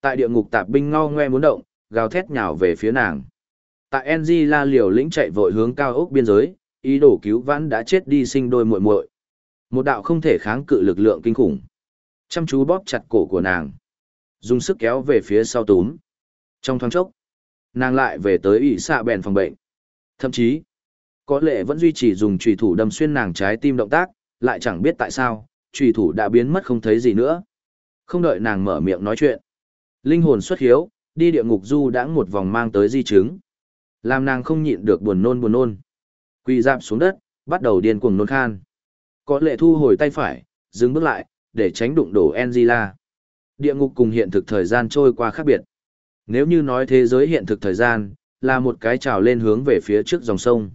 Tại địa ngục tạp binh ngao ngoe muốn động, gào thét nhào về phía nàng. Tại NG la liều lĩnh chạy vội hướng cao ốc biên giới, ý đồ cứu vãn đã chết đi sinh đôi muội muội. Một đạo không thể kháng cự lực lượng kinh khủng. Chăm chú bóp chặt cổ của nàng. Dùng sức kéo về phía sau túm. Trong thoáng chốc, nàng lại về tới ỷ xạ bèn phòng bệnh. Thậm chí, có lẽ vẫn duy trì dùng trùy thủ đâm xuyên nàng trái tim động tác, lại chẳng biết tại sao, trùy thủ đã biến mất không thấy gì nữa. Không đợi nàng mở miệng nói chuyện. Linh hồn xuất hiếu, đi địa ngục du đã một vòng mang tới di chứng. Làm nàng không nhịn được buồn nôn buồn nôn. Quỳ dạp xuống đất, bắt đầu điên cuồng nôn khan. Có lệ thu hồi tay phải, dừng bước lại, để tránh đụng đổ Angela. Địa ngục cùng hiện thực thời gian trôi qua khác biệt. Nếu như nói thế giới hiện thực thời gian, là một cái trào lên hướng về phía trước dòng sông.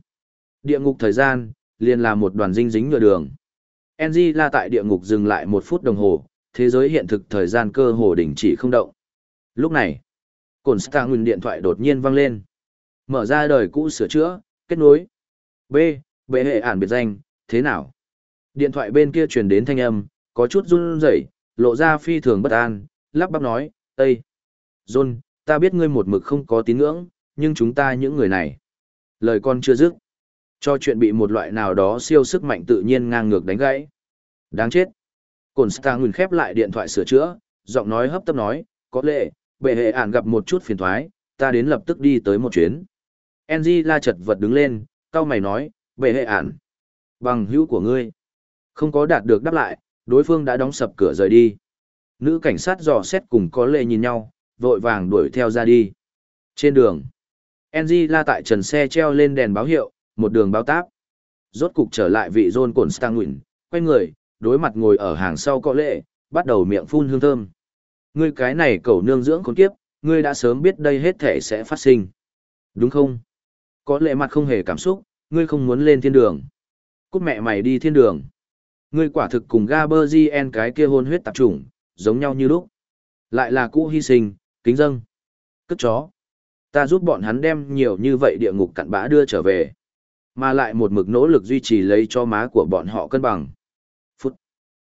Địa ngục thời gian, liền là một đoàn dinh dính nhựa đường. Angela tại địa ngục dừng lại một phút đồng hồ, thế giới hiện thực thời gian cơ hồ đình chỉ không động. Lúc này, cồn Star Nguyên điện thoại đột nhiên vang lên. Mở ra đời cũ sửa chữa, kết nối. B, bệ hệ ản biệt danh, thế nào? Điện thoại bên kia truyền đến thanh âm, có chút run rẩy, lộ ra phi thường bất an, lắp bắp nói, Ây! John, ta biết ngươi một mực không có tín ngưỡng, nhưng chúng ta những người này. Lời con chưa dứt. Cho chuyện bị một loại nào đó siêu sức mạnh tự nhiên ngang ngược đánh gãy. Đáng chết. Cồn Star Nguyên khép lại điện thoại sửa chữa, giọng nói hấp tấp nói, có lẽ, bệ hệ ản gặp một chút phiền thoái, ta đến lập tức đi tới một chuyến. Enzy la chật vật đứng lên, cao mày nói, bệ hệ ản. Bằng hữu của ngươi. Không có đạt được đáp lại, đối phương đã đóng sập cửa rời đi. Nữ cảnh sát dò xét cùng có lệ nhìn nhau, vội vàng đuổi theo ra đi. Trên đường, Enzy la tại trần xe treo lên đèn báo hiệu, một đường báo táp. Rốt cục trở lại vị John Cổn Stanguin, quay người, đối mặt ngồi ở hàng sau có lệ, bắt đầu miệng phun hương thơm. Ngươi cái này cầu nương dưỡng con kiếp, ngươi đã sớm biết đây hết thể sẽ phát sinh. Đúng không? Có lệ mặt không hề cảm xúc, ngươi không muốn lên thiên đường. Cút mẹ mày đi thiên đường. Ngươi quả thực cùng Gaberzien cái kia hôn huyết tạp chủng, giống nhau như lúc. Lại là cũ hy sinh, kính dâng. Cất chó. Ta giúp bọn hắn đem nhiều như vậy địa ngục cặn bã đưa trở về. Mà lại một mực nỗ lực duy trì lấy cho má của bọn họ cân bằng. Phút.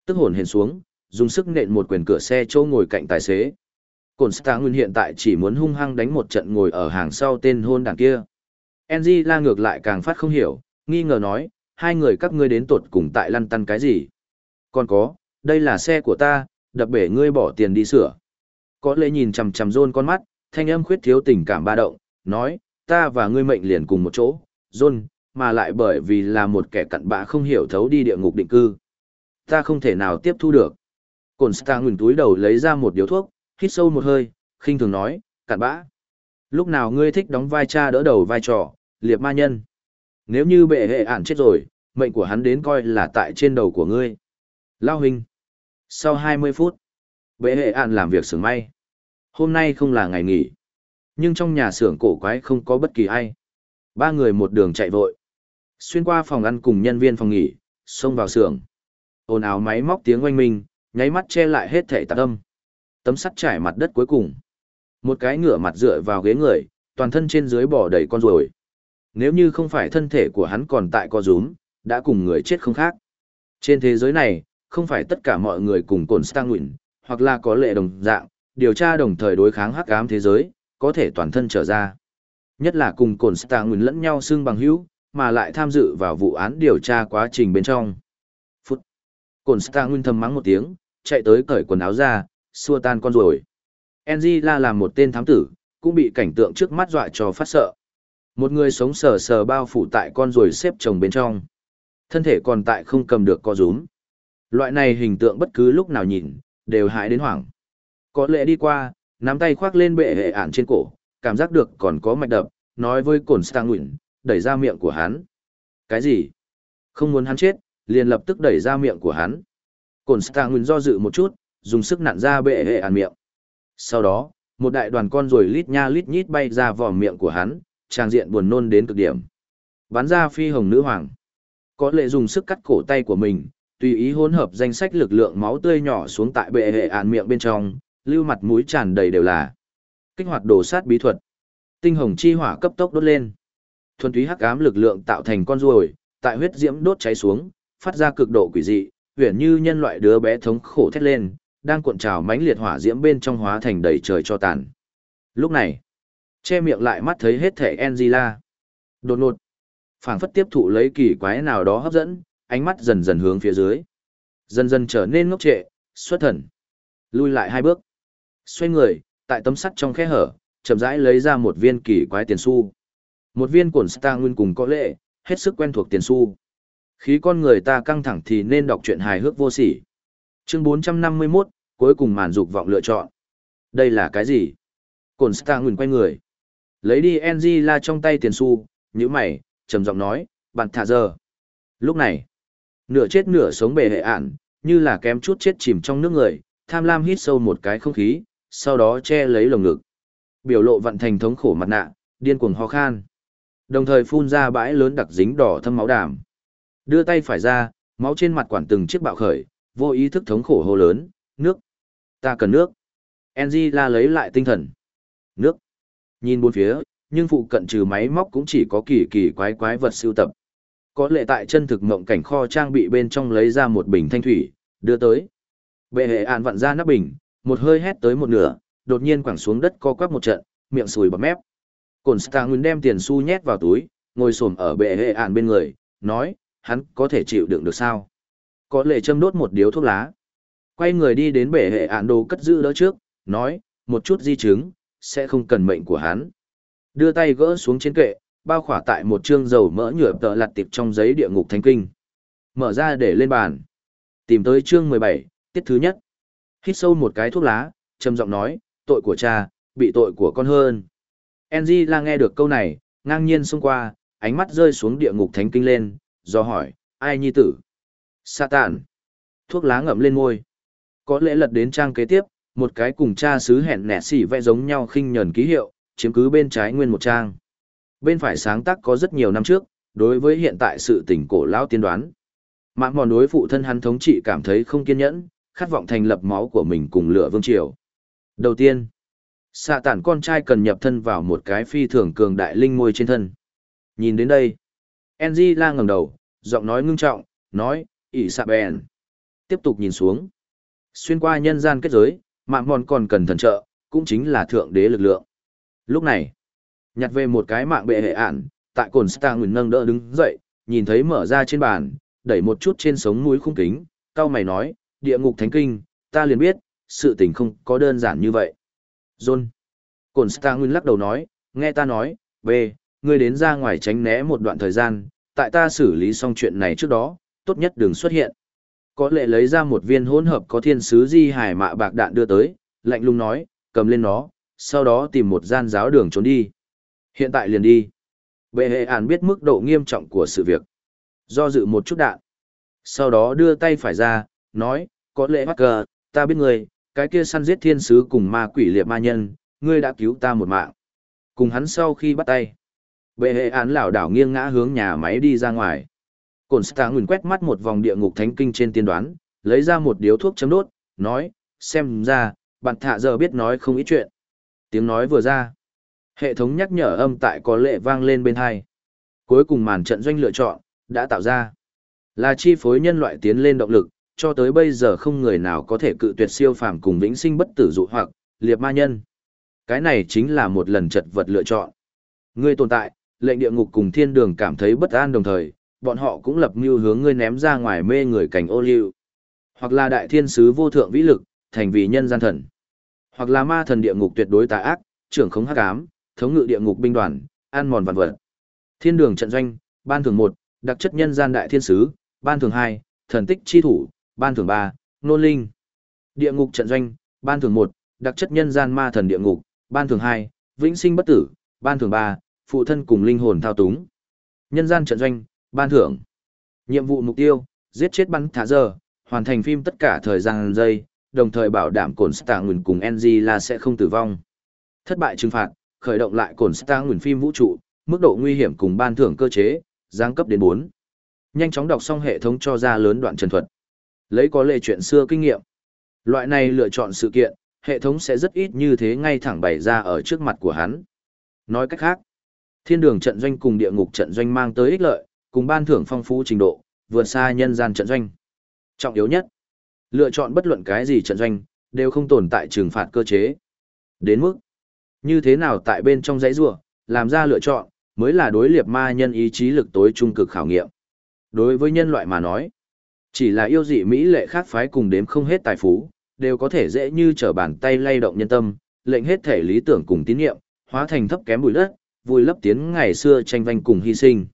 Tức hồn hền xuống, dùng sức nện một quyền cửa xe chỗ ngồi cạnh tài xế. Cổn Star Nguyên hiện tại chỉ muốn hung hăng đánh một trận ngồi ở hàng sau tên hôn đảng kia. Enzy la ngược lại càng phát không hiểu, nghi ngờ nói, hai người các ngươi đến tột cùng tại lăn tăn cái gì. Còn có, đây là xe của ta, đập bể ngươi bỏ tiền đi sửa. Có lẽ nhìn chằm chằm John con mắt, thanh âm khuyết thiếu tình cảm ba động, nói, ta và ngươi mệnh liền cùng một chỗ, John, mà lại bởi vì là một kẻ cặn bã không hiểu thấu đi địa ngục định cư. Ta không thể nào tiếp thu được. Cổn Star ngừng túi đầu lấy ra một điếu thuốc, hít sâu một hơi, khinh thường nói, cặn bã. Lúc nào ngươi thích đóng vai cha đỡ đầu vai trò, liệp ma nhân. Nếu như bệ hệ ản chết rồi, mệnh của hắn đến coi là tại trên đầu của ngươi. Lao hình. Sau 20 phút, bệ hệ ản làm việc sướng may. Hôm nay không là ngày nghỉ. Nhưng trong nhà xưởng cổ quái không có bất kỳ ai. Ba người một đường chạy vội. Xuyên qua phòng ăn cùng nhân viên phòng nghỉ, xông vào xưởng. ồn ào máy móc tiếng oanh minh, nháy mắt che lại hết thể tạc âm. Tấm sắt trải mặt đất cuối cùng. Một cái ngửa mặt dựa vào ghế người, toàn thân trên dưới bỏ đầy con ruồi. Nếu như không phải thân thể của hắn còn tại co rúm, đã cùng người chết không khác. Trên thế giới này, không phải tất cả mọi người cùng cồn stang nguyện, hoặc là có lệ đồng dạng, điều tra đồng thời đối kháng hắc ám thế giới, có thể toàn thân trở ra. Nhất là cùng cồn stang nguyện lẫn nhau xưng bằng hữu, mà lại tham dự vào vụ án điều tra quá trình bên trong. Phút. Cồn stang nguyện thầm mắng một tiếng, chạy tới cởi quần áo ra, xua tan con rồi. Angela là một tên thám tử, cũng bị cảnh tượng trước mắt dọa cho phát sợ. Một người sống sờ sờ bao phủ tại con rồi xếp chồng bên trong. Thân thể còn tại không cầm được co rúm. Loại này hình tượng bất cứ lúc nào nhìn, đều hại đến hoảng. Có lẽ đi qua, nắm tay khoác lên bệ hệ ản trên cổ, cảm giác được còn có mạch đập, nói với cổn stang nguyện, đẩy ra miệng của hắn. Cái gì? Không muốn hắn chết, liền lập tức đẩy ra miệng của hắn. Cổn stang Nguyên do dự một chút, dùng sức nặn ra bệ hệ ăn miệng. Sau đó, một đại đoàn con rồi lít nha lít nhít bay ra vòm miệng của hắn, trang diện buồn nôn đến cực điểm. Bắn ra phi hồng nữ hoàng. Có lệ dùng sức cắt cổ tay của mình, tùy ý hỗn hợp danh sách lực lượng máu tươi nhỏ xuống tại bệ hệ ăn miệng bên trong, lưu mặt mũi tràn đầy đều là. Kích hoạt đồ sát bí thuật. Tinh hồng chi hỏa cấp tốc đốt lên. Thuần túy hắc ám lực lượng tạo thành con ruồi, tại huyết diễm đốt cháy xuống, phát ra cực độ quỷ dị, huyền như nhân loại đứa bé thống khổ thét lên, đang cuộn trào mãnh liệt hỏa diễm bên trong hóa thành đầy trời cho tàn. Lúc này, che miệng lại mắt thấy hết thể Angela. Đột ngột, phảng phất tiếp thụ lấy kỳ quái nào đó hấp dẫn, ánh mắt dần dần hướng phía dưới. Dần dần trở nên ngốc trệ, xuất thần. Lui lại hai bước. Xoay người, tại tấm sắt trong khe hở, chậm rãi lấy ra một viên kỳ quái tiền xu. Một viên cuộn star nguyên cùng có lệ, hết sức quen thuộc tiền xu. Khí con người ta căng thẳng thì nên đọc truyện hài hước vô sỉ. Chương 451, cuối cùng màn dục vọng lựa chọn. Đây là cái gì? Cổn star ngừng quay người. Lấy đi Angela trong tay tiền xu, như mày, trầm giọng nói, bạn thả giờ. Lúc này, nửa chết nửa sống bề hệ ản, như là kém chút chết chìm trong nước người, tham lam hít sâu một cái không khí, sau đó che lấy lồng ngực. Biểu lộ vận thành thống khổ mặt nạ, điên cuồng ho khan. Đồng thời phun ra bãi lớn đặc dính đỏ thâm máu đàm. Đưa tay phải ra, máu trên mặt quản từng chiếc bạo khởi, vô ý thức thống khổ hô lớn, nước. Ta cần nước. Enzy la lấy lại tinh thần. Nước. Nhìn bốn phía, nhưng phụ cận trừ máy móc cũng chỉ có kỳ kỳ quái quái vật siêu tập. Có lệ tại chân thực mộng cảnh kho trang bị bên trong lấy ra một bình thanh thủy, đưa tới. Bệ hệ ạn vặn ra nắp bình, một hơi hét tới một nửa, đột nhiên quẳng xuống đất co quắp một trận, miệng sùi bọt mép. Cổn Star Nguyên đem tiền xu nhét vào túi, ngồi xổm ở bệ hệ ạn bên người, nói, hắn có thể chịu đựng được sao? Có lệ châm đốt một điếu thuốc lá. Quay người đi đến bể hệ ản đồ cất giữ đỡ trước, nói, một chút di chứng, sẽ không cần mệnh của hắn. Đưa tay gỡ xuống trên kệ, bao khỏa tại một chương dầu mỡ nhựa tợ lặt tiệp trong giấy địa ngục thánh kinh. Mở ra để lên bàn. Tìm tới chương 17, tiết thứ nhất. Hít sâu một cái thuốc lá, trầm giọng nói, tội của cha, bị tội của con hơn. Enji la nghe được câu này, ngang nhiên xông qua, ánh mắt rơi xuống địa ngục thánh kinh lên, do hỏi, ai nhi tử? Satan. Thuốc lá ngậm lên môi. Có lẽ lật đến trang kế tiếp, một cái cùng cha sứ hẹn nẻ xỉ vẽ giống nhau khinh nhẫn ký hiệu, chiếm cứ bên trái nguyên một trang. Bên phải sáng tác có rất nhiều năm trước, đối với hiện tại sự tỉnh cổ lão tiên đoán. Mạng mòn đối phụ thân hắn thống trị cảm thấy không kiên nhẫn, khát vọng thành lập máu của mình cùng lửa vương triều. Đầu tiên, xạ tản con trai cần nhập thân vào một cái phi thường cường đại linh môi trên thân. Nhìn đến đây, Enzi la ngẩng đầu, giọng nói ngưng trọng, nói, ỉ xạ bèn. Tiếp tục nhìn xuống. Xuyên qua nhân gian kết giới, mạng mòn còn cần thần trợ, cũng chính là thượng đế lực lượng. Lúc này, nhặt về một cái mạng bệ hệ ản, tại cồn Star Nguyên nâng đỡ đứng dậy, nhìn thấy mở ra trên bàn, đẩy một chút trên sống mũi khung kính, cao mày nói, địa ngục thánh kinh, ta liền biết, sự tình không có đơn giản như vậy. John. Cổn Star Nguyên lắc đầu nói, nghe ta nói, B, ngươi đến ra ngoài tránh né một đoạn thời gian, tại ta xử lý xong chuyện này trước đó, tốt nhất đừng xuất hiện. Có lệ lấy ra một viên hỗn hợp có thiên sứ di hải mạ bạc đạn đưa tới, lạnh lùng nói, cầm lên nó, sau đó tìm một gian giáo đường trốn đi. Hiện tại liền đi. Bệ hệ án biết mức độ nghiêm trọng của sự việc. Do dự một chút đạn. Sau đó đưa tay phải ra, nói, có lệ mắc cờ, ta biết ngươi, cái kia săn giết thiên sứ cùng ma quỷ liệp ma nhân, ngươi đã cứu ta một mạng. Cùng hắn sau khi bắt tay. Bệ hệ án lảo đảo nghiêng ngã hướng nhà máy đi ra ngoài. Cổn Star Nguyên quét mắt một vòng địa ngục thánh kinh trên tiên đoán, lấy ra một điếu thuốc chấm đốt, nói, xem ra, bạn thạ giờ biết nói không ít chuyện. Tiếng nói vừa ra. Hệ thống nhắc nhở âm tại có lệ vang lên bên hai. Cuối cùng màn trận doanh lựa chọn, đã tạo ra. Là chi phối nhân loại tiến lên động lực, cho tới bây giờ không người nào có thể cự tuyệt siêu phàm cùng vĩnh sinh bất tử dụ hoặc, liệt ma nhân. Cái này chính là một lần chật vật lựa chọn. Ngươi tồn tại, lệnh địa ngục cùng thiên đường cảm thấy bất an đồng thời, bọn họ cũng lập mưu hướng ngươi ném ra ngoài mê người cảnh ô liu. Hoặc là đại thiên sứ vô thượng vĩ lực, thành vì nhân gian thần. Hoặc là ma thần địa ngục tuyệt đối tà ác, trưởng khống hắc ám, thống ngự địa ngục binh đoàn, an mòn vạn vật. Thiên đường trận doanh, ban thường một, đặc chất nhân gian đại thiên sứ, ban thường hai, thần tích chi thủ, ban thường ba, nôn linh. Địa ngục trận doanh, ban thường một, đặc chất nhân gian ma thần địa ngục, ban thường hai, vĩnh sinh bất tử, ban thường ba, phụ thân cùng linh hồn thao túng. Nhân gian trận doanh, ban thưởng. Nhiệm vụ mục tiêu, giết chết bắn thả giờ, hoàn thành phim tất cả thời gian giây, đồng thời bảo đảm cổn Star Nguyên cùng NG là sẽ không tử vong. Thất bại trừng phạt, khởi động lại cổn Star Nguyên phim vũ trụ, mức độ nguy hiểm cùng ban thưởng cơ chế, giáng cấp đến 4. Nhanh chóng đọc xong hệ thống cho ra lớn đoạn trần thuật. Lấy có lệ chuyện xưa kinh nghiệm. Loại này lựa chọn sự kiện, hệ thống sẽ rất ít như thế ngay thẳng bày ra ở trước mặt của hắn. Nói cách khác, thiên đường trận doanh cùng địa ngục trận doanh mang tới ích lợi, cùng ban thưởng phong phú trình độ, vượt xa nhân gian trận doanh. Trọng yếu nhất, lựa chọn bất luận cái gì trận doanh, đều không tồn tại trừng phạt cơ chế. Đến mức, như thế nào tại bên trong dãy rùa làm ra lựa chọn, mới là đối liệt ma nhân ý chí lực tối trung cực khảo nghiệm. Đối với nhân loại mà nói, chỉ là yêu dị Mỹ lệ khác phái cùng đếm không hết tài phú, đều có thể dễ như trở bàn tay lay động nhân tâm, lệnh hết thể lý tưởng cùng tín nhiệm, hóa thành thấp kém bụi đất, vùi lấp tiến ngày xưa tranh vanh cùng hy sinh.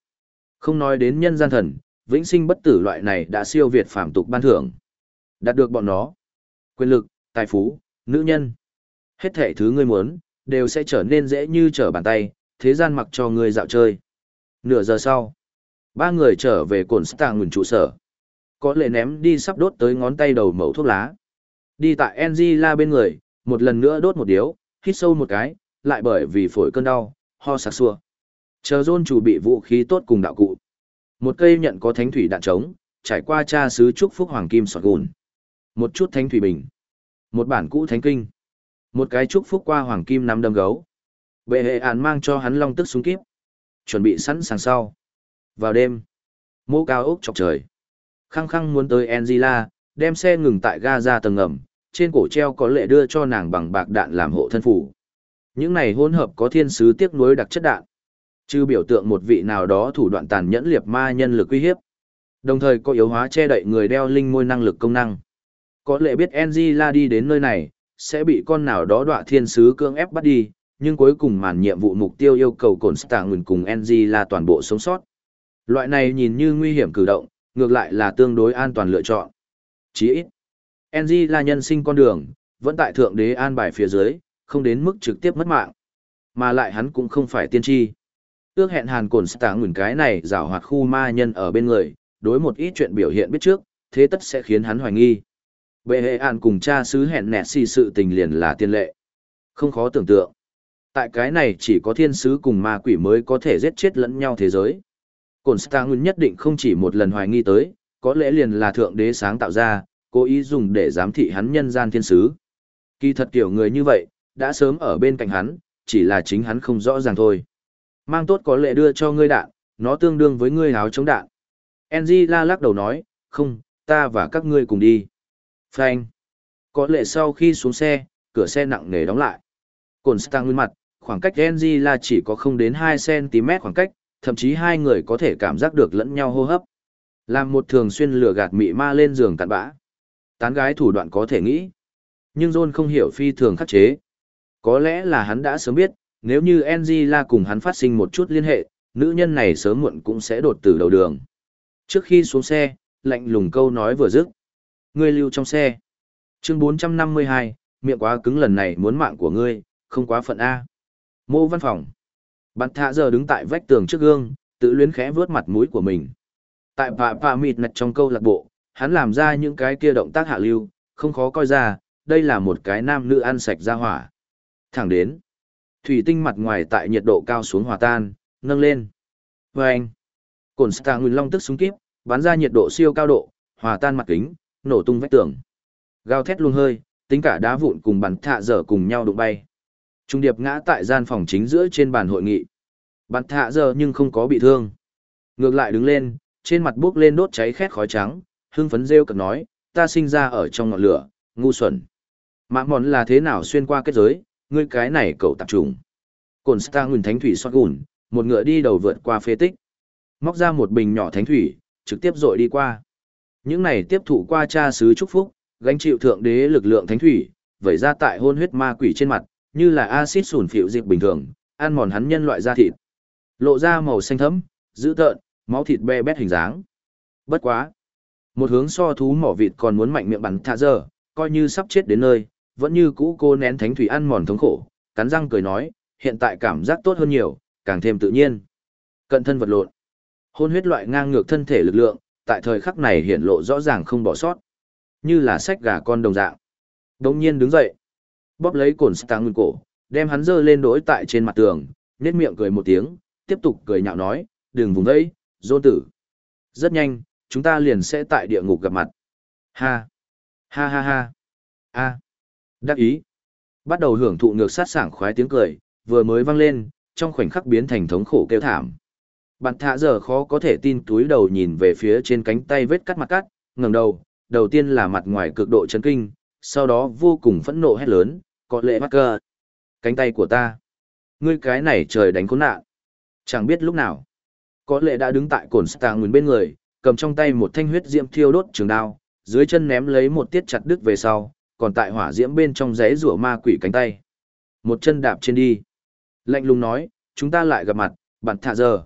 Không nói đến nhân gian thần, vĩnh sinh bất tử loại này đã siêu việt phàm tục ban thưởng. Đạt được bọn nó, quyền lực, tài phú, nữ nhân, hết thể thứ ngươi muốn, đều sẽ trở nên dễ như trở bàn tay, thế gian mặc cho ngươi dạo chơi. Nửa giờ sau, ba người trở về cồn stạng nguồn trụ sở. Có lệ ném đi sắp đốt tới ngón tay đầu mẩu thuốc lá. Đi tại Angela bên người, một lần nữa đốt một điếu, hít sâu một cái, lại bởi vì phổi cơn đau, ho sạc xua. Chờ John chủ bị vũ khí tốt cùng đạo cụ. Một cây nhận có thánh thủy đạn trống, trải qua cha sứ trúc phúc hoàng kim sọt gùn. Một chút thánh thủy bình. Một bản cũ thánh kinh. Một cái trúc phúc qua hoàng kim nắm đâm gấu. Bệ hệ án mang cho hắn long tức súng kíp. Chuẩn bị sẵn sàng sau. Vào đêm. Mô cao ốc chọc trời. Khăng khăng muốn tới Angela, đem xe ngừng tại ga ra tầng ngầm, trên cổ treo có lệ đưa cho nàng bằng bạc đạn làm hộ thân phủ. Những này hỗn hợp có thiên sứ tiếc nuối đặc chất đạn. Chứ biểu tượng một vị nào đó thủ đoạn tàn nhẫn liệt ma nhân lực uy hiếp. Đồng thời có yếu hóa che đậy người đeo linh môi năng lực công năng. Có lẽ biết Angela đi đến nơi này, sẽ bị con nào đó đọa thiên sứ cưỡng ép bắt đi, nhưng cuối cùng màn nhiệm vụ mục tiêu yêu cầu cồn Stạng cùng Angela toàn bộ sống sót. Loại này nhìn như nguy hiểm cử động, ngược lại là tương đối an toàn lựa chọn. Chỉ ít, Angela nhân sinh con đường, vẫn tại thượng đế an bài phía dưới, không đến mức trực tiếp mất mạng. Mà lại hắn cũng không phải tiên tri. Ước hẹn hàn cồn stạng ngừng cái này rào hoạt khu ma nhân ở bên người, đối một ít chuyện biểu hiện biết trước, thế tất sẽ khiến hắn hoài nghi. Bệ hệ an cùng cha sứ hẹn nẹt xì sự tình liền là tiên lệ. Không khó tưởng tượng. Tại cái này chỉ có thiên sứ cùng ma quỷ mới có thể giết chết lẫn nhau thế giới. Cồn Stang nhất định không chỉ một lần hoài nghi tới, có lẽ liền là thượng đế sáng tạo ra, cố ý dùng để giám thị hắn nhân gian thiên sứ. Kỳ thật kiểu người như vậy, đã sớm ở bên cạnh hắn, chỉ là chính hắn không rõ ràng thôi. Mang tốt có lệ đưa cho ngươi đạn, nó tương đương với ngươi áo chống đạn. la lắc đầu nói, không, ta và các ngươi cùng đi. Frank. Có lệ sau khi xuống xe, cửa xe nặng nề đóng lại. Cồn Stang nguyên mặt, khoảng cách la chỉ có không đến 2cm khoảng cách, thậm chí hai người có thể cảm giác được lẫn nhau hô hấp. Làm một thường xuyên lừa gạt mị ma lên giường cặn bã. Tán gái thủ đoạn có thể nghĩ. Nhưng John không hiểu phi thường khắc chế. Có lẽ là hắn đã sớm biết, nếu như Angela cùng hắn phát sinh một chút liên hệ, nữ nhân này sớm muộn cũng sẽ đột từ đầu đường. Trước khi xuống xe, lạnh lùng câu nói vừa dứt. Ngươi lưu trong xe. Chương 452, miệng quá cứng lần này muốn mạng của ngươi, không quá phận A. Mô văn phòng. Bạn thạ giờ đứng tại vách tường trước gương, tự luyến khẽ vướt mặt mũi của mình. Tại bà bà mịt nạch trong câu lạc bộ, hắn làm ra những cái kia động tác hạ lưu, không khó coi ra, đây là một cái nam nữ ăn sạch ra hỏa. Thẳng đến, thủy tinh mặt ngoài tại nhiệt độ cao xuống hòa tan, nâng lên. Và anh, cồn star nguyên long tức súng kíp, bắn ra nhiệt độ siêu cao độ, hòa tan mặt kính, nổ tung vách tường. Gào thét luôn hơi, tính cả đá vụn cùng bắn thạ dở cùng nhau đụng bay. Trung điệp ngã tại gian phòng chính giữa trên bàn hội nghị. Bắn thạ dở nhưng không có bị thương. Ngược lại đứng lên, trên mặt bước lên đốt cháy khét khói trắng, hưng phấn rêu cực nói, ta sinh ra ở trong ngọn lửa, ngu xuẩn. Mạng mòn là thế nào xuyên qua kết giới, ngươi cái này cậu tạp trùng. Cổn Star Nguyên Thánh Thủy xoát gùn, một ngựa đi đầu vượt qua phế tích. Móc ra một bình nhỏ thánh thủy, trực tiếp dội đi qua. Những này tiếp thụ qua cha sứ chúc phúc, gánh chịu thượng đế lực lượng thánh thủy, vẩy ra tại hôn huyết ma quỷ trên mặt, như là axit sủn phịu dịch bình thường, ăn mòn hắn nhân loại da thịt. Lộ ra màu xanh thẫm, dữ tợn, máu thịt be bét hình dáng. Bất quá. Một hướng so thú mỏ vịt còn muốn mạnh miệng bắn thả giờ, coi như sắp chết đến nơi, vẫn như cũ cô nén thánh thủy ăn mòn thống khổ, cắn răng cười nói, hiện tại cảm giác tốt hơn nhiều, càng thêm tự nhiên. Cận thân vật lộn. Hôn huyết loại ngang ngược thân thể lực lượng, tại thời khắc này hiện lộ rõ ràng không bỏ sót. Như là sách gà con đồng dạng. Đống nhiên đứng dậy. Bóp lấy cồn stang nguyên cổ, đem hắn dơ lên đối tại trên mặt tường, nét miệng cười một tiếng, tiếp tục cười nhạo nói, đừng vùng vẫy, dô tử. Rất nhanh, chúng ta liền sẽ tại địa ngục gặp mặt. Ha! Ha ha ha! A! Đắc ý! Bắt đầu hưởng thụ ngược sát sảng khoái tiếng cười, vừa mới vang lên, trong khoảnh khắc biến thành thống khổ kêu thảm. Bạn thạ giờ khó có thể tin túi đầu nhìn về phía trên cánh tay vết cắt mặt cắt, ngẩng đầu, đầu tiên là mặt ngoài cực độ chấn kinh, sau đó vô cùng phẫn nộ hét lớn, có lệ mắc cơ. Cánh tay của ta. Ngươi cái này trời đánh khốn nạn. Chẳng biết lúc nào. Có lệ đã đứng tại cổn stạng nguyên bên người, cầm trong tay một thanh huyết diệm thiêu đốt trường đao, dưới chân ném lấy một tiết chặt đứt về sau, còn tại hỏa diễm bên trong giấy rủa ma quỷ cánh tay. Một chân đạp trên đi. Lạnh lùng nói, chúng ta lại gặp mặt, bạn thạ giờ.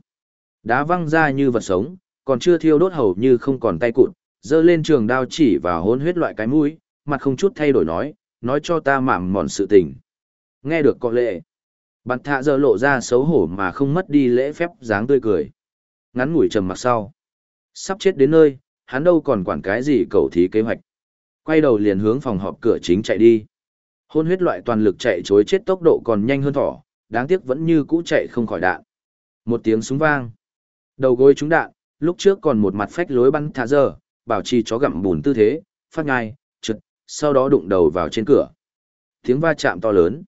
Đá văng ra như vật sống, còn chưa thiêu đốt hầu như không còn tay cụt, dơ lên trường đao chỉ và hôn huyết loại cái mũi, mặt không chút thay đổi nói, nói cho ta mảm mòn sự tình. Nghe được có lệ. Bạn thạ giờ lộ ra xấu hổ mà không mất đi lễ phép dáng tươi cười. Ngắn ngủi trầm mặc sau. Sắp chết đến nơi, hắn đâu còn quản cái gì cầu thí kế hoạch. Quay đầu liền hướng phòng họp cửa chính chạy đi. Hôn huyết loại toàn lực chạy chối chết tốc độ còn nhanh hơn thỏ, đáng tiếc vẫn như cũ chạy không khỏi đạn. Một tiếng súng vang. Đầu gối trúng đạn, lúc trước còn một mặt phách lối bắn thả giờ, bảo trì chó gặm bùn tư thế, phát ngai, trượt, sau đó đụng đầu vào trên cửa. Tiếng va chạm to lớn.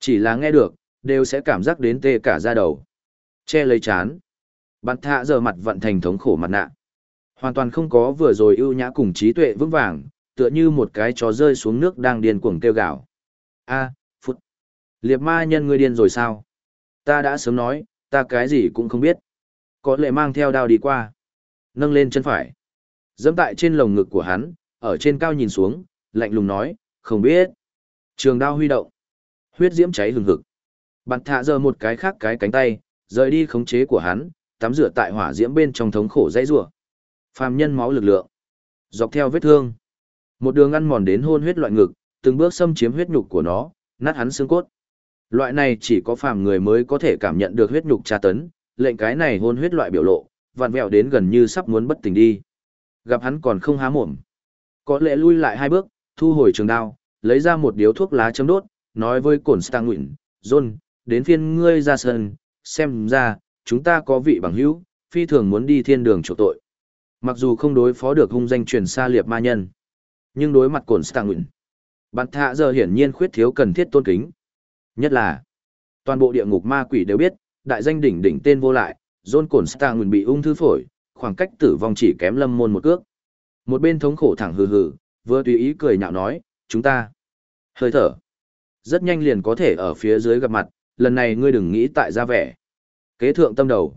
Chỉ là nghe được, đều sẽ cảm giác đến tê cả da đầu. Che lấy chán. Bắn thả giờ mặt vận thành thống khổ mặt nạ. Hoàn toàn không có vừa rồi ưu nhã cùng trí tuệ vững vàng, tựa như một cái chó rơi xuống nước đang điên cuồng kêu gào. A, phút. Liệp ma nhân ngươi điên rồi sao? Ta đã sớm nói, ta cái gì cũng không biết. Có lệ mang theo đao đi qua. Nâng lên chân phải. Dẫm tại trên lồng ngực của hắn, ở trên cao nhìn xuống, lạnh lùng nói, không biết. Trường đao huy động. Huyết diễm cháy hừng hực. Bạn thạ giờ một cái khác cái cánh tay, rời đi khống chế của hắn, tắm rửa tại hỏa diễm bên trong thống khổ dãy rủa. Phàm nhân máu lực lượng. Dọc theo vết thương, một đường ăn mòn đến hôn huyết loại ngực, từng bước xâm chiếm huyết nhục của nó, nát hắn xương cốt. Loại này chỉ có phàm người mới có thể cảm nhận được huyết nhục tra tấn, lệnh cái này hôn huyết loại biểu lộ, vặn vẹo đến gần như sắp muốn bất tỉnh đi. Gặp hắn còn không há mồm. Có lẽ lui lại hai bước, thu hồi trường đao, lấy ra một điếu thuốc lá chấm đốt, nói với cổn Stang Nguyễn, John, đến phiên ngươi ra sân, xem ra, chúng ta có vị bằng hữu, phi thường muốn đi thiên đường chỗ tội. Mặc dù không đối phó được hung danh truyền xa liệp ma nhân, nhưng đối mặt cồn Stang Nguyễn, bạn thạ giờ hiển nhiên khuyết thiếu cần thiết tôn kính. Nhất là, toàn bộ địa ngục ma quỷ đều biết, đại danh đỉnh đỉnh tên vô lại, John Cổn Stang bị ung thư phổi, khoảng cách tử vong chỉ kém lâm môn một cước. Một bên thống khổ thẳng hừ hừ, vừa tùy ý cười nhạo nói, chúng ta hơi thở. Rất nhanh liền có thể ở phía dưới gặp mặt, lần này ngươi đừng nghĩ tại ra vẻ. Kế thượng tâm đầu.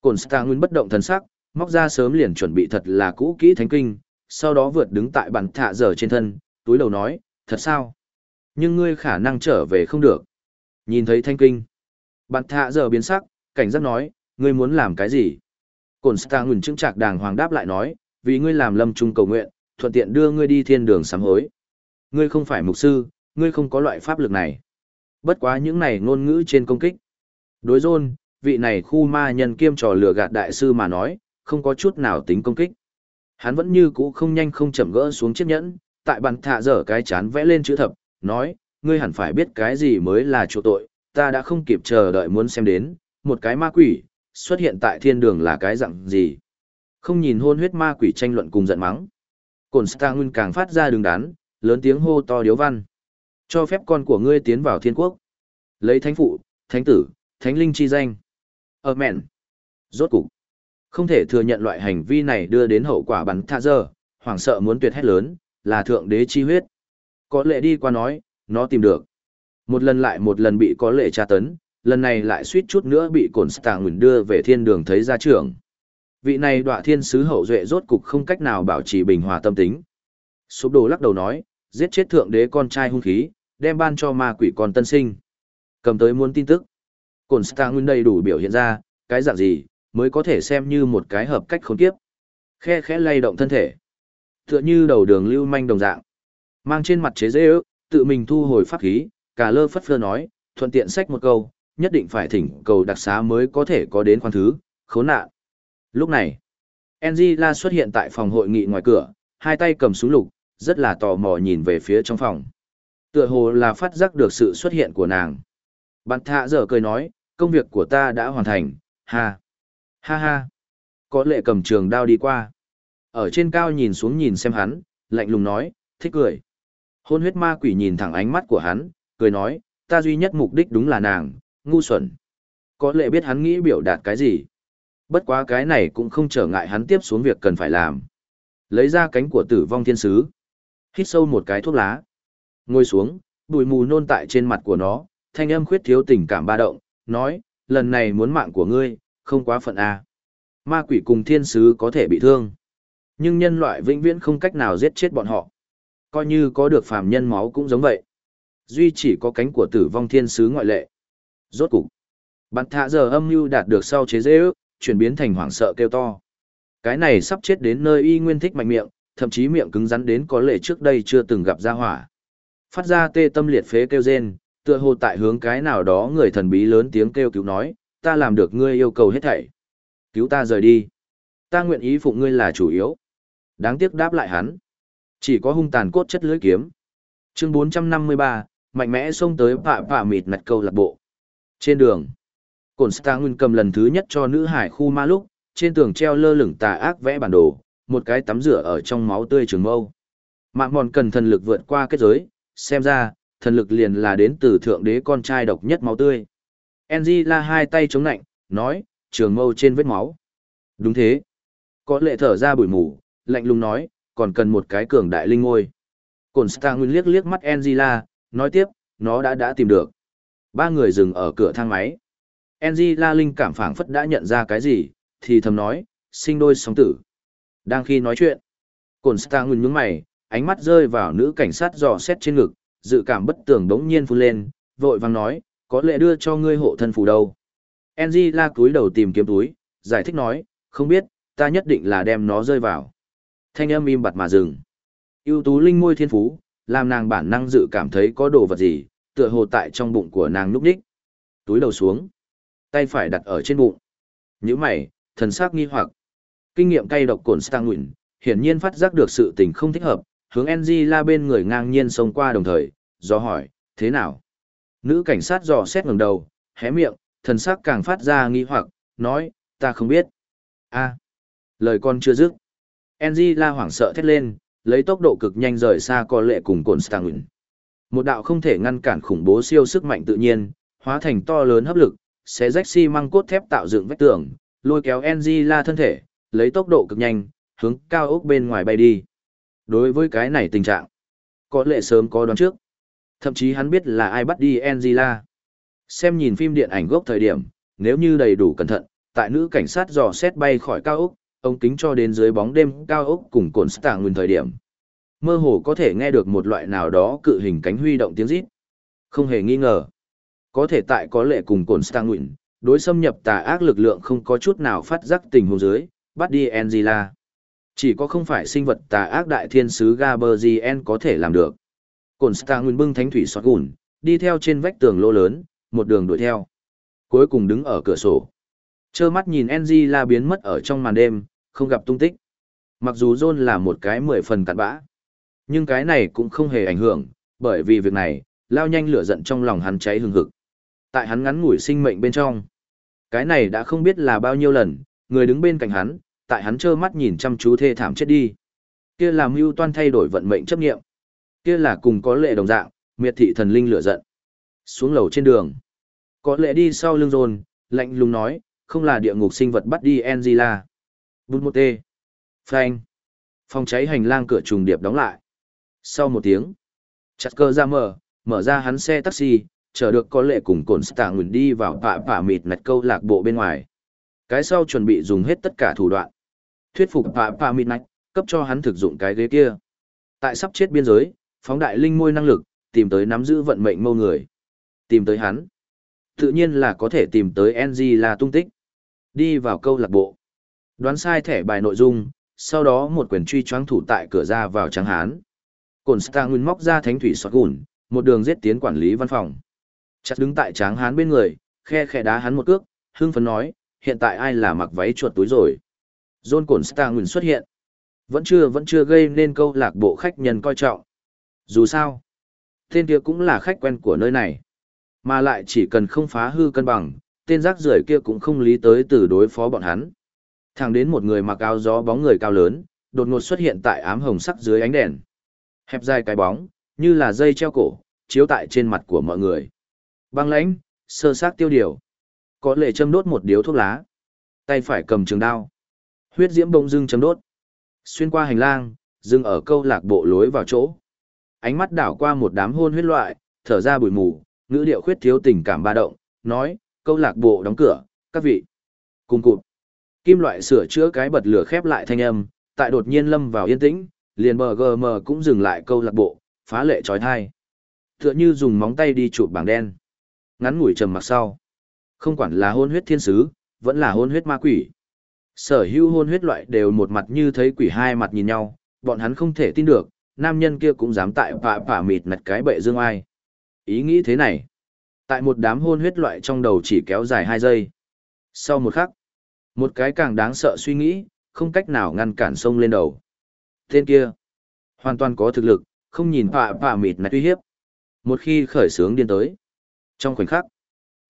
Cổn Stang bất động thần sắc, móc ra sớm liền chuẩn bị thật là cũ kỹ thánh kinh, sau đó vượt đứng tại bàn thạ dở trên thân, túi đầu nói, thật sao? Nhưng ngươi khả năng trở về không được. Nhìn thấy thanh kinh. bàn thạ giờ biến sắc, cảnh giác nói, ngươi muốn làm cái gì? Cổn Star ngừng chứng trạc đàng hoàng đáp lại nói, vì ngươi làm lâm trung cầu nguyện, thuận tiện đưa ngươi đi thiên đường sám hối. Ngươi không phải mục sư, ngươi không có loại pháp lực này. Bất quá những này ngôn ngữ trên công kích. Đối rôn, vị này khu ma nhân kiêm trò lừa gạt đại sư mà nói, không có chút nào tính công kích. Hắn vẫn như cũ không nhanh không chậm gỡ xuống chiếc nhẫn, tại bàn thạ dở cái chán vẽ lên chữ thập, nói, ngươi hẳn phải biết cái gì mới là chỗ tội, ta đã không kịp chờ đợi muốn xem đến, một cái ma quỷ, xuất hiện tại thiên đường là cái dạng gì. Không nhìn hôn huyết ma quỷ tranh luận cùng giận mắng. Cổn Stagun càng phát ra đường đán, lớn tiếng hô to điếu văn. Cho phép con của ngươi tiến vào thiên quốc. Lấy thánh phụ, thánh tử, thánh linh chi danh. Ở mẹn. Rốt cục. Không thể thừa nhận loại hành vi này đưa đến hậu quả bắn thạ giờ, hoảng sợ muốn tuyệt hết lớn, là thượng đế chi huyết. Có lệ đi qua nói, nó tìm được. Một lần lại một lần bị có lệ tra tấn, lần này lại suýt chút nữa bị cổn stạng nguyền đưa về thiên đường thấy ra trưởng. Vị này đọa thiên sứ hậu duệ rốt cục không cách nào bảo trì bình hòa tâm tính. Sụp đồ lắc đầu nói, giết chết thượng đế con trai hung khí, đem ban cho ma quỷ con tân sinh. Cầm tới muốn tin tức. Cổn stạng nguyền đầy đủ biểu hiện ra, cái dạng gì, mới có thể xem như một cái hợp cách khốn kiếp. Khe khẽ lay động thân thể. Tựa như đầu đường lưu manh đồng dạng. Mang trên mặt chế dễ ước, tự mình thu hồi pháp khí, cả lơ phất phơ nói, thuận tiện sách một câu, nhất định phải thỉnh cầu đặc xá mới có thể có đến khoan thứ, khốn nạn. Lúc này, Angela xuất hiện tại phòng hội nghị ngoài cửa, hai tay cầm súng lục, rất là tò mò nhìn về phía trong phòng. Tựa hồ là phát giác được sự xuất hiện của nàng. Bạn thạ giờ cười nói, công việc của ta đã hoàn thành, ha, ha ha. Có lệ cầm trường đao đi qua. Ở trên cao nhìn xuống nhìn xem hắn, lạnh lùng nói, thích cười. Hôn huyết ma quỷ nhìn thẳng ánh mắt của hắn, cười nói, ta duy nhất mục đích đúng là nàng, ngu xuẩn. Có lệ biết hắn nghĩ biểu đạt cái gì. Bất quá cái này cũng không trở ngại hắn tiếp xuống việc cần phải làm. Lấy ra cánh của tử vong thiên sứ. hít sâu một cái thuốc lá. Ngồi xuống, bụi mù nôn tại trên mặt của nó, thanh âm khuyết thiếu tình cảm ba động, nói, lần này muốn mạng của ngươi, không quá phận a. Ma quỷ cùng thiên sứ có thể bị thương, nhưng nhân loại vĩnh viễn không cách nào giết chết bọn họ. Coi như có được phàm nhân máu cũng giống vậy. Duy chỉ có cánh của tử vong thiên sứ ngoại lệ. Rốt cục, bạn thạ giờ âm mưu đạt được sau chế dễ ước, chuyển biến thành hoảng sợ kêu to. Cái này sắp chết đến nơi y nguyên thích mạnh miệng, thậm chí miệng cứng rắn đến có lệ trước đây chưa từng gặp ra hỏa. Phát ra tê tâm liệt phế kêu rên, tựa hồ tại hướng cái nào đó người thần bí lớn tiếng kêu cứu nói, ta làm được ngươi yêu cầu hết thảy. Cứu ta rời đi. Ta nguyện ý phụng ngươi là chủ yếu. Đáng tiếc đáp lại hắn. Chỉ có hung tàn cốt chất lưới kiếm. Chương 453, mạnh mẽ xông tới pạ pạ mịt nặt câu lạc bộ. Trên đường, Cổn Nguyên cầm lần thứ nhất cho nữ hải khu ma lúc, trên tường treo lơ lửng tà ác vẽ bản đồ, một cái tắm rửa ở trong máu tươi trường mâu. Mạng mòn cần thần lực vượt qua kết giới, xem ra, thần lực liền là đến từ thượng đế con trai độc nhất máu tươi. Angela hai tay chống nạnh, nói, trường mâu trên vết máu. Đúng thế. Có lệ thở ra bụi mù, lạnh lùng nói, còn cần một cái cường đại linh ngôi. Cổn Nguyên liếc liếc mắt Angela, nói tiếp, nó đã đã tìm được. Ba người dừng ở cửa thang máy. Angela linh cảm phảng phất đã nhận ra cái gì, thì thầm nói, sinh đôi sống tử. Đang khi nói chuyện, Cổn Nguyên nhướng mày, ánh mắt rơi vào nữ cảnh sát dò xét trên ngực, dự cảm bất tường đống nhiên phun lên, vội vàng nói, có lẽ đưa cho ngươi hộ thân phù đâu. la cúi đầu tìm kiếm túi, giải thích nói, không biết, ta nhất định là đem nó rơi vào. Thanh âm im bặt mà dừng. Yêu tú linh môi thiên phú, làm nàng bản năng dự cảm thấy có đồ vật gì, tựa hồ tại trong bụng của nàng núp đích. Túi đầu xuống, tay phải đặt ở trên bụng. Nhíu mày, thần sắc nghi hoặc. Kinh nghiệm cay độc cồn Stanguin, hiển nhiên phát giác được sự tình không thích hợp, hướng Angela bên người ngang nhiên xông qua đồng thời, do hỏi, thế nào? Nữ cảnh sát dò xét ngẩng đầu, hé miệng, thần sắc càng phát ra nghi hoặc, nói, ta không biết. a lời con chưa dứt. Angela hoảng sợ thét lên, lấy tốc độ cực nhanh rời xa có lệ cùng cồn Stanguin. Một đạo không thể ngăn cản khủng bố siêu sức mạnh tự nhiên, hóa thành to lớn hấp lực, sẽ rách xi măng cốt thép tạo dựng vách tường, lôi kéo Angela thân thể, lấy tốc độ cực nhanh, hướng cao ốc bên ngoài bay đi. Đối với cái này tình trạng, có lệ sớm có đoán trước. Thậm chí hắn biết là ai bắt đi Angela. Xem nhìn phim điện ảnh gốc thời điểm, nếu như đầy đủ cẩn thận, tại nữ cảnh sát dò xét bay khỏi cao ốc, ông kính cho đến dưới bóng đêm cao ốc cùng cồn stạ nguyên thời điểm. Mơ hồ có thể nghe được một loại nào đó cự hình cánh huy động tiếng rít. Không hề nghi ngờ. Có thể tại có lệ cùng cồn stạ nguyên, đối xâm nhập tà ác lực lượng không có chút nào phát giác tình huống dưới, bắt đi Angela. Chỉ có không phải sinh vật tà ác đại thiên sứ Gaberzien có thể làm được. Cổn Star Nguyên bưng thánh thủy xót gùn, đi theo trên vách tường lô lớn, một đường đuổi theo. Cuối cùng đứng ở cửa sổ. Chơ mắt nhìn Angela biến mất ở trong màn đêm, không gặp tung tích. Mặc dù John là một cái mười phần cặn bã. Nhưng cái này cũng không hề ảnh hưởng, bởi vì việc này, lao nhanh lửa giận trong lòng hắn cháy hừng hực. Tại hắn ngắn ngủi sinh mệnh bên trong. Cái này đã không biết là bao nhiêu lần, người đứng bên cạnh hắn, tại hắn trơ mắt nhìn chăm chú thê thảm chết đi. Kia làm mưu toan thay đổi vận mệnh chấp nghiệm. Kia là cùng có lệ đồng dạng, miệt thị thần linh lửa giận. Xuống lầu trên đường. Có lệ đi sau lưng rồn, lạnh lùng nói, không là địa ngục sinh vật bắt đi Angela. Bút một tê. Phanh. Phòng cháy hành lang cửa trùng điệp đóng lại. Sau một tiếng, chặt cơ ra mở, mở ra hắn xe taxi, chờ được có lệ cùng cồn stạng nguyền đi vào pạ pạ mịt mẹt câu lạc bộ bên ngoài. Cái sau chuẩn bị dùng hết tất cả thủ đoạn. Thuyết phục pạ pạ mịt mẹt, cấp cho hắn thực dụng cái ghế kia. Tại sắp chết biên giới, phóng đại linh môi năng lực, tìm tới nắm giữ vận mệnh mâu người. Tìm tới hắn. Tự nhiên là có thể tìm tới NG là tung tích. Đi vào câu lạc bộ. Đoán sai thẻ bài nội dung, sau đó một quyền truy choáng thủ tại cửa ra vào trắng hán. Cổn Star Nguyên móc ra thánh thủy sọt gùn, một đường giết tiến quản lý văn phòng. Chặt đứng tại tráng hán bên người, khe khe đá hắn một cước, hưng phấn nói, hiện tại ai là mặc váy chuột túi rồi. John Cổn Star Nguyên xuất hiện. Vẫn chưa vẫn chưa gây nên câu lạc bộ khách nhân coi trọng. Dù sao, tên kia cũng là khách quen của nơi này. Mà lại chỉ cần không phá hư cân bằng, tên rác rưởi kia cũng không lý tới từ đối phó bọn hắn. Thẳng đến một người mặc áo gió bóng người cao lớn, đột ngột xuất hiện tại ám hồng sắc dưới ánh đèn. Hẹp dài cái bóng, như là dây treo cổ, chiếu tại trên mặt của mọi người. Băng lãnh, sơ sát tiêu điều. Có lệ châm đốt một điếu thuốc lá. Tay phải cầm trường đao. Huyết diễm bông dưng châm đốt. Xuyên qua hành lang, dừng ở câu lạc bộ lối vào chỗ, Ánh mắt đảo qua một đám hôn huyết loại, thở ra bụi mù, ngữ điệu khuyết thiếu tình cảm ba động, nói, câu lạc bộ đóng cửa, các vị. Cùng cụt. Kim loại sửa chữa cái bật lửa khép lại thanh âm, tại đột nhiên lâm vào yên tĩnh, liền bờ GM cũng dừng lại câu lạc bộ, phá lệ trói thai. Tựa như dùng móng tay đi chụp bảng đen. Ngắn ngủi trầm mặc sau. Không quản là hôn huyết thiên sứ, vẫn là hôn huyết ma quỷ. Sở hữu hôn huyết loại đều một mặt như thấy quỷ hai mặt nhìn nhau, bọn hắn không thể tin được, nam nhân kia cũng dám tại vạ vạ mịt nặt cái bệ dương ai. Ý nghĩ thế này, tại một đám hôn huyết loại trong đầu chỉ kéo dài hai giây. Sau một khắc, một cái càng đáng sợ suy nghĩ, không cách nào ngăn cản sông lên đầu. Tên kia, hoàn toàn có thực lực, không nhìn vạ vạ mịt nặt uy hiếp. Một khi khởi sướng điên tới, trong khoảnh khắc,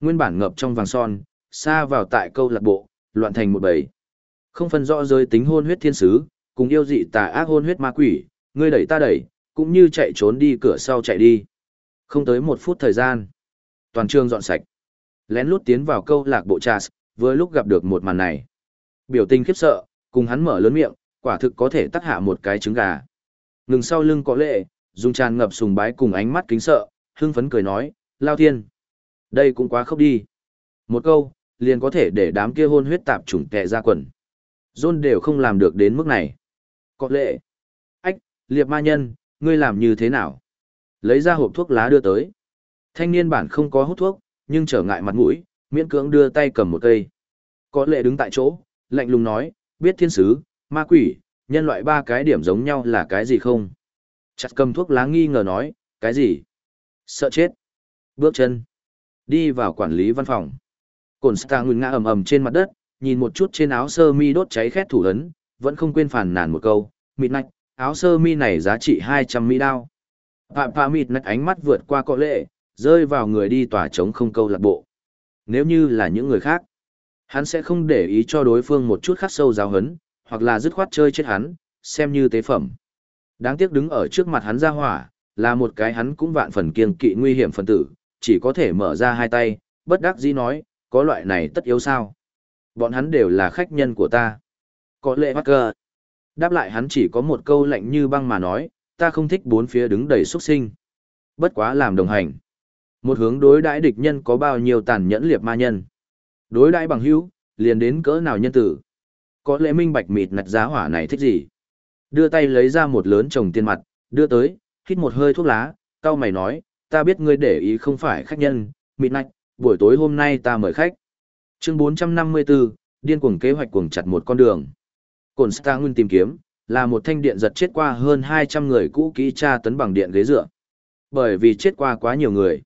nguyên bản ngập trong vàng son, xa vào tại câu lạc bộ, loạn thành một bầy. Không phân rõ giới tính hôn huyết thiên sứ, cùng yêu dị tà ác hôn huyết ma quỷ, ngươi đẩy ta đẩy, cũng như chạy trốn đi cửa sau chạy đi. Không tới một phút thời gian. Toàn trường dọn sạch. Lén lút tiến vào câu lạc bộ trà vừa lúc gặp được một màn này. Biểu tình khiếp sợ, cùng hắn mở lớn miệng, quả thực có thể tắt hạ một cái trứng gà. Ngừng sau lưng có lệ, dùng tràn ngập sùng bái cùng ánh mắt kính sợ, hưng phấn cười nói, lao thiên. Đây cũng quá khốc đi. Một câu, liền có thể để đám kia hôn huyết tạp chủng tệ ra quần. John đều không làm được đến mức này. Có lệ. Liệp ma nhân, ngươi làm như thế nào? Lấy ra hộp thuốc lá đưa tới. Thanh niên bản không có hút thuốc, nhưng trở ngại mặt mũi, miễn cưỡng đưa tay cầm một cây. Có lệ đứng tại chỗ, lạnh lùng nói, biết thiên sứ, ma quỷ, nhân loại ba cái điểm giống nhau là cái gì không? Chặt cầm thuốc lá nghi ngờ nói, cái gì? Sợ chết. Bước chân. Đi vào quản lý văn phòng. Cổn Star ngừng ngã ầm ầm trên mặt đất, nhìn một chút trên áo sơ mi đốt cháy khét thủ ấn, vẫn không quên phản nàn một câu, mịt nạch, áo sơ mi này giá trị 200 mỹ đao. Phạm Phạm mịt nách ánh mắt vượt qua cọ lệ, rơi vào người đi tòa chống không câu lạc bộ. Nếu như là những người khác, hắn sẽ không để ý cho đối phương một chút khắc sâu giáo hấn, hoặc là dứt khoát chơi chết hắn, xem như tế phẩm. Đáng tiếc đứng ở trước mặt hắn ra hỏa, là một cái hắn cũng vạn phần kiêng kỵ nguy hiểm phần tử, chỉ có thể mở ra hai tay, bất đắc dĩ nói, có loại này tất yếu sao. Bọn hắn đều là khách nhân của ta. Có lệ Parker. Đáp lại hắn chỉ có một câu lạnh như băng mà nói, ta không thích bốn phía đứng đầy xuất sinh. Bất quá làm đồng hành. Một hướng đối đãi địch nhân có bao nhiêu tàn nhẫn liệt ma nhân. Đối đãi bằng hữu, liền đến cỡ nào nhân tử. Có lẽ minh bạch mịt nặt giá hỏa này thích gì. Đưa tay lấy ra một lớn chồng tiền mặt, đưa tới, hít một hơi thuốc lá, cao mày nói, ta biết ngươi để ý không phải khách nhân, mịt nạch, buổi tối hôm nay ta mời khách. Chương 454, điên cuồng kế hoạch cuồng chặt một con đường. Cổn Star Nguyên tìm kiếm, là một thanh điện giật chết qua hơn 200 người cũ kỹ tra tấn bằng điện ghế dựa. Bởi vì chết qua quá nhiều người.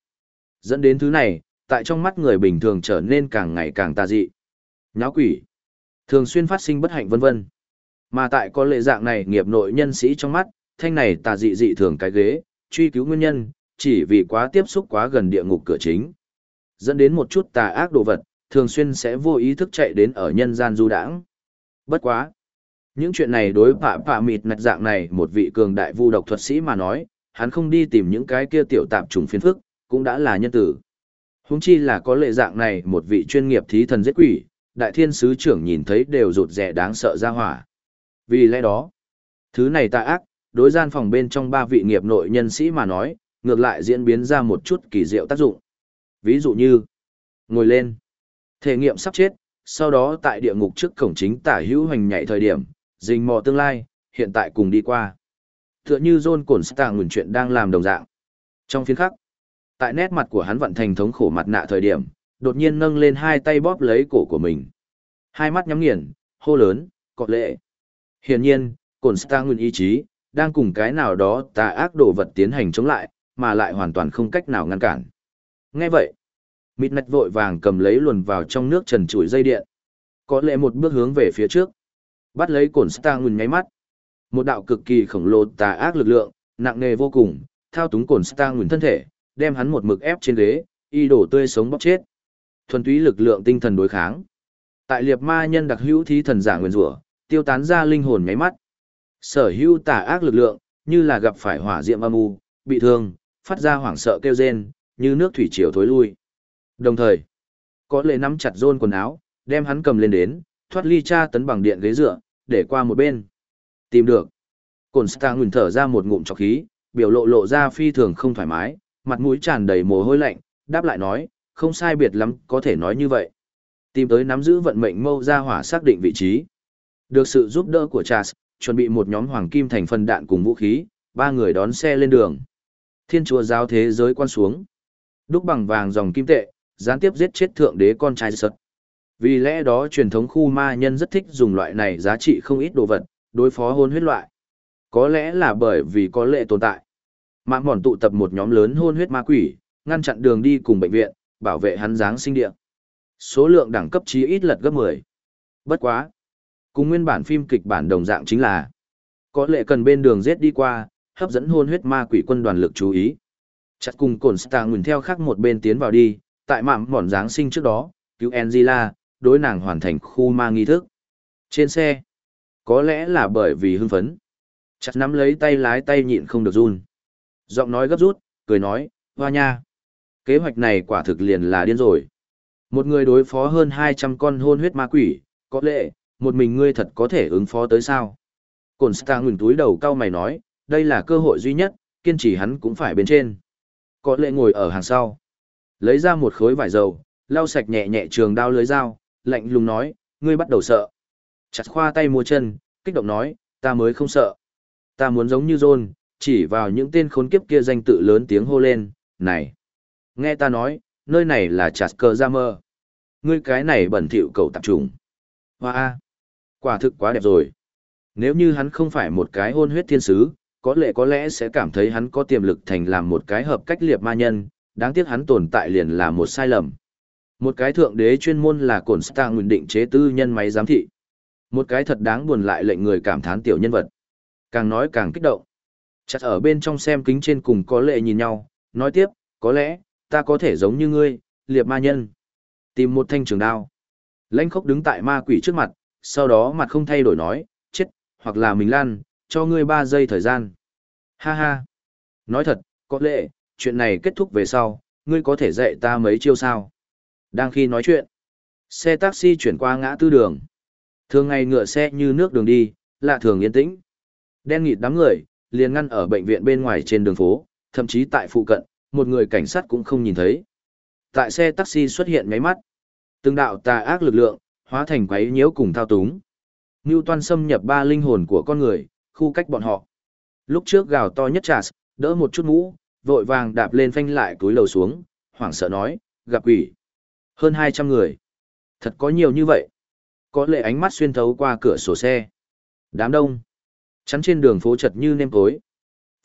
Dẫn đến thứ này, tại trong mắt người bình thường trở nên càng ngày càng tà dị. Nháo quỷ. Thường xuyên phát sinh bất hạnh vân vân. Mà tại có lệ dạng này nghiệp nội nhân sĩ trong mắt, thanh này tà dị dị thường cái ghế, truy cứu nguyên nhân, chỉ vì quá tiếp xúc quá gần địa ngục cửa chính. Dẫn đến một chút tà ác đồ vật, thường xuyên sẽ vô ý thức chạy đến ở nhân gian du đãng. Bất quá. Những chuyện này đối phạ phạ mịt nạch dạng này một vị cường đại vu độc thuật sĩ mà nói, hắn không đi tìm những cái kia tiểu tạp trùng phiền phức, cũng đã là nhân tử. Húng chi là có lệ dạng này một vị chuyên nghiệp thí thần giết quỷ, đại thiên sứ trưởng nhìn thấy đều rụt rẻ đáng sợ ra hỏa. Vì lẽ đó, thứ này tà ác, đối gian phòng bên trong ba vị nghiệp nội nhân sĩ mà nói, ngược lại diễn biến ra một chút kỳ diệu tác dụng. Ví dụ như, ngồi lên, thể nghiệm sắp chết, sau đó tại địa ngục trước cổng chính tả hữu hành nhảy thời điểm, dình mò tương lai, hiện tại cùng đi qua. Tựa như John Cổn Star chuyện đang làm đồng dạng. Trong phiên khắc, tại nét mặt của hắn vận thành thống khổ mặt nạ thời điểm, đột nhiên nâng lên hai tay bóp lấy cổ của mình. Hai mắt nhắm nghiền, hô lớn, cọt lệ. Hiển nhiên, Cổn Star nguyên ý chí, đang cùng cái nào đó tà ác đồ vật tiến hành chống lại, mà lại hoàn toàn không cách nào ngăn cản. Nghe vậy, mịt nạch vội vàng cầm lấy luồn vào trong nước trần trụi dây điện. Có lẽ một bước hướng về phía trước. Bắt lấy cổn Star ngừng nháy mắt. Một đạo cực kỳ khổng lồ tà ác lực lượng, nặng nề vô cùng, thao túng cổn Star ngừng thân thể, đem hắn một mực ép trên ghế, y đổ tươi sống bóc chết. Thuần túy lực lượng tinh thần đối kháng. Tại liệp ma nhân đặc hữu thí thần giả nguyên rủa, tiêu tán ra linh hồn nháy mắt. Sở hữu tà ác lực lượng, như là gặp phải hỏa diệm âm u, bị thương, phát ra hoảng sợ kêu rên, như nước thủy triều thối lui. Đồng thời, có lệ nắm chặt rôn quần áo, đem hắn cầm lên đến, thoát ly tra tấn bằng điện ghế dựa, để qua một bên. Tìm được. Cổn Star ngừng thở ra một ngụm trọc khí, biểu lộ lộ ra phi thường không thoải mái, mặt mũi tràn đầy mồ hôi lạnh, đáp lại nói, không sai biệt lắm, có thể nói như vậy. Tìm tới nắm giữ vận mệnh mâu ra hỏa xác định vị trí. Được sự giúp đỡ của Charles, chuẩn bị một nhóm hoàng kim thành phần đạn cùng vũ khí, ba người đón xe lên đường. Thiên chúa giáo thế giới quan xuống. Đúc bằng vàng dòng kim tệ, gián tiếp giết chết thượng đế con trai sật. Vì lẽ đó truyền thống khu ma nhân rất thích dùng loại này giá trị không ít đồ vật, đối phó hôn huyết loại. Có lẽ là bởi vì có lệ tồn tại. Mạng mòn tụ tập một nhóm lớn hôn huyết ma quỷ, ngăn chặn đường đi cùng bệnh viện, bảo vệ hắn dáng sinh địa. Số lượng đẳng cấp chí ít lật gấp 10. Bất quá. Cùng nguyên bản phim kịch bản đồng dạng chính là có lệ cần bên đường giết đi qua, hấp dẫn hôn huyết ma quỷ quân đoàn lực chú ý. Chặt cùng cổn stà ngừng theo khác một bên tiến vào đi, tại mạng mòn dáng sinh trước đó, cứu Angela, đối nàng hoàn thành khu ma nghi thức. Trên xe, có lẽ là bởi vì hưng phấn. Chặt nắm lấy tay lái tay nhịn không được run. Giọng nói gấp rút, cười nói, hoa nha. Kế hoạch này quả thực liền là điên rồi. Một người đối phó hơn 200 con hôn huyết ma quỷ, có lẽ, một mình ngươi thật có thể ứng phó tới sao. Cổn Star ngừng túi đầu cao mày nói, đây là cơ hội duy nhất, kiên trì hắn cũng phải bên trên. Có lẽ ngồi ở hàng sau. Lấy ra một khối vải dầu, lau sạch nhẹ nhẹ trường đao lưới dao, lạnh lùng nói, ngươi bắt đầu sợ. Chặt khoa tay mua chân, kích động nói, ta mới không sợ. Ta muốn giống như John, chỉ vào những tên khốn kiếp kia danh tự lớn tiếng hô lên, này. Nghe ta nói, nơi này là chặt cờ ra mơ. Ngươi cái này bẩn thỉu cầu tạp trùng. Hoa quả thực quá đẹp rồi. Nếu như hắn không phải một cái hôn huyết thiên sứ, có lẽ có lẽ sẽ cảm thấy hắn có tiềm lực thành làm một cái hợp cách liệt ma nhân, đáng tiếc hắn tồn tại liền là một sai lầm. Một cái thượng đế chuyên môn là cổn stang nguyên định chế tư nhân máy giám thị. Một cái thật đáng buồn lại lệnh người cảm thán tiểu nhân vật. Càng nói càng kích động. Chặt ở bên trong xem kính trên cùng có lệ nhìn nhau, nói tiếp, có lẽ, ta có thể giống như ngươi, liệp ma nhân. Tìm một thanh trường đao. Lãnh khốc đứng tại ma quỷ trước mặt, sau đó mặt không thay đổi nói, chết, hoặc là mình lan, cho ngươi ba giây thời gian. Ha ha. Nói thật, có lẽ, chuyện này kết thúc về sau, ngươi có thể dạy ta mấy chiêu sao. Đang khi nói chuyện, xe taxi chuyển qua ngã tư đường. Thường ngày ngựa xe như nước đường đi, lạ thường yên tĩnh. Đen nghịt đám người, liền ngăn ở bệnh viện bên ngoài trên đường phố, thậm chí tại phụ cận, một người cảnh sát cũng không nhìn thấy. Tại xe taxi xuất hiện ngáy mắt. Từng đạo tà ác lực lượng, hóa thành quấy nhiễu cùng thao túng. Ngưu toan xâm nhập ba linh hồn của con người, khu cách bọn họ. Lúc trước gào to nhất trà, đỡ một chút mũ, vội vàng đạp lên phanh lại túi lầu xuống, hoảng sợ nói, gặp quỷ. Hơn 200 người. Thật có nhiều như vậy. Có lệ ánh mắt xuyên thấu qua cửa sổ xe. Đám đông. Chắn trên đường phố chật như nêm cối.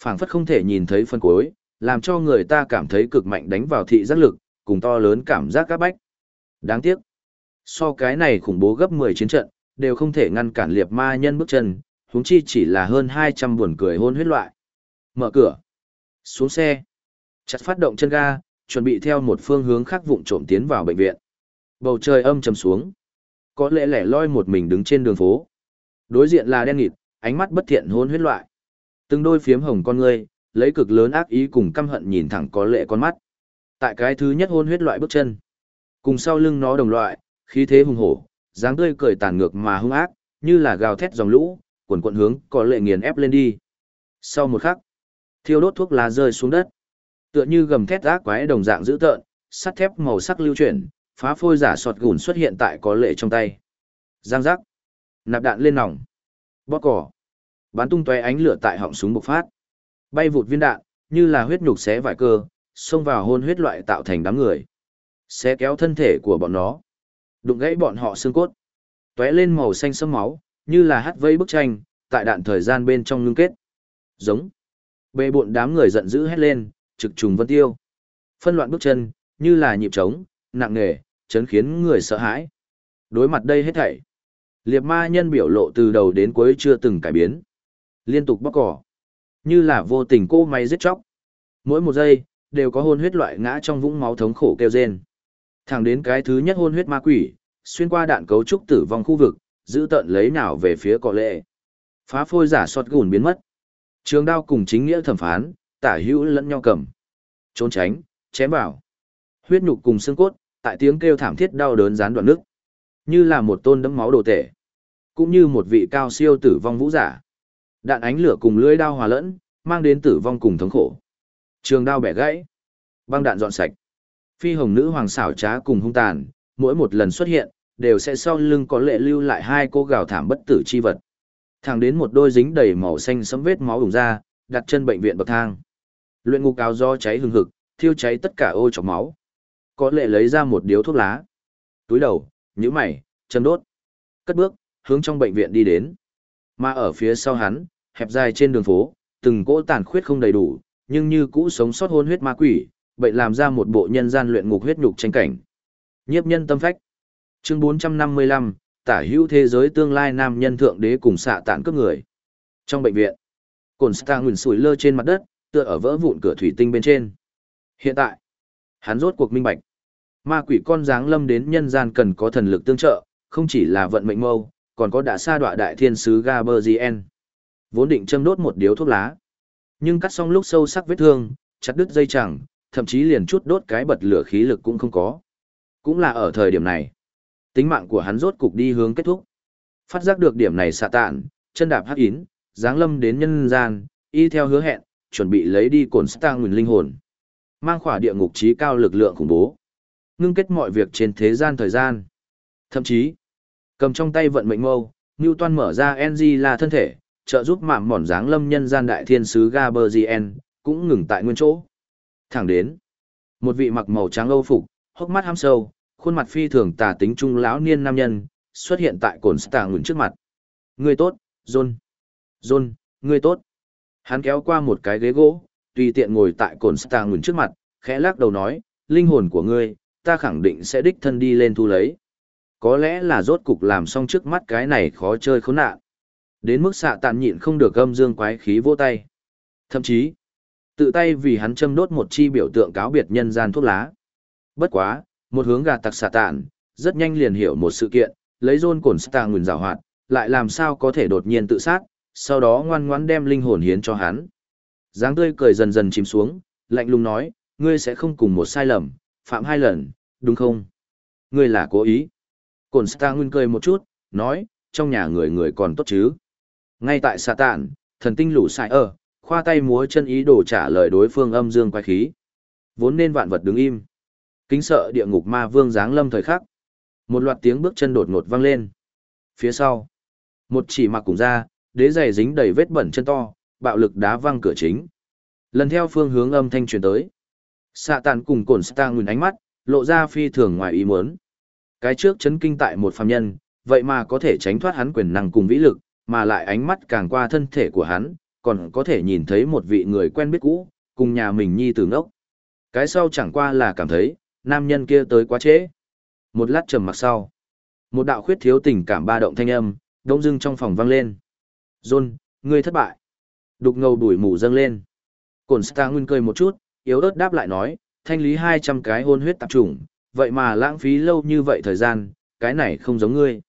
phảng phất không thể nhìn thấy phân cối, làm cho người ta cảm thấy cực mạnh đánh vào thị giác lực, cùng to lớn cảm giác các bách. Đáng tiếc. So cái này khủng bố gấp 10 chiến trận, đều không thể ngăn cản liệt ma nhân bước chân, huống chi chỉ là hơn 200 buồn cười hôn huyết loại. Mở cửa. Xuống xe. Chặt phát động chân ga, chuẩn bị theo một phương hướng khác vụng trộm tiến vào bệnh viện. Bầu trời âm trầm xuống. Có lẽ lẻ loi một mình đứng trên đường phố. Đối diện là đen nghịt, ánh mắt bất thiện hôn huyết loại. Từng đôi phiếm hồng con ngươi, lấy cực lớn ác ý cùng căm hận nhìn thẳng có lệ con mắt. Tại cái thứ nhất hôn huyết loại bước chân. Cùng sau lưng nó đồng loại, khí thế hùng hổ, dáng tươi cười tàn ngược mà hung ác, như là gào thét dòng lũ, quần quận hướng có lệ nghiền ép lên đi. Sau một khắc, thiêu đốt thuốc lá rơi xuống đất. Tựa như gầm thét ác quái đồng dạng dữ tợn, sắt thép màu sắc lưu chuyển, phá phôi giả sọt gùn xuất hiện tại có lệ trong tay. Giang giác, nạp đạn lên nòng, bóp cỏ, bắn tung tóe ánh lửa tại họng súng bộc phát. Bay vụt viên đạn, như là huyết nhục xé vải cơ, xông vào hôn huyết loại tạo thành đám người. Xé kéo thân thể của bọn nó, đụng gãy bọn họ xương cốt. Tóe lên màu xanh sẫm máu, như là hắt vây bức tranh, tại đạn thời gian bên trong ngưng kết. Giống. bê bộn đám người giận dữ hét lên, trực trùng vân tiêu. Phân loạn bước chân, như là nhịp trống, nặng nề, chấn khiến người sợ hãi. Đối mặt đây hết thảy. Liệp ma nhân biểu lộ từ đầu đến cuối chưa từng cải biến. Liên tục bóc cỏ. Như là vô tình cô may giết chóc. Mỗi một giây, đều có hôn huyết loại ngã trong vũng máu thống khổ kêu rên. Thẳng đến cái thứ nhất hôn huyết ma quỷ, xuyên qua đạn cấu trúc tử vong khu vực, giữ tận lấy nào về phía cọ lệ. Phá phôi giả sọt gùn biến mất. Trường đao cùng chính nghĩa thẩm phán, tả hữu lẫn nhau cầm. Trốn tránh, chém vào. Huyết nhục cùng xương cốt, tại tiếng kêu thảm thiết đau đớn gián đoạn nước. Như là một tôn đấm máu đồ tể. Cũng như một vị cao siêu tử vong vũ giả. Đạn ánh lửa cùng lưỡi đao hòa lẫn, mang đến tử vong cùng thống khổ. Trường đao bẻ gãy, băng đạn dọn sạch. Phi hồng nữ hoàng xảo trá cùng hung tàn, mỗi một lần xuất hiện, đều sẽ sau lưng có lệ lưu lại hai cô gào thảm bất tử chi vật. Thẳng đến một đôi dính đầy màu xanh sẫm vết máu ủng ra, đặt chân bệnh viện bậc thang. Luyện ngục áo do cháy hừng hực, thiêu cháy tất cả ô chọc máu. Có lệ lấy ra một điếu thuốc lá. Túi đầu, nhíu mày, châm đốt. Cất bước, hướng trong bệnh viện đi đến. Mà ở phía sau hắn, hẹp dài trên đường phố, từng cỗ tàn khuyết không đầy đủ, nhưng như cũ sống sót hôn huyết ma quỷ, bệnh làm ra một bộ nhân gian luyện ngục huyết nhục tranh cảnh. Nhiếp nhân tâm phách. Chương 455, tả hữu thế giới tương lai nam nhân thượng đế cùng xạ tản cướp người. Trong bệnh viện, Cổn Star nguyền sủi lơ trên mặt đất, tựa ở vỡ vụn cửa thủy tinh bên trên. Hiện tại, hắn rốt cuộc minh bạch. Ma quỷ con dáng lâm đến nhân gian cần có thần lực tương trợ, không chỉ là vận mệnh mâu, còn có đã sa đọa đại thiên sứ Gaberzien. Vốn định châm đốt một điếu thuốc lá. Nhưng cắt xong lúc sâu sắc vết thương, chặt đứt dây chẳng, thậm chí liền chút đốt cái bật lửa khí lực cũng không có. Cũng là ở thời điểm này, tính mạng của hắn rốt cục đi hướng kết thúc. Phát giác được điểm này xạ tạn, chân đạp hắc yến, dáng lâm đến nhân gian, y theo hứa hẹn, chuẩn bị lấy đi cồn star nguyên linh hồn. Mang khỏa địa ngục trí cao lực lượng khủng bố. Ngưng kết mọi việc trên thế gian thời gian. Thậm chí, cầm trong tay vận mệnh mâu, Newton mở ra NG là thân thể, trợ giúp mạm mỏn dáng lâm nhân gian đại thiên sứ Gaberzien, cũng ngừng tại nguyên chỗ. Thẳng đến, một vị mặc màu trắng âu phục, hốc mắt hăm sâu, khuôn mặt phi thường tà tính trung lão niên nam nhân, xuất hiện tại cồn star nguyên trước mặt. Người tốt, John. John, người tốt. Hắn kéo qua một cái ghế gỗ, tùy tiện ngồi tại cồn star Nguyền trước mặt, khẽ lắc đầu nói, linh hồn của ngươi, ta khẳng định sẽ đích thân đi lên thu lấy. Có lẽ là rốt cục làm xong trước mắt cái này khó chơi khốn nạn. Đến mức xạ tàn nhịn không được gâm dương quái khí vô tay. Thậm chí, tự tay vì hắn châm đốt một chi biểu tượng cáo biệt nhân gian thuốc lá. Bất quá, một hướng gà tặc xạ tàn, rất nhanh liền hiểu một sự kiện, lấy rôn cồn stà nguyền rào hoạt, lại làm sao có thể đột nhiên tự sát, sau đó ngoan ngoãn đem linh hồn hiến cho hắn. dáng tươi cười dần dần chìm xuống, lạnh lùng nói, ngươi sẽ không cùng một sai lầm, phạm hai lần, đúng không? Ngươi là cố ý. Cổn Star Nguyên cười một chút, nói, trong nhà người người còn tốt chứ. Ngay tại xạ tản, thần tinh lũ sai ở, khoa tay múa chân ý đồ trả lời đối phương âm dương quái khí. Vốn nên vạn vật đứng im. Kính sợ địa ngục ma vương giáng lâm thời khắc. Một loạt tiếng bước chân đột ngột vang lên. Phía sau, một chỉ mặc cùng ra, đế giày dính đầy vết bẩn chân to, bạo lực đá văng cửa chính. Lần theo phương hướng âm thanh truyền tới. Xạ tàn cùng cồn Star Nguyên ánh mắt, lộ ra phi thường ngoài ý muốn. Cái trước chấn kinh tại một phàm nhân, vậy mà có thể tránh thoát hắn quyền năng cùng vĩ lực, mà lại ánh mắt càng qua thân thể của hắn, còn có thể nhìn thấy một vị người quen biết cũ, cùng nhà mình nhi tử ngốc. Cái sau chẳng qua là cảm thấy, nam nhân kia tới quá trễ. Một lát trầm mặc sau, một đạo khuyết thiếu tình cảm ba động thanh âm, đông dưng trong phòng vang lên. John, ngươi thất bại. Đục ngầu đuổi mù dâng lên. Cổn Star cười một chút, yếu ớt đáp lại nói, thanh lý 200 cái hôn huyết tạp trùng, vậy mà lãng phí lâu như vậy thời gian, cái này không giống ngươi.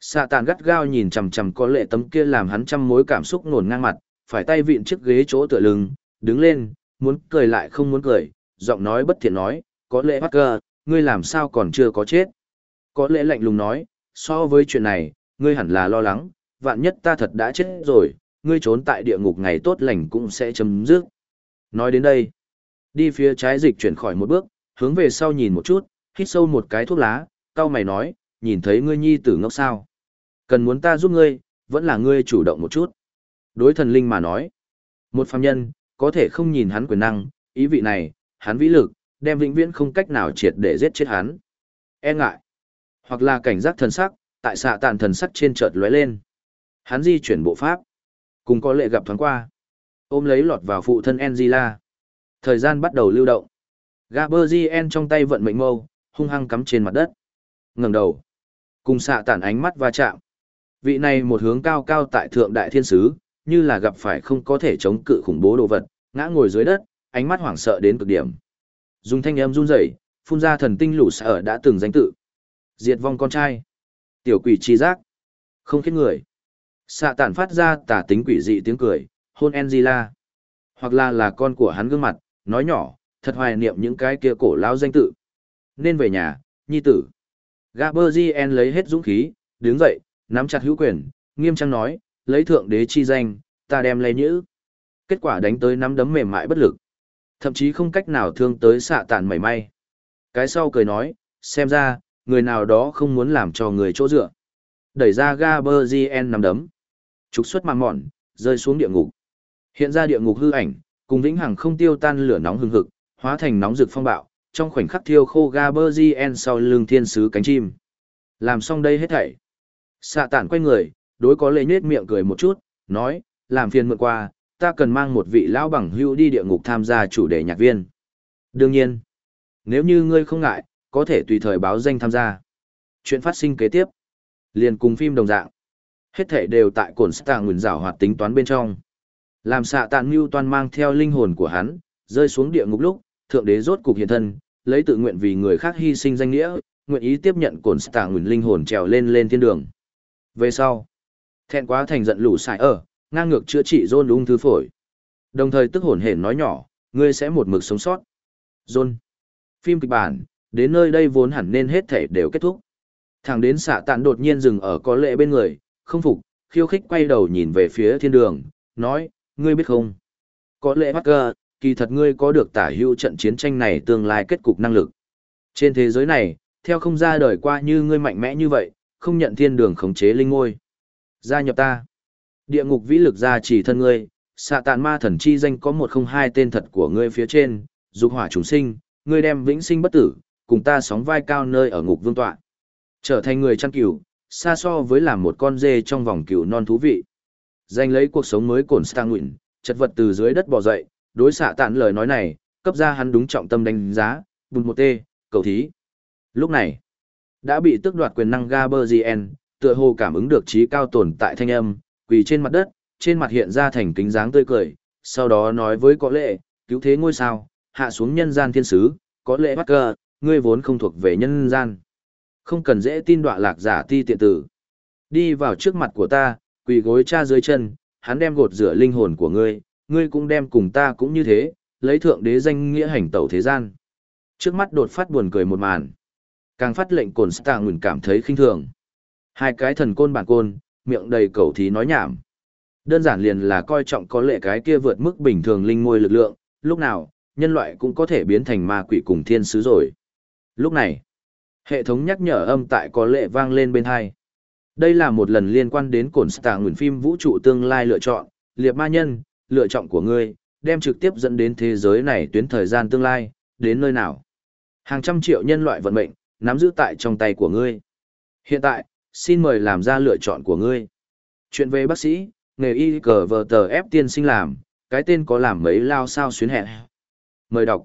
Sạ tàn gắt gao nhìn chằm chằm có lệ tấm kia làm hắn trăm mối cảm xúc nổn ngang mặt, phải tay vịn chiếc ghế chỗ tựa lưng, đứng lên, muốn cười lại không muốn cười, giọng nói bất thiện nói, có lệ bắt cơ, ngươi làm sao còn chưa có chết. Có lệ lạnh lùng nói, so với chuyện này, ngươi hẳn là lo lắng, vạn nhất ta thật đã chết rồi, ngươi trốn tại địa ngục ngày tốt lành cũng sẽ chấm dứt. Nói đến đây, đi phía trái dịch chuyển khỏi một bước, hướng về sau nhìn một chút, hít sâu một cái thuốc lá, cao mày nói, nhìn thấy ngươi nhi tử ngốc sao. Cần muốn ta giúp ngươi, vẫn là ngươi chủ động một chút. Đối thần linh mà nói, một phàm nhân, có thể không nhìn hắn quyền năng, ý vị này, hắn vĩ lực, đem vĩnh viễn không cách nào triệt để giết chết hắn. E ngại, hoặc là cảnh giác thần sắc, tại xạ tàn thần sắc trên chợt lóe lên. Hắn di chuyển bộ pháp, cùng có lệ gặp thoáng qua. Ôm lấy lọt vào phụ thân Angela. Thời gian bắt đầu lưu động. Gaberzien trong tay vận mệnh mâu, hung hăng cắm trên mặt đất. ngẩng đầu, cùng xạ tản ánh mắt va chạm. Vị này một hướng cao cao tại thượng đại thiên sứ, như là gặp phải không có thể chống cự khủng bố đồ vật, ngã ngồi dưới đất, ánh mắt hoảng sợ đến cực điểm. Dùng thanh âm run rẩy, phun ra thần tinh lũ sở đã từng danh tự. Diệt vong con trai. Tiểu quỷ chi giác. Không khiết người. Xạ tản phát ra tà tính quỷ dị tiếng cười, hôn Angela. Hoặc là là con của hắn gương mặt, nói nhỏ, thật hoài niệm những cái kia cổ lao danh tự. Nên về nhà, nhi tử. Gaberzien lấy hết dũng khí, đứng dậy, nắm chặt hữu quyền, nghiêm trang nói, lấy thượng đế chi danh, ta đem lấy nhữ. Kết quả đánh tới nắm đấm mềm mại bất lực. Thậm chí không cách nào thương tới xạ tản mảy may. Cái sau cười nói, xem ra, người nào đó không muốn làm cho người chỗ dựa. Đẩy ra Gaberzien nắm đấm. Trục xuất mạng mòn, rơi xuống địa ngục. Hiện ra địa ngục hư ảnh, cùng vĩnh hằng không tiêu tan lửa nóng hừng hực, hóa thành nóng rực phong bạo, trong khoảnh khắc thiêu khô Gaberzien sau lưng thiên sứ cánh chim. Làm xong đây hết thảy. Xạ tản quay người, đối có lệ nết miệng cười một chút, nói, làm phiền mượn qua, ta cần mang một vị lão bằng hữu đi địa ngục tham gia chủ đề nhạc viên. Đương nhiên, nếu như ngươi không ngại, có thể tùy thời báo danh tham gia. Chuyện phát sinh kế tiếp. Liền cùng phim đồng dạng. Hết thể đều tại cổn tạ nguyền rào hoạt tính toán bên trong. Làm xạ tàn mưu toàn mang theo linh hồn của hắn, rơi xuống địa ngục lúc, thượng đế rốt cục hiện thân, lấy tự nguyện vì người khác hy sinh danh nghĩa, nguyện ý tiếp nhận cổn tạ nguyền linh hồn trèo lên lên thiên đường. Về sau, thẹn quá thành giận lũ xài ở, ngang ngược chữa trị John ung thư phổi. Đồng thời tức hổn hển nói nhỏ, ngươi sẽ một mực sống sót. John. Phim kịch bản, đến nơi đây vốn hẳn nên hết thể đều kết thúc. Thằng đến xạ tạn đột nhiên dừng ở có lệ bên người, không phục, khiêu khích quay đầu nhìn về phía thiên đường, nói, ngươi biết không? Có lẽ bắt cơ, kỳ thật ngươi có được tả hữu trận chiến tranh này tương lai kết cục năng lực. Trên thế giới này, theo không ra đời qua như ngươi mạnh mẽ như vậy, không nhận thiên đường khống chế linh ngôi. Gia nhập ta. Địa ngục vĩ lực gia chỉ thân ngươi, xạ tạn ma thần chi danh có một không hai tên thật của ngươi phía trên, dục hỏa chúng sinh, ngươi đem vĩnh sinh bất tử, cùng ta sóng vai cao nơi ở ngục vương tọa. Trở thành người chăn cửu xa so với làm một con dê trong vòng cừu non thú vị. Giành lấy cuộc sống mới cổn stang nguyện, chật vật từ dưới đất bò dậy, đối xạ tạn lời nói này, cấp ra hắn đúng trọng tâm đánh giá, bùn một tê, cầu thí. Lúc này, đã bị tước đoạt quyền năng Gaberzien, tựa hồ cảm ứng được trí cao tồn tại thanh âm, quỳ trên mặt đất, trên mặt hiện ra thành kính dáng tươi cười, sau đó nói với có lệ, cứu thế ngôi sao, hạ xuống nhân gian thiên sứ, có lệ bắt cờ, ngươi vốn không thuộc về nhân gian. Không cần dễ tin đọa lạc giả ti tiện tử. Đi vào trước mặt của ta, quỳ gối cha dưới chân, hắn đem gột rửa linh hồn của ngươi, ngươi cũng đem cùng ta cũng như thế, lấy thượng đế danh nghĩa hành tẩu thế gian. Trước mắt đột phát buồn cười một màn. Càng phát lệnh cồn stạ nguyền cảm thấy khinh thường. Hai cái thần côn bản côn, miệng đầy cầu thí nói nhảm. Đơn giản liền là coi trọng có lệ cái kia vượt mức bình thường linh ngôi lực lượng, lúc nào, nhân loại cũng có thể biến thành ma quỷ cùng thiên sứ rồi. Lúc này, hệ thống nhắc nhở âm tại có lệ vang lên bên hai. Đây là một lần liên quan đến cổn stạ nguyện phim vũ trụ tương lai lựa chọn, liệt ma nhân, lựa chọn của ngươi, đem trực tiếp dẫn đến thế giới này tuyến thời gian tương lai, đến nơi nào. Hàng trăm triệu nhân loại vận mệnh, nắm giữ tại trong tay của ngươi. Hiện tại, xin mời làm ra lựa chọn của ngươi. Chuyện về bác sĩ, nghề y cờ vờ tờ ép tiên sinh làm, cái tên có làm mấy lao sao xuyến hẹn. Mời đọc.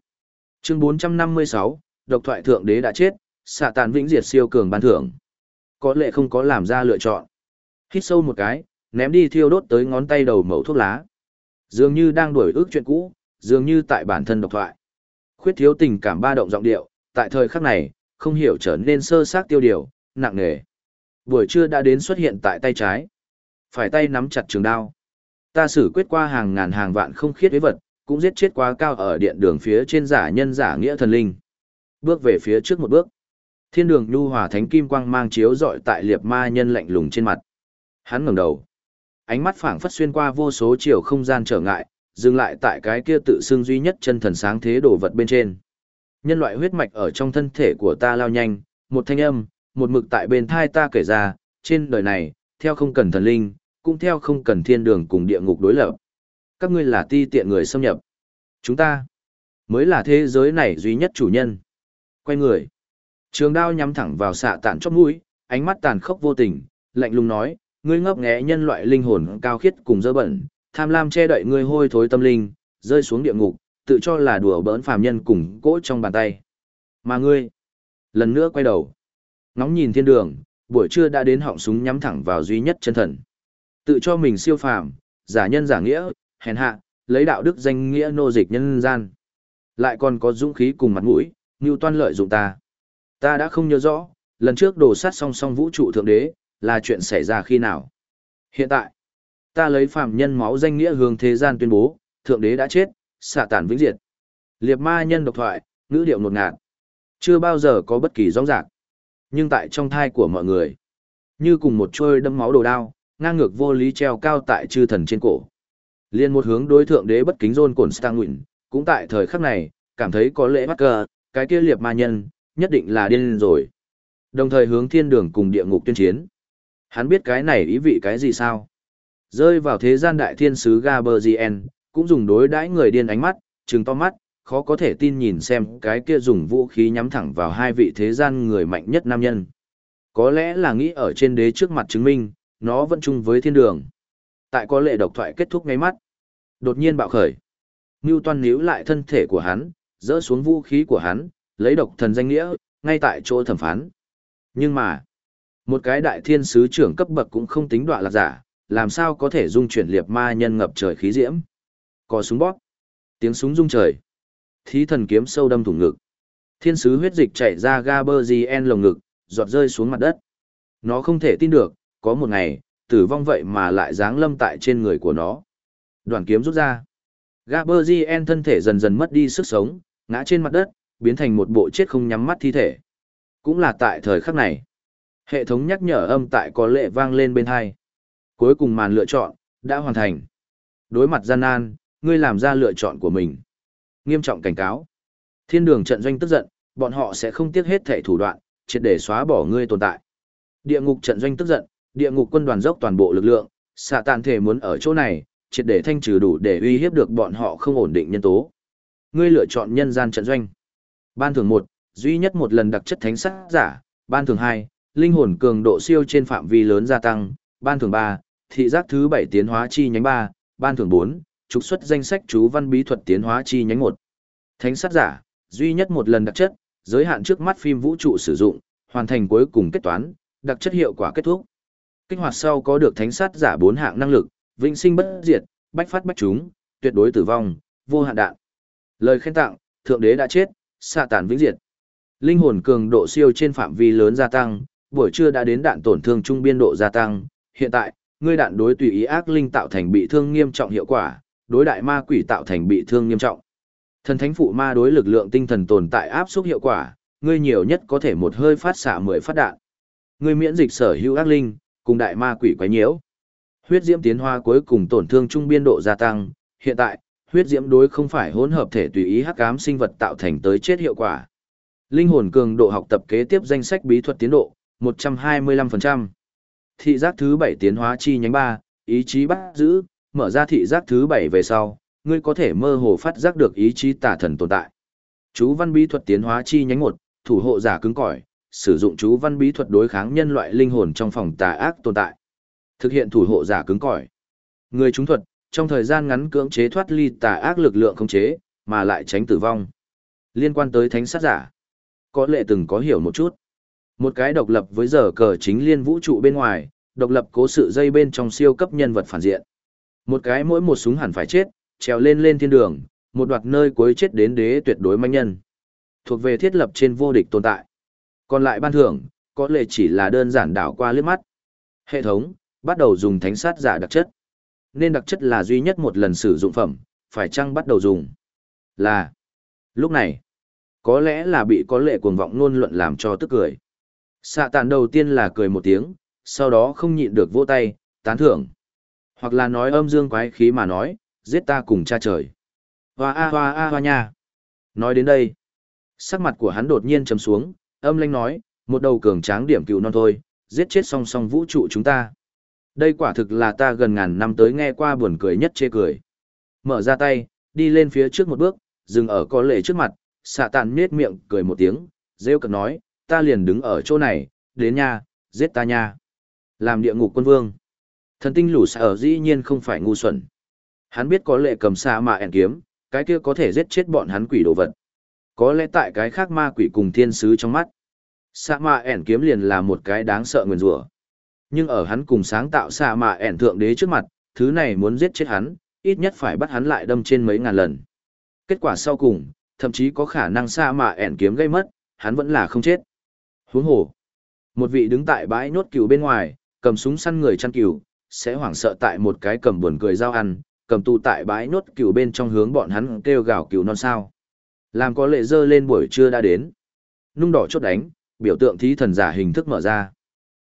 Chương 456, độc thoại thượng đế đã chết, xạ tàn vĩnh diệt siêu cường ban thưởng. Có lệ không có làm ra lựa chọn. Hít sâu một cái, ném đi thiêu đốt tới ngón tay đầu mẩu thuốc lá. Dường như đang đuổi ước chuyện cũ, dường như tại bản thân độc thoại. Khuyết thiếu tình cảm ba động giọng điệu, tại thời khắc này, không hiểu trở nên sơ xác tiêu điều, nặng nề. Buổi trưa đã đến xuất hiện tại tay trái. Phải tay nắm chặt trường đao. Ta xử quyết qua hàng ngàn hàng vạn không khiết với vật, cũng giết chết quá cao ở điện đường phía trên giả nhân giả nghĩa thần linh. Bước về phía trước một bước. Thiên đường nhu hòa thánh kim quang mang chiếu dọi tại liệp ma nhân lạnh lùng trên mặt. Hắn ngẩng đầu. Ánh mắt phảng phất xuyên qua vô số chiều không gian trở ngại, dừng lại tại cái kia tự xưng duy nhất chân thần sáng thế đồ vật bên trên. Nhân loại huyết mạch ở trong thân thể của ta lao nhanh, một thanh âm, một mực tại bên thai ta kể ra, trên đời này, theo không cần thần linh, cũng theo không cần thiên đường cùng địa ngục đối lập. Các ngươi là ti tiện người xâm nhập. Chúng ta mới là thế giới này duy nhất chủ nhân. Quay người. Trường đao nhắm thẳng vào xạ tản chóp mũi, ánh mắt tàn khốc vô tình, lạnh lùng nói, ngươi ngấp nghé nhân loại linh hồn cao khiết cùng dơ bẩn, tham lam che đậy ngươi hôi thối tâm linh, rơi xuống địa ngục, tự cho là đùa bỡn phàm nhân cùng cỗ trong bàn tay. Mà ngươi, lần nữa quay đầu, ngóng nhìn thiên đường, buổi trưa đã đến họng súng nhắm thẳng vào duy nhất chân thần. Tự cho mình siêu phàm, giả nhân giả nghĩa, hèn hạ, lấy đạo đức danh nghĩa nô dịch nhân gian. Lại còn có dũng khí cùng mặt mũi, như toan lợi dụng ta. Ta đã không nhớ rõ, lần trước đổ sát song song vũ trụ thượng đế, là chuyện xảy ra khi nào. Hiện tại, ta lấy phàm nhân máu danh nghĩa hướng thế gian tuyên bố, thượng đế đã chết, xạ tản vĩnh diệt. Liệt ma nhân độc thoại, ngữ điệu nột ngạt. Chưa bao giờ có bất kỳ rõ rạc. Nhưng tại trong thai của mọi người, như cùng một trôi đâm máu đồ đao, ngang ngược vô lý treo cao tại chư thần trên cổ. Liên một hướng đối thượng đế bất kính rôn cổn Stanguin, cũng tại thời khắc này, cảm thấy có lẽ bắt cờ, cái kia liệp ma nhân, nhất định là điên rồi. Đồng thời hướng thiên đường cùng địa ngục tuyên chiến. Hắn biết cái này ý vị cái gì sao? Rơi vào thế gian đại thiên sứ Gaberzien, cũng dùng đối đãi người điên ánh mắt, trừng to mắt, khó có thể tin nhìn xem cái kia dùng vũ khí nhắm thẳng vào hai vị thế gian người mạnh nhất nam nhân. Có lẽ là nghĩ ở trên đế trước mặt chứng minh, nó vẫn chung với thiên đường. Tại có lệ độc thoại kết thúc ngay mắt. Đột nhiên bạo khởi. Ngưu toan níu lại thân thể của hắn, dỡ xuống vũ khí của hắn, lấy độc thần danh nghĩa, ngay tại chỗ thẩm phán. Nhưng mà, một cái đại thiên sứ trưởng cấp bậc cũng không tính đoạ lạc giả, làm sao có thể dung chuyển liệt ma nhân ngập trời khí diễm. Có súng bóp. Tiếng súng rung trời. Thí thần kiếm sâu đâm thủng ngực. Thiên sứ huyết dịch chảy ra Gaberzien lồng ngực, giọt rơi xuống mặt đất. Nó không thể tin được, có một ngày, tử vong vậy mà lại giáng lâm tại trên người của nó. Đoàn kiếm rút ra. Gaberzien thân thể dần dần mất đi sức sống, ngã trên mặt đất, biến thành một bộ chết không nhắm mắt thi thể. Cũng là tại thời khắc này. Hệ thống nhắc nhở âm tại có lệ vang lên bên hai. Cuối cùng màn lựa chọn, đã hoàn thành. Đối mặt gian nan, ngươi làm ra lựa chọn của mình. Nghiêm trọng cảnh cáo. Thiên đường trận doanh tức giận, bọn họ sẽ không tiếc hết thể thủ đoạn, triệt để xóa bỏ ngươi tồn tại. Địa ngục trận doanh tức giận, địa ngục quân đoàn dốc toàn bộ lực lượng, xạ tàn thể muốn ở chỗ này, triệt để thanh trừ đủ để uy hiếp được bọn họ không ổn định nhân tố. Ngươi lựa chọn nhân gian trận doanh. Ban thường một, duy nhất một lần đặc chất thánh sắc giả, ban thường hai, linh hồn cường độ siêu trên phạm vi lớn gia tăng, ban thường ba, thị giác thứ bảy tiến hóa chi nhánh ba, ban thường bốn, trục xuất danh sách chú văn bí thuật tiến hóa chi nhánh một. Thánh sát giả, duy nhất một lần đặc chất, giới hạn trước mắt phim vũ trụ sử dụng, hoàn thành cuối cùng kết toán, đặc chất hiệu quả kết thúc. Kích hoạt sau có được thánh sát giả bốn hạng năng lực, vĩnh sinh bất diệt, bách phát bách chúng, tuyệt đối tử vong, vô hạn đạn. Lời khen tặng, thượng đế đã chết, xạ tàn vĩnh diệt. Linh hồn cường độ siêu trên phạm vi lớn gia tăng, buổi trưa đã đến đạn tổn thương trung biên độ gia tăng, hiện tại, ngươi đạn đối tùy ý ác linh tạo thành bị thương nghiêm trọng hiệu quả, đối đại ma quỷ tạo thành bị thương nghiêm trọng. Thần thánh phụ ma đối lực lượng tinh thần tồn tại áp suất hiệu quả, ngươi nhiều nhất có thể một hơi phát xạ 10 phát đạn. Ngươi miễn dịch sở hữu ác linh, cùng đại ma quỷ quấy nhiễu. Huyết diễm tiến hóa cuối cùng tổn thương trung biên độ gia tăng, hiện tại, huyết diễm đối không phải hỗn hợp thể tùy ý hắc ám sinh vật tạo thành tới chết hiệu quả. Linh hồn cường độ học tập kế tiếp danh sách bí thuật tiến độ, 125%. Thị giác thứ 7 tiến hóa chi nhánh 3, ý chí bắt giữ, mở ra thị giác thứ 7 về sau, ngươi có thể mơ hồ phát giác được ý chí tà thần tồn tại. Chú văn bí thuật tiến hóa chi nhánh 1, thủ hộ giả cứng cỏi, sử dụng chú văn bí thuật đối kháng nhân loại linh hồn trong phòng tà ác tồn tại. Thực hiện thủ hộ giả cứng cỏi. Người trúng thuật, trong thời gian ngắn cưỡng chế thoát ly tà ác lực lượng không chế, mà lại tránh tử vong. Liên quan tới thánh sát giả, có lệ từng có hiểu một chút. Một cái độc lập với giờ cờ chính liên vũ trụ bên ngoài, độc lập cố sự dây bên trong siêu cấp nhân vật phản diện. Một cái mỗi một súng hẳn phải chết, trèo lên lên thiên đường, một đoạt nơi cuối chết đến đế tuyệt đối manh nhân. Thuộc về thiết lập trên vô địch tồn tại. Còn lại ban thưởng, có lẽ chỉ là đơn giản đảo qua liếc mắt. Hệ thống, bắt đầu dùng thánh sát giả đặc chất. Nên đặc chất là duy nhất một lần sử dụng phẩm, phải chăng bắt đầu dùng? Là. Lúc này, có lẽ là bị có lệ cuồng vọng luôn luận làm cho tức cười. Xạ tàn đầu tiên là cười một tiếng, sau đó không nhịn được vỗ tay, tán thưởng. Hoặc là nói âm dương quái khí mà nói, giết ta cùng cha trời. Hoa a hoa a hoa nha. Nói đến đây, sắc mặt của hắn đột nhiên trầm xuống, âm lanh nói, một đầu cường tráng điểm cựu non thôi, giết chết song song vũ trụ chúng ta. Đây quả thực là ta gần ngàn năm tới nghe qua buồn cười nhất chê cười. Mở ra tay, đi lên phía trước một bước, dừng ở có lệ trước mặt, xạ tàn nết miệng cười một tiếng, rêu cực nói, ta liền đứng ở chỗ này, đến nha, giết ta nha. Làm địa ngục quân vương. Thần tinh lũ xạ ở dĩ nhiên không phải ngu xuẩn. Hắn biết có lệ cầm xa mà ẻn kiếm, cái kia có thể giết chết bọn hắn quỷ đồ vật. Có lẽ tại cái khác ma quỷ cùng thiên sứ trong mắt. xa ma ẻn kiếm liền là một cái đáng sợ nguyền rủa nhưng ở hắn cùng sáng tạo xạ mà ẻn thượng đế trước mặt, thứ này muốn giết chết hắn, ít nhất phải bắt hắn lại đâm trên mấy ngàn lần. Kết quả sau cùng, thậm chí có khả năng xạ mà ẻn kiếm gây mất, hắn vẫn là không chết. Huống hồ, một vị đứng tại bãi nhốt cừu bên ngoài, cầm súng săn người chăn cừu, sẽ hoảng sợ tại một cái cầm buồn cười giao ăn, cầm tù tại bãi nhốt cừu bên trong hướng bọn hắn kêu gào cừu non sao. Làm có lệ dơ lên buổi trưa đã đến. Nung đỏ chốt đánh, biểu tượng thí thần giả hình thức mở ra.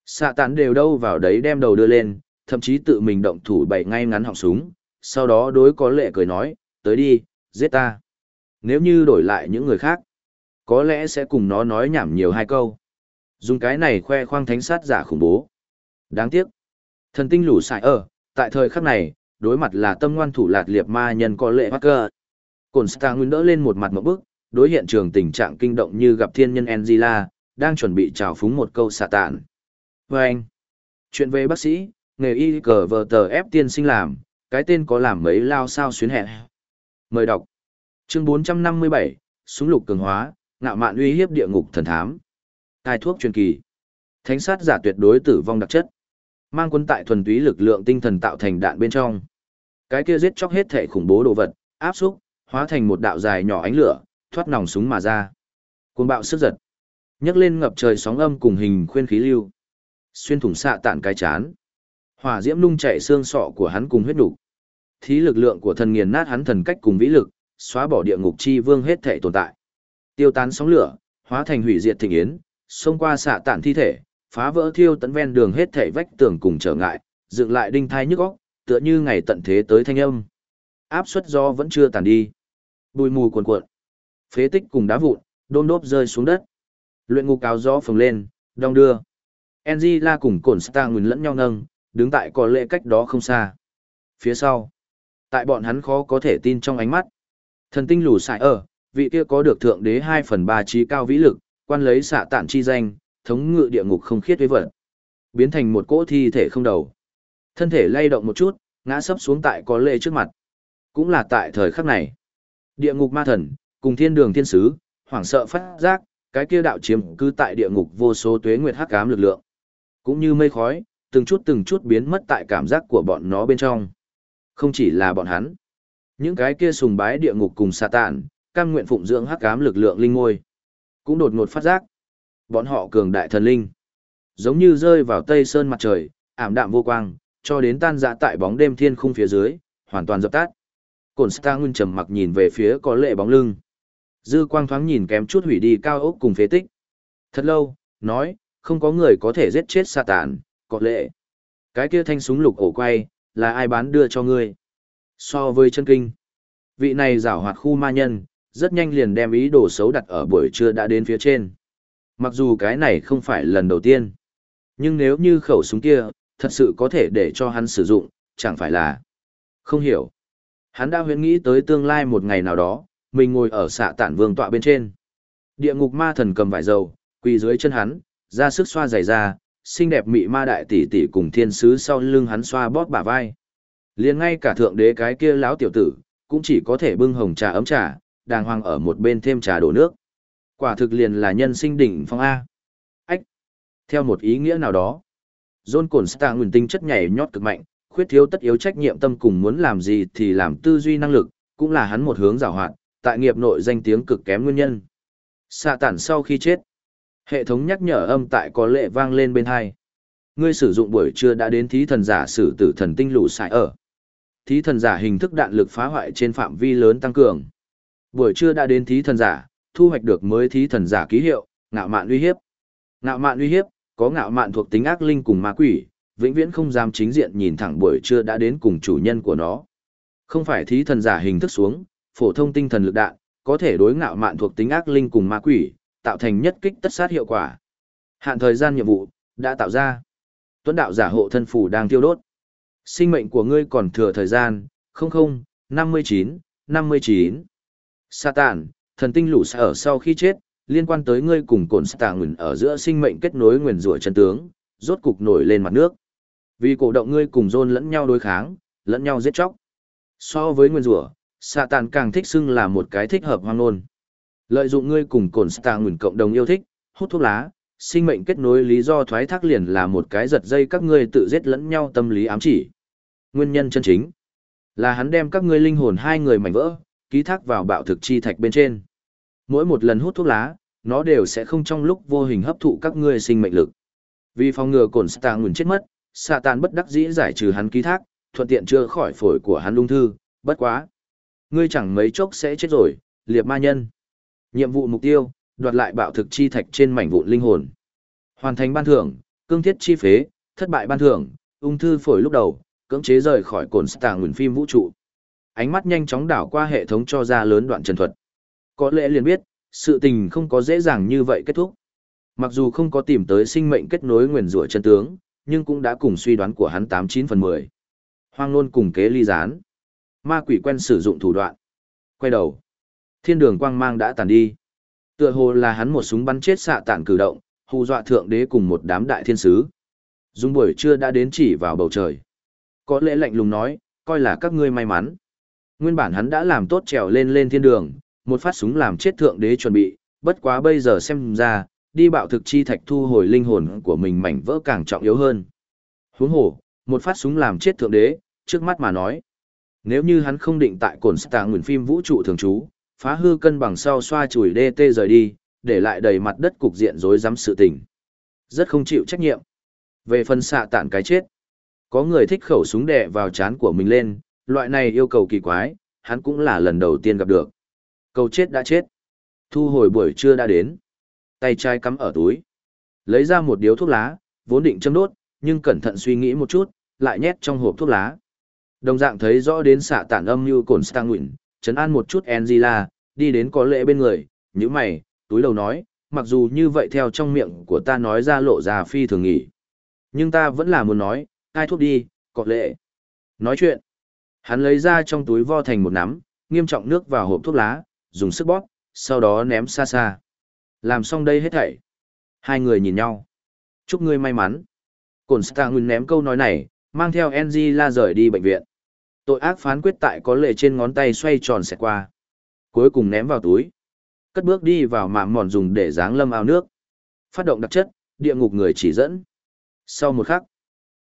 Xạ tán đều đâu vào đấy đem đầu đưa lên, thậm chí tự mình động thủ bày ngay ngắn họng súng, sau đó đối có lệ cười nói, tới đi, giết ta. Nếu như đổi lại những người khác, có lẽ sẽ cùng nó nói nhảm nhiều hai câu. Dùng cái này khoe khoang thánh sát giả khủng bố. Đáng tiếc. Thần tinh lũ xài ở, tại thời khắc này, đối mặt là tâm ngoan thủ lạt liệt ma nhân có lệ Parker. Cổn Star Nguyên đỡ lên một mặt một bức, đối hiện trường tình trạng kinh động như gặp thiên nhân Angela, đang chuẩn bị trào phúng một câu xạ tạn. Và anh, chuyện về bác sĩ, nghề y cờ vờ tờ ép tiên sinh làm, cái tên có làm mấy lao sao xuyến hẹn. Mời đọc. Chương 457, súng lục cường hóa, ngạo mạn uy hiếp địa ngục thần thám. Cai thuốc truyền kỳ. Thánh sát giả tuyệt đối tử vong đặc chất. Mang quân tại thuần túy lực lượng tinh thần tạo thành đạn bên trong. Cái kia giết chóc hết thể khủng bố đồ vật, áp xúc, hóa thành một đạo dài nhỏ ánh lửa, thoát nòng súng mà ra. Cuồng bạo sức giật. nhấc lên ngập trời sóng âm cùng hình khuyên khí lưu. Xuyên thủng xạ tản cái chán. Hỏa diễm nung chạy xương sọ của hắn cùng huyết đủ. Thí lực lượng của thần nghiền nát hắn thần cách cùng vĩ lực, xóa bỏ địa ngục chi vương hết thể tồn tại. Tiêu tán sóng lửa, hóa thành hủy diệt thịnh yến, xông qua xạ tản thi thể, phá vỡ thiêu tận ven đường hết thể vách tường cùng trở ngại, dựng lại đinh thai nhức óc, tựa như ngày tận thế tới thanh âm. Áp suất do vẫn chưa tàn đi. Bùi mù cuồn cuộn. Phế tích cùng đá vụn, đôm đốp rơi xuống đất. Luyện ngục áo gió phồng lên, đong đưa. Angela cùng cổn Star lẫn nhau nâng, đứng tại có lệ cách đó không xa. Phía sau, tại bọn hắn khó có thể tin trong ánh mắt. Thần tinh lù xài ở, vị kia có được thượng đế 2 phần 3 trí cao vĩ lực, quan lấy xạ tản chi danh, thống ngự địa ngục không khiết với vật. Biến thành một cỗ thi thể không đầu. Thân thể lay động một chút, ngã sấp xuống tại có lệ trước mặt. Cũng là tại thời khắc này. Địa ngục ma thần, cùng thiên đường thiên sứ, hoảng sợ phát giác, cái kia đạo chiếm cư tại địa ngục vô số tuế nguyệt hắc ám lực lượng. Cũng như mây khói, từng chút từng chút biến mất tại cảm giác của bọn nó bên trong. Không chỉ là bọn hắn. Những cái kia sùng bái địa ngục cùng Satan, cam nguyện phụng dưỡng hắc ám lực lượng linh ngôi. Cũng đột ngột phát giác. Bọn họ cường đại thần linh. Giống như rơi vào tây sơn mặt trời, ảm đạm vô quang, cho đến tan dã tại bóng đêm thiên khung phía dưới, hoàn toàn dập tắt. Cổn Star Nguyên trầm mặc nhìn về phía có lệ bóng lưng. Dư quang thoáng nhìn kém chút hủy đi cao ốc cùng phế tích. Thật lâu, nói, không có người có thể giết chết sa tàn, có lệ. Cái kia thanh súng lục ổ quay, là ai bán đưa cho ngươi? So với chân kinh, vị này giảo hoạt khu ma nhân, rất nhanh liền đem ý đồ xấu đặt ở buổi trưa đã đến phía trên. Mặc dù cái này không phải lần đầu tiên, nhưng nếu như khẩu súng kia, thật sự có thể để cho hắn sử dụng, chẳng phải là... Không hiểu. Hắn đã huyễn nghĩ tới tương lai một ngày nào đó, mình ngồi ở xạ tản vương tọa bên trên. Địa ngục ma thần cầm vải dầu, quỳ dưới chân hắn, ra sức xoa giày ra, xinh đẹp mị ma đại tỷ tỷ cùng thiên sứ sau lưng hắn xoa bóp bả vai. Liền ngay cả thượng đế cái kia lão tiểu tử, cũng chỉ có thể bưng hồng trà ấm trà, đàng hoàng ở một bên thêm trà đổ nước. Quả thực liền là nhân sinh đỉnh phong A. Ách! Theo một ý nghĩa nào đó, John Cổn nguyên tinh chất nhảy nhót cực mạnh, khuyết thiếu tất yếu trách nhiệm tâm cùng muốn làm gì thì làm tư duy năng lực, cũng là hắn một hướng rào hoạt, tại nghiệp nội danh tiếng cực kém nguyên nhân. Xạ tản sau khi chết, hệ thống nhắc nhở âm tại có lệ vang lên bên hai. Ngươi sử dụng buổi trưa đã đến thí thần giả sử tử thần tinh lũ xài ở. Thí thần giả hình thức đạn lực phá hoại trên phạm vi lớn tăng cường. Buổi trưa đã đến thí thần giả, thu hoạch được mới thí thần giả ký hiệu, ngạo mạn uy hiếp. Ngạo mạn uy hiếp, có ngạo mạn thuộc tính ác linh cùng ma quỷ, vĩnh viễn không dám chính diện nhìn thẳng buổi trưa đã đến cùng chủ nhân của nó. Không phải thí thần giả hình thức xuống, phổ thông tinh thần lực đạn, có thể đối ngạo mạn thuộc tính ác linh cùng ma quỷ, tạo thành nhất kích tất sát hiệu quả. Hạn thời gian nhiệm vụ, đã tạo ra. Tuấn đạo giả hộ thân phủ đang tiêu đốt. Sinh mệnh của ngươi còn thừa thời gian, 00, 59, 59. Satan, thần tinh lũ ở sau khi chết, liên quan tới ngươi cùng cồn Satan ở giữa sinh mệnh kết nối nguyền rủa chân tướng, rốt cục nổi lên mặt nước. Vì cổ động ngươi cùng dôn lẫn nhau đối kháng, lẫn nhau giết chóc. So với nguyên rủa, Satan càng thích xưng là một cái thích hợp hoang nôn. Lợi dụng ngươi cùng cồn Star nguyền cộng đồng yêu thích, hút thuốc lá, sinh mệnh kết nối lý do thoái thác liền là một cái giật dây các ngươi tự giết lẫn nhau tâm lý ám chỉ. Nguyên nhân chân chính là hắn đem các ngươi linh hồn hai người mảnh vỡ, ký thác vào bạo thực chi thạch bên trên. Mỗi một lần hút thuốc lá, nó đều sẽ không trong lúc vô hình hấp thụ các ngươi sinh mệnh lực. Vì phòng ngừa cồn Star nguyền chết mất, Satan bất đắc dĩ giải trừ hắn ký thác, thuận tiện chữa khỏi phổi của hắn ung thư, bất quá. Ngươi chẳng mấy chốc sẽ chết rồi, liệp ma nhân. Nhiệm vụ mục tiêu, đoạt lại bạo thực chi thạch trên mảnh vụn linh hồn. Hoàn thành ban thưởng, cương thiết chi phế, thất bại ban thưởng, ung thư phổi lúc đầu, cưỡng chế rời khỏi cồn star nguồn phim vũ trụ. Ánh mắt nhanh chóng đảo qua hệ thống cho ra lớn đoạn trần thuật. Có lẽ liền biết, sự tình không có dễ dàng như vậy kết thúc. Mặc dù không có tìm tới sinh mệnh kết nối nguyền rủa chân tướng, nhưng cũng đã cùng suy đoán của hắn 89 phần 10. Hoang luôn cùng kế ly gián. Ma quỷ quen sử dụng thủ đoạn. Quay đầu. Thiên đường quang mang đã tàn đi. Tựa hồ là hắn một súng bắn chết xạ tản cử động, hù dọa thượng đế cùng một đám đại thiên sứ. Dung buổi trưa đã đến chỉ vào bầu trời. Có lẽ lạnh lùng nói, coi là các ngươi may mắn. Nguyên bản hắn đã làm tốt trèo lên lên thiên đường, một phát súng làm chết thượng đế chuẩn bị, bất quá bây giờ xem ra, đi bạo thực chi thạch thu hồi linh hồn của mình mảnh vỡ càng trọng yếu hơn. Huống hồ, một phát súng làm chết thượng đế, trước mắt mà nói. Nếu như hắn không định tại cồn star nguyên phim vũ trụ thường trú, phá hư cân bằng sau xoa chùi DT rời đi, để lại đầy mặt đất cục diện rối rắm sự tình. Rất không chịu trách nhiệm. Về phần xạ tản cái chết, có người thích khẩu súng đè vào chán của mình lên, loại này yêu cầu kỳ quái, hắn cũng là lần đầu tiên gặp được. Cầu chết đã chết. Thu hồi buổi trưa đã đến. Tay trái cắm ở túi. Lấy ra một điếu thuốc lá, vốn định châm đốt, nhưng cẩn thận suy nghĩ một chút, lại nhét trong hộp thuốc lá. Đồng dạng thấy rõ đến xạ tản âm như cồn stang nguyện, chấn an một chút Angela, đi đến có lệ bên người, như mày, túi đầu nói, mặc dù như vậy theo trong miệng của ta nói ra lộ ra phi thường nghỉ. Nhưng ta vẫn là muốn nói, cai thuốc đi, có lệ. Nói chuyện, hắn lấy ra trong túi vo thành một nắm, nghiêm trọng nước vào hộp thuốc lá, dùng sức bóp, sau đó ném xa xa. Làm xong đây hết thảy. Hai người nhìn nhau. Chúc ngươi may mắn. Cổn Stang ném câu nói này, mang theo Angela rời đi bệnh viện. Tội ác phán quyết tại có lệ trên ngón tay xoay tròn xẹt qua. Cuối cùng ném vào túi. Cất bước đi vào mạng mòn dùng để giáng lâm ao nước. Phát động đặc chất, địa ngục người chỉ dẫn. Sau một khắc,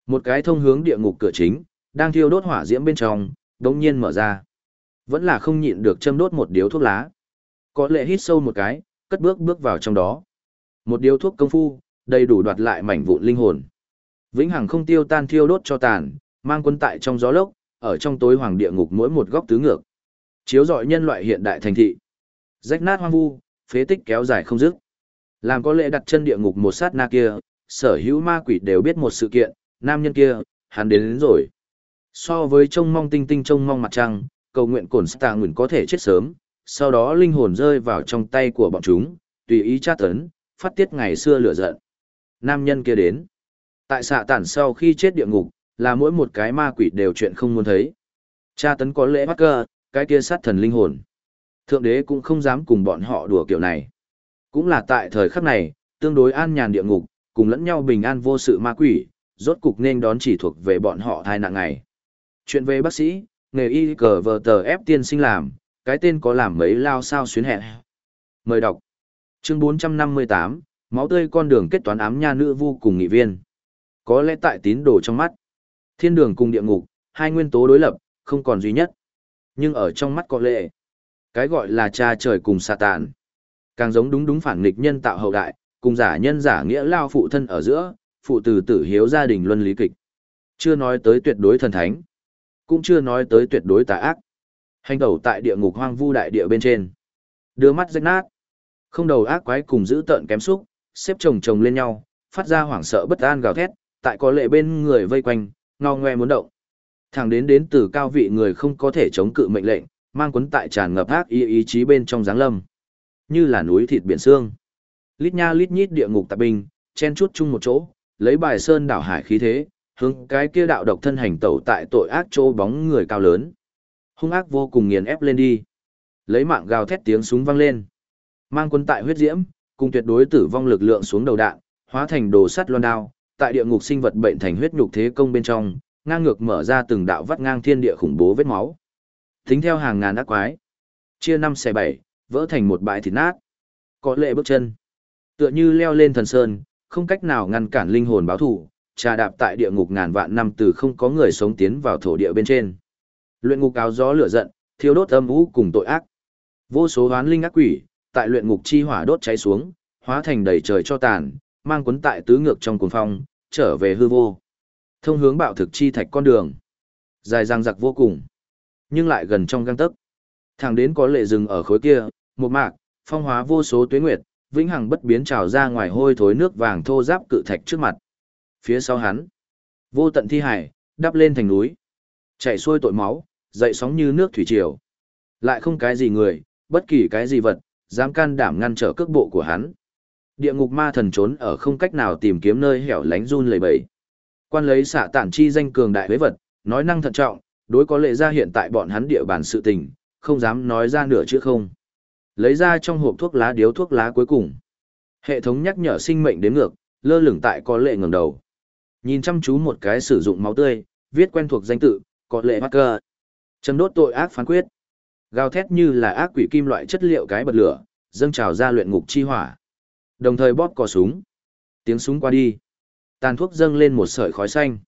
một cái thông hướng địa ngục cửa chính, đang thiêu đốt hỏa diễm bên trong, đống nhiên mở ra. Vẫn là không nhịn được châm đốt một điếu thuốc lá. Có lệ hít sâu một cái, cất bước bước vào trong đó. Một điếu thuốc công phu, đầy đủ đoạt lại mảnh vụn linh hồn. Vĩnh hằng không tiêu tan thiêu đốt cho tàn, mang quân tại trong gió lốc, ở trong tối hoàng địa ngục mỗi một góc tứ ngược. Chiếu rọi nhân loại hiện đại thành thị. Rách nát hoang vu, phế tích kéo dài không dứt. Làm có lẽ đặt chân địa ngục một sát na kia, sở hữu ma quỷ đều biết một sự kiện, nam nhân kia, hắn đến, đến rồi. So với trông mong tinh tinh trông mong mặt trăng, cầu nguyện cổn Star nguyện có thể chết sớm, sau đó linh hồn rơi vào trong tay của bọn chúng, tùy ý tra tấn, phát tiết ngày xưa lửa giận. Nam nhân kia đến. Tại xạ tản sau khi chết địa ngục, là mỗi một cái ma quỷ đều chuyện không muốn thấy. Cha tấn có lễ bắt cơ, cái kia sát thần linh hồn. Thượng đế cũng không dám cùng bọn họ đùa kiểu này. Cũng là tại thời khắc này, tương đối an nhàn địa ngục, cùng lẫn nhau bình an vô sự ma quỷ, rốt cục nên đón chỉ thuộc về bọn họ thai nặng ngày. Chuyện về bác sĩ, nghề y cờ vờ tờ ép tiên sinh làm, cái tên có làm mấy lao sao xuyến hẹn. Mời đọc. Chương 458, máu tươi con đường kết toán ám nha nữ vu cùng nghị viên. Có lẽ tại tín đồ trong mắt, thiên đường cùng địa ngục, hai nguyên tố đối lập, không còn duy nhất. Nhưng ở trong mắt có lệ, cái gọi là cha trời cùng sa tàn, càng giống đúng đúng phản nghịch nhân tạo hậu đại, cùng giả nhân giả nghĩa lao phụ thân ở giữa, phụ từ tử hiếu gia đình luân lý kịch. Chưa nói tới tuyệt đối thần thánh, cũng chưa nói tới tuyệt đối tà ác. Hành tẩu tại địa ngục hoang vu đại địa bên trên. Đưa mắt rách nát. Không đầu ác quái cùng giữ tợn kém xúc, xếp chồng chồng lên nhau, phát ra hoảng sợ bất an gào thét, tại có lệ bên người vây quanh, ngao ngoe muốn động. Thẳng đến đến từ cao vị người không có thể chống cự mệnh lệnh, mang quấn tại tràn ngập ác ý ý chí bên trong giáng lâm. Như là núi thịt biển xương. Lít nha lít nhít địa ngục tạp binh, chen chút chung một chỗ, lấy bài sơn đảo hải khí thế, hướng cái kia đạo độc thân hành tẩu tại tội ác chỗ bóng người cao lớn. Hung ác vô cùng nghiền ép lên đi. Lấy mạng gào thét tiếng súng vang lên. Mang quân tại huyết diễm, cùng tuyệt đối tử vong lực lượng xuống đầu đạn, hóa thành đồ sắt loan đao, tại địa ngục sinh vật bệnh thành huyết nhục thế công bên trong, ngang ngược mở ra từng đạo vắt ngang thiên địa khủng bố vết máu. Tính theo hàng ngàn ác quái, chia năm xẻ bảy, vỡ thành một bãi thịt nát. Có lệ bước chân, tựa như leo lên thần sơn, không cách nào ngăn cản linh hồn báo thù, trà đạp tại địa ngục ngàn vạn năm từ không có người sống tiến vào thổ địa bên trên. Luyện ngục áo gió lửa giận, thiêu đốt âm u cùng tội ác. Vô số hoán linh ác quỷ, tại luyện ngục chi hỏa đốt cháy xuống, hóa thành đầy trời cho tàn, mang cuốn tại tứ ngược trong cuồng phong, trở về hư vô. Thông hướng bạo thực chi thạch con đường. Dài răng giặc vô cùng, nhưng lại gần trong găng tấc. Thẳng đến có lệ rừng ở khối kia, một mạc, phong hóa vô số tuyến nguyệt, vĩnh hằng bất biến trào ra ngoài hôi thối nước vàng thô giáp cự thạch trước mặt. Phía sau hắn, vô tận thi hải, đắp lên thành núi. chạy xuôi tội máu, dậy sóng như nước thủy triều. Lại không cái gì người, bất kỳ cái gì vật, dám can đảm ngăn trở cước bộ của hắn. Địa ngục ma thần trốn ở không cách nào tìm kiếm nơi hẻo lánh run lầy bầy. Quan lấy xạ tản chi danh cường đại với vật, nói năng thận trọng, đối có lệ ra hiện tại bọn hắn địa bàn sự tình, không dám nói ra nửa chữ không. Lấy ra trong hộp thuốc lá điếu thuốc lá cuối cùng. Hệ thống nhắc nhở sinh mệnh đến ngược, lơ lửng tại có lệ ngẩng đầu. Nhìn chăm chú một cái sử dụng máu tươi, viết quen thuộc danh tự, có lệ Parker. Châm đốt tội ác phán quyết. Gào thét như là ác quỷ kim loại chất liệu cái bật lửa, dâng trào ra luyện ngục chi hỏa. Đồng thời bóp cò súng. Tiếng súng qua đi. Tàn thuốc dâng lên một sợi khói xanh.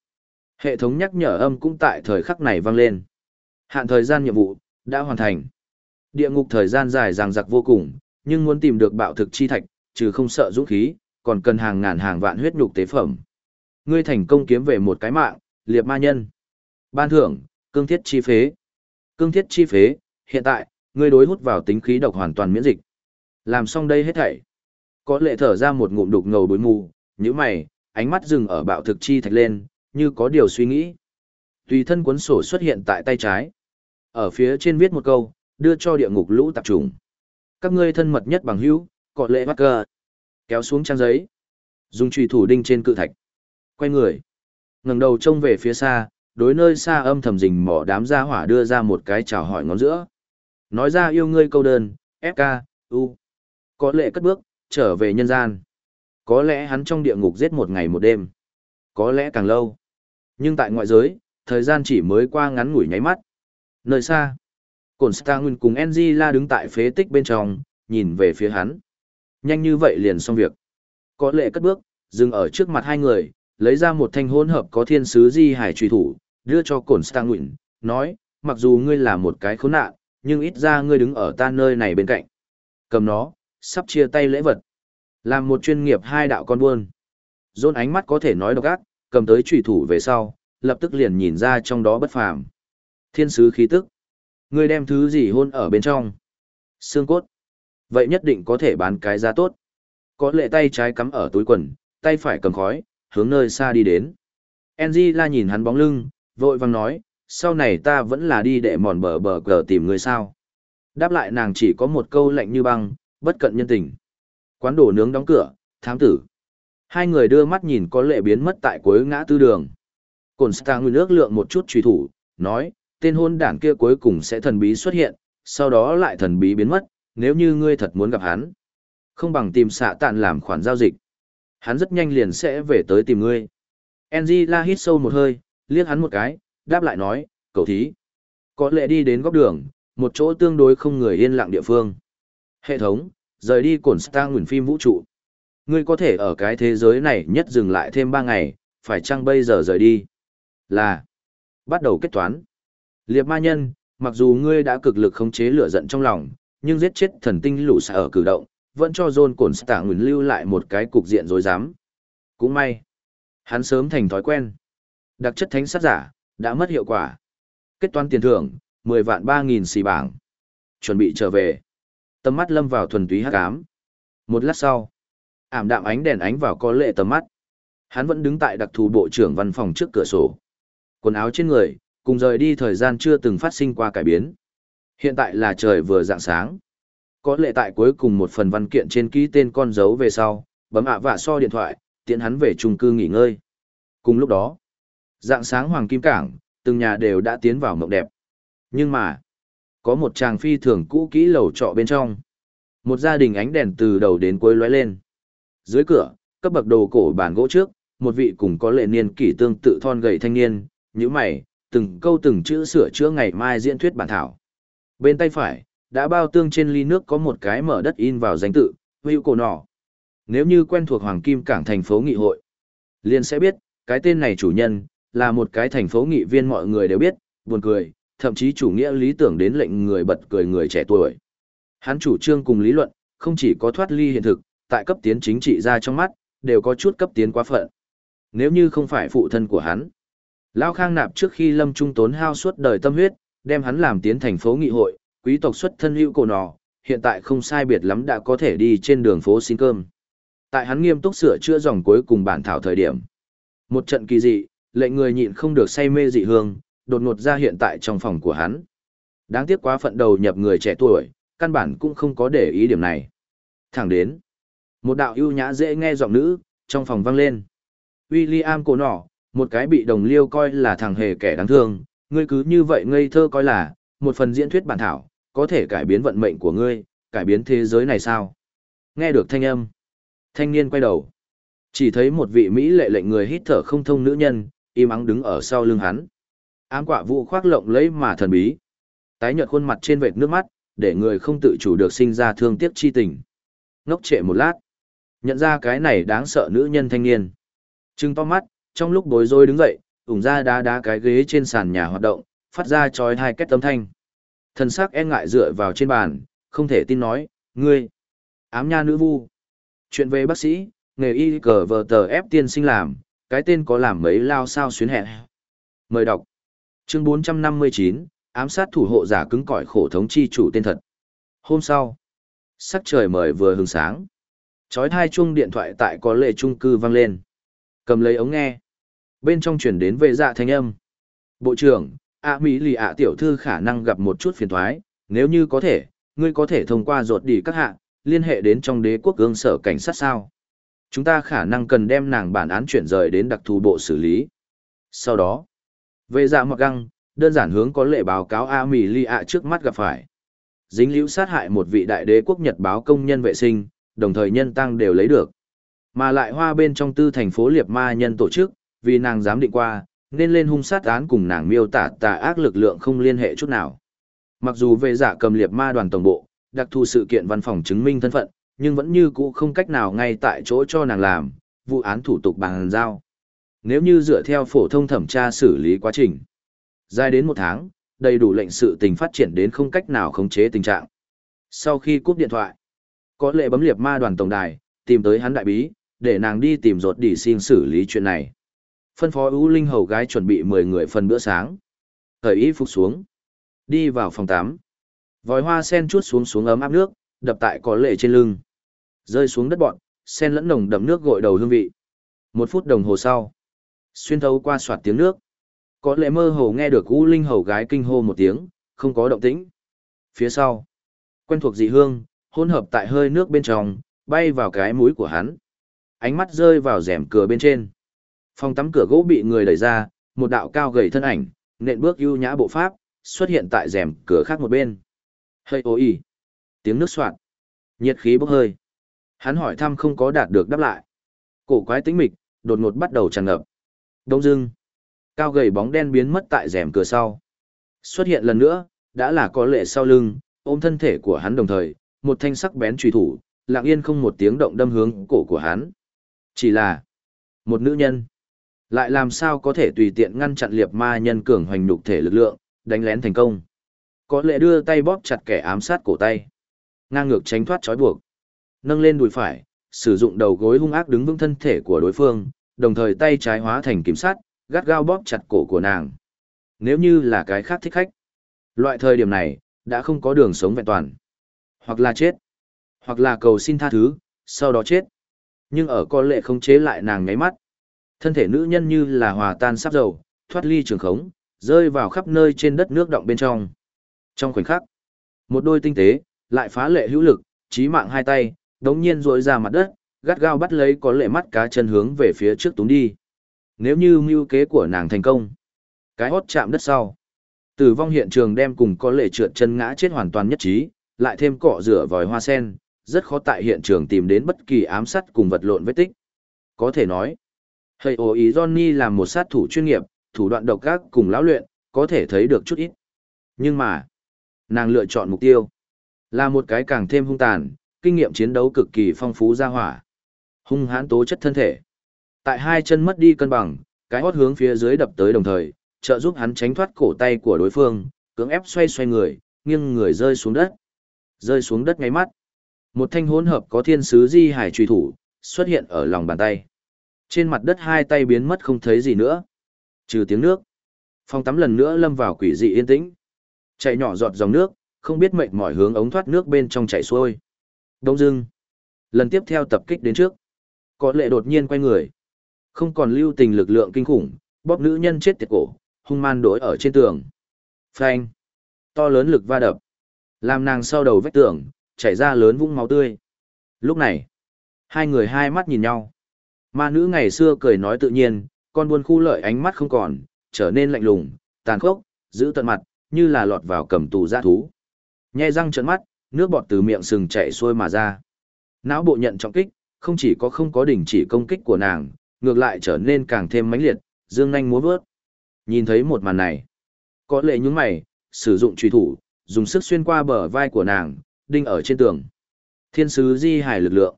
Hệ thống nhắc nhở âm cũng tại thời khắc này vang lên. Hạn thời gian nhiệm vụ, đã hoàn thành. Địa ngục thời gian dài ràng giặc vô cùng, nhưng muốn tìm được bạo thực chi thạch, trừ không sợ dũng khí, còn cần hàng ngàn hàng vạn huyết nhục tế phẩm. Ngươi thành công kiếm về một cái mạng, liệp ma nhân. Ban thưởng, cương thiết chi phế. Cương thiết chi phế, hiện tại, ngươi đối hút vào tính khí độc hoàn toàn miễn dịch. Làm xong đây hết thảy. Có lệ thở ra một ngụm đục ngầu bối mù, như mày, ánh mắt dừng ở bạo thực chi thạch lên, như có điều suy nghĩ. Tùy thân cuốn sổ xuất hiện tại tay trái. Ở phía trên viết một câu, đưa cho địa ngục lũ tạp trùng. Các ngươi thân mật nhất bằng hữu, có lệ bắt cờ. Kéo xuống trang giấy. Dùng trùy thủ đinh trên cự thạch. Quay người. ngẩng đầu trông về phía xa, đối nơi xa âm thầm rình mỏ đám gia hỏa đưa ra một cái chào hỏi ngón giữa. Nói ra yêu ngươi câu đơn, FK, U. Có lệ cất bước, trở về nhân gian. Có lẽ hắn trong địa ngục giết một ngày một đêm. Có lẽ càng lâu. Nhưng tại ngoại giới, thời gian chỉ mới qua ngắn ngủi nháy mắt. Nơi xa, Cổn Stangun cùng Angela đứng tại phế tích bên trong, nhìn về phía hắn. Nhanh như vậy liền xong việc. Có lệ cất bước, dừng ở trước mặt hai người, lấy ra một thanh hỗn hợp có thiên sứ di hải truy thủ, đưa cho Cổn Stangun, nói, mặc dù ngươi là một cái khốn nạn, nhưng ít ra ngươi đứng ở ta nơi này bên cạnh. Cầm nó, sắp chia tay lễ vật. Làm một chuyên nghiệp hai đạo con buôn. Dôn ánh mắt có thể nói độc ác, cầm tới trùy thủ về sau, lập tức liền nhìn ra trong đó bất phàm. Thiên sứ khí tức. Ngươi đem thứ gì hôn ở bên trong? Xương cốt. Vậy nhất định có thể bán cái giá tốt. Có lệ tay trái cắm ở túi quần, tay phải cầm khói, hướng nơi xa đi đến. la nhìn hắn bóng lưng, vội vàng nói, sau này ta vẫn là đi để mòn bờ bờ cờ tìm người sao. Đáp lại nàng chỉ có một câu lạnh như băng, bất cận nhân tình. Quán đồ nướng đóng cửa, thám tử. Hai người đưa mắt nhìn có lệ biến mất tại cuối ngã tư đường. Cổn Star nguyên ước lượng một chút truy thủ, nói, tên hôn đảng kia cuối cùng sẽ thần bí xuất hiện, sau đó lại thần bí biến mất, nếu như ngươi thật muốn gặp hắn. Không bằng tìm xạ tạn làm khoản giao dịch. Hắn rất nhanh liền sẽ về tới tìm ngươi. la hít sâu một hơi, liếc hắn một cái, đáp lại nói, cầu thí. Có lệ đi đến góc đường, một chỗ tương đối không người yên lặng địa phương. Hệ thống, rời đi cổn Star nguyền phim vũ trụ. Ngươi có thể ở cái thế giới này nhất dừng lại thêm 3 ngày, phải chăng bây giờ rời đi? Là. Bắt đầu kết toán. Liệp ma nhân, mặc dù ngươi đã cực lực khống chế lửa giận trong lòng, nhưng giết chết thần tinh lũ xả ở cử động, vẫn cho John Cổn Star Nguyên lưu lại một cái cục diện rối rắm. Cũng may, hắn sớm thành thói quen. Đặc chất thánh sát giả, đã mất hiệu quả. Kết toán tiền thưởng, 10 vạn 3.000 xì bảng. Chuẩn bị trở về. Tầm mắt lâm vào thuần túy hắc ám. Một lát sau, ảm đạm ánh đèn ánh vào có lệ tầm mắt. Hắn vẫn đứng tại đặc thù bộ trưởng văn phòng trước cửa sổ. Quần áo trên người, cùng rời đi thời gian chưa từng phát sinh qua cải biến. Hiện tại là trời vừa dạng sáng. Có lệ tại cuối cùng một phần văn kiện trên ký tên con dấu về sau, bấm ạ vạ so điện thoại, tiện hắn về chung cư nghỉ ngơi. Cùng lúc đó, dạng sáng Hoàng Kim Cảng, từng nhà đều đã tiến vào mộng đẹp. Nhưng mà, có một chàng phi thường cũ kỹ lầu trọ bên trong. Một gia đình ánh đèn từ đầu đến cuối lóe lên. Dưới cửa, cấp bậc đồ cổ bàn gỗ trước, một vị cùng có lệ niên kỷ tương tự thon gầy thanh niên, như mày, từng câu từng chữ sửa chữa ngày mai diễn thuyết bản thảo. Bên tay phải, đã bao tương trên ly nước có một cái mở đất in vào danh tự, hữu cổ nỏ Nếu như quen thuộc Hoàng Kim Cảng thành phố nghị hội, liền sẽ biết, cái tên này chủ nhân, là một cái thành phố nghị viên mọi người đều biết, buồn cười, thậm chí chủ nghĩa lý tưởng đến lệnh người bật cười người trẻ tuổi. Hắn chủ trương cùng lý luận, không chỉ có thoát ly hiện thực, tại cấp tiến chính trị ra trong mắt, đều có chút cấp tiến quá phận. Nếu như không phải phụ thân của hắn, Lao Khang Nạp trước khi lâm trung tốn hao suốt đời tâm huyết, đem hắn làm tiến thành phố nghị hội, quý tộc xuất thân hữu cổ nò, hiện tại không sai biệt lắm đã có thể đi trên đường phố xin cơm. Tại hắn nghiêm túc sửa chữa dòng cuối cùng bản thảo thời điểm. Một trận kỳ dị, Lệnh người nhịn không được say mê dị hương, đột ngột ra hiện tại trong phòng của hắn. Đáng tiếc quá phận đầu nhập người trẻ tuổi, căn bản cũng không có để ý điểm này. Thẳng đến, một đạo ưu nhã dễ nghe giọng nữ, trong phòng vang lên. William cổ nỏ, một cái bị đồng liêu coi là thằng hề kẻ đáng thương, ngươi cứ như vậy ngây thơ coi là, một phần diễn thuyết bản thảo, có thể cải biến vận mệnh của ngươi, cải biến thế giới này sao? Nghe được thanh âm. Thanh niên quay đầu. Chỉ thấy một vị Mỹ lệ lệnh người hít thở không thông nữ nhân, im ắng đứng ở sau lưng hắn. Ám quạ vụ khoác lộng lấy mà thần bí. Tái nhợt khuôn mặt trên vệt nước mắt, để người không tự chủ được sinh ra thương tiếc chi tình. Ngốc trệ một lát. Nhận ra cái này đáng sợ nữ nhân thanh niên. Trưng to mắt, trong lúc bối rối đứng dậy, ủng ra đá đá cái ghế trên sàn nhà hoạt động, phát ra chói hai kết âm thanh. Thần sắc e ngại dựa vào trên bàn, không thể tin nói, ngươi, ám nha nữ vu. Chuyện về bác sĩ, nghề y cờ vờ tờ ép tiên sinh làm, cái tên có làm mấy lao sao xuyến hẹn. Mời đọc. Chương 459, ám sát thủ hộ giả cứng cỏi khổ thống chi chủ tên thật. Hôm sau, sắc trời mời vừa hừng sáng. Chói thai chuông điện thoại tại có lệ trung cư vang lên. Cầm lấy ống nghe. Bên trong chuyển đến về dạ thanh âm. Bộ trưởng, ạ Mỹ lì ạ tiểu thư khả năng gặp một chút phiền thoái, nếu như có thể, ngươi có thể thông qua ruột đi các hạ, liên hệ đến trong đế quốc gương sở cảnh sát sao. Chúng ta khả năng cần đem nàng bản án chuyển rời đến đặc thù bộ xử lý. Sau đó, về dạ mặc găng, đơn giản hướng có lệ báo cáo A Mỹ lì ạ trước mắt gặp phải. Dính liễu sát hại một vị đại đế quốc Nhật báo công nhân vệ sinh, đồng thời nhân tăng đều lấy được. Mà lại hoa bên trong tư thành phố Liệp Ma nhân tổ chức, vì nàng dám định qua, nên lên hung sát án cùng nàng miêu tả tà ác lực lượng không liên hệ chút nào. Mặc dù về giả cầm Liệp Ma đoàn tổng bộ, đặc thù sự kiện văn phòng chứng minh thân phận, nhưng vẫn như cũ không cách nào ngay tại chỗ cho nàng làm, vụ án thủ tục bằng giao. Nếu như dựa theo phổ thông thẩm tra xử lý quá trình, dài đến một tháng, đầy đủ lệnh sự tình phát triển đến không cách nào khống chế tình trạng. Sau khi cúp điện thoại, có lệ bấm liệp ma đoàn tổng đài, tìm tới hắn đại bí, để nàng đi tìm rột đỉ xin xử lý chuyện này. Phân phó ưu linh hầu gái chuẩn bị 10 người phần bữa sáng. Thời y phục xuống. Đi vào phòng tắm. Vòi hoa sen chuốt xuống xuống ấm áp nước, đập tại có lệ trên lưng. Rơi xuống đất bọn, sen lẫn nồng đậm nước gội đầu hương vị. Một phút đồng hồ sau. Xuyên thấu qua soạt tiếng nước. Có lẽ mơ hồ nghe được U linh hầu gái kinh hô một tiếng, không có động tĩnh. Phía sau. Quen thuộc dị hương, hỗn hợp tại hơi nước bên trong, bay vào cái mũi của hắn. Ánh mắt rơi vào rèm cửa bên trên. Phòng tắm cửa gỗ bị người đẩy ra, một đạo cao gầy thân ảnh, nện bước ưu nhã bộ pháp, xuất hiện tại rèm cửa khác một bên. Hơi ố ý. Tiếng nước soạn. Nhiệt khí bốc hơi. Hắn hỏi thăm không có đạt được đáp lại. Cổ quái tĩnh mịch, đột ngột bắt đầu tràn ngập. Đông dưng. Cao gầy bóng đen biến mất tại rèm cửa sau. Xuất hiện lần nữa, đã là có lệ sau lưng, ôm thân thể của hắn đồng thời, một thanh sắc bén truy thủ, lặng yên không một tiếng động đâm hướng cổ của hắn. Chỉ là một nữ nhân, lại làm sao có thể tùy tiện ngăn chặn liệt ma nhân cường hoành nhục thể lực lượng, đánh lén thành công. Có lệ đưa tay bóp chặt kẻ ám sát cổ tay, ngang ngược tránh thoát trói buộc, nâng lên đùi phải, sử dụng đầu gối hung ác đứng vững thân thể của đối phương, đồng thời tay trái hóa thành kiểm sát, gắt gao bóp chặt cổ của nàng. Nếu như là cái khác thích khách, loại thời điểm này, đã không có đường sống vẹn toàn hoặc là chết, hoặc là cầu xin tha thứ, sau đó chết. Nhưng ở con lệ không chế lại nàng ngáy mắt. Thân thể nữ nhân như là hòa tan sắp dầu, thoát ly trường khống, rơi vào khắp nơi trên đất nước động bên trong. Trong khoảnh khắc, một đôi tinh tế, lại phá lệ hữu lực, chí mạng hai tay, đống nhiên rội ra mặt đất, gắt gao bắt lấy có lệ mắt cá chân hướng về phía trước túng đi. Nếu như mưu kế của nàng thành công, cái hót chạm đất sau. Tử vong hiện trường đem cùng có lệ trượt chân ngã chết hoàn toàn nhất trí, lại thêm cọ rửa vòi hoa sen, rất khó tại hiện trường tìm đến bất kỳ ám sát cùng vật lộn vết tích. Có thể nói, Hầy ồ ý Johnny là một sát thủ chuyên nghiệp, thủ đoạn độc ác cùng lão luyện, có thể thấy được chút ít. Nhưng mà, nàng lựa chọn mục tiêu, là một cái càng thêm hung tàn, kinh nghiệm chiến đấu cực kỳ phong phú ra hỏa. Hung hãn tố chất thân thể. Tại hai chân mất đi cân bằng, cái hót hướng phía dưới đập tới đồng thời, trợ giúp hắn tránh thoát cổ tay của đối phương, cưỡng ép xoay xoay người, nghiêng người rơi xuống đất. Rơi xuống đất ngay mắt. Một thanh hỗn hợp có thiên sứ di hải truy thủ, xuất hiện ở lòng bàn tay. Trên mặt đất hai tay biến mất không thấy gì nữa. Trừ tiếng nước. Phòng tắm lần nữa lâm vào quỷ dị yên tĩnh. Chạy nhỏ giọt dòng nước, không biết mệnh mỏi hướng ống thoát nước bên trong chảy xuôi. Đông dưng. Lần tiếp theo tập kích đến trước. Có lệ đột nhiên quay người. Không còn lưu tình lực lượng kinh khủng, Bóp nữ nhân chết tiệt cổ, hung man đối ở trên tường. Phanh. To lớn lực va đập. Làm nàng sau đầu vách tường, chảy ra lớn vũng máu tươi. Lúc này, hai người hai mắt nhìn nhau. Ma nữ ngày xưa cười nói tự nhiên, con buôn khu lợi ánh mắt không còn, trở nên lạnh lùng, tàn khốc, giữ tận mặt, như là lọt vào cầm tù giã thú. Nhe răng trợn mắt, nước bọt từ miệng sừng chảy xuôi mà ra. Não bộ nhận trọng kích, không chỉ có không có đình chỉ công kích của nàng, ngược lại trở nên càng thêm mãnh liệt, dương nhanh múa vớt. Nhìn thấy một màn này, có lệ nhúng mày, sử dụng truy thủ, dùng sức xuyên qua bờ vai của nàng, đinh ở trên tường. Thiên sứ di hải lực lượng.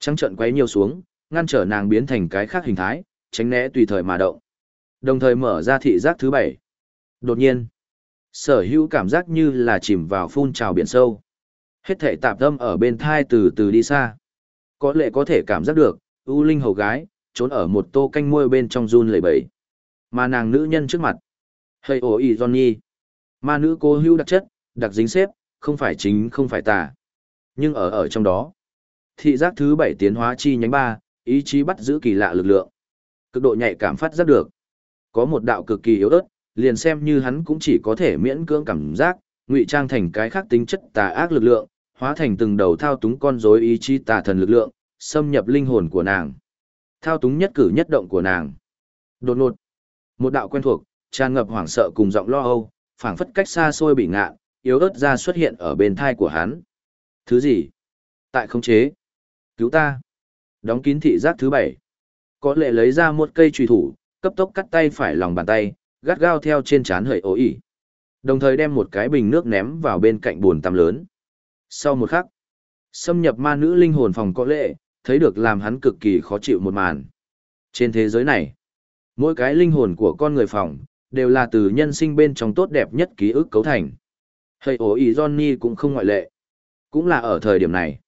Trăng trận quấy nhiều xuống, ngăn trở nàng biến thành cái khác hình thái, tránh né tùy thời mà động. Đồng thời mở ra thị giác thứ bảy. Đột nhiên, sở hữu cảm giác như là chìm vào phun trào biển sâu. Hết thể tạp tâm ở bên thai từ từ đi xa. Có lẽ có thể cảm giác được, U Linh hầu gái, trốn ở một tô canh môi bên trong run lẩy bẩy. Mà nàng nữ nhân trước mặt. Hơi ổ ý Johnny. Ma nữ cô hưu đặc chất, đặc dính xếp, không phải chính không phải tà. Nhưng ở ở trong đó. Thị giác thứ bảy tiến hóa chi nhánh ba, ý chí bắt giữ kỳ lạ lực lượng. Cực độ nhạy cảm phát giác được. Có một đạo cực kỳ yếu ớt, liền xem như hắn cũng chỉ có thể miễn cưỡng cảm giác, ngụy trang thành cái khác tính chất tà ác lực lượng, hóa thành từng đầu thao túng con rối ý chí tà thần lực lượng, xâm nhập linh hồn của nàng. Thao túng nhất cử nhất động của nàng. Đột ngột, một đạo quen thuộc, tràn ngập hoảng sợ cùng giọng lo âu, phảng phất cách xa xôi bị ngạn yếu ớt ra xuất hiện ở bên thai của hắn. Thứ gì? Tại không chế. Cứu ta. Đóng kín thị giác thứ bảy. Có lệ lấy ra một cây trùy thủ, cấp tốc cắt tay phải lòng bàn tay, gắt gao theo trên trán hợi ố ỉ. Đồng thời đem một cái bình nước ném vào bên cạnh buồn tắm lớn. Sau một khắc, xâm nhập ma nữ linh hồn phòng có lệ, thấy được làm hắn cực kỳ khó chịu một màn. Trên thế giới này, mỗi cái linh hồn của con người phòng, đều là từ nhân sinh bên trong tốt đẹp nhất ký ức cấu thành. Hây ổ ý Johnny cũng không ngoại lệ. Cũng là ở thời điểm này.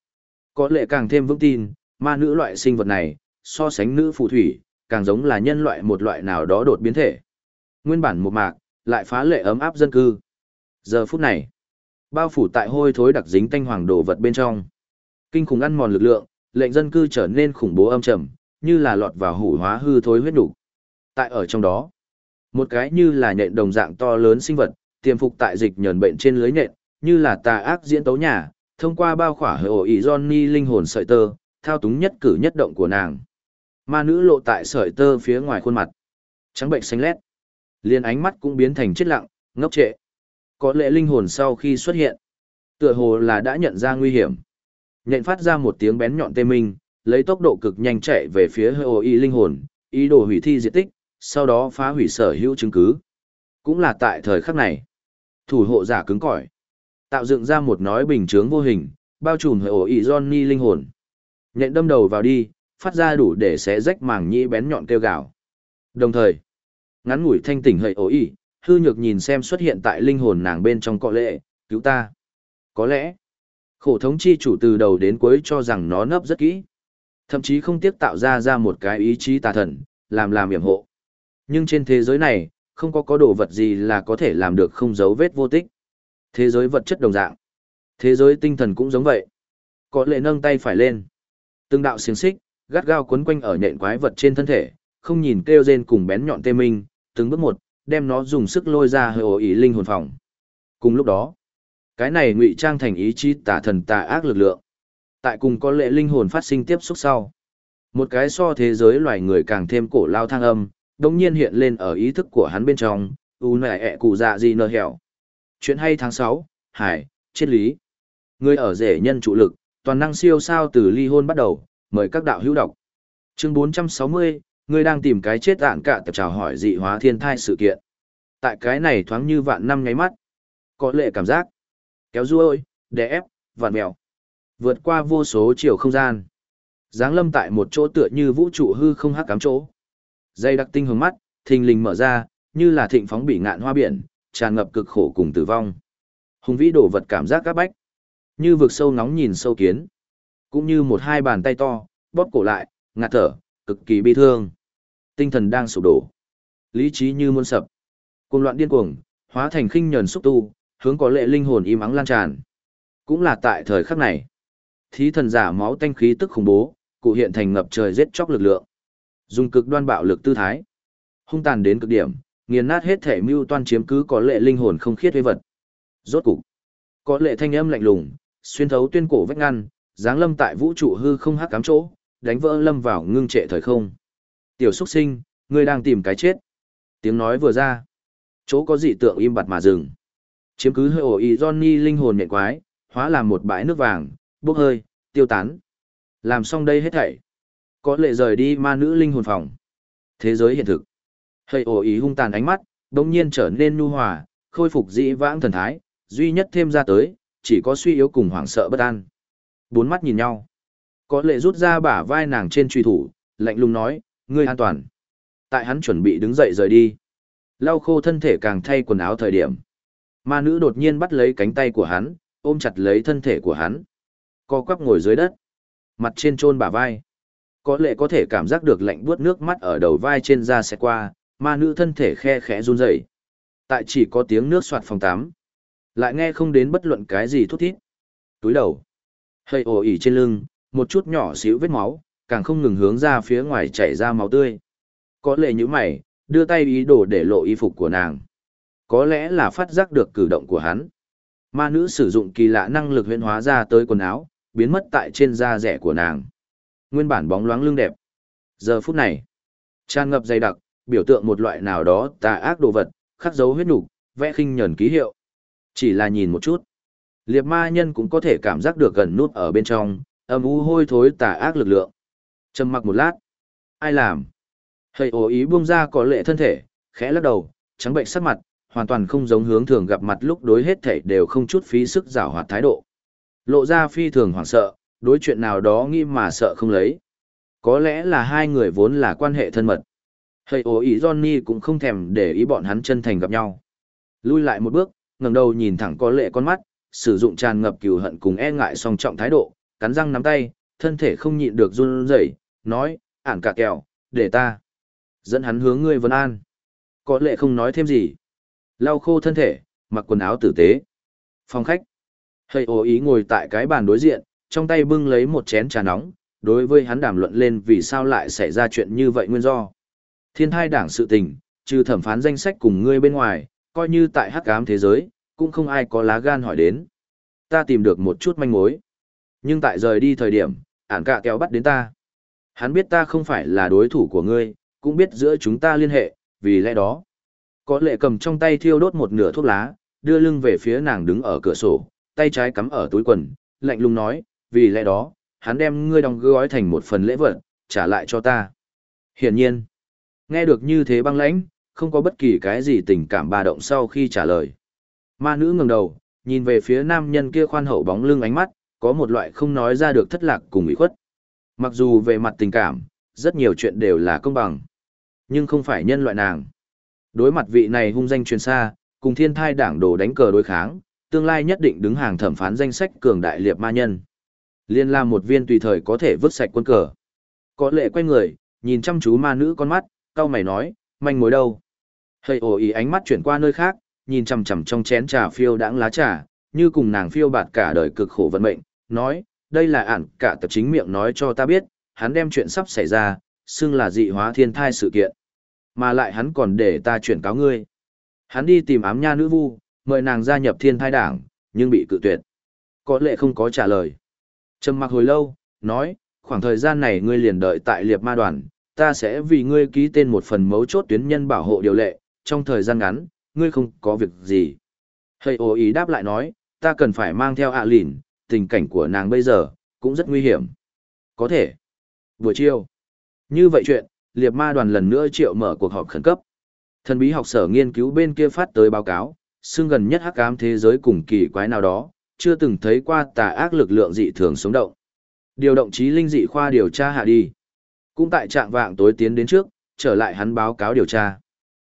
Có lệ càng thêm vững tin, ma nữ loại sinh vật này, so sánh nữ phù thủy, càng giống là nhân loại một loại nào đó đột biến thể. Nguyên bản một mạc, lại phá lệ ấm áp dân cư. Giờ phút này, bao phủ tại hôi thối đặc dính tanh hoàng đồ vật bên trong. Kinh khủng ăn mòn lực lượng, lệnh dân cư trở nên khủng bố âm trầm, như là lọt vào hủ hóa hư thối huyết đủ. Tại ở trong đó, một cái như là nhện đồng dạng to lớn sinh vật, tiềm phục tại dịch nhờn bệnh trên lưới nhện, như là tà ác diễn tấu nhà, thông qua bao khỏa hệ ý Johnny linh hồn sợi tơ, thao túng nhất cử nhất động của nàng. Ma nữ lộ tại sợi tơ phía ngoài khuôn mặt. Trắng bệnh xanh lét. Liên ánh mắt cũng biến thành chết lặng, ngốc trệ. Có lẽ linh hồn sau khi xuất hiện, tựa hồ là đã nhận ra nguy hiểm. Nhện phát ra một tiếng bén nhọn tê minh, lấy tốc độ cực nhanh chạy về phía hơi y linh hồn, ý đồ hủy thi diệt tích, sau đó phá hủy sở hữu chứng cứ. Cũng là tại thời khắc này, thủ hộ giả cứng cỏi, tạo dựng ra một nói bình chướng vô hình, bao trùm hơi y Johnny linh hồn. Nhện đâm đầu vào đi, phát ra đủ để xé rách màng nhĩ bén nhọn kêu gào. Đồng thời, ngắn ngủi thanh tỉnh hơi y, hư nhược nhìn xem xuất hiện tại linh hồn nàng bên trong cọ lệ, cứu ta. Có lẽ, khổ thống chi chủ từ đầu đến cuối cho rằng nó nấp rất kỹ. Thậm chí không tiếc tạo ra ra một cái ý chí tà thần, làm làm yểm hộ. Nhưng trên thế giới này, không có có đồ vật gì là có thể làm được không dấu vết vô tích. Thế giới vật chất đồng dạng. Thế giới tinh thần cũng giống vậy. Có lệ nâng tay phải lên. Từng đạo xiềng xích, gắt gao quấn quanh ở nhện quái vật trên thân thể, không nhìn kêu rên cùng bén nhọn tê minh, từng bước một, đem nó dùng sức lôi ra hơi ổ ý linh hồn phòng. Cùng lúc đó, cái này ngụy trang thành ý chí tà thần tà ác lực lượng. Tại cùng có lệ linh hồn phát sinh tiếp xúc sau. Một cái so thế giới loài người càng thêm cổ lao thang âm, đồng nhiên hiện lên ở ý thức của hắn bên trong, u nẻ ẹ cụ dạ gì nơ hẻo. Chuyện hay tháng 6, Hải, triết lý. Người ở rể nhân trụ lực, toàn năng siêu sao từ ly hôn bắt đầu, mời các đạo hữu đọc. Chương 460, Ngươi đang tìm cái chết ạn cả tập chào hỏi dị hóa thiên thai sự kiện. Tại cái này thoáng như vạn năm nháy mắt. Có lệ cảm giác. Kéo ruôi, đè ép, vạn mèo. Vượt qua vô số chiều không gian. Giáng lâm tại một chỗ tựa như vũ trụ hư không hắc cám chỗ. Dây đặc tinh hướng mắt, thình lình mở ra, như là thịnh phóng bị ngạn hoa biển, tràn ngập cực khổ cùng tử vong. Hùng vĩ đổ vật cảm giác các bách. Như vực sâu nóng nhìn sâu kiến. Cũng như một hai bàn tay to, bóp cổ lại, ngạt thở, cực kỳ bi thương. Tinh thần đang sụp đổ. Lý trí như muôn sập. Cuồng loạn điên cuồng, hóa thành khinh nhẫn xúc tu, hướng có lệ linh hồn im ắng lan tràn. Cũng là tại thời khắc này, thí thần giả máu tanh khí tức khủng bố, cụ hiện thành ngập trời giết chóc lực lượng. Dùng cực đoan bạo lực tư thái. Hung tàn đến cực điểm, nghiền nát hết thể mưu toan chiếm cứ có lệ linh hồn không khiết với vật. Rốt cục, có lệ thanh âm lạnh lùng, xuyên thấu tuyên cổ vách ngăn, giáng lâm tại vũ trụ hư không hắc cám chỗ, đánh vỡ lâm vào ngưng trệ thời không. Tiểu xuất sinh, ngươi đang tìm cái chết. Tiếng nói vừa ra, chỗ có dị tượng im bặt mà dừng. Chiếm cứ hơi ổ ý Johnny linh hồn nhện quái, hóa làm một bãi nước vàng, bốc hơi, tiêu tán. Làm xong đây hết thảy. Có lệ rời đi ma nữ linh hồn phòng. Thế giới hiện thực. Hơi ổ ý hung tàn ánh mắt, đồng nhiên trở nên nhu hòa, khôi phục dị vãng thần thái, duy nhất thêm ra tới, chỉ có suy yếu cùng hoảng sợ bất an. Bốn mắt nhìn nhau. Có lệ rút ra bả vai nàng trên truy thủ, lạnh lùng nói, ngươi an toàn. Tại hắn chuẩn bị đứng dậy rời đi. Lau khô thân thể càng thay quần áo thời điểm. Ma nữ đột nhiên bắt lấy cánh tay của hắn, ôm chặt lấy thân thể của hắn. Co quắp ngồi dưới đất. Mặt trên trôn bả vai. Có lẽ có thể cảm giác được lạnh buốt nước mắt ở đầu vai trên da sẽ qua, ma nữ thân thể khe khẽ run rẩy. Tại chỉ có tiếng nước soạt phòng tắm. Lại nghe không đến bất luận cái gì thút thít. Túi đầu. Hơi ồ ỉ trên lưng, một chút nhỏ xíu vết máu, càng không ngừng hướng ra phía ngoài chảy ra máu tươi. Có lẽ như mày, đưa tay ý đồ để lộ y phục của nàng. Có lẽ là phát giác được cử động của hắn. Ma nữ sử dụng kỳ lạ năng lực huyễn hóa ra tới quần áo, biến mất tại trên da rẻ của nàng. Nguyên bản bóng loáng lưng đẹp. Giờ phút này, tràn ngập dày đặc, biểu tượng một loại nào đó tà ác đồ vật, khắc dấu huyết nục, vẽ khinh nhẫn ký hiệu. Chỉ là nhìn một chút, liệt ma nhân cũng có thể cảm giác được gần nút ở bên trong, âm u hôi thối tà ác lực lượng. Trầm mặc một lát, ai làm? Hầy ổ ý buông ra có lệ thân thể, khẽ lắc đầu, trắng bệnh sắc mặt, hoàn toàn không giống hướng thường gặp mặt lúc đối hết thể đều không chút phí sức giảo hoạt thái độ. Lộ ra phi thường hoảng sợ, đối chuyện nào đó nghi mà sợ không lấy. Có lẽ là hai người vốn là quan hệ thân mật. Hầy ổ ý Johnny cũng không thèm để ý bọn hắn chân thành gặp nhau. Lui lại một bước, ngẩng đầu nhìn thẳng có lệ con mắt, sử dụng tràn ngập cừu hận cùng e ngại song trọng thái độ, cắn răng nắm tay, thân thể không nhịn được run rẩy, nói, ản cả kẹo, để ta. Dẫn hắn hướng ngươi vân an. Có lệ không nói thêm gì. Lau khô thân thể, mặc quần áo tử tế. Phòng khách. Hầy ồ ý ngồi tại cái bàn đối diện, trong tay bưng lấy một chén trà nóng, đối với hắn đàm luận lên vì sao lại xảy ra chuyện như vậy nguyên do. Thiên thai đảng sự tình, trừ thẩm phán danh sách cùng ngươi bên ngoài, coi như tại hắc ám thế giới, cũng không ai có lá gan hỏi đến. Ta tìm được một chút manh mối. Nhưng tại rời đi thời điểm, ản cạ kéo bắt đến ta. Hắn biết ta không phải là đối thủ của ngươi, cũng biết giữa chúng ta liên hệ, vì lẽ đó. Có lệ cầm trong tay thiêu đốt một nửa thuốc lá, đưa lưng về phía nàng đứng ở cửa sổ, tay trái cắm ở túi quần, lạnh lùng nói, vì lẽ đó, hắn đem ngươi đóng gói thành một phần lễ vật, trả lại cho ta. Hiển nhiên, nghe được như thế băng lãnh, không có bất kỳ cái gì tình cảm ba động sau khi trả lời. Ma nữ ngẩng đầu, nhìn về phía nam nhân kia khoan hậu bóng lưng ánh mắt, có một loại không nói ra được thất lạc cùng ủy khuất. Mặc dù về mặt tình cảm, rất nhiều chuyện đều là công bằng, nhưng không phải nhân loại nàng. Đối mặt vị này hung danh truyền xa, cùng thiên thai đảng đồ đánh cờ đối kháng, tương lai nhất định đứng hàng thẩm phán danh sách cường đại liệt ma nhân. Liên là một viên tùy thời có thể vứt sạch quân cờ. Có lệ quay người, nhìn chăm chú ma nữ con mắt, cau mày nói, manh mối đâu? Hơi ồ ý ánh mắt chuyển qua nơi khác, nhìn chằm chằm trong chén trà phiêu đãng lá trà, như cùng nàng phiêu bạt cả đời cực khổ vận mệnh, nói, đây là ản cả tập chính miệng nói cho ta biết, hắn đem chuyện sắp xảy ra, xưng là dị hóa thiên thai sự kiện. Mà lại hắn còn để ta chuyển cáo ngươi. Hắn đi tìm ám nha nữ vu, mời nàng gia nhập thiên thai đảng, nhưng bị cự tuyệt. Có lệ không có trả lời. Trầm mặc hồi lâu, nói, khoảng thời gian này ngươi liền đợi tại liệp ma đoàn, ta sẽ vì ngươi ký tên một phần mấu chốt tuyến nhân bảo hộ điều lệ, trong thời gian ngắn, ngươi không có việc gì. Hây ô ý đáp lại nói, ta cần phải mang theo ạ lìn, tình cảnh của nàng bây giờ, cũng rất nguy hiểm. Có thể. Vừa chiêu. Như vậy chuyện, liệt ma đoàn lần nữa triệu mở cuộc họp khẩn cấp. Thần bí học sở nghiên cứu bên kia phát tới báo cáo, xương gần nhất hắc ám thế giới cùng kỳ quái nào đó, chưa từng thấy qua tà ác lực lượng dị thường sống động. Điều động trí linh dị khoa điều tra hạ đi. Cũng tại trạng vạng tối tiến đến trước, trở lại hắn báo cáo điều tra.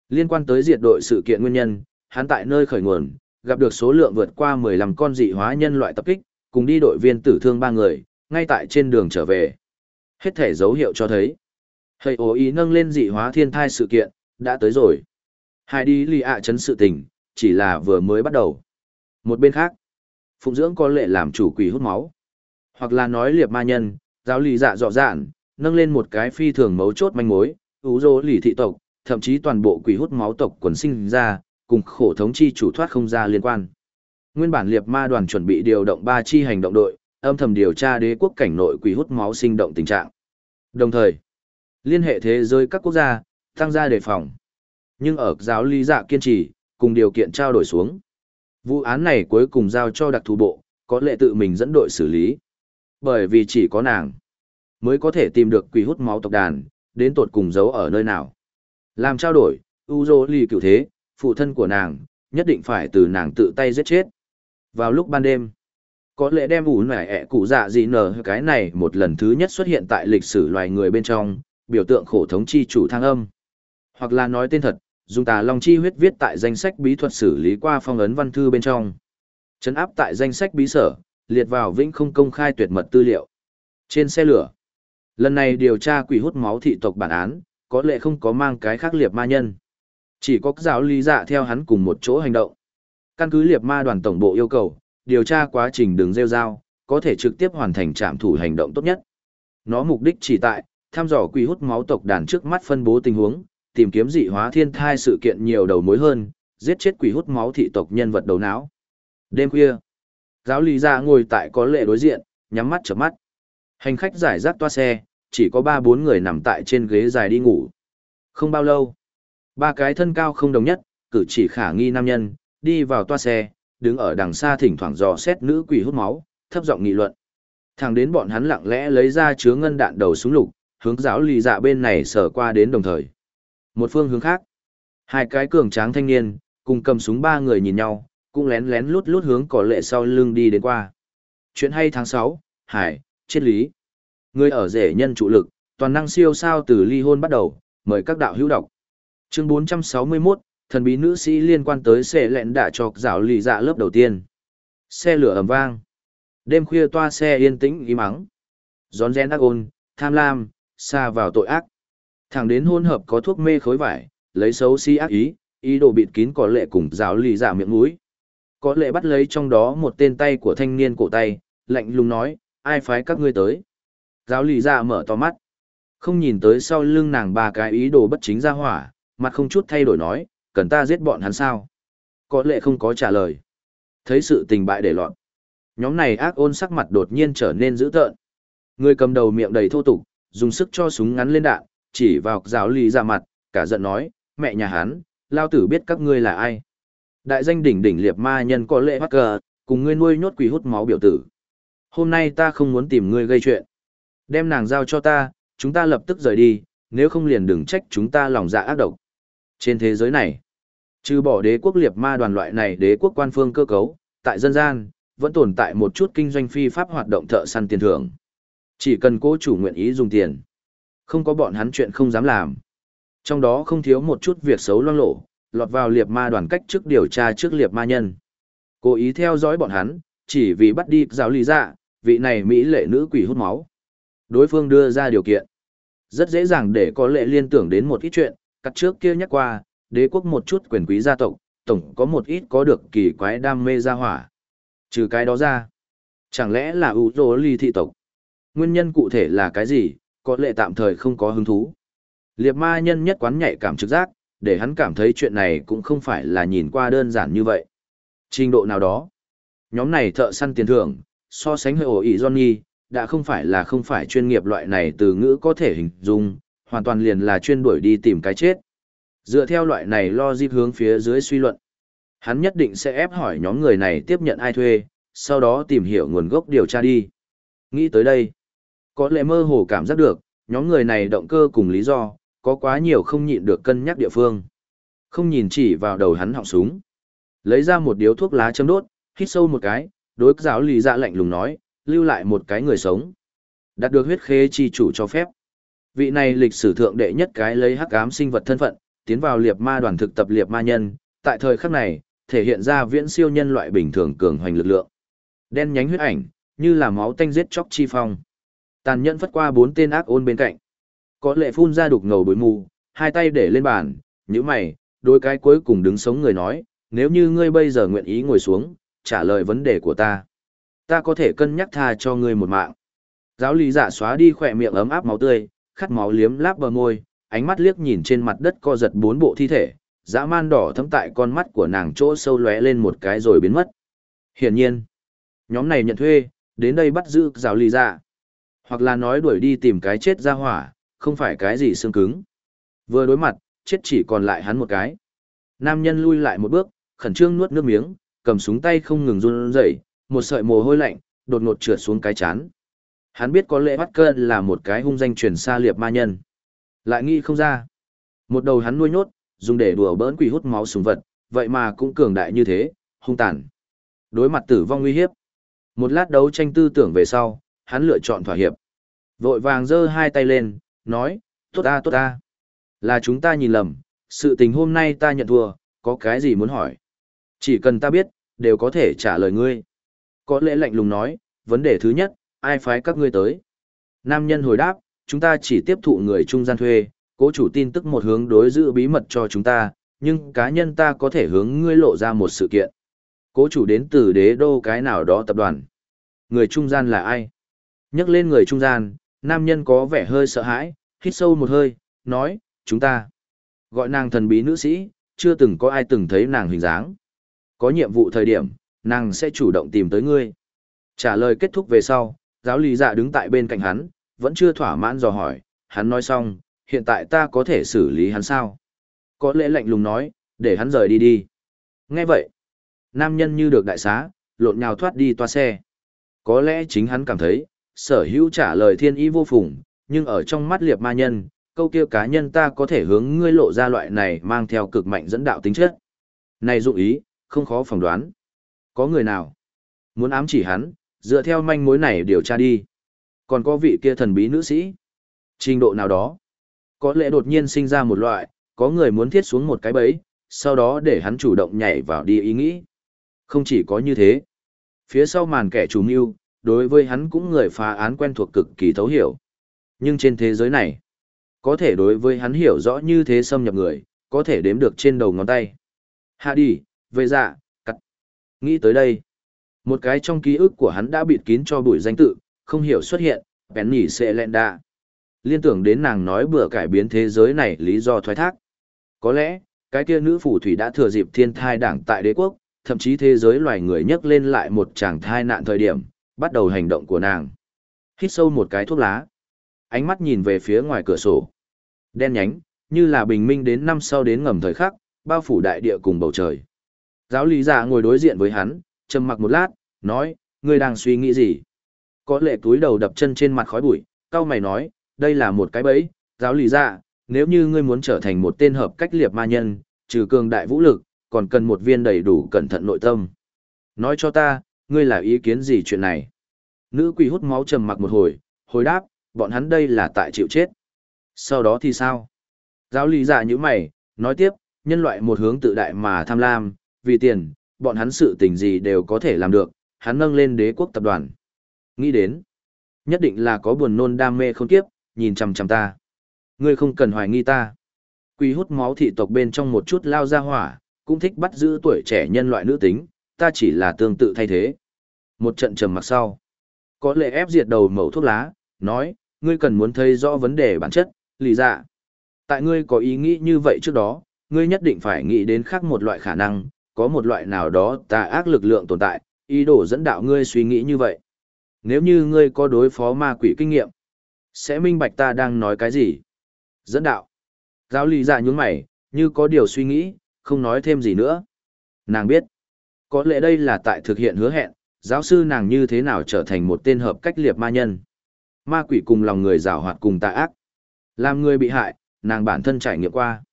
Liên quan tới diệt đội sự kiện nguyên nhân, hắn tại nơi khởi nguồn, gặp được số lượng vượt qua 15 con dị hóa nhân loại tập kích, cùng đi đội viên tử thương ba người, ngay tại trên đường trở về. Hết thể dấu hiệu cho thấy. Hầy ố ý nâng lên dị hóa thiên thai sự kiện, đã tới rồi. Hai đi lì ạ chấn sự tình, chỉ là vừa mới bắt đầu. Một bên khác, phụng dưỡng có lệ làm chủ quỷ hút máu. Hoặc là nói liệp ma nhân, giáo lì dạ dọ dạn, nâng lên một cái phi thường mấu chốt manh mối, ú dô lì thị tộc, thậm chí toàn bộ quỷ hút máu tộc quần sinh ra, cùng khổ thống chi chủ thoát không ra liên quan. Nguyên bản liệt ma đoàn chuẩn bị điều động ba chi hành động đội, âm thầm điều tra đế quốc cảnh nội quỷ hút máu sinh động tình trạng. Đồng thời, liên hệ thế giới các quốc gia, tăng gia đề phòng. Nhưng ở giáo lý dạ kiên trì, cùng điều kiện trao đổi xuống. Vụ án này cuối cùng giao cho đặc thù bộ, có lệ tự mình dẫn đội xử lý. Bởi vì chỉ có nàng mới có thể tìm được quỷ hút máu tộc đàn, đến tột cùng giấu ở nơi nào. Làm trao đổi, Uzo lì cựu thế, phụ thân của nàng, nhất định phải từ nàng tự tay giết chết. Vào lúc ban đêm, có lẽ đem ủ nải ẹ cụ dạ gì nở cái này một lần thứ nhất xuất hiện tại lịch sử loài người bên trong, biểu tượng khổ thống chi chủ thang âm. Hoặc là nói tên thật, dùng tà long chi huyết viết tại danh sách bí thuật xử lý qua phong ấn văn thư bên trong. Chấn áp tại danh sách bí sở, liệt vào vĩnh không công khai tuyệt mật tư liệu. Trên xe lửa, lần này điều tra quỷ hút máu thị tộc bản án, có lẽ không có mang cái khác liệt ma nhân. Chỉ có giáo lý dạ theo hắn cùng một chỗ hành động. Căn cứ liệt ma đoàn tổng bộ yêu cầu, điều tra quá trình đường rêu dao, có thể trực tiếp hoàn thành trạm thủ hành động tốt nhất. Nó mục đích chỉ tại, thăm dò quỷ hút máu tộc đàn trước mắt phân bố tình huống, tìm kiếm dị hóa thiên thai sự kiện nhiều đầu mối hơn, giết chết quỷ hút máu thị tộc nhân vật đầu não. Đêm khuya, giáo lý ra ngồi tại có lệ đối diện, nhắm mắt chớp mắt. Hành khách giải rác toa xe, chỉ có ba bốn người nằm tại trên ghế dài đi ngủ. Không bao lâu, ba cái thân cao không đồng nhất, cử chỉ khả nghi nam nhân, đi vào toa xe, đứng ở đằng xa thỉnh thoảng dò xét nữ quỷ hút máu, thấp giọng nghị luận. Thẳng đến bọn hắn lặng lẽ lấy ra chứa ngân đạn đầu súng lục, hướng giáo lì dạ bên này sở qua đến đồng thời. Một phương hướng khác, hai cái cường tráng thanh niên, cùng cầm súng ba người nhìn nhau, cũng lén lén lút lút hướng cỏ lệ sau lưng đi đến qua. Chuyện hay tháng 6, Hải, triết lý. Người ở rể nhân trụ lực, toàn năng siêu sao từ ly hôn bắt đầu, mời các đạo hữu đọc. Chương 461, thần bí nữ sĩ liên quan tới xe lẹn đạ chọc rảo lì dạ lớp đầu tiên. Xe lửa ầm vang. Đêm khuya toa xe yên tĩnh im mắng. Gión rén ác ôn, tham lam, xa vào tội ác. Thẳng đến hôn hợp có thuốc mê khối vải, lấy xấu si ác ý, ý đồ bịt kín có lệ cùng rảo lì dạ miệng mũi. Có lệ bắt lấy trong đó một tên tay của thanh niên cổ tay, lạnh lùng nói, ai phái các ngươi tới. Giáo lì dạ mở to mắt. Không nhìn tới sau lưng nàng ba cái ý đồ bất chính ra hỏa, mặt không chút thay đổi nói, cần ta giết bọn hắn sao? Có lệ không có trả lời. Thấy sự tình bại để loạn. Nhóm này ác ôn sắc mặt đột nhiên trở nên dữ tợn. Người cầm đầu miệng đầy thô tục, dùng sức cho súng ngắn lên đạn, chỉ vào giáo lý ra mặt, cả giận nói, mẹ nhà hắn, lao tử biết các ngươi là ai. Đại danh đỉnh đỉnh liệt ma nhân có lệ bắt cờ, cùng ngươi nuôi nhốt quỷ hút máu biểu tử. Hôm nay ta không muốn tìm ngươi gây chuyện. Đem nàng giao cho ta, chúng ta lập tức rời đi, nếu không liền đừng trách chúng ta lòng dạ ác độc. Trên thế giới này, Trừ bỏ đế quốc liệt ma đoàn loại này đế quốc quan phương cơ cấu, tại dân gian, vẫn tồn tại một chút kinh doanh phi pháp hoạt động thợ săn tiền thưởng. Chỉ cần cố chủ nguyện ý dùng tiền. Không có bọn hắn chuyện không dám làm. Trong đó không thiếu một chút việc xấu loang lộ, lọt vào liệt ma đoàn cách trước điều tra trước liệt ma nhân. Cố ý theo dõi bọn hắn, chỉ vì bắt đi giáo lý dạ, vị này Mỹ lệ nữ quỷ hút máu. Đối phương đưa ra điều kiện. Rất dễ dàng để có lệ liên tưởng đến một ít chuyện, cắt trước kia nhắc qua, đế quốc một chút quyền quý gia tộc, tổng có một ít có được kỳ quái đam mê gia hỏa. Trừ cái đó ra, chẳng lẽ là ủ rô ly thị tộc? Nguyên nhân cụ thể là cái gì, có lệ tạm thời không có hứng thú. Liệt ma nhân nhất quán nhạy cảm trực giác, để hắn cảm thấy chuyện này cũng không phải là nhìn qua đơn giản như vậy. Trình độ nào đó, nhóm này thợ săn tiền thưởng, so sánh hơi ổ ý Johnny, đã không phải là không phải chuyên nghiệp loại này từ ngữ có thể hình dung, hoàn toàn liền là chuyên đuổi đi tìm cái chết. Dựa theo loại này lo dịp hướng phía dưới suy luận. Hắn nhất định sẽ ép hỏi nhóm người này tiếp nhận ai thuê, sau đó tìm hiểu nguồn gốc điều tra đi. Nghĩ tới đây, có lẽ mơ hồ cảm giác được, nhóm người này động cơ cùng lý do, có quá nhiều không nhịn được cân nhắc địa phương. Không nhìn chỉ vào đầu hắn họng súng. Lấy ra một điếu thuốc lá châm đốt, hít sâu một cái, đối giáo lý dạ lạnh lùng nói, lưu lại một cái người sống. Đạt được huyết khế chi chủ cho phép. Vị này lịch sử thượng đệ nhất cái lấy hắc ám sinh vật thân phận, tiến vào liệt ma đoàn thực tập liệt ma nhân, tại thời khắc này, thể hiện ra viễn siêu nhân loại bình thường cường hoành lực lượng. Đen nhánh huyết ảnh, như là máu tanh giết chóc chi phong. Tàn nhẫn phất qua bốn tên ác ôn bên cạnh. Có lệ phun ra đục ngầu bối mù, hai tay để lên bàn, như mày, đôi cái cuối cùng đứng sống người nói, nếu như ngươi bây giờ nguyện ý ngồi xuống, trả lời vấn đề của ta. Ta có thể cân nhắc tha cho ngươi một mạng. Giáo lý giả xóa đi khỏe miệng ấm áp máu tươi, khát máu liếm láp bờ môi, ánh mắt liếc nhìn trên mặt đất co giật bốn bộ thi thể, dã man đỏ thấm tại con mắt của nàng chỗ sâu lóe lên một cái rồi biến mất. Hiển nhiên, nhóm này nhận thuê, đến đây bắt giữ giáo lý ra. Hoặc là nói đuổi đi tìm cái chết ra hỏa, không phải cái gì xương cứng. Vừa đối mặt, chết chỉ còn lại hắn một cái. Nam nhân lui lại một bước, khẩn trương nuốt nước miếng, cầm súng tay không ngừng run rẩy, một sợi mồ hôi lạnh, đột ngột trượt xuống cái chán. Hắn biết có lẽ bắt cơn là một cái hung danh truyền xa liệp ma nhân. Lại nghĩ không ra. Một đầu hắn nuôi nhốt, dùng để đùa bỡn quỷ hút máu súng vật, vậy mà cũng cường đại như thế, hung tàn. Đối mặt tử vong nguy hiếp. Một lát đấu tranh tư tưởng về sau, hắn lựa chọn thỏa hiệp. Vội vàng giơ hai tay lên, nói, tốt ta tốt ta. Là chúng ta nhìn lầm, sự tình hôm nay ta nhận thua, có cái gì muốn hỏi. Chỉ cần ta biết, đều có thể trả lời ngươi. Có lẽ lạnh lùng nói, vấn đề thứ nhất, ai phái các ngươi tới? Nam nhân hồi đáp, chúng ta chỉ tiếp thụ người trung gian thuê, cố chủ tin tức một hướng đối giữ bí mật cho chúng ta, nhưng cá nhân ta có thể hướng ngươi lộ ra một sự kiện. Cố chủ đến từ đế đô cái nào đó tập đoàn. Người trung gian là ai? Nhắc lên người trung gian, nam nhân có vẻ hơi sợ hãi, hít sâu một hơi, nói, chúng ta. Gọi nàng thần bí nữ sĩ, chưa từng có ai từng thấy nàng hình dáng. Có nhiệm vụ thời điểm, nàng sẽ chủ động tìm tới ngươi. Trả lời kết thúc về sau, giáo lý dạ đứng tại bên cạnh hắn, vẫn chưa thỏa mãn dò hỏi, hắn nói xong, hiện tại ta có thể xử lý hắn sao? Có lẽ lạnh lùng nói, để hắn rời đi đi. Nghe vậy, nam nhân như được đại xá, lộn nhào thoát đi toa xe. Có lẽ chính hắn cảm thấy, sở hữu trả lời thiên ý vô phùng, nhưng ở trong mắt liệp ma nhân, câu kia cá nhân ta có thể hướng ngươi lộ ra loại này mang theo cực mạnh dẫn đạo tính chất. Này dụng ý, không khó phỏng đoán. Có người nào muốn ám chỉ hắn, dựa theo manh mối này điều tra đi. Còn có vị kia thần bí nữ sĩ. Trình độ nào đó, có lẽ đột nhiên sinh ra một loại, có người muốn thiết xuống một cái bẫy, sau đó để hắn chủ động nhảy vào đi ý nghĩ. Không chỉ có như thế, phía sau màn kẻ chủ mưu, đối với hắn cũng người phá án quen thuộc cực kỳ thấu hiểu. Nhưng trên thế giới này, có thể đối với hắn hiểu rõ như thế xâm nhập người, có thể đếm được trên đầu ngón tay. Hạ đi, về dạ, cắt. Nghĩ tới đây, một cái trong ký ức của hắn đã bịt kín cho bụi danh tự, không hiểu xuất hiện, Penny Selenda. Liên tưởng đến nàng nói bữa cải biến thế giới này lý do thoái thác. Có lẽ, cái kia nữ phù thủy đã thừa dịp thiên thai đảng tại đế quốc, thậm chí thế giới loài người nhấc lên lại một chàng thai nạn thời điểm, bắt đầu hành động của nàng. Hít sâu một cái thuốc lá. Ánh mắt nhìn về phía ngoài cửa sổ. Đen nhánh, như là bình minh đến năm sau đến ngầm thời khắc, bao phủ đại địa cùng bầu trời. Giáo lý giả ngồi đối diện với hắn, trầm mặc một lát, nói, ngươi đang suy nghĩ gì? Có lệ túi đầu đập chân trên mặt khói bụi, cao mày nói, đây là một cái bẫy, giáo lý ra, nếu như ngươi muốn trở thành một tên hợp cách liệp ma nhân, trừ cường đại vũ lực, còn cần một viên đầy đủ cẩn thận nội tâm. Nói cho ta, ngươi là ý kiến gì chuyện này? Nữ quỷ hút máu trầm mặc một hồi, hồi đáp, bọn hắn đây là tại chịu chết. Sau đó thì sao? Giáo lý dạ giả như mày, nói tiếp, nhân loại một hướng tự đại mà tham lam, vì tiền, bọn hắn sự tình gì đều có thể làm được, hắn nâng lên đế quốc tập đoàn. Nghĩ đến, nhất định là có buồn nôn đam mê không tiếp, nhìn chằm chằm ta. Ngươi không cần hoài nghi ta. Quỷ hút máu thị tộc bên trong một chút lao ra hỏa, cũng thích bắt giữ tuổi trẻ nhân loại nữ tính, ta chỉ là tương tự thay thế. Một trận trầm mặc sau. Có lệ ép diệt đầu mẩu thuốc lá, nói, ngươi cần muốn thấy rõ vấn đề bản chất, lì dạ. Tại ngươi có ý nghĩ như vậy trước đó, ngươi nhất định phải nghĩ đến khác một loại khả năng, có một loại nào đó tà ác lực lượng tồn tại, ý đồ dẫn đạo ngươi suy nghĩ như vậy. Nếu như ngươi có đối phó ma quỷ kinh nghiệm, sẽ minh bạch ta đang nói cái gì. Dẫn đạo. Giáo lý dạ giả nhún mày, như có điều suy nghĩ, không nói thêm gì nữa. Nàng biết, có lẽ đây là tại thực hiện hứa hẹn, giáo sư nàng như thế nào trở thành một tên hợp cách liệt ma nhân. Ma quỷ cùng lòng người rào hoạt cùng tà ác. Làm người bị hại, nàng bản thân trải nghiệm qua.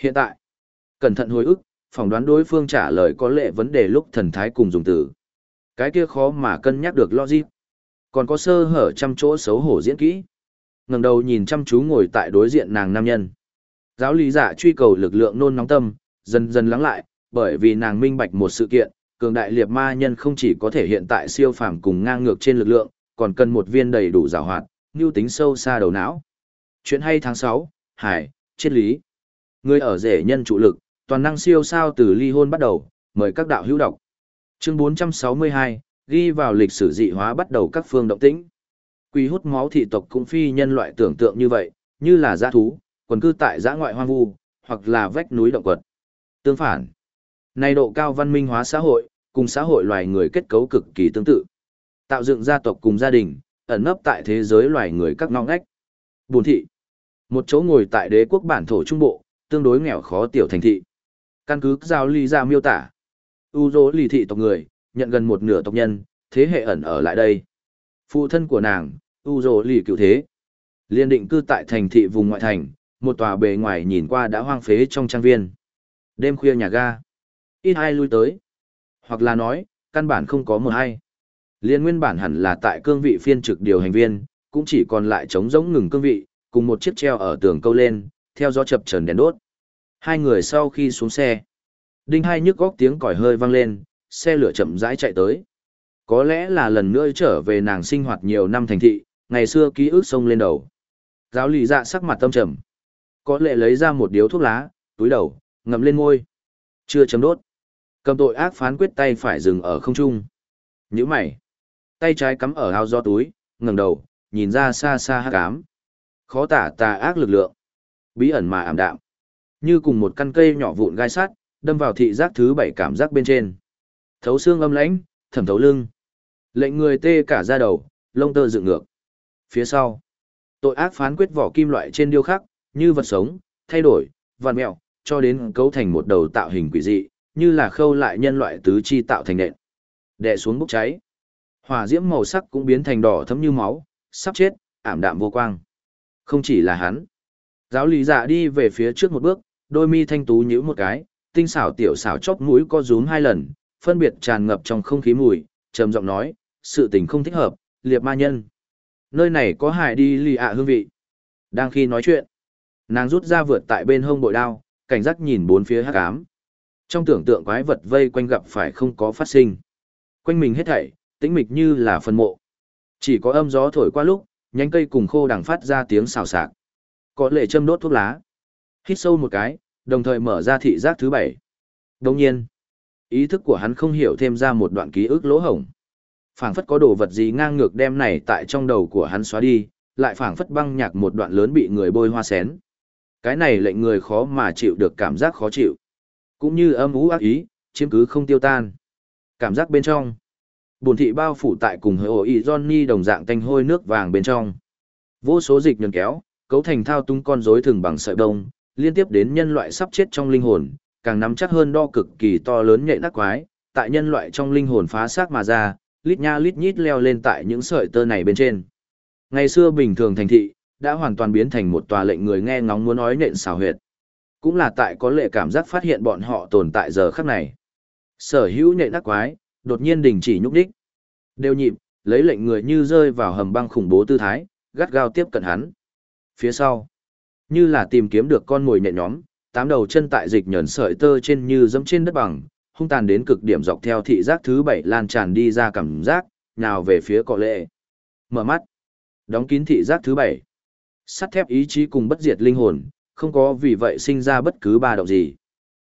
Hiện tại, cẩn thận hồi ức, phỏng đoán đối phương trả lời có lệ vấn đề lúc thần thái cùng dùng từ. Cái kia khó mà cân nhắc được logic. Còn có sơ hở trăm chỗ xấu hổ diễn kỹ. ngẩng đầu nhìn chăm chú ngồi tại đối diện nàng nam nhân. Giáo lý giả truy cầu lực lượng nôn nóng tâm, dần dần lắng lại, bởi vì nàng minh bạch một sự kiện, cường đại liệt ma nhân không chỉ có thể hiện tại siêu phàm cùng ngang ngược trên lực lượng, còn cần một viên đầy đủ giảo hoạt, ngưu tính sâu xa đầu não. Chuyện hay tháng sáu, Hải, triết lý. Người ở rể nhân trụ lực, toàn năng siêu sao từ ly hôn bắt đầu, mời các đạo hữu đọc. Chương 462, ghi vào lịch sử dị hóa bắt đầu các phương động tĩnh. Quỷ hút máu thị tộc cũng phi nhân loại tưởng tượng như vậy, như là dã thú, quần cư tại giã ngoại hoang vu, hoặc là vách núi động quật. Tương phản, nay độ cao văn minh hóa xã hội, cùng xã hội loài người kết cấu cực kỳ tương tự. Tạo dựng gia tộc cùng gia đình, ẩn nấp tại thế giới loài người các ngõ ngách. Buồn thị. Một chỗ ngồi tại đế quốc bản thổ trung bộ, tương đối nghèo khó tiểu thành thị. Căn cứ giao ly ra miêu tả. U dỗ lì thị tộc người, nhận gần một nửa tộc nhân, thế hệ ẩn ở lại đây. Phụ thân của nàng, U rồ lì cựu thế. Liên định cư tại thành thị vùng ngoại thành, một tòa bề ngoài nhìn qua đã hoang phế trong trang viên. Đêm khuya nhà ga. Ít ai lui tới. Hoặc là nói, căn bản không có một ai. Liên nguyên bản hẳn là tại cương vị phiên trực điều hành viên, cũng chỉ còn lại trống rỗng ngừng cương vị, cùng một chiếc treo ở tường câu lên, theo gió chập trần đèn đốt. Hai người sau khi xuống xe, đinh hai nhức góc tiếng còi hơi vang lên, xe lửa chậm rãi chạy tới. Có lẽ là lần nữa trở về nàng sinh hoạt nhiều năm thành thị, ngày xưa ký ức sông lên đầu. Giáo lì dạ sắc mặt tâm trầm. Có lẽ lấy ra một điếu thuốc lá, túi đầu, ngậm lên ngôi. Chưa chấm đốt. Cầm tội ác phán quyết tay phải dừng ở không trung. Nhữ mày. Tay trái cắm ở hao do túi, ngẩng đầu, nhìn ra xa xa hắc ám. Khó tả tà ác lực lượng. Bí ẩn mà ảm đạm. Như cùng một căn cây nhỏ vụn gai sắt, đâm vào thị giác thứ bảy cảm giác bên trên. Thấu xương âm lãnh, thẩm thấu lưng. Lệnh người tê cả da đầu, lông tơ dựng ngược. Phía sau, tội ác phán quyết vỏ kim loại trên điêu khắc, như vật sống, thay đổi, vằn mẹo, cho đến cấu thành một đầu tạo hình quỷ dị, như là khâu lại nhân loại tứ chi tạo thành nện. Đè xuống bốc cháy. Hỏa diễm màu sắc cũng biến thành đỏ thấm như máu, sắp chết, ảm đạm vô quang. Không chỉ là hắn. Giáo lý dạ đi về phía trước một bước, đôi mi thanh tú nhíu một cái, tinh xảo tiểu xảo chóp mũi co rúm hai lần, phân biệt tràn ngập trong không khí mùi, trầm giọng nói, sự tình không thích hợp, liệp ma nhân. Nơi này có hải đi lì ạ hương vị. Đang khi nói chuyện, nàng rút ra vượt tại bên hông bội đao, cảnh giác nhìn bốn phía hắc ám. Trong tưởng tượng quái vật vây quanh gặp phải không có phát sinh. Quanh mình hết thảy, tĩnh mịch như là phân mộ. Chỉ có âm gió thổi qua lúc, nhánh cây cùng khô đằng phát ra tiếng xào xạc. Có lệ châm đốt thuốc lá. Hít sâu một cái, đồng thời mở ra thị giác thứ bảy. Đồng nhiên, ý thức của hắn không hiểu thêm ra một đoạn ký ức lỗ hổng. phảng phất có đồ vật gì ngang ngược đem này tại trong đầu của hắn xóa đi, lại phảng phất băng nhạc một đoạn lớn bị người bôi hoa xén. Cái này lệnh người khó mà chịu được cảm giác khó chịu. Cũng như âm ú ác ý, chiếm cứ không tiêu tan. Cảm giác bên trong. Bồn thị bao phủ tại cùng hơi ổ y Johnny đồng dạng tanh hôi nước vàng bên trong. Vô số dịch nhường kéo, cấu thành thao tung con rối thường bằng sợi đông, liên tiếp đến nhân loại sắp chết trong linh hồn, càng nắm chắc hơn đo cực kỳ to lớn nhạy nắc quái, tại nhân loại trong linh hồn phá xác mà ra, lít nha lít nhít leo lên tại những sợi tơ này bên trên. Ngày xưa bình thường thành thị, đã hoàn toàn biến thành một tòa lệnh người nghe ngóng muốn nói nện xào huyệt. Cũng là tại có lệ cảm giác phát hiện bọn họ tồn tại giờ khắc này. Sở hữu nhện nắc quái, đột nhiên đình chỉ nhúc đích. Đều nhịp, lấy lệnh người như rơi vào hầm băng khủng bố tư thái, gắt gao tiếp cận hắn. Phía sau, như là tìm kiếm được con mồi nhện nhóm, tám đầu chân tại dịch nhẫn sợi tơ trên như dẫm trên đất bằng, hung tàn đến cực điểm dọc theo thị giác thứ bảy lan tràn đi ra cảm giác, nào về phía cọ lệ. Mở mắt, đóng kín thị giác thứ bảy. Sắt thép ý chí cùng bất diệt linh hồn, không có vì vậy sinh ra bất cứ ba động gì.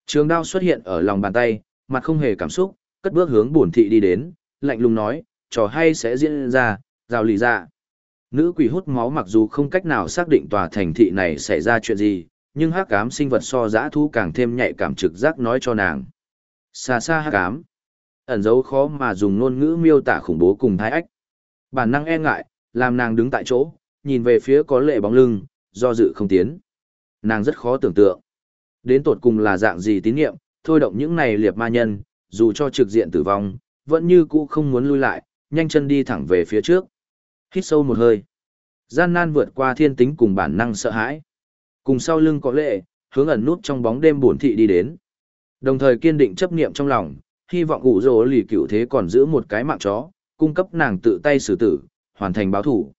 Trường đao xuất hiện ở lòng bàn tay, mặt không hề cảm xúc, cất bước hướng bổn thị đi đến, lạnh lùng nói, trò hay sẽ diễn ra, rào lì ra. Nữ quỷ hút máu mặc dù không cách nào xác định tòa thành thị này xảy ra chuyện gì, nhưng hắc ám sinh vật so dã thú càng thêm nhạy cảm trực giác nói cho nàng. Xa xa hắc ám, ẩn dấu khó mà dùng ngôn ngữ miêu tả khủng bố cùng thái ách. Bản năng e ngại, làm nàng đứng tại chỗ, nhìn về phía có lệ bóng lưng, do dự không tiến. Nàng rất khó tưởng tượng. Đến tột cùng là dạng gì tín nhiệm, thôi động những này liệp ma nhân, dù cho trực diện tử vong, vẫn như cũ không muốn lui lại, nhanh chân đi thẳng về phía trước. Hít sâu một hơi. Gian nan vượt qua thiên tính cùng bản năng sợ hãi. Cùng sau lưng có lệ, hướng ẩn nút trong bóng đêm buồn thị đi đến. Đồng thời kiên định chấp niệm trong lòng, hy vọng ủ rỗ lì cựu thế còn giữ một cái mạng chó, cung cấp nàng tự tay xử tử, hoàn thành báo thủ.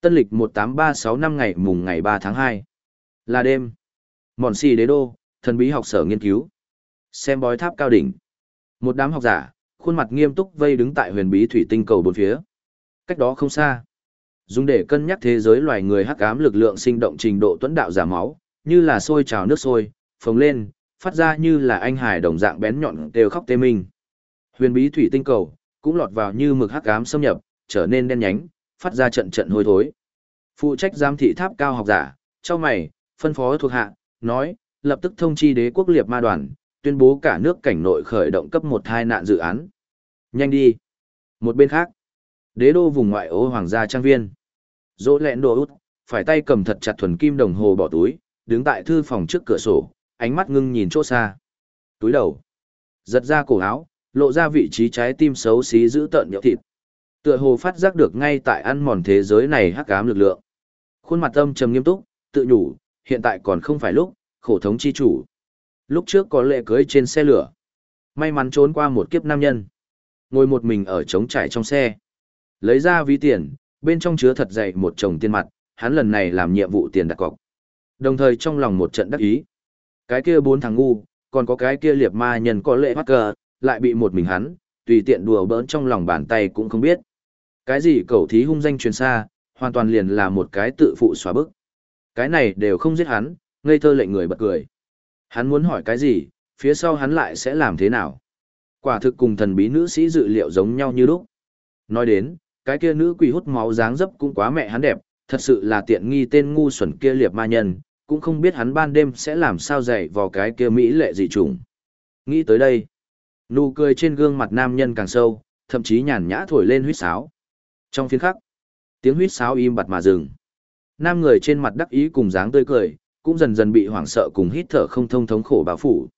Tân lịch 1836 năm ngày mùng ngày 3 tháng 2. Là đêm. Mòn xì đế đô, thần bí học sở nghiên cứu. Xem bói tháp cao đỉnh. Một đám học giả, khuôn mặt nghiêm túc vây đứng tại huyền bí thủy tinh cầu bốn phía. Cách đó không xa. Dùng để cân nhắc thế giới loài người hắc ám lực lượng sinh động trình độ tuấn đạo giả máu, như là sôi trào nước sôi, phồng lên, phát ra như là anh hải đồng dạng bén nhọn đều khóc tê minh. Huyền bí thủy tinh cầu cũng lọt vào như mực hắc ám xâm nhập, trở nên đen nhánh, phát ra trận trận hôi thối. Phụ trách giám thị tháp cao học giả, chau mày, phân phó thuộc hạ, nói, lập tức thông chi đế quốc liệt ma đoàn, tuyên bố cả nước cảnh nội khởi động cấp một hai nạn dự án. Nhanh đi. Một bên khác, đế đô vùng ngoại ô hoàng gia trang viên. Dỗ lẹn đồ út, phải tay cầm thật chặt thuần kim đồng hồ bỏ túi, đứng tại thư phòng trước cửa sổ, ánh mắt ngưng nhìn chỗ xa. Túi đầu, giật ra cổ áo, lộ ra vị trí trái tim xấu xí giữ tợn nhậu thịt. Tựa hồ phát giác được ngay tại ăn mòn thế giới này hắc ám lực lượng. Khuôn mặt âm trầm nghiêm túc, tự nhủ, hiện tại còn không phải lúc, khổ thống chi chủ. Lúc trước có lệ cưới trên xe lửa. May mắn trốn qua một kiếp nam nhân. Ngồi một mình ở trống trải trong xe. Lấy ra ví tiền, bên trong chứa thật dày một chồng tiền mặt, hắn lần này làm nhiệm vụ tiền đặt cọc. Đồng thời trong lòng một trận đắc ý. Cái kia bốn thằng ngu, còn có cái kia liệt ma nhân có lệ hacker, lại bị một mình hắn, tùy tiện đùa bỡn trong lòng bàn tay cũng không biết. Cái gì cầu thí hung danh truyền xa, hoàn toàn liền là một cái tự phụ xóa bức. Cái này đều không giết hắn, ngây thơ lệnh người bật cười. Hắn muốn hỏi cái gì, phía sau hắn lại sẽ làm thế nào? Quả thực cùng thần bí nữ sĩ dự liệu giống nhau như lúc. Nói đến, cái kia nữ quỷ hút máu dáng dấp cũng quá mẹ hắn đẹp, thật sự là tiện nghi tên ngu xuẩn kia liệp ma nhân, cũng không biết hắn ban đêm sẽ làm sao dạy vào cái kia mỹ lệ dị trùng. Nghĩ tới đây, nụ cười trên gương mặt nam nhân càng sâu, thậm chí nhàn nhã thổi lên huýt sáo. Trong phiên khắc, tiếng huýt sáo im bặt mà dừng. Nam người trên mặt đắc ý cùng dáng tươi cười, cũng dần dần bị hoảng sợ cùng hít thở không thông thống khổ bao phủ.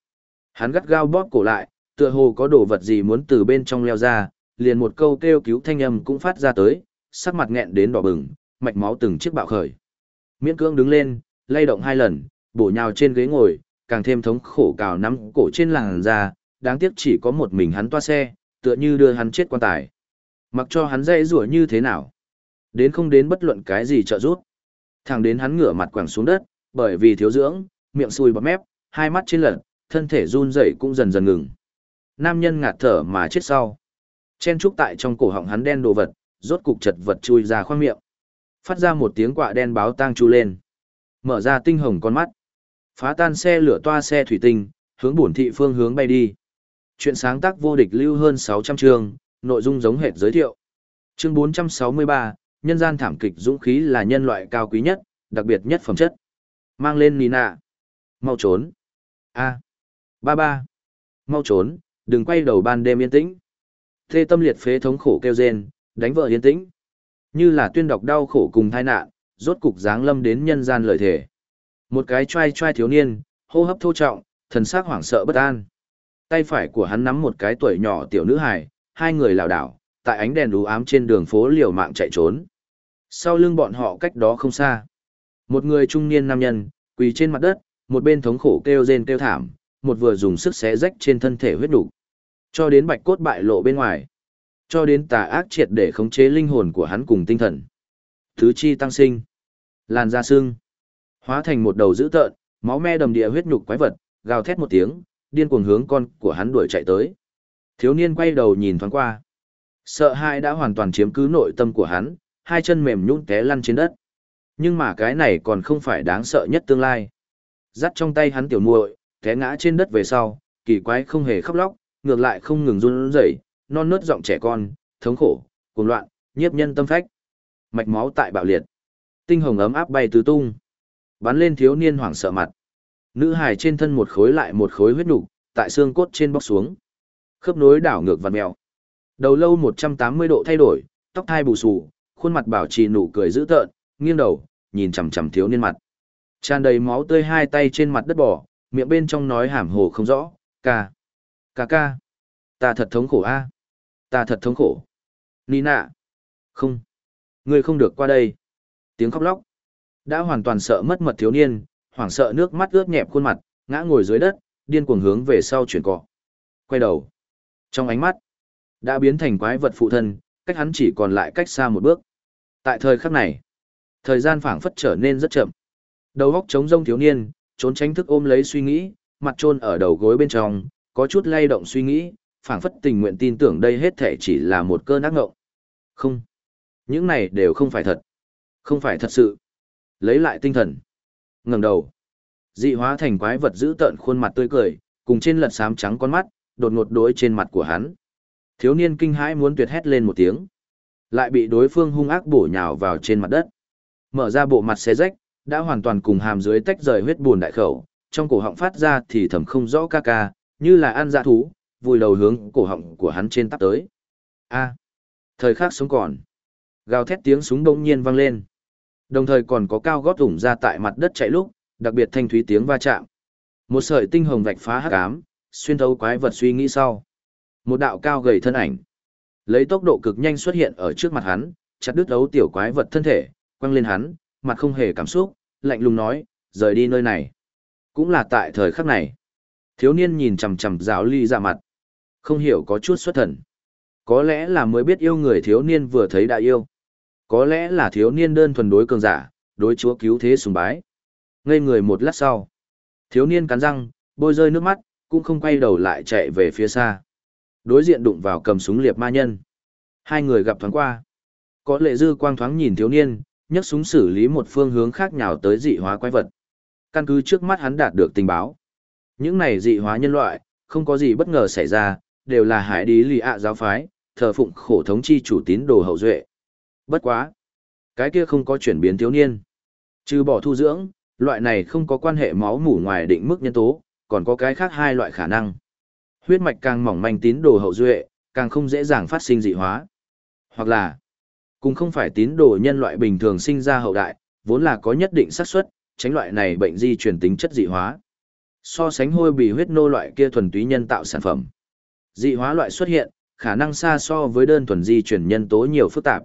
Hắn gắt gao bóp cổ lại, tựa hồ có đồ vật gì muốn từ bên trong leo ra, liền một câu kêu cứu thanh âm cũng phát ra tới, sắc mặt nghẹn đến đỏ bừng, mạch máu từng chiếc bạo khởi. Miễn cưỡng đứng lên, lay động hai lần, bổ nhào trên ghế ngồi, càng thêm thống khổ cào nắm cổ trên làng ra, đáng tiếc chỉ có một mình hắn toa xe, tựa như đưa hắn chết quan tài. Mặc cho hắn dây rủa như thế nào, đến không đến bất luận cái gì trợ giúp. Thẳng đến hắn ngửa mặt quẳng xuống đất, bởi vì thiếu dưỡng, miệng sùi bọt mép, hai mắt trên lật, thân thể run rẩy cũng dần dần ngừng. Nam nhân ngạt thở mà chết sau. Chen trúc tại trong cổ họng hắn đen đồ vật, rốt cục chật vật chui ra khoang miệng. Phát ra một tiếng quạ đen báo tang chu lên. Mở ra tinh hồng con mắt. Phá tan xe lửa toa xe thủy tinh, hướng bổn thị phương hướng bay đi. Chuyện sáng tác vô địch lưu hơn 600 chương, nội dung giống hệt giới thiệu. Chương 463, nhân gian thảm kịch dũng khí là nhân loại cao quý nhất, đặc biệt nhất phẩm chất. Mang lên Nina. Mau trốn. A. Ba ba. Mau trốn, đừng quay đầu ban đêm yên tĩnh. Thê tâm liệt phế thống khổ kêu rên, đánh vợ yên tĩnh. Như là tuyên đọc đau khổ cùng tai nạn, rốt cục dáng lâm đến nhân gian lợi thể. Một cái trai trai thiếu niên, hô hấp thô trọng, thần sắc hoảng sợ bất an. Tay phải của hắn nắm một cái tuổi nhỏ tiểu nữ hài, hai người lảo đảo, tại ánh đèn đú ám trên đường phố liều mạng chạy trốn. Sau lưng bọn họ cách đó không xa. Một người trung niên nam nhân, quỳ trên mặt đất, một bên thống khổ kêu rên kêu thảm, một vừa dùng sức xé rách trên thân thể huyết đủ. Cho đến bạch cốt bại lộ bên ngoài. Cho đến tà ác triệt để khống chế linh hồn của hắn cùng tinh thần. Thứ chi tăng sinh. Làn da xương. Hóa thành một đầu dữ tợn, máu me đầm địa huyết nhục quái vật, gào thét một tiếng, điên cuồng hướng con của hắn đuổi chạy tới. Thiếu niên quay đầu nhìn thoáng qua. Sợ hãi đã hoàn toàn chiếm cứ nội tâm của hắn, hai chân mềm nhũn té lăn trên đất. Nhưng mà cái này còn không phải đáng sợ nhất tương lai. Dắt trong tay hắn tiểu muội, té ngã trên đất về sau, kỳ quái không hề khóc lóc, ngược lại không ngừng run rẩy, non nớt giọng trẻ con, thống khổ, cuồng loạn, nhiếp nhân tâm phách. Mạch máu tại bạo liệt. Tinh hồng ấm áp bay tứ tung. Bắn lên thiếu niên hoảng sợ mặt. Nữ hài trên thân một khối lại một khối huyết nục, tại xương cốt trên bóc xuống. Khớp nối đảo ngược vặn mèo. Đầu lâu 180 độ thay đổi, tóc thai bù xù, khuôn mặt bảo trì nụ cười dữ tợn, nghiêng đầu, nhìn chằm chằm thiếu niên mặt. Tràn đầy máu tươi hai tay trên mặt đất bỏ, miệng bên trong nói hàm hồ không rõ, ca, ca ca, ta thật thống khổ a, ta thật thống khổ. Nina, không, ngươi không được qua đây. Tiếng khóc lóc, đã hoàn toàn sợ mất mật thiếu niên, hoảng sợ nước mắt ướt nhẹp khuôn mặt, ngã ngồi dưới đất, điên cuồng hướng về sau chuyển cọ. Quay đầu, trong ánh mắt, đã biến thành quái vật phụ thân, cách hắn chỉ còn lại cách xa một bước. Tại thời khắc này, thời gian phảng phất trở nên rất chậm. Đầu góc trống rông thiếu niên, trốn tránh thức ôm lấy suy nghĩ, mặt trôn ở đầu gối bên trong, có chút lay động suy nghĩ, phảng phất tình nguyện tin tưởng đây hết thể chỉ là một cơn ác ngộng. Không, những này đều không phải thật. Không phải thật sự. Lấy lại tinh thần. ngẩng đầu. Dị hóa thành quái vật giữ tợn khuôn mặt tươi cười, cùng trên lật xám trắng con mắt, đột ngột đối trên mặt của hắn. Thiếu niên kinh hãi muốn tuyệt hét lên một tiếng. Lại bị đối phương hung ác bổ nhào vào trên mặt đất. Mở ra bộ mặt xé rách, đã hoàn toàn cùng hàm dưới tách rời huyết buồn đại khẩu, trong cổ họng phát ra thì thầm không rõ ca ca, như là ăn dã thú, vùi đầu hướng cổ họng của hắn trên tắp tới. A. thời khắc sống còn. Gào thét tiếng súng bỗng nhiên vang lên. Đồng thời còn có cao gót ủng ra tại mặt đất chạy lúc, đặc biệt thanh thúy tiếng va chạm. Một sợi tinh hồng vạch phá hắc ám, xuyên thấu quái vật suy nghĩ sau. Một đạo cao gầy thân ảnh, lấy tốc độ cực nhanh xuất hiện ở trước mặt hắn, chặt đứt đấu tiểu quái vật thân thể, quăng lên hắn, mặt không hề cảm xúc, lạnh lùng nói, rời đi nơi này. Cũng là tại thời khắc này. Thiếu niên nhìn chằm chằm giáo ly ra mặt. Không hiểu có chút xuất thần. Có lẽ là mới biết yêu người thiếu niên vừa thấy đã yêu. Có lẽ là thiếu niên đơn thuần đối cường giả, đối chúa cứu thế sùng bái. Ngây người một lát sau. Thiếu niên cắn răng, bôi rơi nước mắt, cũng không quay đầu lại chạy về phía xa. Đối diện đụng vào cầm súng liệp ma nhân. Hai người gặp thoáng qua. Có lệ dư quang thoáng nhìn thiếu niên, nhấc súng xử lý một phương hướng khác nhào tới dị hóa quái vật. Căn cứ trước mắt hắn đạt được tình báo. Những này dị hóa nhân loại, không có gì bất ngờ xảy ra, đều là hải đi lì ạ giáo phái, thờ phụng khổ thống chi chủ tín đồ hậu duệ. Bất quá. Cái kia không có chuyển biến thiếu niên. Trừ bỏ thu dưỡng, loại này không có quan hệ máu mủ ngoài định mức nhân tố, còn có cái khác hai loại khả năng. Huyết mạch càng mỏng manh tín đồ hậu duệ, càng không dễ dàng phát sinh dị hóa. Hoặc là, cũng không phải tín đồ nhân loại bình thường sinh ra hậu đại, vốn là có nhất định xác suất tránh loại này bệnh di truyền tính chất dị hóa. So sánh hôi bì huyết nô loại kia thuần túy nhân tạo sản phẩm. Dị hóa loại xuất hiện, khả năng xa so với đơn thuần di chuyển nhân tố nhiều phức tạp.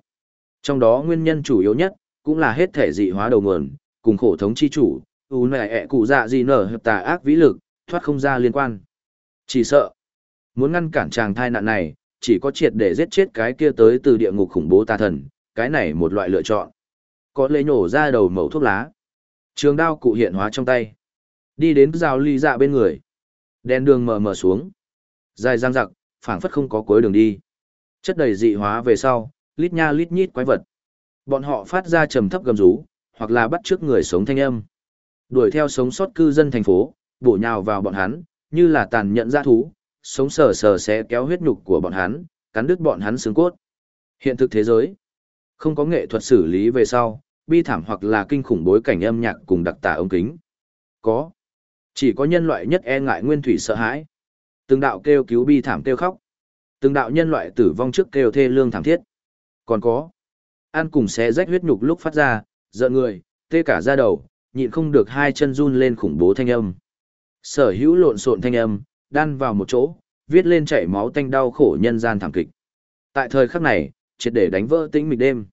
Trong đó nguyên nhân chủ yếu nhất, cũng là hết thể dị hóa đầu nguồn, cùng khổ thống chi chủ, u nẻ ẹ cụ dạ gì nở hợp tà ác vĩ lực, thoát không ra liên quan. Chỉ sợ, muốn ngăn cản chàng thai nạn này, chỉ có triệt để giết chết cái kia tới từ địa ngục khủng bố tà thần, cái này một loại lựa chọn. Có lấy nhổ ra đầu mẩu thuốc lá. Trường đao cụ hiện hóa trong tay. Đi đến rào ly dạ bên người. Đèn đường mờ mờ xuống. Dài răng rặc, phảng phất không có cuối đường đi. Chất đầy dị hóa về sau, lít nha lít nhít quái vật. Bọn họ phát ra trầm thấp gầm rú, hoặc là bắt trước người sống thanh âm. Đuổi theo sống sót cư dân thành phố, bổ nhào vào bọn hắn, như là tàn nhẫn dã thú, sống sờ sờ sẽ kéo huyết nhục của bọn hắn, cắn đứt bọn hắn xương cốt. Hiện thực thế giới, không có nghệ thuật xử lý về sau, bi thảm hoặc là kinh khủng bối cảnh âm nhạc cùng đặc tả ống kính. Có. Chỉ có nhân loại nhất e ngại nguyên thủy sợ hãi. Từng đạo kêu cứu bi thảm kêu khóc. Từng đạo nhân loại tử vong trước kêu thê lương thảm thiết. Còn có. Ăn cùng xé rách huyết nhục lúc phát ra, giận người, tê cả da đầu, nhịn không được hai chân run lên khủng bố thanh âm. Sở hữu lộn xộn thanh âm, đan vào một chỗ, viết lên chảy máu tanh đau khổ nhân gian thảm kịch. Tại thời khắc này, triệt để đánh vỡ tĩnh mịch đêm.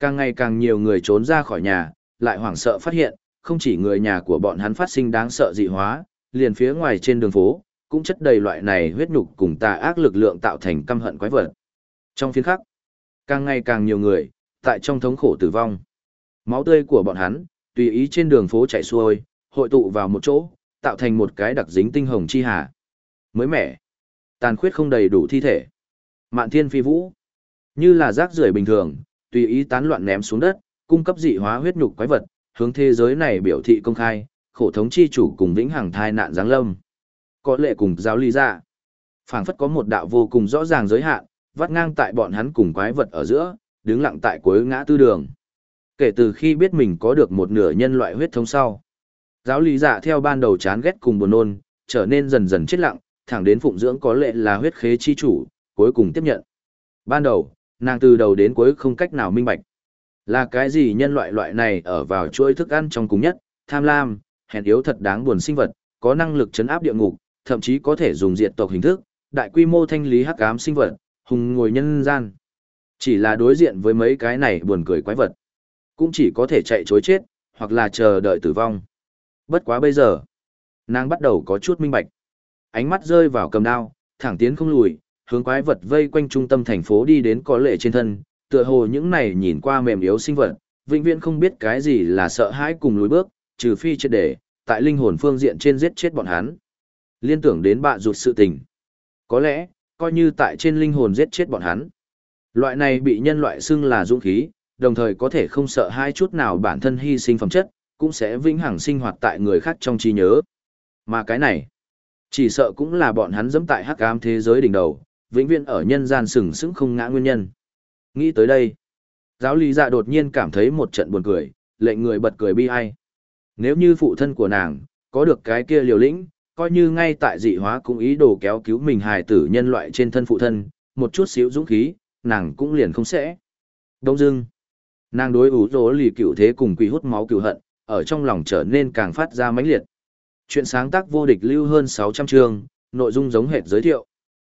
Càng ngày càng nhiều người trốn ra khỏi nhà, lại hoảng sợ phát hiện, không chỉ người nhà của bọn hắn phát sinh đáng sợ dị hóa, liền phía ngoài trên đường phố, cũng chất đầy loại này huyết nhục cùng tà ác lực lượng tạo thành căm hận quái vật. Trong phiên khắc, càng ngày càng nhiều người, tại trong thống khổ tử vong. Máu tươi của bọn hắn, tùy ý trên đường phố chạy xuôi, hội tụ vào một chỗ, tạo thành một cái đặc dính tinh hồng chi hà. Mới mẻ, tàn khuyết không đầy đủ thi thể. Mạn thiên phi vũ, như là rác rưởi bình thường, tùy ý tán loạn ném xuống đất, cung cấp dị hóa huyết nhục quái vật, hướng thế giới này biểu thị công khai, khổ thống chi chủ cùng vĩnh hằng thai nạn giáng lâm. Có lệ cùng giáo lý ra. phảng phất có một đạo vô cùng rõ ràng giới hạn, vắt ngang tại bọn hắn cùng quái vật ở giữa, đứng lặng tại cuối ngã tư đường. Kể từ khi biết mình có được một nửa nhân loại huyết thống sau, giáo lý giả theo ban đầu chán ghét cùng buồn nôn, trở nên dần dần chết lặng, thẳng đến phụng dưỡng có lệ là huyết khế chi chủ, cuối cùng tiếp nhận. Ban đầu, nàng từ đầu đến cuối không cách nào minh bạch. Là cái gì nhân loại loại này ở vào chuỗi thức ăn trong cùng nhất, tham lam, hèn yếu thật đáng buồn sinh vật, có năng lực chấn áp địa ngục, thậm chí có thể dùng diện tộc hình thức, đại quy mô thanh lý hắc ám sinh vật, hùng ngồi nhân gian. Chỉ là đối diện với mấy cái này buồn cười quái vật. Cũng chỉ có thể chạy chối chết, hoặc là chờ đợi tử vong. Bất quá bây giờ, nàng bắt đầu có chút minh bạch. Ánh mắt rơi vào cầm đao, thẳng tiến không lùi, hướng quái vật vây quanh trung tâm thành phố đi đến có lệ trên thân, tựa hồ những này nhìn qua mềm yếu sinh vật, vĩnh viễn không biết cái gì là sợ hãi cùng lùi bước, trừ phi chết để, tại linh hồn phương diện trên giết chết bọn hắn. Liên tưởng đến bạ rụt sự tình. Có lẽ, coi như tại trên linh hồn giết chết bọn hắn. Loại này bị nhân loại xưng là dũng khí, đồng thời có thể không sợ hai chút nào bản thân hy sinh phẩm chất, cũng sẽ vĩnh hằng sinh hoạt tại người khác trong trí nhớ. Mà cái này, chỉ sợ cũng là bọn hắn dẫm tại hắc ám thế giới đỉnh đầu, vĩnh viễn ở nhân gian sừng sững không ngã nguyên nhân. Nghĩ tới đây, giáo lý dạ đột nhiên cảm thấy một trận buồn cười, lệnh người bật cười bi ai. Nếu như phụ thân của nàng, có được cái kia liều lĩnh, coi như ngay tại dị hóa cũng ý đồ kéo cứu mình hài tử nhân loại trên thân phụ thân, một chút xíu dũng khí, nàng cũng liền không sẽ. Đông dưng, nàng đối ủ rỗ lì cựu thế cùng quỷ hút máu cựu hận, ở trong lòng trở nên càng phát ra mãnh liệt. Chuyện sáng tác vô địch lưu hơn 600 chương, nội dung giống hệt giới thiệu.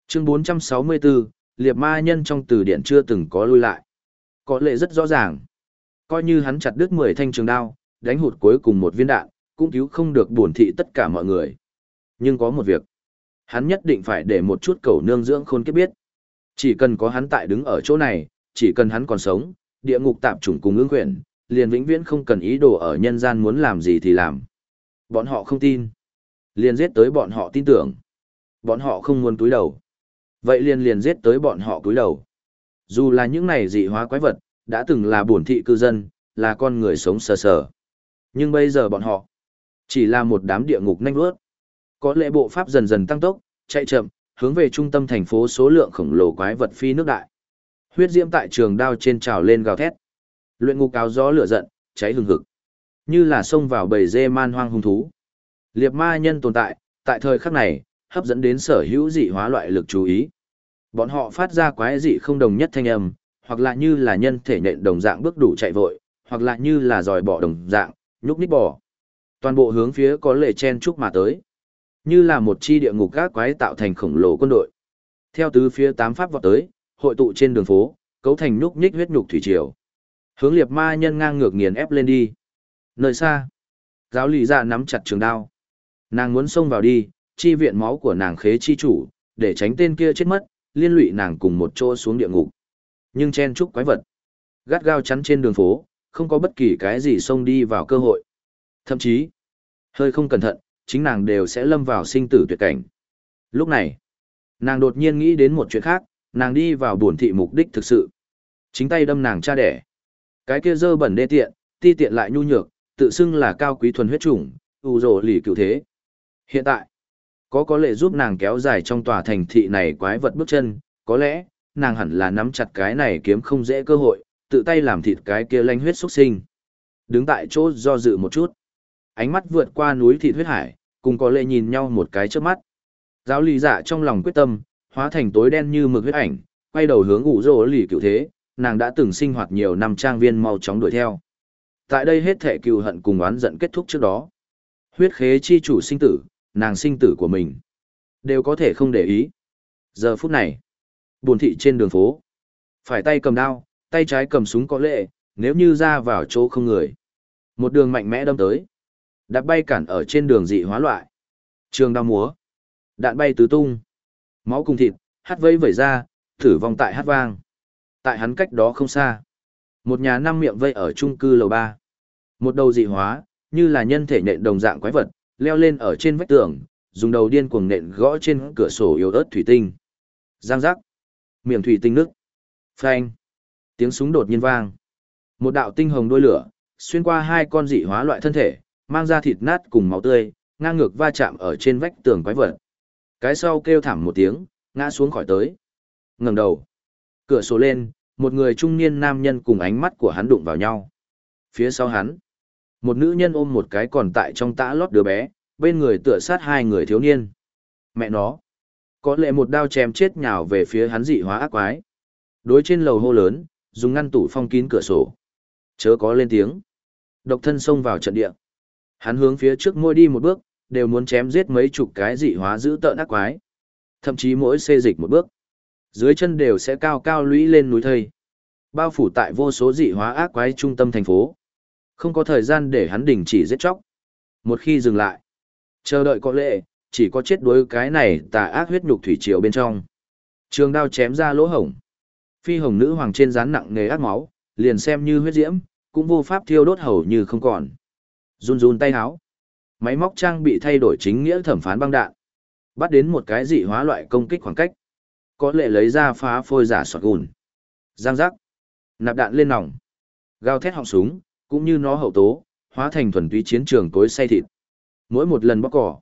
Chương 464, liệt ma nhân trong từ điển chưa từng có lui lại. Có lệ rất rõ ràng. Coi như hắn chặt đứt 10 thanh trường đao, đánh hụt cuối cùng một viên đạn, cũng cứu không được buồn thị tất cả mọi người. Nhưng có một việc, hắn nhất định phải để một chút cầu nương dưỡng khôn kiếp biết. Chỉ cần có hắn tại đứng ở chỗ này, chỉ cần hắn còn sống, địa ngục tạm chủng cùng ương quyển, liền vĩnh viễn không cần ý đồ ở nhân gian muốn làm gì thì làm. Bọn họ không tin. Liền giết tới bọn họ tin tưởng. Bọn họ không muốn túi đầu. Vậy liền liền giết tới bọn họ cúi đầu. Dù là những này dị hóa quái vật, đã từng là bổn thị cư dân, là con người sống sờ sờ. Nhưng bây giờ bọn họ, chỉ là một đám địa ngục nhanh bước. Có lẽ bộ pháp dần dần tăng tốc, chạy chậm, hướng về trung tâm thành phố số lượng khổng lồ quái vật phi nước đại. Huyết diễm tại trường đao trên trào lên gào thét. Luyện ngục áo gió lửa giận, cháy hừng hực. Như là xông vào bầy dê man hoang hung thú. Liệp ma nhân tồn tại, tại thời khắc này, hấp dẫn đến sở hữu dị hóa loại lực chú ý. Bọn họ phát ra quái dị không đồng nhất thanh âm, hoặc là như là nhân thể nện đồng dạng bước đủ chạy vội, hoặc là như là dòi bỏ đồng dạng, nhúc nít bỏ. Toàn bộ hướng phía có lệ chen chúc mà tới. Như là một chi địa ngục các quái tạo thành khổng lồ quân đội. Theo tứ phía tám pháp vọt tới, hội tụ trên đường phố, cấu thành nhúc nhích huyết nhục thủy triều. Hướng liệt ma nhân ngang ngược nghiền ép lên đi. Nơi xa, giáo lý dạ nắm chặt trường đao. Nàng muốn xông vào đi, chi viện máu của nàng khế chi chủ, để tránh tên kia chết mất, liên lụy nàng cùng một chỗ xuống địa ngục. Nhưng chen chúc quái vật, gắt gao chắn trên đường phố, không có bất kỳ cái gì xông đi vào cơ hội. Thậm chí, hơi không cẩn thận, chính nàng đều sẽ lâm vào sinh tử tuyệt cảnh. Lúc này, nàng đột nhiên nghĩ đến một chuyện khác, nàng đi vào buồn thị mục đích thực sự. Chính tay đâm nàng cha đẻ. Cái kia dơ bẩn đê tiện, ti tiện lại nhu nhược, tự xưng là cao quý thuần huyết chủng, ù rồ lì cựu thế. Hiện tại, có có lệ giúp nàng kéo dài trong tòa thành thị này quái vật bước chân, có lẽ, nàng hẳn là nắm chặt cái này kiếm không dễ cơ hội, tự tay làm thịt cái kia lanh huyết xuất sinh. Đứng tại chỗ do dự một chút. Ánh mắt vượt qua núi thịt huyết hải, cùng có lệ nhìn nhau một cái trước mắt. Giáo lý giả trong lòng quyết tâm, hóa thành tối đen như mực huyết ảnh, quay đầu hướng ủ rồ lì cựu thế, nàng đã từng sinh hoạt nhiều năm trang viên mau chóng đuổi theo. Tại đây hết thể cừu hận cùng oán giận kết thúc trước đó. Huyết khế chi chủ sinh tử, nàng sinh tử của mình, đều có thể không để ý. Giờ phút này, buồn thị trên đường phố, phải tay cầm đao, tay trái cầm súng có lệ, nếu như ra vào chỗ không người. Một đường mạnh mẽ đâm tới, đạp bay cản ở trên đường dị hóa loại. Trường đao múa, đạn bay tứ tung, máu cùng thịt, hát vây vẩy ra, thử vong tại hát vang. Tại hắn cách đó không xa, một nhà năm miệng vây ở trung cư lầu ba. Một đầu dị hóa, như là nhân thể nện đồng dạng quái vật, leo lên ở trên vách tường, dùng đầu điên cuồng nện gõ trên cửa sổ yếu ớt thủy tinh. Giang giác. Miệng thủy tinh nước. Phanh. Tiếng súng đột nhiên vang. Một đạo tinh hồng đuôi lửa, xuyên qua hai con dị hóa loại thân thể, mang ra thịt nát cùng máu tươi, ngang ngược va chạm ở trên vách tường quái vật. Cái sau kêu thảm một tiếng, ngã xuống khỏi tới. Ngẩng đầu. Cửa sổ lên, một người trung niên nam nhân cùng ánh mắt của hắn đụng vào nhau. Phía sau hắn, một nữ nhân ôm một cái còn tại trong tã lót đứa bé, bên người tựa sát hai người thiếu niên. Mẹ nó, có lẽ một đao chém chết nhào về phía hắn dị hóa ác quái. Đối trên lầu hô lớn, dùng ngăn tủ phong kín cửa sổ. Chớ có lên tiếng. Độc thân xông vào trận địa. Hắn hướng phía trước môi đi một bước, đều muốn chém giết mấy chục cái dị hóa giữ tợn ác quái. Thậm chí mỗi xê dịch một bước, dưới chân đều sẽ cao cao lũy lên núi thây. Bao phủ tại vô số dị hóa ác quái trung tâm thành phố. Không có thời gian để hắn đình chỉ giết chóc. Một khi dừng lại, chờ đợi có lệ, chỉ có chết đuối cái này tà ác huyết nhục thủy triều bên trong. Trường đao chém ra lỗ hổng. Phi hồng nữ hoàng trên rán nặng nề ác máu, liền xem như huyết diễm, cũng vô pháp thiêu đốt hầu như không còn. Run run tay háo. Máy móc trang bị thay đổi chính nghĩa thẩm phán băng đạn. Bắt đến một cái dị hóa loại công kích khoảng cách. Có lệ lấy ra phá phôi giả sọt gùn. Giang giác. Nạp đạn lên nòng. Gao thét họng súng, cũng như nó hậu tố, hóa thành thuần túy chiến trường cối say thịt. Mỗi một lần bóc cỏ,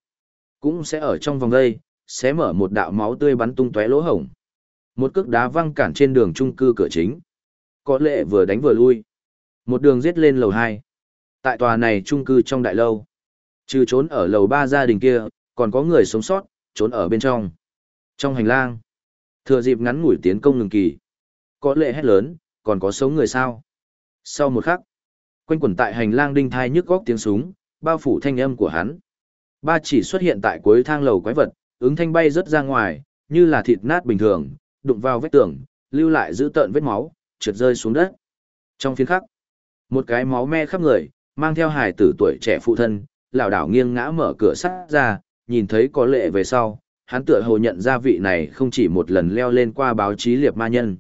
cũng sẽ ở trong vòng đây, sẽ mở một đạo máu tươi bắn tung tóe lỗ hổng. Một cước đá văng cản trên đường trung cư cửa chính. Có lệ vừa đánh vừa lui. Một đường giết lên lầu 2. Tại tòa này trung cư trong đại lâu, trừ trốn ở lầu ba gia đình kia, còn có người sống sót, trốn ở bên trong. Trong hành lang, thừa dịp ngắn ngủi tiến công ngừng kỳ. Có lệ hét lớn, còn có sống người sao? Sau một khắc, quanh quẩn tại hành lang đinh thai nhức góc tiếng súng, bao phủ thanh âm của hắn. Ba chỉ xuất hiện tại cuối thang lầu quái vật, ứng thanh bay rớt ra ngoài, như là thịt nát bình thường, đụng vào vách tường, lưu lại giữ tợn vết máu, trượt rơi xuống đất. Trong phiên khắc, một cái máu me khắp người, mang theo hài tử tuổi trẻ phụ thân, lảo đảo nghiêng ngã mở cửa sắt ra, nhìn thấy có lệ về sau, hắn tựa hồ nhận ra vị này không chỉ một lần leo lên qua báo chí liệp ma nhân.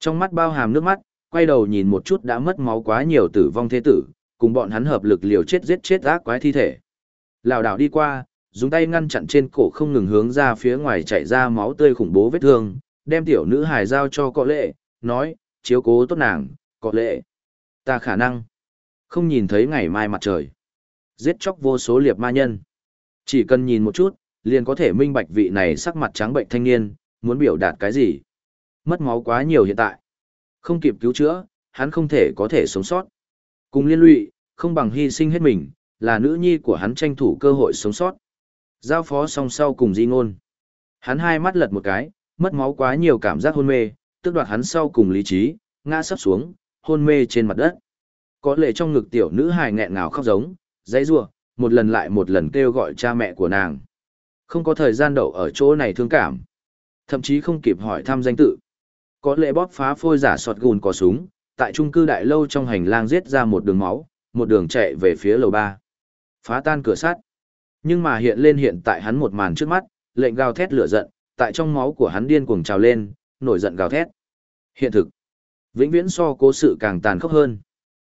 Trong mắt bao hàm nước mắt, quay đầu nhìn một chút đã mất máu quá nhiều tử vong thế tử, cùng bọn hắn hợp lực liều chết giết chết ác quái thi thể. Lào đảo đi qua, dùng tay ngăn chặn trên cổ không ngừng hướng ra phía ngoài chảy ra máu tươi khủng bố vết thương, đem tiểu nữ hài giao cho cọ lệ, nói, chiếu cố tốt nàng, cọ lệ. Ta khả năng không nhìn thấy ngày mai mặt trời. Giết chóc vô số liệp ma nhân. Chỉ cần nhìn một chút, liền có thể minh bạch vị này sắc mặt trắng bệnh thanh niên, muốn biểu đạt cái gì. Mất máu quá nhiều hiện tại. Không kịp cứu chữa, hắn không thể có thể sống sót. Cùng liên lụy, không bằng hy sinh hết mình, là nữ nhi của hắn tranh thủ cơ hội sống sót. Giao phó song sau cùng di ngôn. Hắn hai mắt lật một cái, mất máu quá nhiều cảm giác hôn mê, tức đoạt hắn sau cùng lý trí, ngã sắp xuống, hôn mê trên mặt đất. Có lệ trong ngực tiểu nữ hài nghẹn ngào khóc giống, dãy rủa, một lần lại một lần kêu gọi cha mẹ của nàng. Không có thời gian đậu ở chỗ này thương cảm. Thậm chí không kịp hỏi thăm danh tự. Có lệ bóp phá phôi giả sọt gùn có súng, tại trung cư đại lâu trong hành lang giết ra một đường máu, một đường chạy về phía lầu ba. Phá tan cửa sắt. Nhưng mà hiện lên hiện tại hắn một màn trước mắt, lệnh gào thét lửa giận, tại trong máu của hắn điên cuồng trào lên, nổi giận gào thét. Hiện thực, vĩnh viễn so cố sự càng tàn khốc hơn.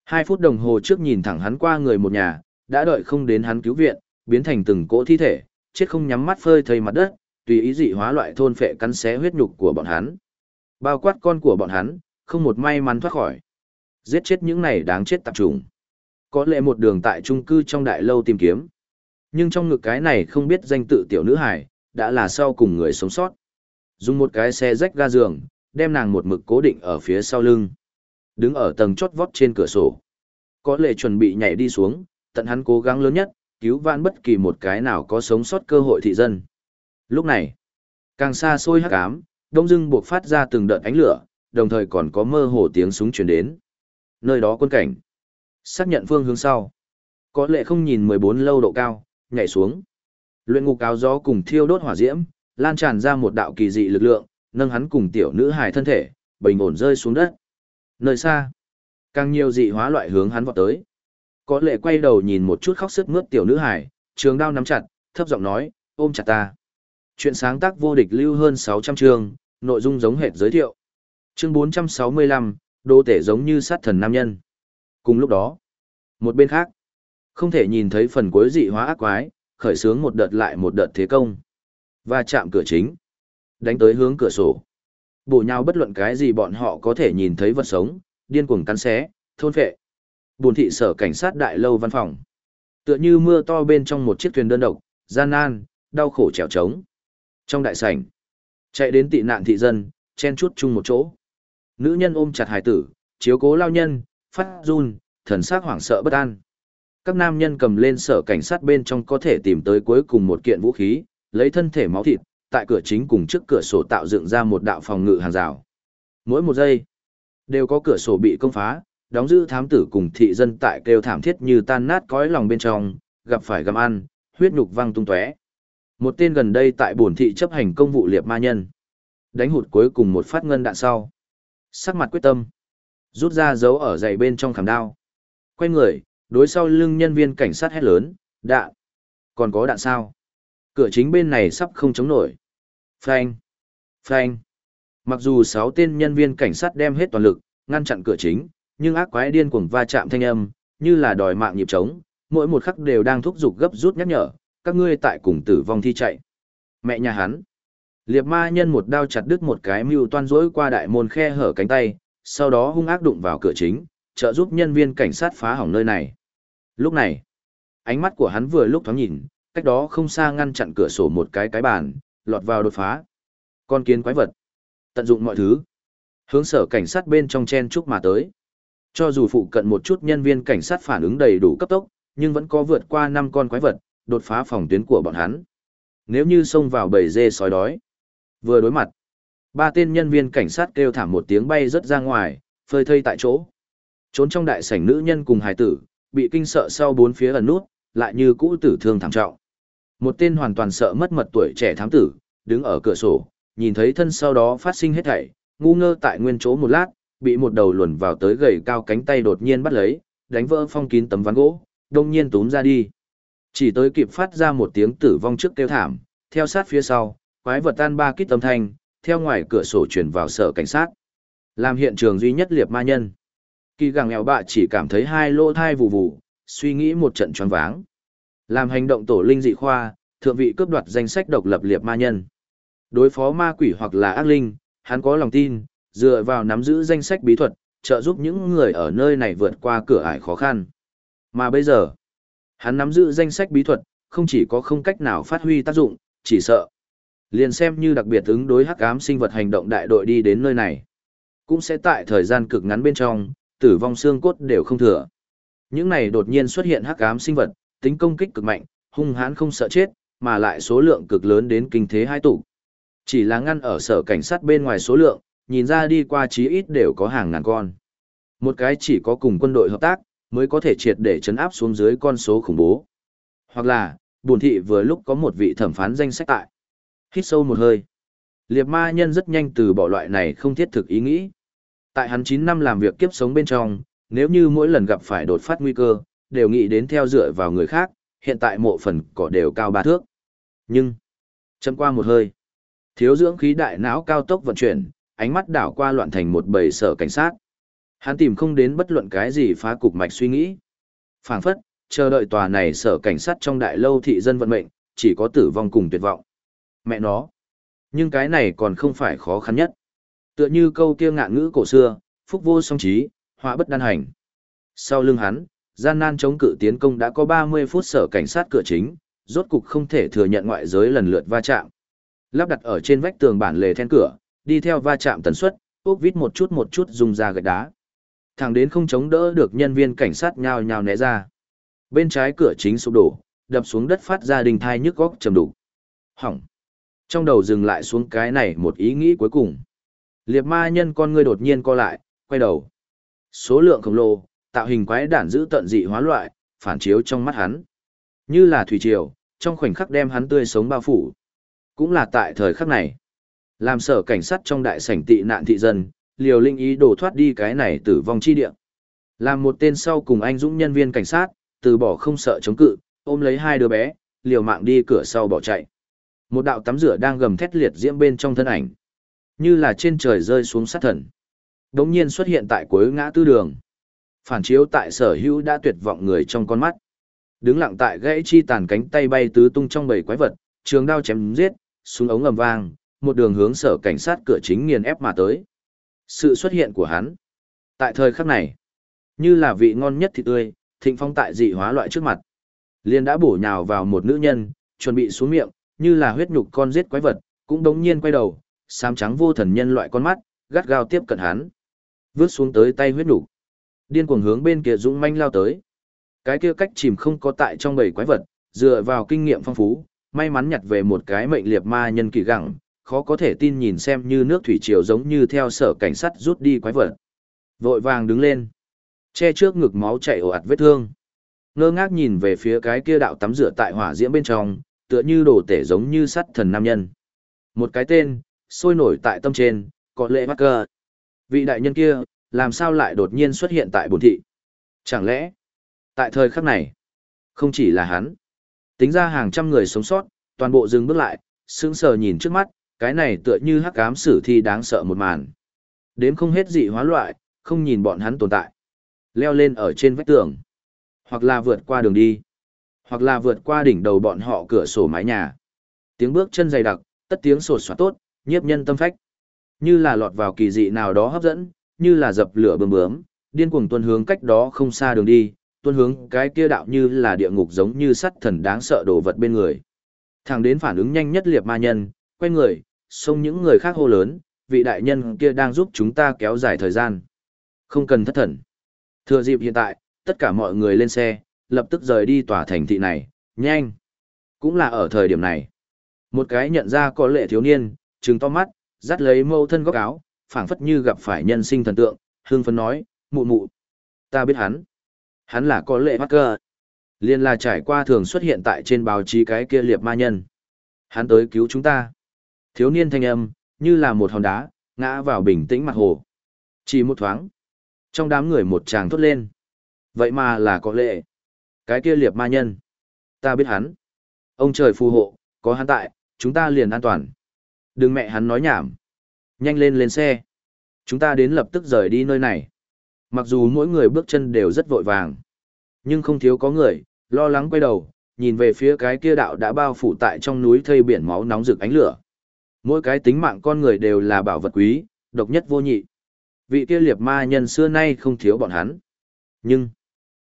Hai phút đồng hồ trước nhìn thẳng hắn qua người một nhà, đã đợi không đến hắn cứu viện, biến thành từng cỗ thi thể, chết không nhắm mắt phơi thây mặt đất, tùy ý dị hóa loại thôn phệ cắn xé huyết nhục của bọn hắn. Bao quát con của bọn hắn, không một may mắn thoát khỏi. Giết chết những này đáng chết tạp trùng. Có lẽ một đường tại trung cư trong đại lâu tìm kiếm. Nhưng trong ngực cái này không biết danh tự tiểu nữ hải, đã là sau cùng người sống sót. Dùng một cái xe rách ga giường, đem nàng một mực cố định ở phía sau lưng. Đứng ở tầng chót vót trên cửa sổ. Có lẽ chuẩn bị nhảy đi xuống, tận hắn cố gắng lớn nhất, cứu vãn bất kỳ một cái nào có sống sót cơ hội thị dân. Lúc này, càng xa xôi hắc ám, đông dưng buộc phát ra từng đợt ánh lửa, đồng thời còn có mơ hồ tiếng súng truyền đến. Nơi đó quân cảnh. Xác nhận phương hướng sau. Có lệ không nhìn 14 lâu độ cao, nhảy xuống. Luyện ngục áo gió cùng thiêu đốt hỏa diễm, lan tràn ra một đạo kỳ dị lực lượng, nâng hắn cùng tiểu nữ hài thân thể, bình ổn rơi xuống đất. Nơi xa, càng nhiều dị hóa loại hướng hắn vọt tới. Có lệ quay đầu nhìn một chút khóc sức mướt tiểu nữ hài, trường đao nắm chặt, thấp giọng nói, ôm chặt ta. Chuyện sáng tác vô địch lưu hơn 600 chương, nội dung giống hệt giới thiệu. Chương 465, đô tể giống như sát thần nam nhân. Cùng lúc đó, một bên khác, không thể nhìn thấy phần cuối dị hóa ác quái, khởi xướng một đợt lại một đợt thế công. Và chạm cửa chính, đánh tới hướng cửa sổ. Bổ nhau bất luận cái gì bọn họ có thể nhìn thấy vật sống, điên cuồng cắn xé, thôn phệ. Buồn thị sở cảnh sát đại lâu văn phòng. Tựa như mưa to bên trong một chiếc thuyền đơn độc, gian nan, đau khổ trèo trống. Trong đại sảnh, chạy đến tị nạn thị dân, chen chút chung một chỗ. Nữ nhân ôm chặt hải tử, chiếu cố lao nhân, phát run, thần sắc hoảng sợ bất an. Các nam nhân cầm lên sở cảnh sát bên trong có thể tìm tới cuối cùng một kiện vũ khí, lấy thân thể máu thịt, tại cửa chính cùng trước cửa sổ tạo dựng ra một đạo phòng ngự hàng rào. Mỗi một giây, đều có cửa sổ bị công phá, đóng giữ thám tử cùng thị dân tại kêu thảm thiết như tan nát cõi lòng bên trong, gặp phải găm ăn, huyết nhục văng tung tóe. Một tên gần đây tại bổn thị chấp hành công vụ liệp ma nhân. Đánh hụt cuối cùng một phát ngân đạn sau. Sắc mặt quyết tâm. Rút ra dấu ở dày bên trong khảm đao. Quay người, đối sau lưng nhân viên cảnh sát hét lớn, đạn. Còn có đạn sao? Cửa chính bên này sắp không chống nổi. Phanh. Phanh. Mặc dù sáu tên nhân viên cảnh sát đem hết toàn lực, ngăn chặn cửa chính, nhưng ác quái điên cuồng va chạm thanh âm, như là đòi mạng nhịp trống, mỗi một khắc đều đang thúc giục gấp rút nhắc nhở, các ngươi tại cùng tử vong thi chạy. Mẹ nhà hắn. Liệp ma nhân một đao chặt đứt một cái mưu toan rỗi qua đại môn khe hở cánh tay, sau đó hung ác đụng vào cửa chính, trợ giúp nhân viên cảnh sát phá hỏng nơi này. Lúc này, ánh mắt của hắn vừa lúc thoáng nhìn, cách đó không xa ngăn chặn cửa sổ một cái cái bàn, lọt vào đột phá. Con kiến quái vật. Tận dụng mọi thứ. Hướng sở cảnh sát bên trong chen chúc mà tới. Cho dù phụ cận một chút nhân viên cảnh sát phản ứng đầy đủ cấp tốc, nhưng vẫn có vượt qua 5 con quái vật, đột phá phòng tuyến của bọn hắn. Nếu như xông vào bầy dê sói đói, vừa đối mặt, ba tên nhân viên cảnh sát kêu thảm một tiếng bay rất ra ngoài, phơi thây tại chỗ. Trốn trong đại sảnh nữ nhân cùng hài tử, bị kinh sợ sau bốn phía ẩn nút, lại như cũ tử thương thảm trọng. Một tên hoàn toàn sợ mất mật tuổi trẻ thám tử, đứng ở cửa sổ, nhìn thấy thân sau đó phát sinh hết thảy, ngu ngơ tại nguyên chỗ một lát, bị một đầu luồn vào tới gầy cao cánh tay đột nhiên bắt lấy, đánh vỡ phong kín tấm ván gỗ, đông nhiên túm ra đi. Chỉ tới kịp phát ra một tiếng tử vong trước kêu thảm, theo sát phía sau, quái vật tan ba kít âm thanh, theo ngoài cửa sổ chuyển vào sở cảnh sát. Làm hiện trường duy nhất liệp ma nhân. Kỳ gàng nghèo bạ chỉ cảm thấy hai lỗ thai vù vù, suy nghĩ một trận choáng váng. Làm hành động tổ linh dị khoa, thượng vị cướp đoạt danh sách độc lập liệp ma nhân. Đối phó ma quỷ hoặc là ác linh, hắn có lòng tin, dựa vào nắm giữ danh sách bí thuật, trợ giúp những người ở nơi này vượt qua cửa ải khó khăn. Mà bây giờ, hắn nắm giữ danh sách bí thuật, không chỉ có không cách nào phát huy tác dụng, chỉ sợ. Liền xem như đặc biệt ứng đối hắc ám sinh vật hành động đại đội đi đến nơi này. Cũng sẽ tại thời gian cực ngắn bên trong, tử vong xương cốt đều không thừa. Những này đột nhiên xuất hiện hắc ám sinh vật, tính công kích cực mạnh, hung hãn không sợ chết, mà lại số lượng cực lớn đến kinh thế hai tụ. Chỉ là ngăn ở sở cảnh sát bên ngoài số lượng, nhìn ra đi qua chí ít đều có hàng ngàn con. Một cái chỉ có cùng quân đội hợp tác, mới có thể triệt để chấn áp xuống dưới con số khủng bố. Hoặc là, buồn thị vừa lúc có một vị thẩm phán danh sách tại. Hít sâu một hơi. Liệp ma nhân rất nhanh từ bỏ loại này không thiết thực ý nghĩ. Tại hắn 9 năm làm việc kiếp sống bên trong, nếu như mỗi lần gặp phải đột phát nguy cơ, đều nghĩ đến theo dựa vào người khác, hiện tại mộ phần cỏ đều cao ba thước. Nhưng, chấm qua một hơi, thiếu dưỡng khí đại não cao tốc vận chuyển, ánh mắt đảo qua loạn thành một bầy sở cảnh sát. Hắn tìm không đến bất luận cái gì phá cục mạch suy nghĩ. phảng phất, chờ đợi tòa này sở cảnh sát trong đại lâu thị dân vận mệnh, chỉ có tử vong cùng tuyệt vọng. Mẹ nó. Nhưng cái này còn không phải khó khăn nhất. Tựa như câu kia ngạn ngữ cổ xưa, phúc vô song trí, họa bất đan hành. Sau lưng hắn, gian nan chống cự tiến công đã có 30 phút sở cảnh sát cửa chính, rốt cục không thể thừa nhận ngoại giới lần lượt va chạm. Lắp đặt ở trên vách tường bản lề then cửa, đi theo va chạm tần suất, ốc vít một chút một chút dùng ra gạch đá. Thẳng đến không chống đỡ được nhân viên cảnh sát nhào nhào né ra. Bên trái cửa chính sụp đổ, đập xuống đất phát ra đình thai nhức góc trầm đủ. Hỏng. Trong đầu dừng lại xuống cái này một ý nghĩ cuối cùng. Liệp ma nhân con ngươi đột nhiên co lại, quay đầu. Số lượng khổng lồ, tạo hình quái đản giữ tận dị hóa loại, phản chiếu trong mắt hắn. Như là thủy triều, trong khoảnh khắc đem hắn tươi sống bao phủ. Cũng là tại thời khắc này. Làm sở cảnh sát trong đại sảnh tị nạn thị dân, liều linh ý đổ thoát đi cái này tử vong chi địa. Làm một tên sau cùng anh dũng nhân viên cảnh sát, từ bỏ không sợ chống cự, ôm lấy hai đứa bé, liều mạng đi cửa sau bỏ chạy. Một đạo tắm rửa đang gầm thét liệt diễm bên trong thân ảnh. Như là trên trời rơi xuống sát thần. Đống nhiên xuất hiện tại cuối ngã tư đường. Phản chiếu tại sở hữu đã tuyệt vọng người trong con mắt. Đứng lặng tại gãy chi tàn cánh tay bay tứ tung trong bầy quái vật, trường đao chém giết, súng ống ầm vang, một đường hướng sở cảnh sát cửa chính nghiền ép mà tới. Sự xuất hiện của hắn, tại thời khắc này, như là vị ngon nhất thịt tươi, thịnh phong tại dị hóa loại trước mặt. Liên đã bổ nhào vào một nữ nhân, chuẩn bị xuống miệng, như là huyết nhục con giết quái vật, cũng đống nhiên quay đầu, xám trắng vô thần nhân loại con mắt, gắt gao tiếp cận hắn. Vướt xuống tới tay huyết nhục. Điên cuồng hướng bên kia dũng manh lao tới. Cái kia cách chìm không có tại trong bầy quái vật, dựa vào kinh nghiệm phong phú, may mắn nhặt về một cái mệnh liệt ma nhân kỳ gẳng, khó có thể tin nhìn xem như nước thủy triều giống như theo sở cảnh sát rút đi quái vật. Vội vàng đứng lên, che trước ngực máu chảy ồ ạt vết thương. Ngơ ngác nhìn về phía cái kia đạo tắm rửa tại hỏa diễm bên trong, tựa như đồ tể giống như sắt thần nam nhân. Một cái tên, sôi nổi tại tâm trên, có lệ mắc cơ. Vị đại nhân kia, làm sao lại đột nhiên xuất hiện tại bồn thị? Chẳng lẽ, tại thời khắc này, không chỉ là hắn, tính ra hàng trăm người sống sót, toàn bộ dừng bước lại, sững sờ nhìn trước mắt, cái này tựa như hắc ám sử thi đáng sợ một màn. Đếm không hết dị hóa loại, không nhìn bọn hắn tồn tại. Leo lên ở trên vách tường, hoặc là vượt qua đường đi, hoặc là vượt qua đỉnh đầu bọn họ cửa sổ mái nhà. Tiếng bước chân dày đặc, tất tiếng sột soạt tốt, nhiếp nhân tâm phách. Như là lọt vào kỳ dị nào đó hấp dẫn, như là dập lửa bơm bướm, điên cuồng tuân hướng cách đó không xa đường đi, tuân hướng cái kia đạo như là địa ngục giống như sắt thần đáng sợ đồ vật bên người. Thằng đến phản ứng nhanh nhất liệp ma nhân, quay người, xông những người khác hô lớn, vị đại nhân kia đang giúp chúng ta kéo dài thời gian. Không cần thất thần. Thừa dịp hiện tại, tất cả mọi người lên xe, lập tức rời đi tòa thành thị này, nhanh. Cũng là ở thời điểm này. Một cái nhận ra có lệ thiếu niên, trừng to mắt, dắt lấy mâu thân góc áo, phảng phất như gặp phải nhân sinh thần tượng, hương phấn nói, mụ mụ. Ta biết hắn. Hắn là có lệ Parker. Liên là trải qua thường xuất hiện tại trên báo chí cái kia liệp ma nhân. Hắn tới cứu chúng ta. Thiếu niên thanh âm, như là một hòn đá, ngã vào bình tĩnh mặt hồ. Chỉ một thoáng. Trong đám người một chàng thốt lên. Vậy mà là có lệ. Cái kia liệp ma nhân. Ta biết hắn. Ông trời phù hộ, có hắn tại, chúng ta liền an toàn. Đừng mẹ hắn nói nhảm. Nhanh lên lên xe. Chúng ta đến lập tức rời đi nơi này. Mặc dù mỗi người bước chân đều rất vội vàng. Nhưng không thiếu có người, lo lắng quay đầu, nhìn về phía cái kia đạo đã bao phủ tại trong núi thây biển máu nóng rực ánh lửa. Mỗi cái tính mạng con người đều là bảo vật quý, độc nhất vô nhị. Vị kia liệt ma nhân xưa nay không thiếu bọn hắn. Nhưng,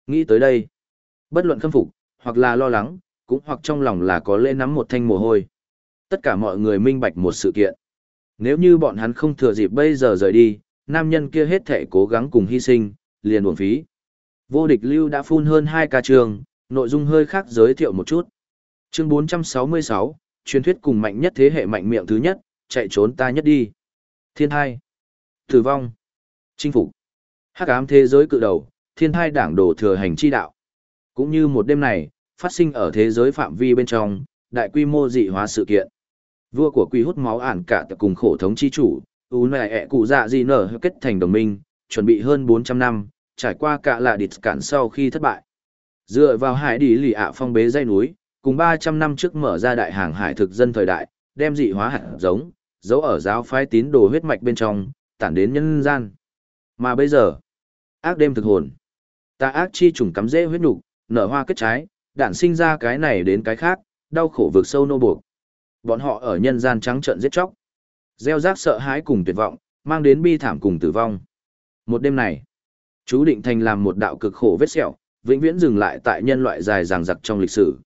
nghĩ tới đây, bất luận khâm phục, hoặc là lo lắng, cũng hoặc trong lòng là có lễ nắm một thanh mồ hôi. Tất cả mọi người minh bạch một sự kiện. Nếu như bọn hắn không thừa dịp bây giờ rời đi, nam nhân kia hết thể cố gắng cùng hy sinh, liền uổng phí. Vô địch lưu đã phun hơn hai ca trường, nội dung hơi khác giới thiệu một chút. Chương 466, truyền thuyết cùng mạnh nhất thế hệ mạnh miệng thứ nhất, chạy trốn ta nhất đi. Thiên hai. Tử vong. Chinh phục. Hắc ám thế giới cự đầu, thiên hai đảng đồ thừa hành chi đạo. Cũng như một đêm này, phát sinh ở thế giới phạm vi bên trong, đại quy mô dị hóa sự kiện. Vua của quỷ hút máu ản cả tập cùng khổ thống chi chủ, ú nè ẹ cụ dạ gì nở kết thành đồng minh, chuẩn bị hơn 400 năm, trải qua cả là địch cản sau khi thất bại. Dựa vào hải đi lì ạ phong bế dây núi, cùng 300 năm trước mở ra đại hàng hải thực dân thời đại, đem dị hóa hạt giống, giấu ở giáo phái tín đồ huyết mạch bên trong, tản đến nhân gian. Mà bây giờ, ác đêm thực hồn, ta ác chi trùng cắm rễ huyết nục, nở hoa kết trái, đản sinh ra cái này đến cái khác, đau khổ vượt sâu nô buộc. Bọn họ ở nhân gian trắng trợn giết chóc, gieo rác sợ hãi cùng tuyệt vọng, mang đến bi thảm cùng tử vong. Một đêm này, chú định thành làm một đạo cực khổ vết sẹo, vĩnh viễn dừng lại tại nhân loại dài dằng dặc trong lịch sử.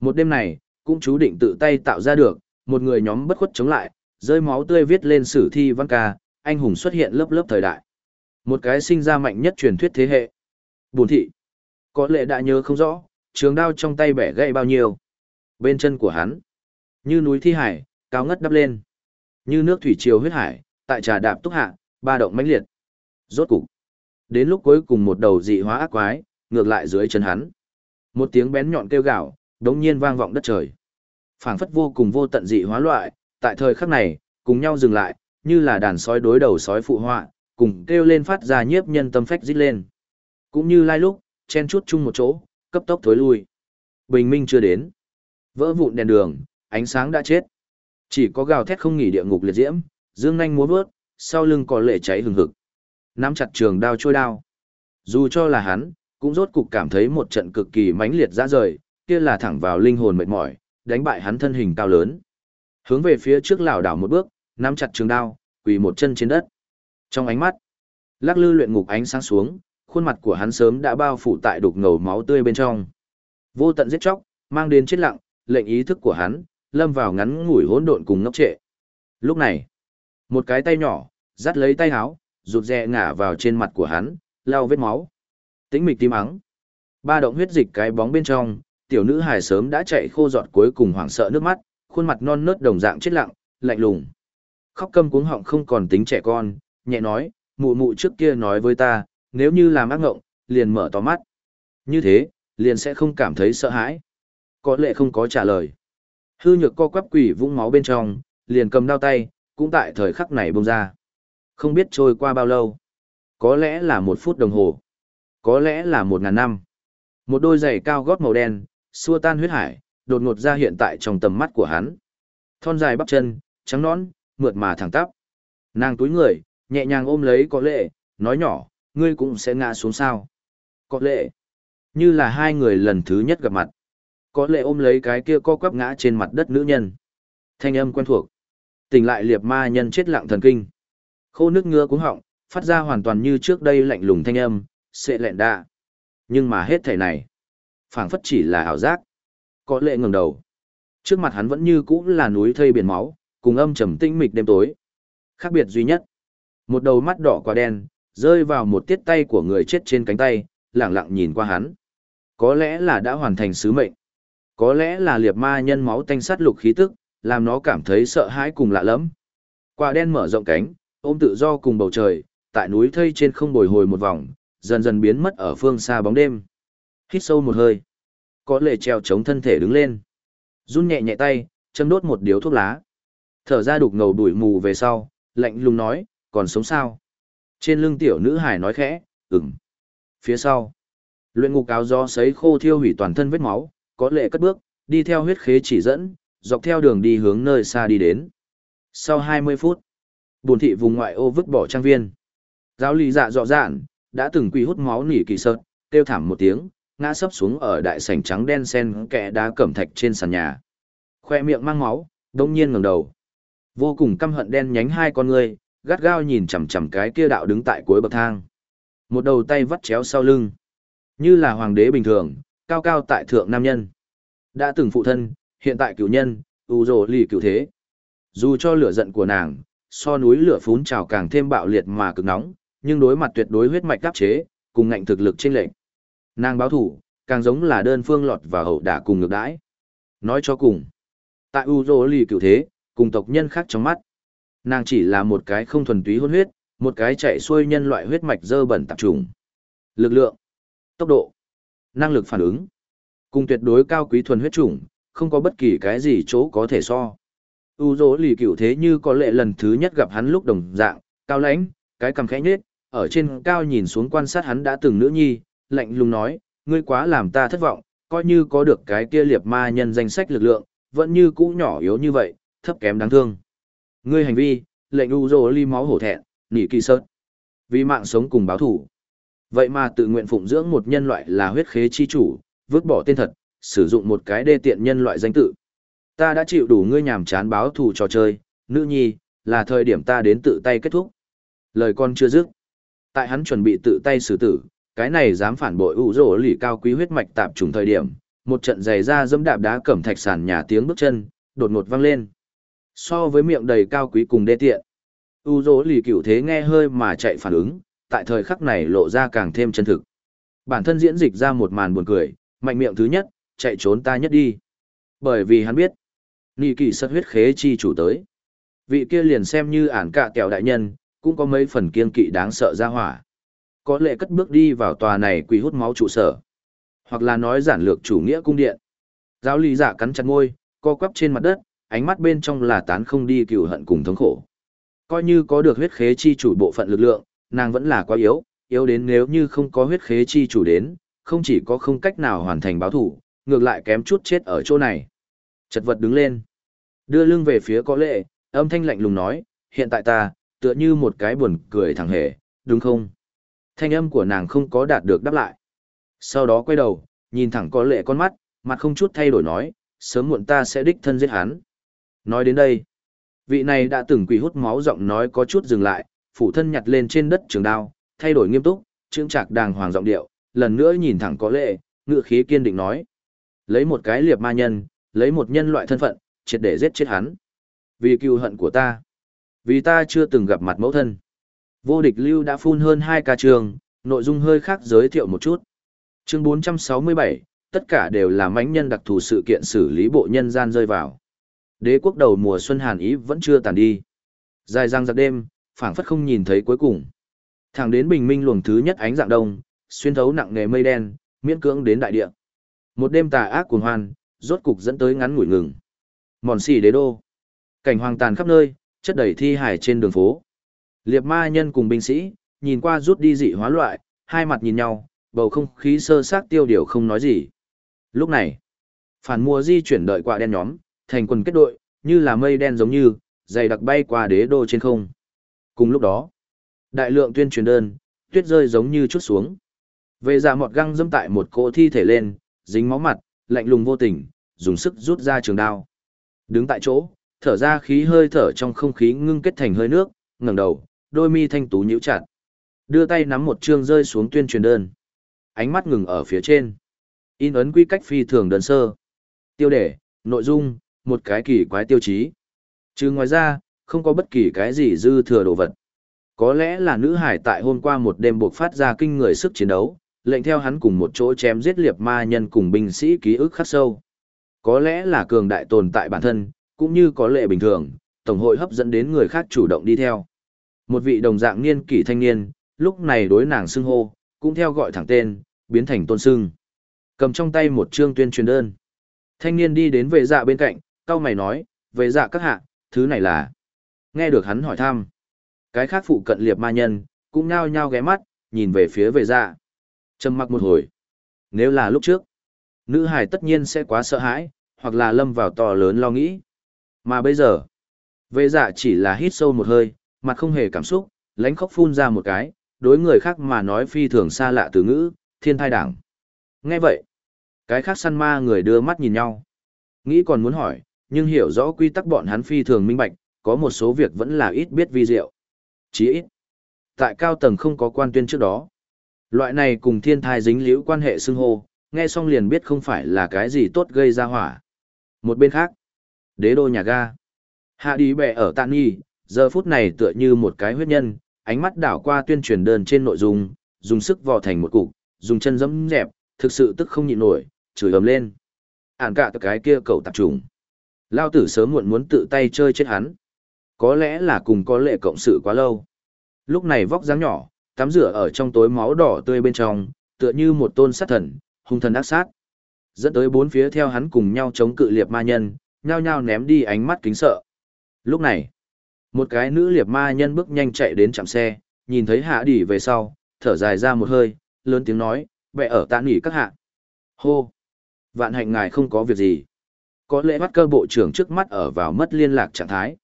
Một đêm này, cũng chú định tự tay tạo ra được, một người nhóm bất khuất chống lại, rơi máu tươi viết lên sử thi văn ca, anh hùng xuất hiện lớp lớp thời đại. Một cái sinh ra mạnh nhất truyền thuyết thế hệ. Bùn thị. Có lẽ đã nhớ không rõ, trường đao trong tay bẻ gãy bao nhiêu. Bên chân của hắn, như núi thi hải, cao ngất đắp lên. Như nước thủy triều huyết hải, tại trà đạp túc hạ, ba động mãnh liệt. Rốt cục. Đến lúc cuối cùng một đầu dị hóa ác quái, ngược lại dưới chân hắn. Một tiếng bén nhọn kêu gào, đống nhiên vang vọng đất trời. phảng phất vô cùng vô tận dị hóa loại, tại thời khắc này, cùng nhau dừng lại, như là đàn sói đối đầu sói phụ họa, cùng kêu lên phát ra nhiếp nhân tâm phách rít lên. Cũng như lai lúc, chen chút chung một chỗ, cấp tốc thối lui. Bình minh chưa đến. Vỡ vụn đèn đường, ánh sáng đã chết. Chỉ có gào thét không nghỉ địa ngục liệt diễm, dương nhanh múa vớt, sau lưng có lệ cháy hừng hực. Nắm chặt trường đao trôi đao. Dù cho là hắn, cũng rốt cục cảm thấy một trận cực kỳ mãnh liệt ra rời, kia là thẳng vào linh hồn mệt mỏi, đánh bại hắn thân hình cao lớn. Hướng về phía trước lảo đảo một bước, nắm chặt trường đao, quỳ một chân trên đất. Trong ánh mắt, lắc lư luyện ngục ánh sáng xuống, khuôn mặt của hắn sớm đã bao phủ tại đục ngầu máu tươi bên trong. Vô tận giết chóc, mang đến chết lặng, lệnh ý thức của hắn, lâm vào ngắn ngủi hỗn độn cùng ngốc trệ. Lúc này, một cái tay nhỏ, dắt lấy tay háo, rụt rè ngả vào trên mặt của hắn, lau vết máu. Tĩnh mịch tím ắng. Ba động huyết dịch cái bóng bên trong, tiểu nữ hài sớm đã chạy khô giọt cuối cùng hoảng sợ nước mắt, khuôn mặt non nớt đồng dạng chết lặng, lạnh lùng. Khóc câm cuống họng không còn tính trẻ con, nhẹ nói, mụ mụ trước kia nói với ta, nếu như làm ác ngộng, liền mở to mắt. Như thế, liền sẽ không cảm thấy sợ hãi. Có lệ không có trả lời. Hư nhược co quắp quỷ vũng máu bên trong, liền cầm đao tay, cũng tại thời khắc này bông ra. Không biết trôi qua bao lâu. Có lẽ là một phút đồng hồ. Có lẽ là một ngàn năm. Một đôi giày cao gót màu đen, xua tan huyết hải, đột ngột ra hiện tại trong tầm mắt của hắn. Thon dài bắp chân, trắng nõn, mượt mà thẳng tắp. Nàng túi người, nhẹ nhàng ôm lấy có lệ, nói nhỏ, ngươi cũng sẽ ngã xuống sao. Có lệ, như là hai người lần thứ nhất gặp mặt. Có lệ ôm lấy cái kia co quắp ngã trên mặt đất nữ nhân. Thanh âm quen thuộc. Tỉnh lại liệp ma nhân chết lặng thần kinh. Khô nước ngứa cuống họng, phát ra hoàn toàn như trước đây lạnh lùng thanh âm, sẽ lẹn đạ. Nhưng mà hết thể này, phảng phất chỉ là ảo giác. Có lệ ngẩng đầu. Trước mặt hắn vẫn như cũ là núi thây biển máu, cùng âm trầm tinh mịch đêm tối. Khác biệt duy nhất, một đầu mắt đỏ quá đen, Rơi vào một tiết tay của người chết trên cánh tay, lặng lặng nhìn qua hắn. Có lẽ là đã hoàn thành sứ mệnh. Có lẽ là liệt ma nhân máu tanh sát lục khí tức, làm nó cảm thấy sợ hãi cùng lạ lẫm. Quả đen mở rộng cánh, ôm tự do cùng bầu trời, tại núi thây trên không bồi hồi một vòng, dần dần biến mất ở phương xa bóng đêm. Hít sâu một hơi. Có lệ treo chống thân thể đứng lên. Run nhẹ nhẹ tay, châm đốt một điếu thuốc lá. Thở ra đục ngầu đuổi mù về sau, lạnh lùng nói, còn sống sao? Trên lưng tiểu nữ hải nói khẽ, ừm. Phía sau, luyện ngục áo do sấy khô thiêu hủy toàn thân vết máu, có lệ cất bước, đi theo huyết khế chỉ dẫn, dọc theo đường đi hướng nơi xa đi đến. Sau 20 phút, buồn thị vùng ngoại ô vứt bỏ trang viên. Giáo lý dạ dọ dạn, đã từng quỳ hút máu nỉ kỳ sợt, kêu thảm một tiếng, ngã sấp xuống ở đại sảnh trắng đen sen kẽ đá cẩm thạch trên sàn nhà. Khoe miệng mang máu, đông nhiên ngẩng đầu. Vô cùng căm hận đen nhánh hai con ngươi, gắt gao nhìn chằm chằm cái kia đạo đứng tại cuối bậc thang. Một đầu tay vắt chéo sau lưng, như là hoàng đế bình thường, cao cao tại thượng nam nhân. Đã từng phụ thân, hiện tại cửu nhân, u rồ lì cửu thế. Dù cho lửa giận của nàng, so núi lửa phún trào càng thêm bạo liệt mà cực nóng, nhưng đối mặt tuyệt đối huyết mạch đáp chế, cùng ngạnh thực lực trên lệnh. Nàng báo thủ, càng giống là đơn phương lọt và hậu đả cùng ngược đãi. Nói cho cùng, tại u rồ lì cựu thế, cùng tộc nhân khác trong mắt. Nàng chỉ là một cái không thuần túy hôn huyết, một cái chạy xuôi nhân loại huyết mạch dơ bẩn tạp trùng. Lực lượng, tốc độ, năng lực phản ứng, cùng tuyệt đối cao quý thuần huyết chủng, không có bất kỳ cái gì chỗ có thể so. U dỗ lì cựu thế như có lệ lần thứ nhất gặp hắn lúc đồng dạng, cao lãnh, cái cầm khẽ nhết, ở trên cao nhìn xuống quan sát hắn đã từng nữ nhi, lạnh lùng nói, ngươi quá làm ta thất vọng, coi như có được cái kia liệt ma nhân danh sách lực lượng, vẫn như cũ nhỏ yếu như vậy, thấp kém đáng thương. Ngươi hành vi, lệnh u dỗ ly máu hổ thẹn, nỉ kỳ sớt. Vì mạng sống cùng báo thủ. Vậy mà tự nguyện phụng dưỡng một nhân loại là huyết khế chi chủ, vứt bỏ tên thật, sử dụng một cái đê tiện nhân loại danh tự. Ta đã chịu đủ ngươi nhàm chán báo thù trò chơi, nữ nhi, là thời điểm ta đến tự tay kết thúc. Lời con chưa dứt. Tại hắn chuẩn bị tự tay xử tử, cái này dám phản bội ủ rỗ lì cao quý huyết mạch tạp trùng thời điểm, một trận giày ra dẫm đạp đá cẩm thạch sàn nhà tiếng bước chân, đột ngột vang lên. So với miệng đầy cao quý cùng đê tiện, u dỗ lì cựu thế nghe hơi mà chạy phản ứng, tại thời khắc này lộ ra càng thêm chân thực. Bản thân diễn dịch ra một màn buồn cười, mạnh miệng thứ nhất, chạy trốn ta nhất đi. Bởi vì hắn biết, Nị kỳ sất huyết khế chi chủ tới. Vị kia liền xem như ản cạ kẹo đại nhân, cũng có mấy phần kiên kỵ đáng sợ ra hỏa. Có lệ cất bước đi vào tòa này quỳ hút máu trụ sở. Hoặc là nói giản lược chủ nghĩa cung điện. Giáo lý giả cắn chặt ngôi, co quắp trên mặt đất, ánh mắt bên trong là tán không đi cựu hận cùng thống khổ. Coi như có được huyết khế chi chủ bộ phận lực lượng, nàng vẫn là quá yếu, yếu đến nếu như không có huyết khế chi chủ đến, không chỉ có không cách nào hoàn thành báo thủ, ngược lại kém chút chết ở chỗ này. Chật vật đứng lên. Đưa lưng về phía có lệ, âm thanh lạnh lùng nói, hiện tại ta, tựa như một cái buồn cười thẳng hề, đúng không? Thanh âm của nàng không có đạt được đáp lại. Sau đó quay đầu, nhìn thẳng có lệ con mắt, mặt không chút thay đổi nói, sớm muộn ta sẽ đích thân giết hắn. Nói đến đây, vị này đã từng quỷ hút máu giọng nói có chút dừng lại, phủ thân nhặt lên trên đất trường đao, thay đổi nghiêm túc, trương trạc đàng hoàng giọng điệu, lần nữa nhìn thẳng có lệ, ngựa khí kiên định nói. Lấy một cái liệp ma nhân, lấy một nhân loại thân phận, triệt để giết chết hắn. Vì cựu hận của ta. Vì ta chưa từng gặp mặt mẫu thân. Vô địch lưu đã phun hơn hai ca trường, nội dung hơi khác giới thiệu một chút. Chương 467, tất cả đều là mánh nhân đặc thù sự kiện xử lý bộ nhân gian rơi vào. Đế quốc đầu mùa xuân hàn ý vẫn chưa tàn đi. Dài răng giặc đêm, phảng phất không nhìn thấy cuối cùng. Thẳng đến bình minh luồng thứ nhất ánh dạng đông, xuyên thấu nặng nề mây đen, miễn cưỡng đến đại địa. Một đêm tà ác cuồng hoan, rốt cục dẫn tới ngắn ngủi ngừng. Mòn xỉ đế đô. Cảnh hoang tàn khắp nơi, chất đầy thi hải trên đường phố. Liệp ma nhân cùng binh sĩ, nhìn qua rút đi dị hóa loại, hai mặt nhìn nhau, bầu không khí sơ sát tiêu điều không nói gì. Lúc này, phản mùa di chuyển đợi quạ đen nhóm, thành quần kết đội, như là mây đen giống như, dày đặc bay qua đế đô trên không. Cùng lúc đó, đại lượng tuyên truyền đơn, tuyết rơi giống như chút xuống. Về giả dạ mọt găng dâm tại một cỗ thi thể lên, dính máu mặt, lạnh lùng vô tình, dùng sức rút ra trường đao. Đứng tại chỗ, thở ra khí hơi thở trong không khí ngưng kết thành hơi nước, ngẩng đầu, đôi mi thanh tú nhíu chặt. Đưa tay nắm một chương rơi xuống tuyên truyền đơn. Ánh mắt ngừng ở phía trên. In ấn quy cách phi thường đơn sơ. Tiêu đề, nội dung, một cái kỳ quái tiêu chí. Chứ ngoài ra, không có bất kỳ cái gì dư thừa đồ vật. Có lẽ là nữ hải tại hôm qua một đêm buộc phát ra kinh người sức chiến đấu, lệnh theo hắn cùng một chỗ chém giết liệt ma nhân cùng binh sĩ ký ức khắc sâu. Có lẽ là cường đại tồn tại bản thân, cũng như có lệ bình thường, tổng hội hấp dẫn đến người khác chủ động đi theo. Một vị đồng dạng niên kỷ thanh niên, lúc này đối nàng xưng hô, cũng theo gọi thẳng tên, biến thành tôn xưng. Cầm trong tay một chương tuyên truyền đơn. Thanh niên đi đến vệ dạ bên cạnh, cao mày nói, vệ dạ các hạ, thứ này là... Nghe được hắn hỏi thăm. Cái khác phụ cận liệp ma nhân, cũng nhao nhao ghé mắt, nhìn về phía vệ dạ. Trầm mặc một hồi. Nếu là lúc trước, nữ hải tất nhiên sẽ quá sợ hãi, hoặc là lâm vào to lớn lo nghĩ. Mà bây giờ, vệ dạ chỉ là hít sâu một hơi, mặt không hề cảm xúc, lánh khóc phun ra một cái, đối người khác mà nói phi thường xa lạ từ ngữ, thiên thai đảng. Nghe vậy, cái khác săn ma người đưa mắt nhìn nhau. Nghĩ còn muốn hỏi, nhưng hiểu rõ quy tắc bọn hắn phi thường minh bạch, có một số việc vẫn là ít biết vi diệu. Chỉ ít, tại cao tầng không có quan tuyên trước đó. Loại này cùng thiên thai dính liễu quan hệ xưng hô, nghe xong liền biết không phải là cái gì tốt gây ra hỏa. Một bên khác, đế đô nhà ga. Hạ đi bè ở tạn Nhi, giờ phút này tựa như một cái huyết nhân, ánh mắt đảo qua tuyên truyền đơn trên nội dung, dùng sức vò thành một cục, dùng chân dẫm dẹp, thực sự tức không nhịn nổi, chửi ầm lên. Ản cả cái kia cậu tạp trùng. Lao tử sớm muộn muốn tự tay chơi chết hắn. Có lẽ là cùng có lệ cộng sự quá lâu. Lúc này vóc dáng nhỏ, tắm rửa ở trong tối máu đỏ tươi bên trong, tựa như một tôn sát thần, hung thần ác sát. Dẫn tới bốn phía theo hắn cùng nhau chống cự liệp ma nhân, nhao nhao ném đi ánh mắt kính sợ. Lúc này, một cái nữ liệp ma nhân bước nhanh chạy đến chạm xe, nhìn thấy hạ đỉ về sau, thở dài ra một hơi, lớn tiếng nói, vẽ ở tạ nghỉ các hạ. Hô! Vạn hạnh ngài không có việc gì. Có lẽ bắt cơ bộ trưởng trước mắt ở vào mất liên lạc trạng thái.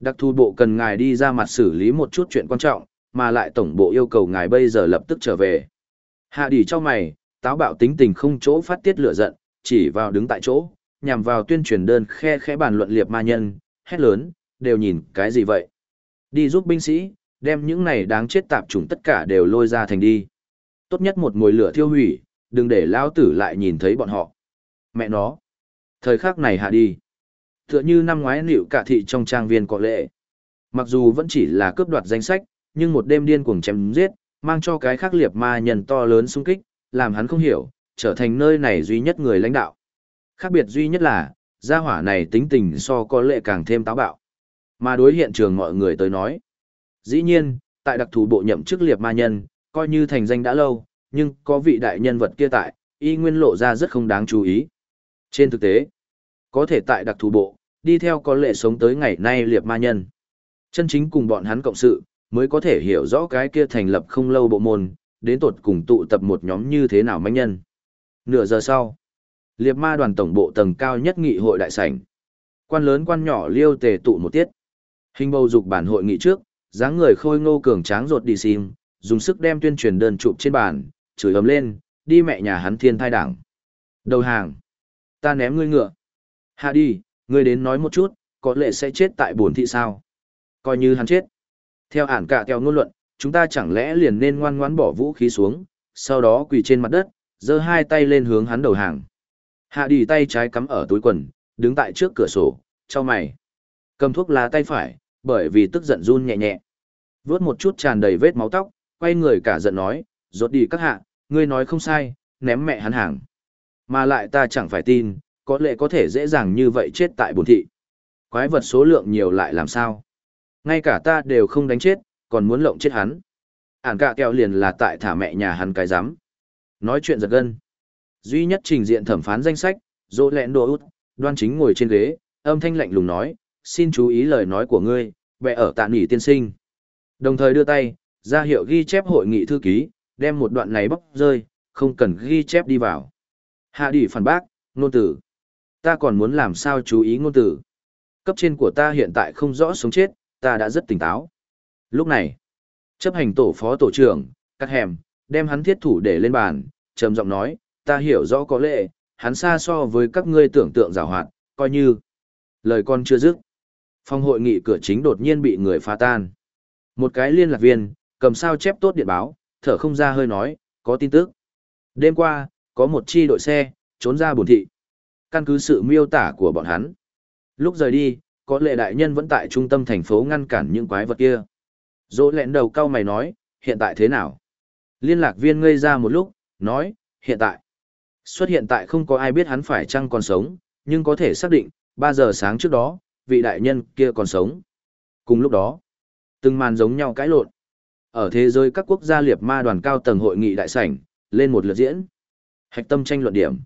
Đặc thù bộ cần ngài đi ra mặt xử lý một chút chuyện quan trọng, mà lại tổng bộ yêu cầu ngài bây giờ lập tức trở về. Hạ đỉ cho mày, táo bạo tính tình không chỗ phát tiết lửa giận, chỉ vào đứng tại chỗ, nhằm vào tuyên truyền đơn khe khẽ bàn luận liệp ma nhân, hét lớn, đều nhìn cái gì vậy? Đi giúp binh sĩ, đem những này đáng chết tạp chủng tất cả đều lôi ra thành đi. Tốt nhất một mùi lửa thiêu hủy, đừng để lao tử lại nhìn thấy bọn họ. Mẹ nó. Thời khắc này hạ đi. Tựa như năm ngoái liệu cả thị trong trang viên có lệ. Mặc dù vẫn chỉ là cướp đoạt danh sách, nhưng một đêm điên cuồng chém giết, mang cho cái khác liệt ma nhân to lớn xung kích, làm hắn không hiểu, trở thành nơi này duy nhất người lãnh đạo. Khác biệt duy nhất là, gia hỏa này tính tình so có lệ càng thêm táo bạo. Mà đối hiện trường mọi người tới nói. Dĩ nhiên, tại đặc thù bộ nhậm chức liệt ma nhân, coi như thành danh đã lâu, nhưng có vị đại nhân vật kia tại, y nguyên lộ ra rất không đáng chú ý. Trên thực tế, có thể tại đặc thù bộ, đi theo có lệ sống tới ngày nay liệt ma nhân. Chân chính cùng bọn hắn cộng sự, mới có thể hiểu rõ cái kia thành lập không lâu bộ môn, đến tột cùng tụ tập một nhóm như thế nào manh nhân. Nửa giờ sau, liệt ma đoàn tổng bộ tầng cao nhất nghị hội đại sảnh. Quan lớn quan nhỏ liêu tề tụ một tiết. Hình bầu dục bản hội nghị trước, dáng người khôi ngô cường tráng rột đi sim, dùng sức đem tuyên truyền đơn chụp trên bàn, chửi ấm lên, đi mẹ nhà hắn thiên thai đảng. Đầu hàng. Ta ném ngươi ngựa. Hạ đi, ngươi đến nói một chút, có lẽ sẽ chết tại buồn thị sao. Coi như hắn chết. Theo ản cả theo ngôn luận, chúng ta chẳng lẽ liền nên ngoan ngoãn bỏ vũ khí xuống, sau đó quỳ trên mặt đất, giơ hai tay lên hướng hắn đầu hàng. Hạ đi tay trái cắm ở túi quần, đứng tại trước cửa sổ, cho mày. Cầm thuốc lá tay phải, bởi vì tức giận run nhẹ nhẹ. Vướt một chút tràn đầy vết máu tóc, quay người cả giận nói, rốt đi các hạ, ngươi nói không sai, ném mẹ hắn hàng. Mà lại ta chẳng phải tin, có lẽ có thể dễ dàng như vậy chết tại bồn thị. Quái vật số lượng nhiều lại làm sao? Ngay cả ta đều không đánh chết, còn muốn lộng chết hắn. Ản cả kẹo liền là tại thả mẹ nhà hắn cái giám. Nói chuyện giật gân. Duy nhất trình diện thẩm phán danh sách, dỗ lẹn đồ út, đoan chính ngồi trên ghế, âm thanh lạnh lùng nói, xin chú ý lời nói của ngươi, vẽ ở tạ nỉ tiên sinh. Đồng thời đưa tay, ra hiệu ghi chép hội nghị thư ký, đem một đoạn này bóc rơi, không cần ghi chép đi vào. Hạ đỉ phản bác, ngôn tử. Ta còn muốn làm sao chú ý ngôn tử. Cấp trên của ta hiện tại không rõ sống chết, ta đã rất tỉnh táo. Lúc này, chấp hành tổ phó tổ trưởng, cắt hẻm, đem hắn thiết thủ để lên bàn, trầm giọng nói, ta hiểu rõ có lệ, hắn xa so với các ngươi tưởng tượng rào hoạt, coi như. Lời con chưa dứt. Phòng hội nghị cửa chính đột nhiên bị người phá tan. Một cái liên lạc viên, cầm sao chép tốt điện báo, thở không ra hơi nói, có tin tức. Đêm qua, có một chi đội xe, trốn ra buồn thị. Căn cứ sự miêu tả của bọn hắn. Lúc rời đi, có lệ đại nhân vẫn tại trung tâm thành phố ngăn cản những quái vật kia. Dỗ lẹn đầu cao mày nói, hiện tại thế nào? Liên lạc viên ngây ra một lúc, nói, hiện tại. Xuất hiện tại không có ai biết hắn phải chăng còn sống, nhưng có thể xác định, 3 giờ sáng trước đó, vị đại nhân kia còn sống. Cùng lúc đó, từng màn giống nhau cãi lộn. Ở thế giới các quốc gia liệt ma đoàn cao tầng hội nghị đại sảnh, lên một lượt diễn. Hạch tâm tranh luận điểm.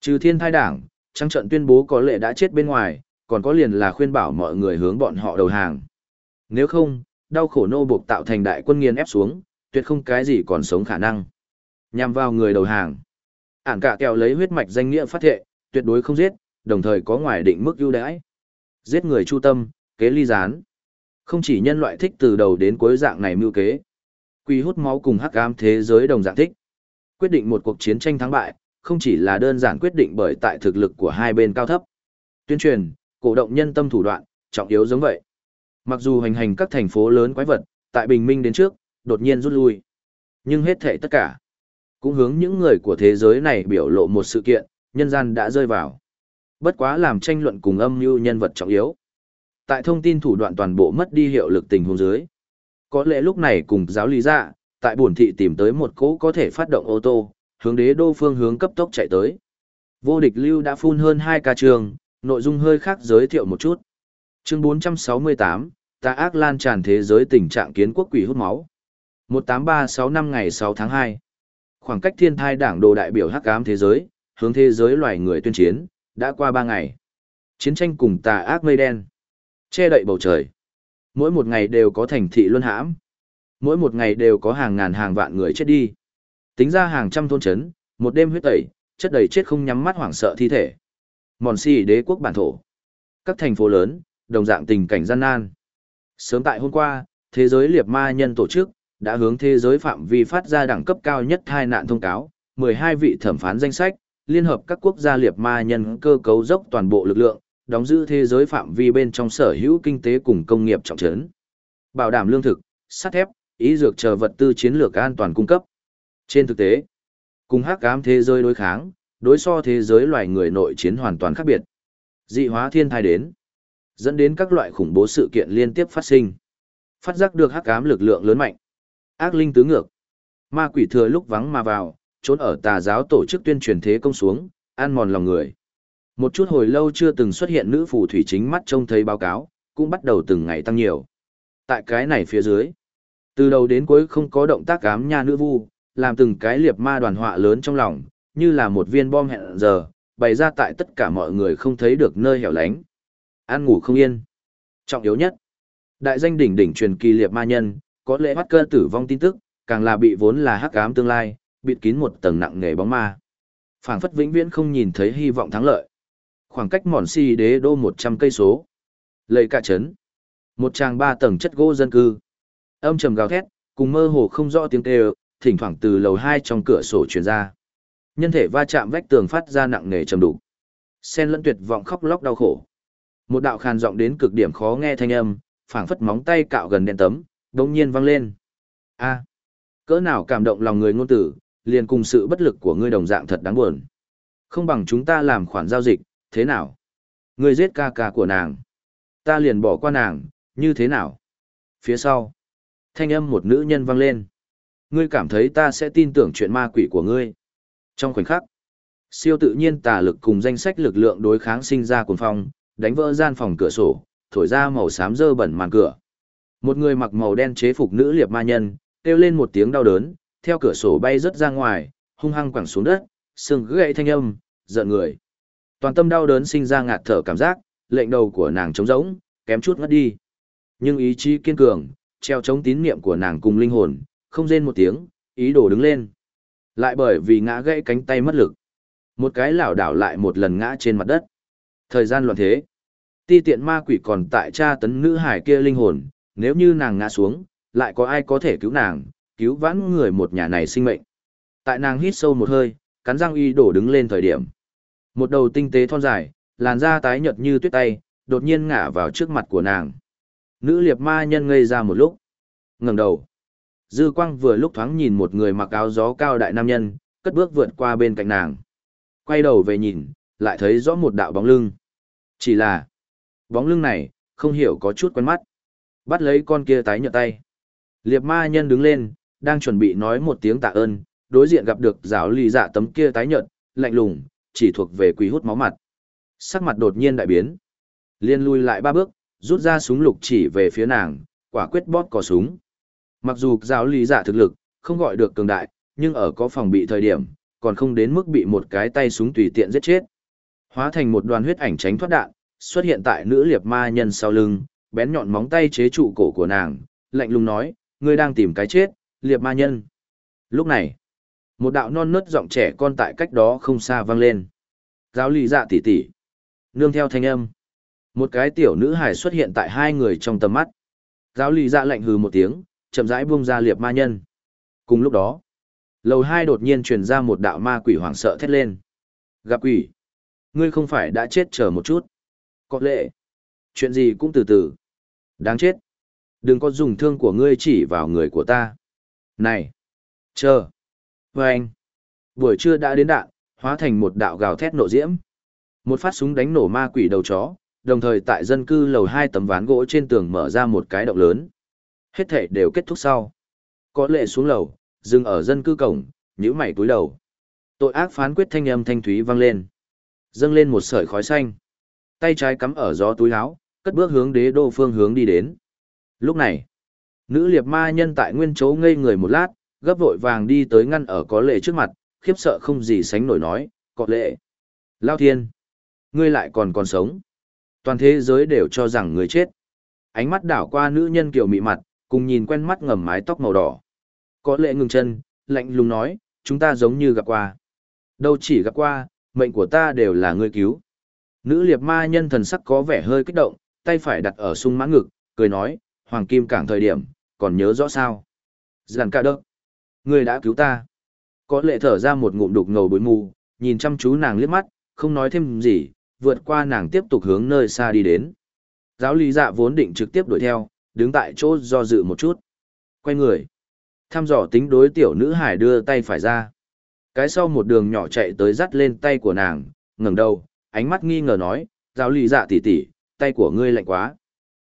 Trừ thiên thai đảng, trăng trận tuyên bố có lệ đã chết bên ngoài, còn có liền là khuyên bảo mọi người hướng bọn họ đầu hàng. Nếu không, đau khổ nô buộc tạo thành đại quân nghiền ép xuống, tuyệt không cái gì còn sống khả năng. Nhằm vào người đầu hàng. Ản cả kèo lấy huyết mạch danh nghĩa phát thệ, tuyệt đối không giết, đồng thời có ngoài định mức ưu đãi. Giết người chu tâm, kế ly gián. Không chỉ nhân loại thích từ đầu đến cuối dạng này mưu kế. Quy hút máu cùng hắc ám thế giới đồng dạng thích. Quyết định một cuộc chiến tranh thắng bại, không chỉ là đơn giản quyết định bởi tại thực lực của hai bên cao thấp. Tuyên truyền, cổ động nhân tâm thủ đoạn, trọng yếu giống vậy. Mặc dù hành hành các thành phố lớn quái vật, tại bình minh đến trước, đột nhiên rút lui. Nhưng hết thảy tất cả, cũng hướng những người của thế giới này biểu lộ một sự kiện, nhân gian đã rơi vào. Bất quá làm tranh luận cùng âm mưu nhân vật trọng yếu. Tại thông tin thủ đoạn toàn bộ mất đi hiệu lực tình huống dưới. Có lẽ lúc này cùng giáo lý dạ, tại buồn thị tìm tới một cỗ có thể phát động ô tô, hướng đế đô phương hướng cấp tốc chạy tới. Vô địch lưu đã phun hơn 2 ca trường, nội dung hơi khác giới thiệu một chút. Chương 468, ta ác lan tràn thế giới tình trạng kiến quốc quỷ hút máu. 1836 năm ngày 6 tháng 2. Khoảng cách thiên thai đảng đồ đại biểu hắc ám thế giới, hướng thế giới loài người tuyên chiến, đã qua ba ngày. Chiến tranh cùng tà ác mây đen, che đậy bầu trời. Mỗi một ngày đều có thành thị luân hãm. Mỗi một ngày đều có hàng ngàn hàng vạn người chết đi. Tính ra hàng trăm thôn chấn, một đêm huyết tẩy, chất đầy chết không nhắm mắt hoảng sợ thi thể. Mòn xì đế quốc bản thổ. Các thành phố lớn, đồng dạng tình cảnh gian nan. Sớm tại hôm qua, thế giới liệt ma nhân tổ chức đã hướng thế giới phạm vi phát ra đẳng cấp cao nhất hai nạn thông cáo, 12 vị thẩm phán danh sách, liên hợp các quốc gia liệt ma nhân cơ cấu dốc toàn bộ lực lượng, đóng giữ thế giới phạm vi bên trong sở hữu kinh tế cùng công nghiệp trọng trấn. Bảo đảm lương thực, sắt thép, ý dược chờ vật tư chiến lược an toàn cung cấp. Trên thực tế, cùng hắc ám thế giới đối kháng, đối so thế giới loài người nội chiến hoàn toàn khác biệt. Dị hóa thiên thai đến, dẫn đến các loại khủng bố sự kiện liên tiếp phát sinh. Phát giác được hắc ám lực lượng lớn mạnh. Ác linh tứ ngược. Ma quỷ thừa lúc vắng mà vào, trốn ở tà giáo tổ chức tuyên truyền thế công xuống, ăn mòn lòng người. Một chút hồi lâu chưa từng xuất hiện nữ phù thủy chính mắt trông thấy báo cáo, cũng bắt đầu từng ngày tăng nhiều. Tại cái này phía dưới, từ đầu đến cuối không có động tác ám nha nữ vu, làm từng cái liệp ma đoàn họa lớn trong lòng, như là một viên bom hẹn giờ, bày ra tại tất cả mọi người không thấy được nơi hẻo lánh. Ăn ngủ không yên. Trọng yếu nhất, đại danh đỉnh đỉnh truyền kỳ liệp ma nhân, có lẽ bắt cơ tử vong tin tức, càng là bị vốn là hắc ám tương lai, bịt kín một tầng nặng nề bóng ma. Phảng phất vĩnh viễn không nhìn thấy hy vọng thắng lợi. Khoảng cách mòn si đế đô 100 cây số. Lầy cả chấn. Một tràng ba tầng chất gỗ dân cư. Âm trầm gào thét, cùng mơ hồ không rõ tiếng kêu, thỉnh thoảng từ lầu 2 trong cửa sổ truyền ra. Nhân thể va chạm vách tường phát ra nặng nề trầm đục. Sen lẫn tuyệt vọng khóc lóc đau khổ. Một đạo khàn giọng đến cực điểm khó nghe thanh âm, phảng phất móng tay cạo gần đèn tấm, đột nhiên vang lên. A, cỡ nào cảm động lòng người ngôn tử, liền cùng sự bất lực của ngươi đồng dạng thật đáng buồn. Không bằng chúng ta làm khoản giao dịch, thế nào? Ngươi giết ca ca của nàng. Ta liền bỏ qua nàng, như thế nào? Phía sau, thanh âm một nữ nhân vang lên. Ngươi cảm thấy ta sẽ tin tưởng chuyện ma quỷ của ngươi. Trong khoảnh khắc, siêu tự nhiên tà lực cùng danh sách lực lượng đối kháng sinh ra cuồng phong, đánh vỡ gian phòng cửa sổ, thổi ra màu xám dơ bẩn màn cửa. Một người mặc màu đen chế phục nữ liệp ma nhân, kêu lên một tiếng đau đớn, theo cửa sổ bay rất ra ngoài, hung hăng quẳng xuống đất, xương gãy thanh âm, giận người. Toàn tâm đau đớn sinh ra ngạt thở cảm giác, lệnh đầu của nàng trống rỗng, kém chút ngất đi. Nhưng ý chí kiên cường, treo chống tín niệm của nàng cùng linh hồn, không rên một tiếng, ý đồ đứng lên. Lại bởi vì ngã gãy cánh tay mất lực. Một cái lảo đảo lại một lần ngã trên mặt đất. Thời gian loạn thế. Ti tiện ma quỷ còn tại tra tấn nữ hải kia linh hồn, nếu như nàng ngã xuống, lại có ai có thể cứu nàng, cứu vãn người một nhà này sinh mệnh. Tại nàng hít sâu một hơi, cắn răng y đổ đứng lên thời điểm. Một đầu tinh tế thon dài, làn da tái nhợt như tuyết tay, đột nhiên ngã vào trước mặt của nàng. Nữ liệp ma nhân ngây ra một lúc. ngẩng đầu. Dư quang vừa lúc thoáng nhìn một người mặc áo gió cao đại nam nhân, cất bước vượt qua bên cạnh nàng. Quay đầu về nhìn, lại thấy rõ một đạo bóng lưng. Chỉ là, bóng lưng này, không hiểu có chút quen mắt. Bắt lấy con kia tái nhợt tay. Liệp ma nhân đứng lên, đang chuẩn bị nói một tiếng tạ ơn, đối diện gặp được giáo lì dạ tấm kia tái nhợt, lạnh lùng, chỉ thuộc về quỷ hút máu mặt. Sắc mặt đột nhiên đại biến. Liên lui lại ba bước, rút ra súng lục chỉ về phía nàng, quả quyết bóp cò súng. Mặc dù giáo lý giả thực lực, không gọi được cường đại, nhưng ở có phòng bị thời điểm, còn không đến mức bị một cái tay súng tùy tiện giết chết. Hóa thành một đoàn huyết ảnh tránh thoát đạn, xuất hiện tại nữ liệp ma nhân sau lưng, bén nhọn móng tay chế trụ cổ của nàng, lạnh lùng nói, ngươi đang tìm cái chết, liệp ma nhân. Lúc này, một đạo non nớt giọng trẻ con tại cách đó không xa vang lên. Giáo lý dạ tỷ tỷ. Nương theo thanh âm. Một cái tiểu nữ hải xuất hiện tại hai người trong tầm mắt. Giáo lý dạ lạnh hừ một tiếng, chậm rãi buông ra liệp ma nhân. Cùng lúc đó, lầu hai đột nhiên truyền ra một đạo ma quỷ hoảng sợ thét lên. Gặp quỷ. Ngươi không phải đã chết chờ một chút. Có lệ. Chuyện gì cũng từ từ. Đáng chết. Đừng có dùng thương của ngươi chỉ vào người của ta. Này. Chờ. Và anh. Buổi trưa đã đến đạn, hóa thành một đạo gào thét nộ diễm. Một phát súng đánh nổ ma quỷ đầu chó, đồng thời tại dân cư lầu hai tấm ván gỗ trên tường mở ra một cái động lớn. Hết thể đều kết thúc sau. Có lệ xuống lầu, dừng ở dân cư cổng, nhíu mày túi đầu. Tội ác phán quyết thanh âm thanh thúy vang lên. Dâng lên một sợi khói xanh. Tay trái cắm ở gió túi áo, cất bước hướng đế đô phương hướng đi đến. Lúc này, nữ liệt ma nhân tại nguyên chỗ ngây người một lát, gấp vội vàng đi tới ngăn ở có lệ trước mặt, khiếp sợ không gì sánh nổi nói, có lệ. Lao thiên, ngươi lại còn còn sống. Toàn thế giới đều cho rằng người chết. Ánh mắt đảo qua nữ nhân kiểu mị mặt, cùng nhìn quen mắt ngầm mái tóc màu đỏ. Có lệ ngừng chân, lạnh lùng nói, chúng ta giống như gặp qua. Đâu chỉ gặp qua, mệnh của ta đều là ngươi cứu. Nữ liệt ma nhân thần sắc có vẻ hơi kích động, tay phải đặt ở sung mãn ngực, cười nói, Hoàng Kim cảng thời điểm, còn nhớ rõ sao. Giàn ca đốc. người đã cứu ta. Có lệ thở ra một ngụm đục ngầu bối mù, nhìn chăm chú nàng liếc mắt, không nói thêm gì, vượt qua nàng tiếp tục hướng nơi xa đi đến. Giáo lý dạ vốn định trực tiếp đuổi theo, đứng tại chỗ do dự một chút. Quay người. Thăm dò tính đối tiểu nữ hải đưa tay phải ra. Cái sau một đường nhỏ chạy tới dắt lên tay của nàng, ngẩng đầu, ánh mắt nghi ngờ nói, giáo lý dạ tỉ tỉ, tay của ngươi lạnh quá.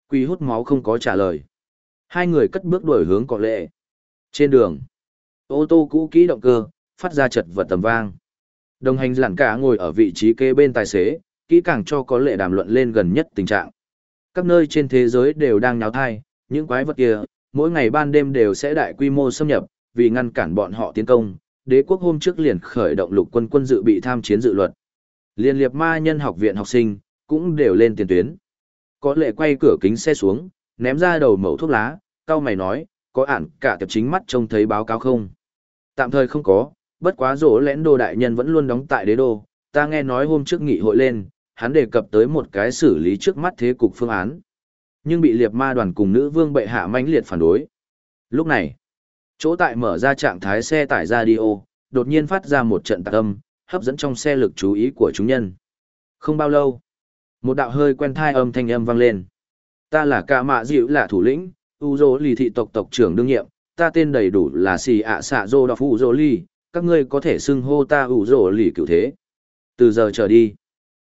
Quy hút máu không có trả lời. Hai người cất bước đuổi hướng cọ lệ. Trên đường, ô tô cũ kỹ động cơ, phát ra chật vật tầm vang. Đồng hành lặn cả ngồi ở vị trí kế bên tài xế, kỹ càng cho có lệ đàm luận lên gần nhất tình trạng. Các nơi trên thế giới đều đang nháo thai, những quái vật kia, mỗi ngày ban đêm đều sẽ đại quy mô xâm nhập, vì ngăn cản bọn họ tiến công, đế quốc hôm trước liền khởi động lục quân quân dự bị tham chiến dự luật. Liên liệp ma nhân học viện học sinh, cũng đều lên tiền tuyến. Có lệ quay cửa kính xe xuống, ném ra đầu mẩu thuốc lá, cao mày nói, có ản cả tập chính mắt trông thấy báo cáo không? Tạm thời không có, bất quá rỗ lẽn đồ đại nhân vẫn luôn đóng tại đế đô, ta nghe nói hôm trước nghị hội lên, hắn đề cập tới một cái xử lý trước mắt thế cục phương án. Nhưng bị liệt ma đoàn cùng nữ vương bệ hạ mãnh liệt phản đối. Lúc này, chỗ tại mở ra trạng thái xe tải radio, đột nhiên phát ra một trận tạc âm, hấp dẫn trong xe lực chú ý của chúng nhân. Không bao lâu, một đạo hơi quen thai âm thanh âm vang lên. Ta là ca mạ dịu là thủ lĩnh, u dô lì thị tộc tộc trưởng đương nhiệm, ta tên đầy đủ là xì ạ xạ dô đọc u dô lì, các ngươi có thể xưng hô ta u dô lì cựu thế. Từ giờ trở đi,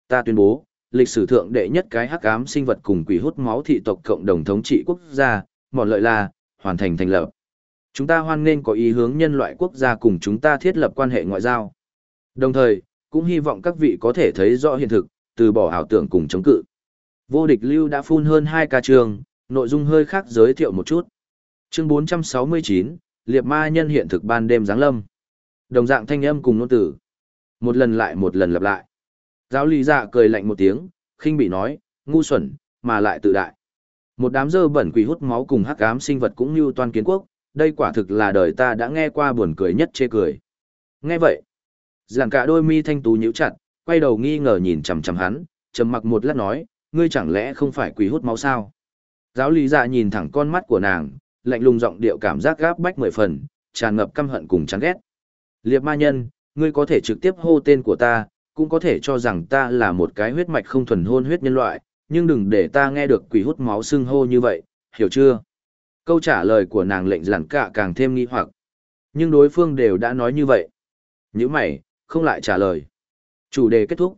ta tuyên bố, lịch sử thượng đệ nhất cái hắc ám sinh vật cùng quỷ hút máu thị tộc cộng đồng thống trị quốc gia, mọi lợi là, hoàn thành thành lập. Chúng ta hoan nghênh có ý hướng nhân loại quốc gia cùng chúng ta thiết lập quan hệ ngoại giao. Đồng thời, cũng hy vọng các vị có thể thấy rõ hiện thực, từ bỏ ảo tưởng cùng chống cự. Vô địch lưu đã phun hơn 2 ca trường, nội dung hơi khác giới thiệu một chút. Chương 469, Liệp ma nhân hiện thực ban đêm giáng lâm. Đồng dạng thanh âm cùng nôn tử. Một lần lại một lần lặp lại. Giáo lý dạ cười lạnh một tiếng, khinh bị nói, ngu xuẩn, mà lại tự đại. Một đám dơ bẩn quỷ hút máu cùng hắc ám sinh vật cũng như toàn kiến quốc, đây quả thực là đời ta đã nghe qua buồn cười nhất chê cười. Nghe vậy, giảng cả đôi mi thanh tú nhíu chặt, quay đầu nghi ngờ nhìn chằm chằm hắn, trầm mặc một lát nói, ngươi chẳng lẽ không phải quỷ hút máu sao? Giáo lý dạ nhìn thẳng con mắt của nàng, lạnh lùng giọng điệu cảm giác gáp bách mười phần, tràn ngập căm hận cùng chán ghét. Liệp ma nhân, ngươi có thể trực tiếp hô tên của ta, cũng có thể cho rằng ta là một cái huyết mạch không thuần hôn huyết nhân loại, nhưng đừng để ta nghe được quỷ hút máu xưng hô như vậy, hiểu chưa? Câu trả lời của nàng lệnh lẳng cả càng thêm nghi hoặc. Nhưng đối phương đều đã nói như vậy. Những mày, không lại trả lời. Chủ đề kết thúc.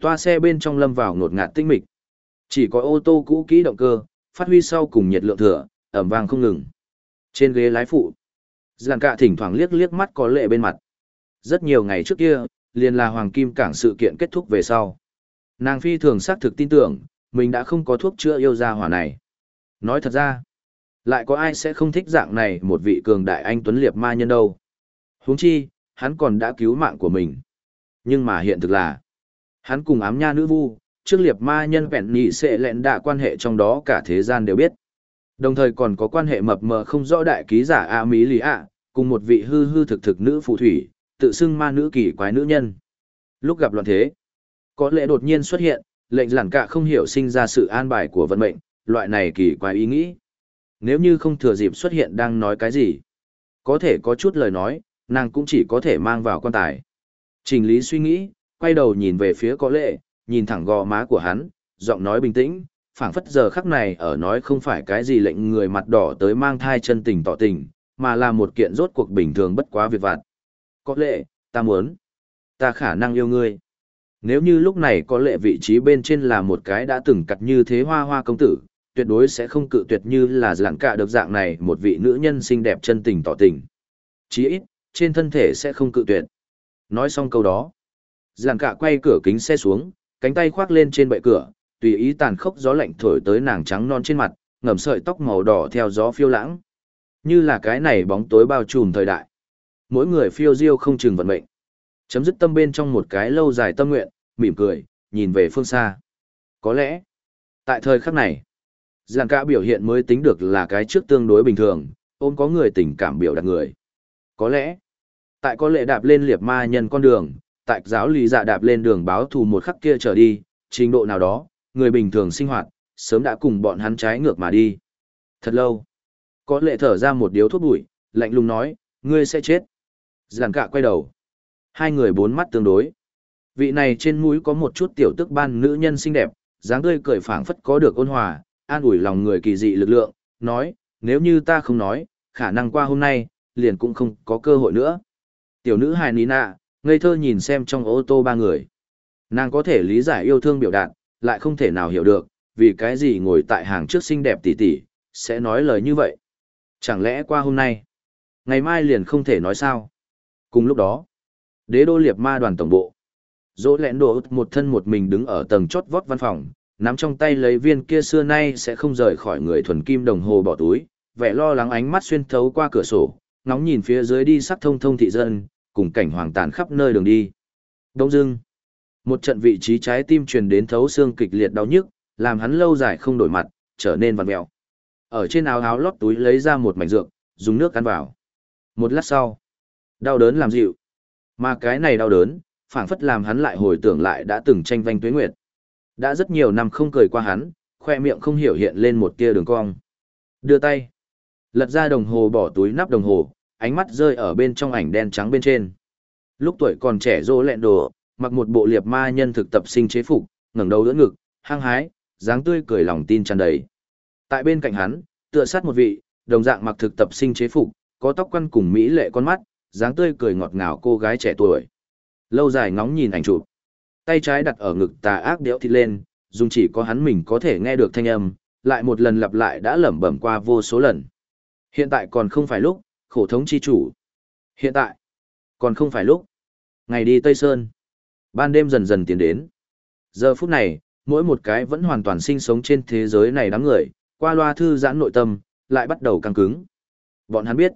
Toa xe bên trong lâm vào ngột ngạt tinh mịch. Chỉ có ô tô cũ kỹ động cơ, phát huy sau cùng nhiệt lượng thừa, ẩm vang không ngừng. Trên ghế lái phụ, Giàn cạ thỉnh thoảng liếc liếc mắt có lệ bên mặt. Rất nhiều ngày trước kia, liền là Hoàng Kim Cảng sự kiện kết thúc về sau. Nàng phi thường xác thực tin tưởng, mình đã không có thuốc chữa yêu gia hỏa này. Nói thật ra, lại có ai sẽ không thích dạng này một vị cường đại anh tuấn liệt ma nhân đâu. huống chi, hắn còn đã cứu mạng của mình. Nhưng mà hiện thực là, hắn cùng ám nha nữ vu, trước liệt ma nhân vẹn nhị sẽ lẹn đạ quan hệ trong đó cả thế gian đều biết. Đồng thời còn có quan hệ mập mờ không rõ đại ký giả A Mỹ Lý ạ, cùng một vị hư hư thực thực nữ phù thủy, tự xưng ma nữ kỳ quái nữ nhân. Lúc gặp loạn thế, có lẽ đột nhiên xuất hiện, lệnh lẳng cả không hiểu sinh ra sự an bài của vận mệnh, loại này kỳ quái ý nghĩ. Nếu như không thừa dịp xuất hiện đang nói cái gì, có thể có chút lời nói, nàng cũng chỉ có thể mang vào quan tài. Trình lý suy nghĩ, quay đầu nhìn về phía có lệ, nhìn thẳng gò má của hắn, giọng nói bình tĩnh, phảng phất giờ khắc này ở nói không phải cái gì lệnh người mặt đỏ tới mang thai chân tình tỏ tình, mà là một kiện rốt cuộc bình thường bất quá việc vặt. Có lệ, ta muốn, ta khả năng yêu ngươi. Nếu như lúc này có lệ vị trí bên trên là một cái đã từng cặt như thế hoa hoa công tử, tuyệt đối sẽ không cự tuyệt như là dạng cả được dạng này một vị nữ nhân xinh đẹp chân tình tỏ tình. Chí ít, trên thân thể sẽ không cự tuyệt. Nói xong câu đó, dạng cả quay cửa kính xe xuống, cánh tay khoác lên trên bệ cửa, tùy ý tàn khốc gió lạnh thổi tới nàng trắng non trên mặt, ngầm sợi tóc màu đỏ theo gió phiêu lãng. Như là cái này bóng tối bao trùm thời đại. Mỗi người phiêu diêu không chừng vận mệnh. Chấm dứt tâm bên trong một cái lâu dài tâm nguyện, mỉm cười, nhìn về phương xa. Có lẽ, tại thời khắc này, giàn cả biểu hiện mới tính được là cái trước tương đối bình thường, ôm có người tình cảm biểu đạt người. Có lẽ, tại có lệ đạp lên liệp ma nhân con đường, tại giáo lý dạ đạp lên đường báo thù một khắc kia trở đi, trình độ nào đó, người bình thường sinh hoạt, sớm đã cùng bọn hắn trái ngược mà đi. Thật lâu, có lệ thở ra một điếu thuốc bụi, lạnh lùng nói, ngươi sẽ chết. Giàn cạ quay đầu. Hai người bốn mắt tương đối. Vị này trên mũi có một chút tiểu tức ban nữ nhân xinh đẹp, dáng tươi cười phảng phất có được ôn hòa, an ủi lòng người kỳ dị lực lượng, nói, nếu như ta không nói, khả năng qua hôm nay, liền cũng không có cơ hội nữa. Tiểu nữ hài Nina, ngây thơ nhìn xem trong ô tô ba người. Nàng có thể lý giải yêu thương biểu đạt, lại không thể nào hiểu được, vì cái gì ngồi tại hàng trước xinh đẹp tỷ tỷ, sẽ nói lời như vậy. Chẳng lẽ qua hôm nay, ngày mai liền không thể nói sao? Cùng lúc đó, đế đô liệt ma đoàn tổng bộ. Dỗ lẽn đồ một thân một mình đứng ở tầng chót vót văn phòng, nắm trong tay lấy viên kia xưa nay sẽ không rời khỏi người thuần kim đồng hồ bỏ túi, vẻ lo lắng ánh mắt xuyên thấu qua cửa sổ, ngóng nhìn phía dưới đi sắc thông thông thị dân, cùng cảnh hoàng tàn khắp nơi đường đi. Đông dưng, một trận vị trí trái tim truyền đến thấu xương kịch liệt đau nhức, làm hắn lâu dài không đổi mặt, trở nên vằn mẹo. Ở trên áo áo lót túi lấy ra một mảnh dược, dùng nước ăn vào. Một lát sau, đau đớn làm dịu. Mà cái này đau đớn, phảng phất làm hắn lại hồi tưởng lại đã từng tranh vanh tuế nguyệt. Đã rất nhiều năm không cười qua hắn, khoe miệng không hiểu hiện lên một tia đường cong. Đưa tay, lật ra đồng hồ bỏ túi nắp đồng hồ, ánh mắt rơi ở bên trong ảnh đen trắng bên trên. Lúc tuổi còn trẻ rô lẹn đồ, mặc một bộ liệp ma nhân thực tập sinh chế phục, ngẩng đầu đỡ ngực, hăng hái, dáng tươi cười lòng tin tràn đầy. Tại bên cạnh hắn, tựa sát một vị, đồng dạng mặc thực tập sinh chế phục, có tóc quăn cùng mỹ lệ con mắt, dáng tươi cười ngọt ngào cô gái trẻ tuổi. Lâu dài ngóng nhìn ảnh chụp. Tay trái đặt ở ngực tà ác đẽo thịt lên, dùng chỉ có hắn mình có thể nghe được thanh âm, lại một lần lặp lại đã lẩm bẩm qua vô số lần. Hiện tại còn không phải lúc, khổ thống chi chủ. Hiện tại, còn không phải lúc. Ngày đi Tây Sơn. Ban đêm dần dần tiến đến. Giờ phút này, mỗi một cái vẫn hoàn toàn sinh sống trên thế giới này đám người, qua loa thư giãn nội tâm, lại bắt đầu căng cứng. Bọn hắn biết,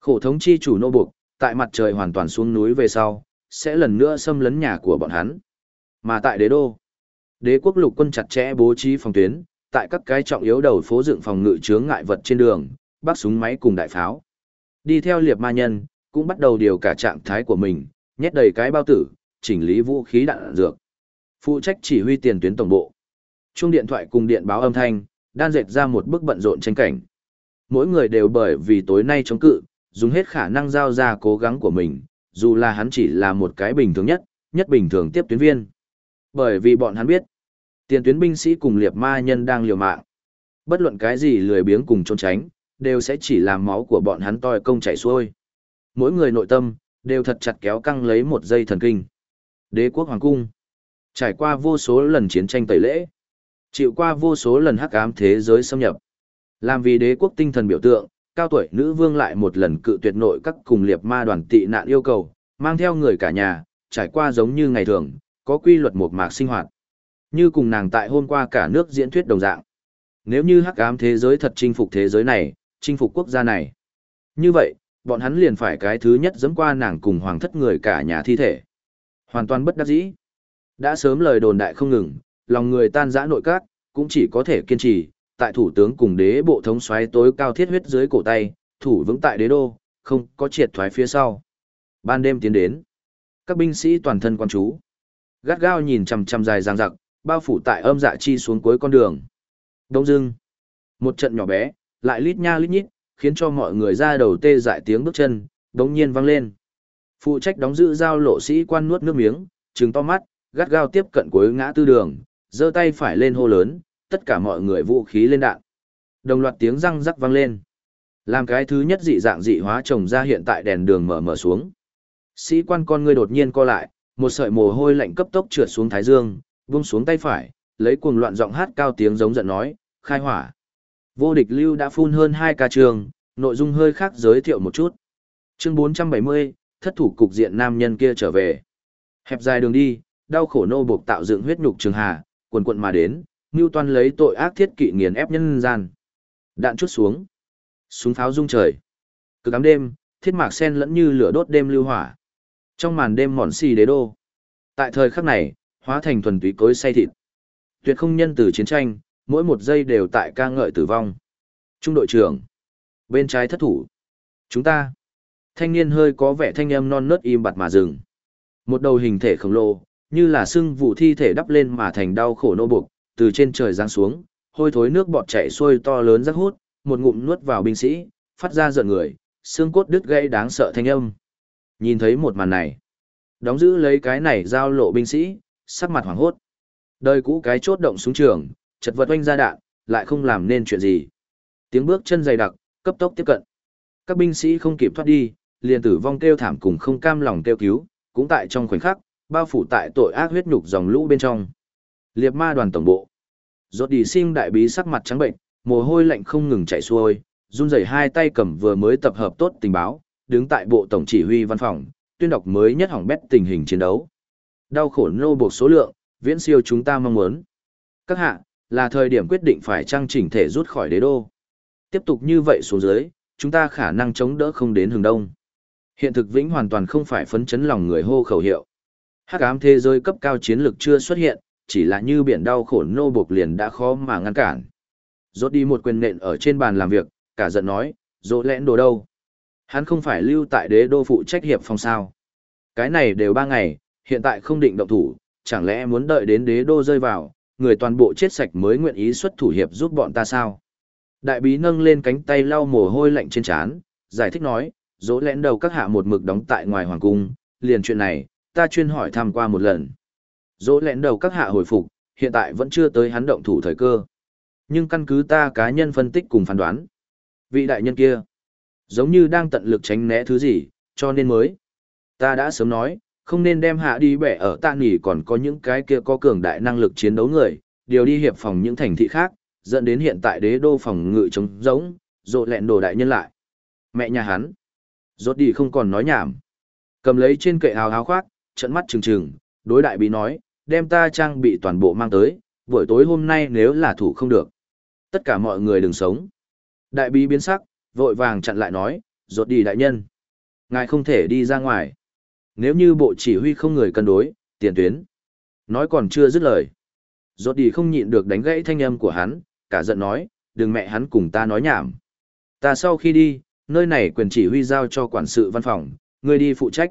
khổ thống chi chủ nô buộc, tại mặt trời hoàn toàn xuống núi về sau, sẽ lần nữa xâm lấn nhà của bọn hắn. Mà tại đế đô, đế quốc lục quân chặt chẽ bố trí phòng tuyến, tại các cái trọng yếu đầu phố dựng phòng ngự chướng ngại vật trên đường, bắt súng máy cùng đại pháo. Đi theo liệp ma nhân, cũng bắt đầu điều cả trạng thái của mình, nhét đầy cái bao tử, chỉnh lý vũ khí đạn dược. Phụ trách chỉ huy tiền tuyến tổng bộ. Chuông điện thoại cùng điện báo âm thanh, đan dệt ra một bức bận rộn tranh cảnh. Mỗi người đều bởi vì tối nay chống cự, dùng hết khả năng giao ra cố gắng của mình, dù là hắn chỉ là một cái bình thường nhất, nhất bình thường tiếp tuyến viên. Bởi vì bọn hắn biết, tiền tuyến binh sĩ cùng liệp ma nhân đang liều mạng. Bất luận cái gì lười biếng cùng trốn tránh, đều sẽ chỉ làm máu của bọn hắn toi công chảy xuôi. Mỗi người nội tâm, đều thật chặt kéo căng lấy một dây thần kinh. Đế quốc hoàng cung, trải qua vô số lần chiến tranh tẩy lễ, chịu qua vô số lần hắc ám thế giới xâm nhập. Làm vì đế quốc tinh thần biểu tượng, cao tuổi nữ vương lại một lần cự tuyệt nội các cùng liệt ma đoàn tị nạn yêu cầu, mang theo người cả nhà, trải qua giống như ngày thường, có quy luật một mạc sinh hoạt. Như cùng nàng tại hôm qua cả nước diễn thuyết đồng dạng. Nếu như hắc ám thế giới thật chinh phục thế giới này, chinh phục quốc gia này. Như vậy, bọn hắn liền phải cái thứ nhất dẫm qua nàng cùng hoàng thất người cả nhà thi thể. Hoàn toàn bất đắc dĩ. Đã sớm lời đồn đại không ngừng, lòng người tan rã nội các, cũng chỉ có thể kiên trì, tại thủ tướng cùng đế bộ thống xoáy tối cao thiết huyết dưới cổ tay, thủ vững tại đế đô, không có triệt thoái phía sau. Ban đêm tiến đến, các binh sĩ toàn thân quan chú, gắt gao nhìn chằm chằm dài dang dặc, bao phủ tại âm dạ chi xuống cuối con đường. Đông dưng, một trận nhỏ bé, lại lít nha lít nhít, khiến cho mọi người ra đầu tê dại tiếng bước chân, đống nhiên vang lên. Phụ trách đóng giữ giao lộ sĩ quan nuốt nước miếng, trừng to mắt, gắt gao tiếp cận cuối ngã tư đường, giơ tay phải lên hô lớn, tất cả mọi người vũ khí lên đạn. Đồng loạt tiếng răng rắc vang lên. Làm cái thứ nhất dị dạng dị hóa trồng ra hiện tại đèn đường mở mở xuống. Sĩ quan con ngươi đột nhiên co lại, một sợi mồ hôi lạnh cấp tốc trượt xuống thái dương, vung xuống tay phải, lấy cuồng loạn giọng hát cao tiếng giống giận nói, khai hỏa. Vô địch lưu đã phun hơn hai ca trường, nội dung hơi khác giới thiệu một chút. Chương 470, thất thủ cục diện nam nhân kia trở về. Hẹp dài đường đi, đau khổ nô buộc tạo dựng huyết nhục trường hà, quần quận mà đến, Ngưu Toan lấy tội ác thiết kỵ nghiền ép nhân gian. Đạn chút xuống. Súng pháo rung trời. Cực ám đêm, thiết mạc sen lẫn như lửa đốt đêm lưu hỏa. Trong màn đêm mòn xì đế đô. Tại thời khắc này, hóa thành thuần túy cối say thịt. Tuyệt không nhân từ chiến tranh, mỗi một giây đều tại ca ngợi tử vong. Trung đội trưởng. Bên trái thất thủ. Chúng ta. Thanh niên hơi có vẻ thanh âm non nớt im bặt mà dừng. Một đầu hình thể khổng lồ, như là xương vụ thi thể đắp lên mà thành đau khổ nô buộc, từ trên trời giáng xuống, hôi thối nước bọt chảy xuôi to lớn rắc hút, một ngụm nuốt vào binh sĩ, phát ra giận người, xương cốt đứt gãy đáng sợ thanh âm. Nhìn thấy một màn này, đóng giữ lấy cái này giao lộ binh sĩ, sắc mặt hoảng hốt. Đời cũ cái chốt động xuống trường, chật vật oanh ra đạn, lại không làm nên chuyện gì. Tiếng bước chân dày đặc, cấp tốc tiếp cận. Các binh sĩ không kịp thoát đi, liền tử vong kêu thảm cùng không cam lòng kêu cứu, cũng tại trong khoảnh khắc, bao phủ tại tội ác huyết nhục dòng lũ bên trong. Liệp ma đoàn tổng bộ. Rốt đi sinh đại bí sắc mặt trắng bệnh, mồ hôi lạnh không ngừng chảy xuôi, run rẩy hai tay cầm vừa mới tập hợp tốt tình báo, đứng tại bộ tổng chỉ huy văn phòng, tuyên đọc mới nhất hỏng bét tình hình chiến đấu. Đau khổ nô buộc số lượng, viễn siêu chúng ta mong muốn. Các hạ, là thời điểm quyết định phải trang chỉnh thể rút khỏi đế đô. Tiếp tục như vậy xuống dưới, chúng ta khả năng chống đỡ không đến hướng đông. Hiện thực vĩnh hoàn toàn không phải phấn chấn lòng người hô khẩu hiệu. Hắc ám thế giới cấp cao chiến lực chưa xuất hiện, chỉ là như biển đau khổ nô buộc liền đã khó mà ngăn cản. Rốt đi một quyền nện ở trên bàn làm việc, cả giận nói, rốt lẽn đồ đâu. Hắn không phải lưu tại đế đô phụ trách hiệp phòng sao. Cái này đều ba ngày, hiện tại không định động thủ, chẳng lẽ muốn đợi đến đế đô rơi vào, người toàn bộ chết sạch mới nguyện ý xuất thủ hiệp giúp bọn ta sao? Đại bí nâng lên cánh tay lau mồ hôi lạnh trên trán, giải thích nói, dỗ lẽn đầu các hạ một mực đóng tại ngoài hoàng cung, liền chuyện này, ta chuyên hỏi thăm qua một lần. Dỗ lẽn đầu các hạ hồi phục, hiện tại vẫn chưa tới hắn động thủ thời cơ. Nhưng căn cứ ta cá nhân phân tích cùng phán đoán. Vị đại nhân kia, giống như đang tận lực tránh né thứ gì, cho nên mới. Ta đã sớm nói, không nên đem hạ đi bẻ ở tạ nghỉ còn có những cái kia có cường đại năng lực chiến đấu người, điều đi hiệp phòng những thành thị khác, dẫn đến hiện tại đế đô phòng ngự chống giống, rộ lẹn đồ đại nhân lại. Mẹ nhà hắn, rốt đi không còn nói nhảm. Cầm lấy trên kệ áo áo khoác, trận mắt trừng trừng, đối đại bí nói, đem ta trang bị toàn bộ mang tới, buổi tối hôm nay nếu là thủ không được. Tất cả mọi người đừng sống. Đại bí biến sắc, vội vàng chặn lại nói, rốt đi đại nhân. Ngài không thể đi ra ngoài. Nếu như bộ chỉ huy không người cân đối, tiền tuyến. Nói còn chưa dứt lời. Rốt đi không nhịn được đánh gãy thanh âm của hắn, cả giận nói, đừng mẹ hắn cùng ta nói nhảm. Ta sau khi đi, nơi này quyền chỉ huy giao cho quản sự văn phòng, ngươi đi phụ trách.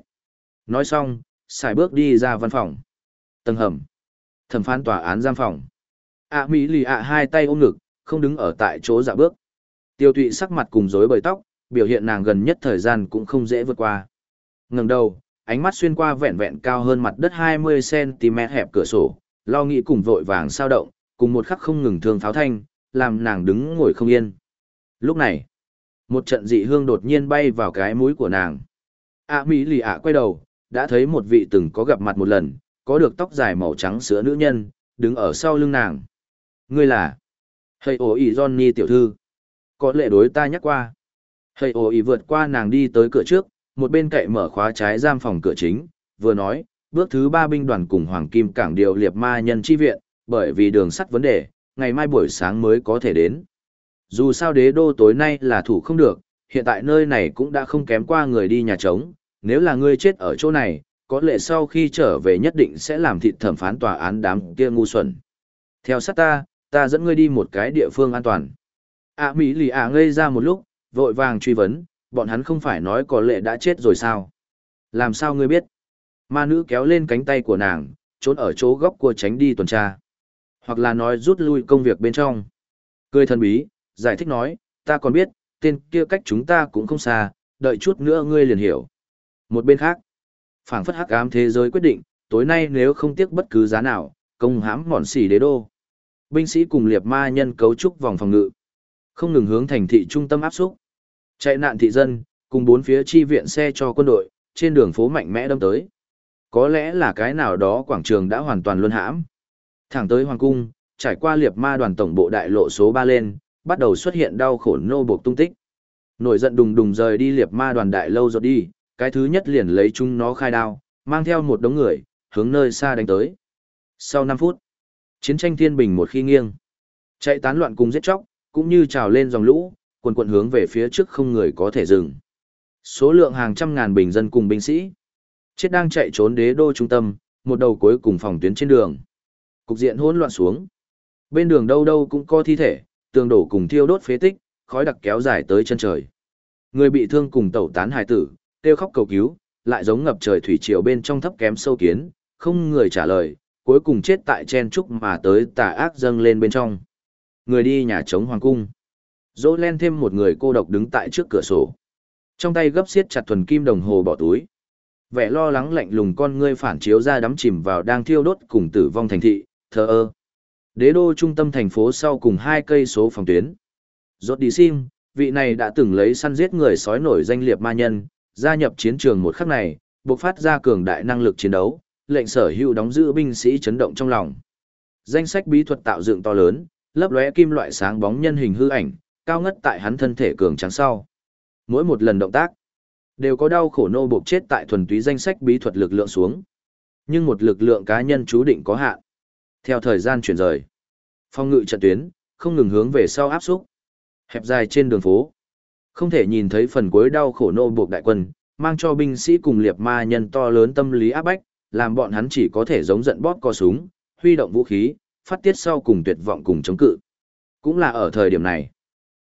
Nói xong, xài bước đi ra văn phòng. Tầng hầm. Thẩm phán tòa án giam phòng. ạ mỹ lì ạ hai tay ôm ngực, không đứng ở tại chỗ dạ bước. Tiêu tụy sắc mặt cùng rối bời tóc, biểu hiện nàng gần nhất thời gian cũng không dễ vượt qua. Ngừng đầu, ánh mắt xuyên qua vẹn vẹn cao hơn mặt đất 20cm hẹp cửa sổ, lo nghĩ cùng vội vàng sao động, cùng một khắc không ngừng thương pháo thanh, làm nàng đứng ngồi không yên. Lúc này, một trận dị hương đột nhiên bay vào cái mũi của nàng. ạ mỹ lì ạ quay đầu, đã thấy một vị từng có gặp mặt một lần, có được tóc dài màu trắng sữa nữ nhân, đứng ở sau lưng nàng. Ngươi là... Hây ổ ý Johnny tiểu thư. Có lệ đối ta nhắc qua. Hây ồ ý vượt qua nàng đi tới cửa trước, một bên cậy mở khóa trái giam phòng cửa chính, vừa nói, bước thứ ba binh đoàn cùng Hoàng Kim Cảng điều liệp ma nhân chi viện, bởi vì đường sắt vấn đề, ngày mai buổi sáng mới có thể đến. Dù sao đế đô tối nay là thủ không được, hiện tại nơi này cũng đã không kém qua người đi nhà trống, nếu là ngươi chết ở chỗ này, có lẽ sau khi trở về nhất định sẽ làm thịt thẩm phán tòa án đám kia ngu xuẩn. Theo sát ta, ta dẫn ngươi đi một cái địa phương an toàn. À Mỹ lì à ngây ra một lúc, vội vàng truy vấn, bọn hắn không phải nói có lệ đã chết rồi sao? Làm sao ngươi biết? Ma nữ kéo lên cánh tay của nàng, trốn ở chỗ góc của tránh đi tuần tra. Hoặc là nói rút lui công việc bên trong. Cười thần bí, giải thích nói, ta còn biết, tên kia cách chúng ta cũng không xa, đợi chút nữa ngươi liền hiểu. Một bên khác, phảng phất hắc ám thế giới quyết định, tối nay nếu không tiếc bất cứ giá nào, công hãm mòn xỉ đế đô. Binh sĩ cùng liệt ma nhân cấu trúc vòng phòng ngự, không ngừng hướng thành thị trung tâm áp xúc. Chạy nạn thị dân, cùng bốn phía chi viện xe cho quân đội, trên đường phố mạnh mẽ đâm tới. Có lẽ là cái nào đó quảng trường đã hoàn toàn luân hãm. Thẳng tới Hoàng Cung, trải qua liệt ma đoàn tổng bộ đại lộ số 3 lên, bắt đầu xuất hiện đau khổ nô buộc tung tích. Nổi giận đùng đùng rời đi liệt ma đoàn đại lâu rồi đi, cái thứ nhất liền lấy chúng nó khai đao, mang theo một đống người, hướng nơi xa đánh tới. Sau 5 phút, chiến tranh thiên bình một khi nghiêng, chạy tán loạn cùng giết chóc, cũng như trào lên dòng lũ, quần quận hướng về phía trước không người có thể dừng. Số lượng hàng trăm ngàn bình dân cùng binh sĩ, chết đang chạy trốn đế đô trung tâm, một đầu cuối cùng phòng tuyến trên đường. Cục diện hỗn loạn xuống. Bên đường đâu đâu cũng có thi thể, tường đổ cùng thiêu đốt phế tích, khói đặc kéo dài tới chân trời. Người bị thương cùng tẩu tán hài tử, kêu khóc cầu cứu, lại giống ngập trời thủy triều bên trong thấp kém sâu kiến, không người trả lời, cuối cùng chết tại chen trúc mà tới tà ác dâng lên bên trong. Người đi nhà trống hoàng cung. Dỗ len thêm một người cô độc đứng tại trước cửa sổ. Trong tay gấp xiết chặt thuần kim đồng hồ bỏ túi. Vẻ lo lắng lạnh lùng con ngươi phản chiếu ra đắm chìm vào đang thiêu đốt cùng tử vong thành thị, thờ ơ. Đế đô trung tâm thành phố sau cùng hai cây số phòng tuyến. Rốt đi sim, vị này đã từng lấy săn giết người sói nổi danh liệt ma nhân, gia nhập chiến trường một khắc này, bộc phát ra cường đại năng lực chiến đấu, lệnh sở hữu đóng giữ binh sĩ chấn động trong lòng. Danh sách bí thuật tạo dựng to lớn, lấp lóe kim loại sáng bóng nhân hình hư ảnh, cao ngất tại hắn thân thể cường trắng sau. Mỗi một lần động tác, đều có đau khổ nô buộc chết tại thuần túy danh sách bí thuật lực lượng xuống. Nhưng một lực lượng cá nhân chú định có hạn. Theo thời gian chuyển rời, phong ngự trận tuyến, không ngừng hướng về sau áp xúc. Hẹp dài trên đường phố, không thể nhìn thấy phần cuối đau khổ nô buộc đại quân, mang cho binh sĩ cùng liệt ma nhân to lớn tâm lý áp bách, làm bọn hắn chỉ có thể giống giận bóp co súng, huy động vũ khí, phát tiết sau cùng tuyệt vọng cùng chống cự. Cũng là ở thời điểm này,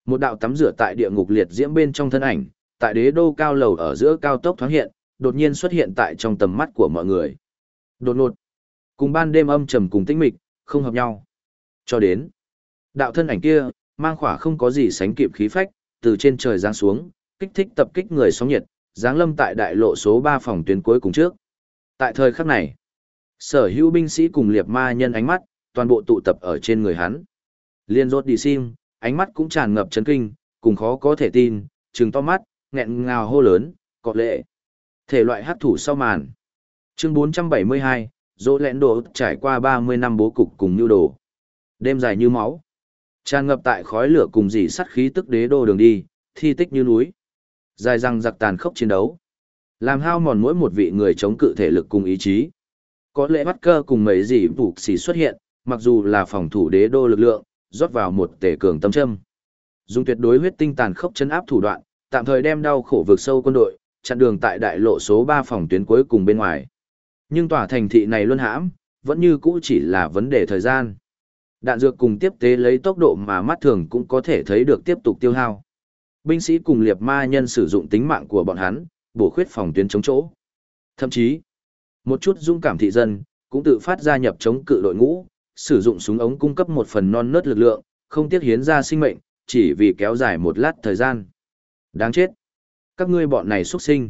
một đạo tắm rửa tại địa ngục liệt diễm bên trong thân ảnh, tại đế đô cao lầu ở giữa cao tốc thoáng hiện, đột nhiên xuất hiện tại trong tầm mắt của mọi người. Đột ngột, cùng ban đêm âm trầm cùng tĩnh mịch, không hợp nhau. Cho đến, đạo thân ảnh kia, mang khỏa không có gì sánh kịp khí phách, từ trên trời giáng xuống, kích thích tập kích người sóng nhiệt, giáng lâm tại đại lộ số 3 phòng tuyến cuối cùng trước. Tại thời khắc này, sở hữu binh sĩ cùng liệt ma nhân ánh mắt, toàn bộ tụ tập ở trên người hắn. Liên rốt đi sim, ánh mắt cũng tràn ngập chấn kinh, cùng khó có thể tin, trừng to mắt, nghẹn ngào hô lớn, có lệ. Thể loại hát thủ sau màn. Chương 472, dỗ lẹn đồ trải qua 30 năm bố cục cùng nhu đồ. Đêm dài như máu. Tràn ngập tại khói lửa cùng dì sắt khí tức đế đô đường đi, thi tích như núi. Dài răng giặc tàn khốc chiến đấu. Làm hao mòn mỗi một vị người chống cự thể lực cùng ý chí. Có lẽ bắt cơ cùng mấy dì phục xì xuất hiện, mặc dù là phòng thủ đế đô lực lượng, rót vào một tể cường tâm châm. Dùng tuyệt đối huyết tinh tàn khốc chấn áp thủ đoạn, tạm thời đem đau khổ vượt sâu quân đội, chặn đường tại đại lộ số 3 phòng tuyến cuối cùng bên ngoài. Nhưng tòa thành thị này luôn hãm, vẫn như cũ chỉ là vấn đề thời gian. Đạn dược cùng tiếp tế lấy tốc độ mà mắt thường cũng có thể thấy được tiếp tục tiêu hao. Binh sĩ cùng liệt ma nhân sử dụng tính mạng của bọn hắn, bổ khuyết phòng tuyến chống chỗ. Thậm chí, một chút dung cảm thị dân, cũng tự phát gia nhập chống cự đội ngũ, sử dụng súng ống cung cấp một phần non nớt lực lượng, không tiếc hiến ra sinh mệnh, chỉ vì kéo dài một lát thời gian. Đáng chết. Các ngươi bọn này xuất sinh.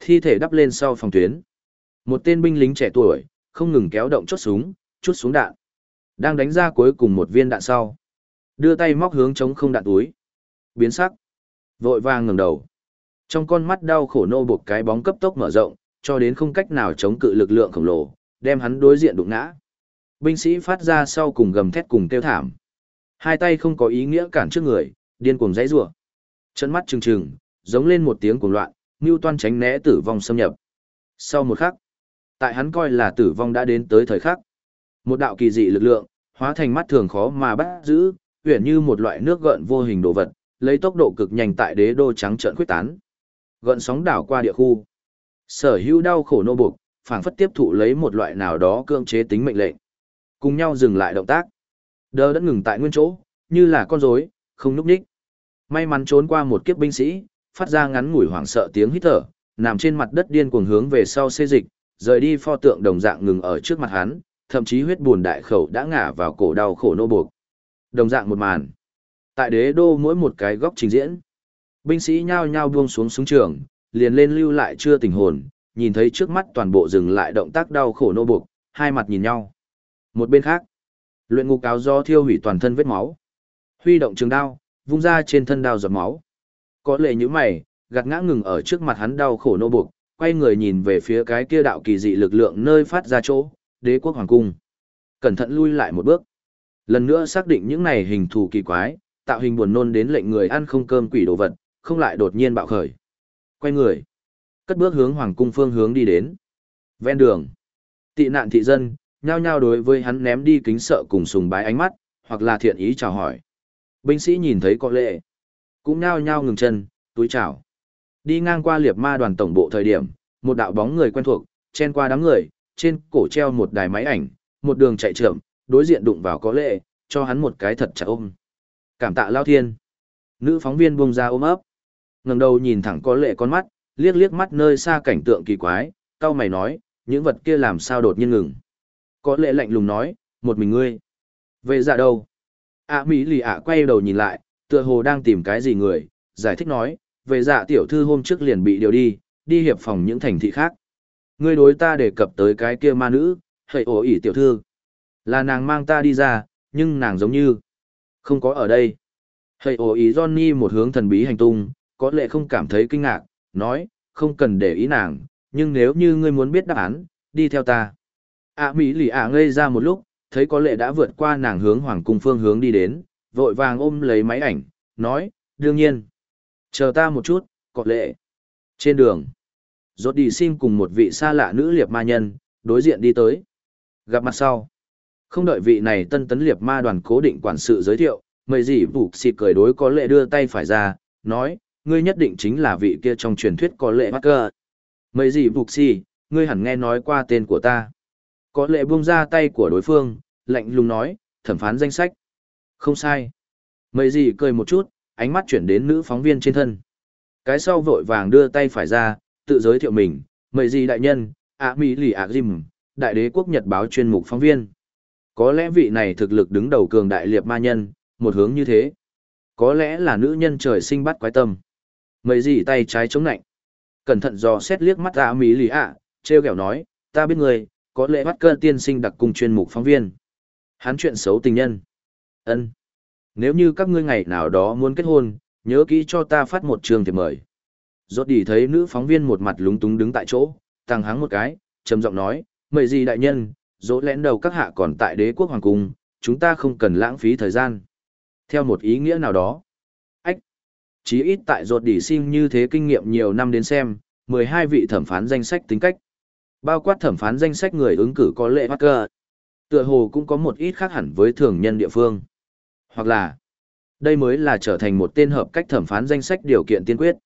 Thi thể đắp lên sau phòng tuyến. Một tên binh lính trẻ tuổi, không ngừng kéo động chốt súng, chút xuống đạn. Đang đánh ra cuối cùng một viên đạn sau. Đưa tay móc hướng chống không đạn túi. Biến sắc. Vội vàng ngẩng đầu. Trong con mắt đau khổ nô buộc cái bóng cấp tốc mở rộng, cho đến không cách nào chống cự lực lượng khổng lồ, đem hắn đối diện đụng ngã. Binh sĩ phát ra sau cùng gầm thét cùng kêu thảm. Hai tay không có ý nghĩa cản trước người, điên cuồng dãy giụa. Chân mắt trừng trừng, giống lên một tiếng cuồng loạn, Ngưu Toan tránh né tử vong xâm nhập. Sau một khắc, tại hắn coi là tử vong đã đến tới thời khắc. Một đạo kỳ dị lực lượng, hóa thành mắt thường khó mà bắt giữ, huyền như một loại nước gợn vô hình đồ vật, lấy tốc độ cực nhanh tại đế đô trắng trợn khuyết tán. Gợn sóng đảo qua địa khu. Sở hữu đau khổ nô buộc, phảng phất tiếp thụ lấy một loại nào đó cưỡng chế tính mệnh lệnh. Cùng nhau dừng lại động tác. Đơ đã ngừng tại nguyên chỗ, như là con rối, không núp ních. May mắn trốn qua một kiếp binh sĩ, phát ra ngắn ngủi hoảng sợ tiếng hít thở, nằm trên mặt đất điên cuồng hướng về sau xê dịch, rời đi pho tượng đồng dạng ngừng ở trước mặt hắn, thậm chí huyết buồn đại khẩu đã ngả vào cổ đau khổ nô buộc. Đồng dạng một màn. Tại đế đô mỗi một cái góc trình diễn. Binh sĩ nhao nhao buông xuống súng trường, liền lên lưu lại chưa tình hồn, nhìn thấy trước mắt toàn bộ dừng lại động tác đau khổ nô buộc, hai mặt nhìn nhau. Một bên khác, luyện ngục áo do thiêu hủy toàn thân vết máu. Huy động trường đao, vung ra trên thân đao giọt máu. Có lệ như mày, gạt ngã ngừng ở trước mặt hắn đau khổ nô buộc, quay người nhìn về phía cái kia đạo kỳ dị lực lượng nơi phát ra chỗ, đế quốc hoàng cung. Cẩn thận lui lại một bước. Lần nữa xác định những này hình thù kỳ quái, tạo hình buồn nôn đến lệnh người ăn không cơm quỷ đồ vật, không lại đột nhiên bạo khởi. Quay người, cất bước hướng hoàng cung phương hướng đi đến. Ven đường, tị nạn thị dân, nhao nhao đối với hắn ném đi kính sợ cùng sùng bái ánh mắt, hoặc là thiện ý chào hỏi. Binh sĩ nhìn thấy có lệ, cũng nhao nhao ngừng chân, túi chào. Đi ngang qua liệp ma đoàn tổng bộ thời điểm, một đạo bóng người quen thuộc, chen qua đám người, trên cổ treo một đài máy ảnh, một đường chạy trưởng, đối diện đụng vào có lệ, cho hắn một cái thật chặt ôm. Cảm tạ lao thiên. Nữ phóng viên buông ra ôm ấp. ngẩng đầu nhìn thẳng có lệ con mắt, liếc liếc mắt nơi xa cảnh tượng kỳ quái, cao mày nói, những vật kia làm sao đột nhiên ngừng. Có lệ lạnh lùng nói, một mình ngươi. Về dạ đâu? ạ mỹ lì ạ quay đầu nhìn lại, tựa hồ đang tìm cái gì người, giải thích nói, về dạ tiểu thư hôm trước liền bị điều đi, đi hiệp phòng những thành thị khác. Ngươi đối ta đề cập tới cái kia ma nữ, hãy ổ ỉ tiểu thư. Là nàng mang ta đi ra, nhưng nàng giống như không có ở đây. Hãy ổ ý Johnny một hướng thần bí hành tung, có lẽ không cảm thấy kinh ngạc, nói, không cần để ý nàng, nhưng nếu như ngươi muốn biết đáp án, đi theo ta ạ Mỹ lì ạ ngây ra một lúc, thấy có lệ đã vượt qua nàng hướng hoàng cung phương hướng đi đến, vội vàng ôm lấy máy ảnh, nói, đương nhiên. Chờ ta một chút, có lệ. Trên đường, rốt đi xin cùng một vị xa lạ nữ liệt ma nhân, đối diện đi tới. Gặp mặt sau. Không đợi vị này tân tấn liệt ma đoàn cố định quản sự giới thiệu, mời gì vụ xịt cười đối có lệ đưa tay phải ra, nói, ngươi nhất định chính là vị kia trong truyền thuyết có lệ mắc cơ. Mời gì vụ xì, ngươi hẳn nghe nói qua tên của ta. Có lệ buông ra tay của đối phương, lạnh lùng nói, thẩm phán danh sách. Không sai. Mấy gì cười một chút, ánh mắt chuyển đến nữ phóng viên trên thân. Cái sau vội vàng đưa tay phải ra, tự giới thiệu mình, mấy gì đại nhân, ạ mỹ lì ạ dìm, đại đế quốc nhật báo chuyên mục phóng viên. Có lẽ vị này thực lực đứng đầu cường đại liệt ma nhân, một hướng như thế. Có lẽ là nữ nhân trời sinh bắt quái tâm. Mấy gì tay trái chống nạnh. Cẩn thận dò xét liếc mắt ạ mỹ lì ạ, treo kẹo nói, ta biết người, có lẽ bắt cơ tiên sinh đặc cung chuyên mục phóng viên. Hắn chuyện xấu tình nhân. ân Nếu như các ngươi ngày nào đó muốn kết hôn, nhớ kỹ cho ta phát một trường thiệp mời. Rốt đi thấy nữ phóng viên một mặt lúng túng đứng tại chỗ, tăng hắng một cái, trầm giọng nói, mời gì đại nhân, dỗ lén đầu các hạ còn tại đế quốc hoàng cung, chúng ta không cần lãng phí thời gian. Theo một ý nghĩa nào đó, ách, chí ít tại rốt đi sinh như thế kinh nghiệm nhiều năm đến xem, 12 vị thẩm phán danh sách tính cách. Bao quát thẩm phán danh sách người ứng cử có lệ mắc cơ. Tựa hồ cũng có một ít khác hẳn với thường nhân địa phương. Hoặc là, đây mới là trở thành một tên hợp cách thẩm phán danh sách điều kiện tiên quyết.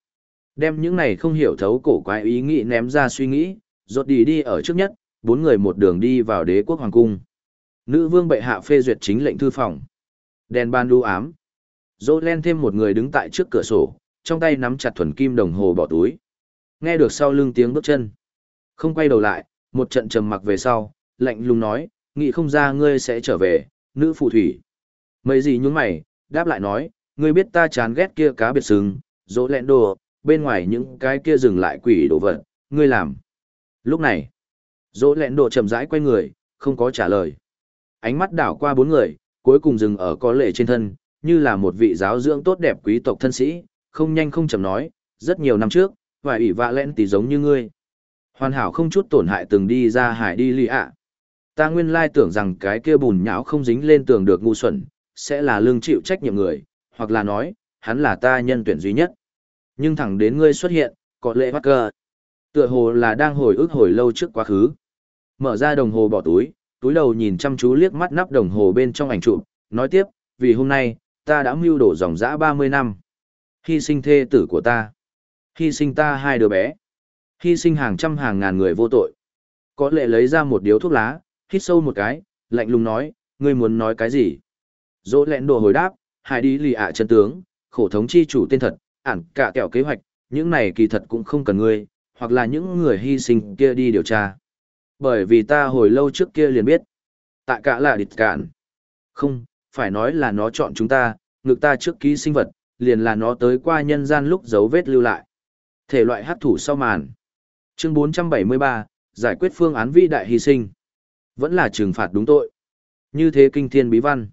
Đem những này không hiểu thấu cổ quái ý nghĩ ném ra suy nghĩ, rốt đi đi ở trước nhất, bốn người một đường đi vào đế quốc hoàng cung. Nữ vương bệ hạ phê duyệt chính lệnh thư phòng. Đèn ban đu ám. Dỗ len thêm một người đứng tại trước cửa sổ, trong tay nắm chặt thuần kim đồng hồ bỏ túi. Nghe được sau lưng tiếng bước chân. Không quay đầu lại, một trận trầm mặc về sau, lạnh lùng nói, nghĩ không ra ngươi sẽ trở về, nữ phù thủy. Mấy gì nhúng mày, đáp lại nói, ngươi biết ta chán ghét kia cá biệt sừng, dỗ lẹn đồ, bên ngoài những cái kia dừng lại quỷ đồ vật, ngươi làm. Lúc này, dỗ lẹn đồ chậm rãi quay người, không có trả lời. Ánh mắt đảo qua bốn người, cuối cùng dừng ở có lệ trên thân, như là một vị giáo dưỡng tốt đẹp quý tộc thân sĩ, không nhanh không chậm nói, rất nhiều năm trước, vài ủy vạ lẹn tỷ giống như ngươi. Hoàn hảo không chút tổn hại từng đi ra hải đi lì ạ. Ta nguyên lai tưởng rằng cái kia bùn nhão không dính lên tường được ngu xuẩn, sẽ là lương chịu trách nhiệm người, hoặc là nói, hắn là ta nhân tuyển duy nhất. Nhưng thẳng đến ngươi xuất hiện, có lệ bắt cờ. Tựa hồ là đang hồi ức hồi lâu trước quá khứ. Mở ra đồng hồ bỏ túi, túi đầu nhìn chăm chú liếc mắt nắp đồng hồ bên trong ảnh chụp, nói tiếp, vì hôm nay, ta đã mưu đổ dòng dã 30 năm. Hy sinh thê tử của ta. Hy sinh ta hai đứa bé. Hy sinh hàng trăm hàng ngàn người vô tội. Có lệ lấy ra một điếu thuốc lá, hít sâu một cái, lạnh lùng nói, ngươi muốn nói cái gì? Dỗ lẹn đồ hồi đáp, hải đi lì ạ chân tướng, khổ thống chi chủ tên thật, ản cả kẹo kế hoạch, những này kỳ thật cũng không cần ngươi, hoặc là những người hy sinh kia đi điều tra. Bởi vì ta hồi lâu trước kia liền biết. Tại cả là địch cạn. Không, phải nói là nó chọn chúng ta, ngược ta trước ký sinh vật, liền là nó tới qua nhân gian lúc dấu vết lưu lại. Thể loại hát thủ sau màn. Chương 473, giải quyết phương án vĩ đại hy sinh. Vẫn là trừng phạt đúng tội. Như thế kinh thiên bí văn.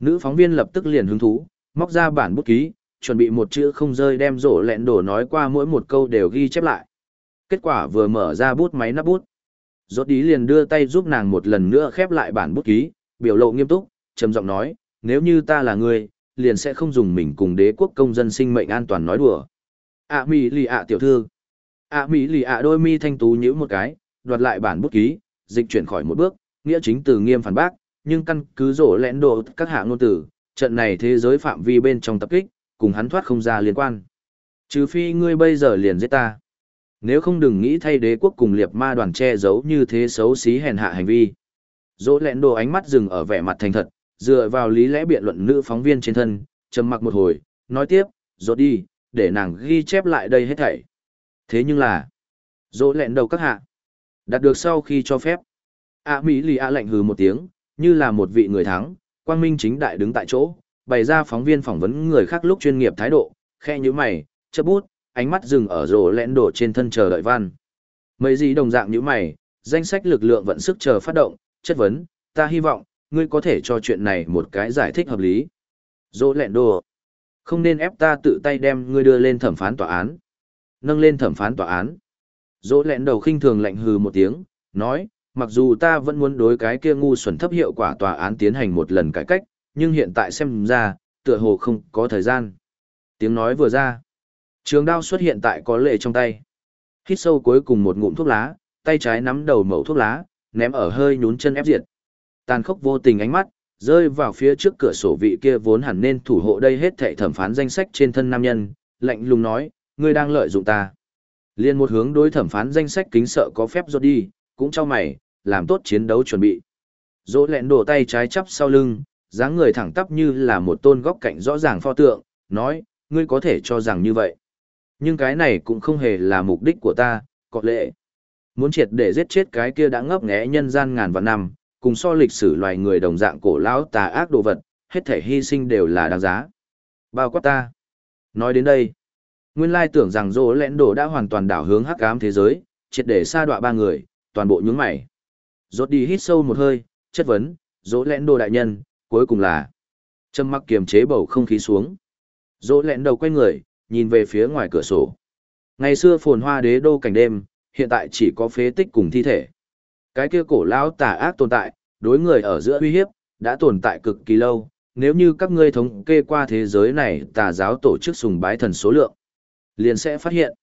Nữ phóng viên lập tức liền hứng thú, móc ra bản bút ký, chuẩn bị một chữ không rơi đem rổ lẹn đổ nói qua mỗi một câu đều ghi chép lại. Kết quả vừa mở ra bút máy nắp bút. Rốt đi liền đưa tay giúp nàng một lần nữa khép lại bản bút ký, biểu lộ nghiêm túc, trầm giọng nói, nếu như ta là người, liền sẽ không dùng mình cùng đế quốc công dân sinh mệnh an toàn nói đùa. ạ mỹ lì ạ tiểu thư ạ mỹ lì ạ đôi mi thanh tú nhữ một cái, đoạt lại bản bút ký, dịch chuyển khỏi một bước, nghĩa chính từ nghiêm phản bác, nhưng căn cứ rổ lẽn độ các hạ ngôn tử, trận này thế giới phạm vi bên trong tập kích, cùng hắn thoát không ra liên quan. Trừ phi ngươi bây giờ liền giết ta. Nếu không đừng nghĩ thay đế quốc cùng liệt ma đoàn che giấu như thế xấu xí hèn hạ hành vi. Dỗ lẹn đồ ánh mắt dừng ở vẻ mặt thành thật, dựa vào lý lẽ biện luận nữ phóng viên trên thân, trầm mặc một hồi, nói tiếp, dỗ đi, để nàng ghi chép lại đây hết thảy. Thế nhưng là, dỗ lẹn đầu các hạ, đạt được sau khi cho phép. A Mỹ lì A lạnh hừ một tiếng, như là một vị người thắng, quang minh chính đại đứng tại chỗ, bày ra phóng viên phỏng vấn người khác lúc chuyên nghiệp thái độ, khe như mày, chấp bút, ánh mắt dừng ở rổ lẹn đổ trên thân chờ đợi văn. Mấy gì đồng dạng như mày, danh sách lực lượng vận sức chờ phát động, chất vấn, ta hy vọng, ngươi có thể cho chuyện này một cái giải thích hợp lý. Rổ lẹn đồ, không nên ép ta tự tay đem ngươi đưa lên thẩm phán tòa án. Nâng lên thẩm phán tòa án. dỗ lẹn đầu khinh thường lạnh hừ một tiếng, nói, mặc dù ta vẫn muốn đối cái kia ngu xuẩn thấp hiệu quả tòa án tiến hành một lần cải cách, nhưng hiện tại xem ra, tựa hồ không có thời gian. Tiếng nói vừa ra. Trường đao xuất hiện tại có lệ trong tay. Hít sâu cuối cùng một ngụm thuốc lá, tay trái nắm đầu mẩu thuốc lá, ném ở hơi nhún chân ép diệt. Tàn khốc vô tình ánh mắt, rơi vào phía trước cửa sổ vị kia vốn hẳn nên thủ hộ đây hết thệ thẩm phán danh sách trên thân nam nhân, lạnh lùng nói, ngươi đang lợi dụng ta. Liên một hướng đối thẩm phán danh sách kính sợ có phép rốt đi, cũng cho mày, làm tốt chiến đấu chuẩn bị. Dỗ lẹn đổ tay trái chắp sau lưng, dáng người thẳng tắp như là một tôn góc cạnh rõ ràng pho tượng, nói, ngươi có thể cho rằng như vậy. Nhưng cái này cũng không hề là mục đích của ta, có lệ. Muốn triệt để giết chết cái kia đã ngấp nghé nhân gian ngàn vạn năm, cùng so lịch sử loài người đồng dạng cổ lão tà ác đồ vật, hết thể hy sinh đều là đáng giá. Bao quát ta. Nói đến đây, nguyên lai tưởng rằng rỗ lẽn đồ đã hoàn toàn đảo hướng hắc ám thế giới, triệt để sa đọa ba người, toàn bộ nhướng mày. Rốt đi hít sâu một hơi, chất vấn, rỗ lẽn đồ đại nhân, cuối cùng là trầm mặc kiềm chế bầu không khí xuống. Rỗ lẽn đầu quay người, nhìn về phía ngoài cửa sổ. Ngày xưa phồn hoa đế đô cảnh đêm, hiện tại chỉ có phế tích cùng thi thể. Cái kia cổ lão tà ác tồn tại, đối người ở giữa uy hiếp, đã tồn tại cực kỳ lâu. Nếu như các ngươi thống kê qua thế giới này tà giáo tổ chức sùng bái thần số lượng, liền sẽ phát hiện,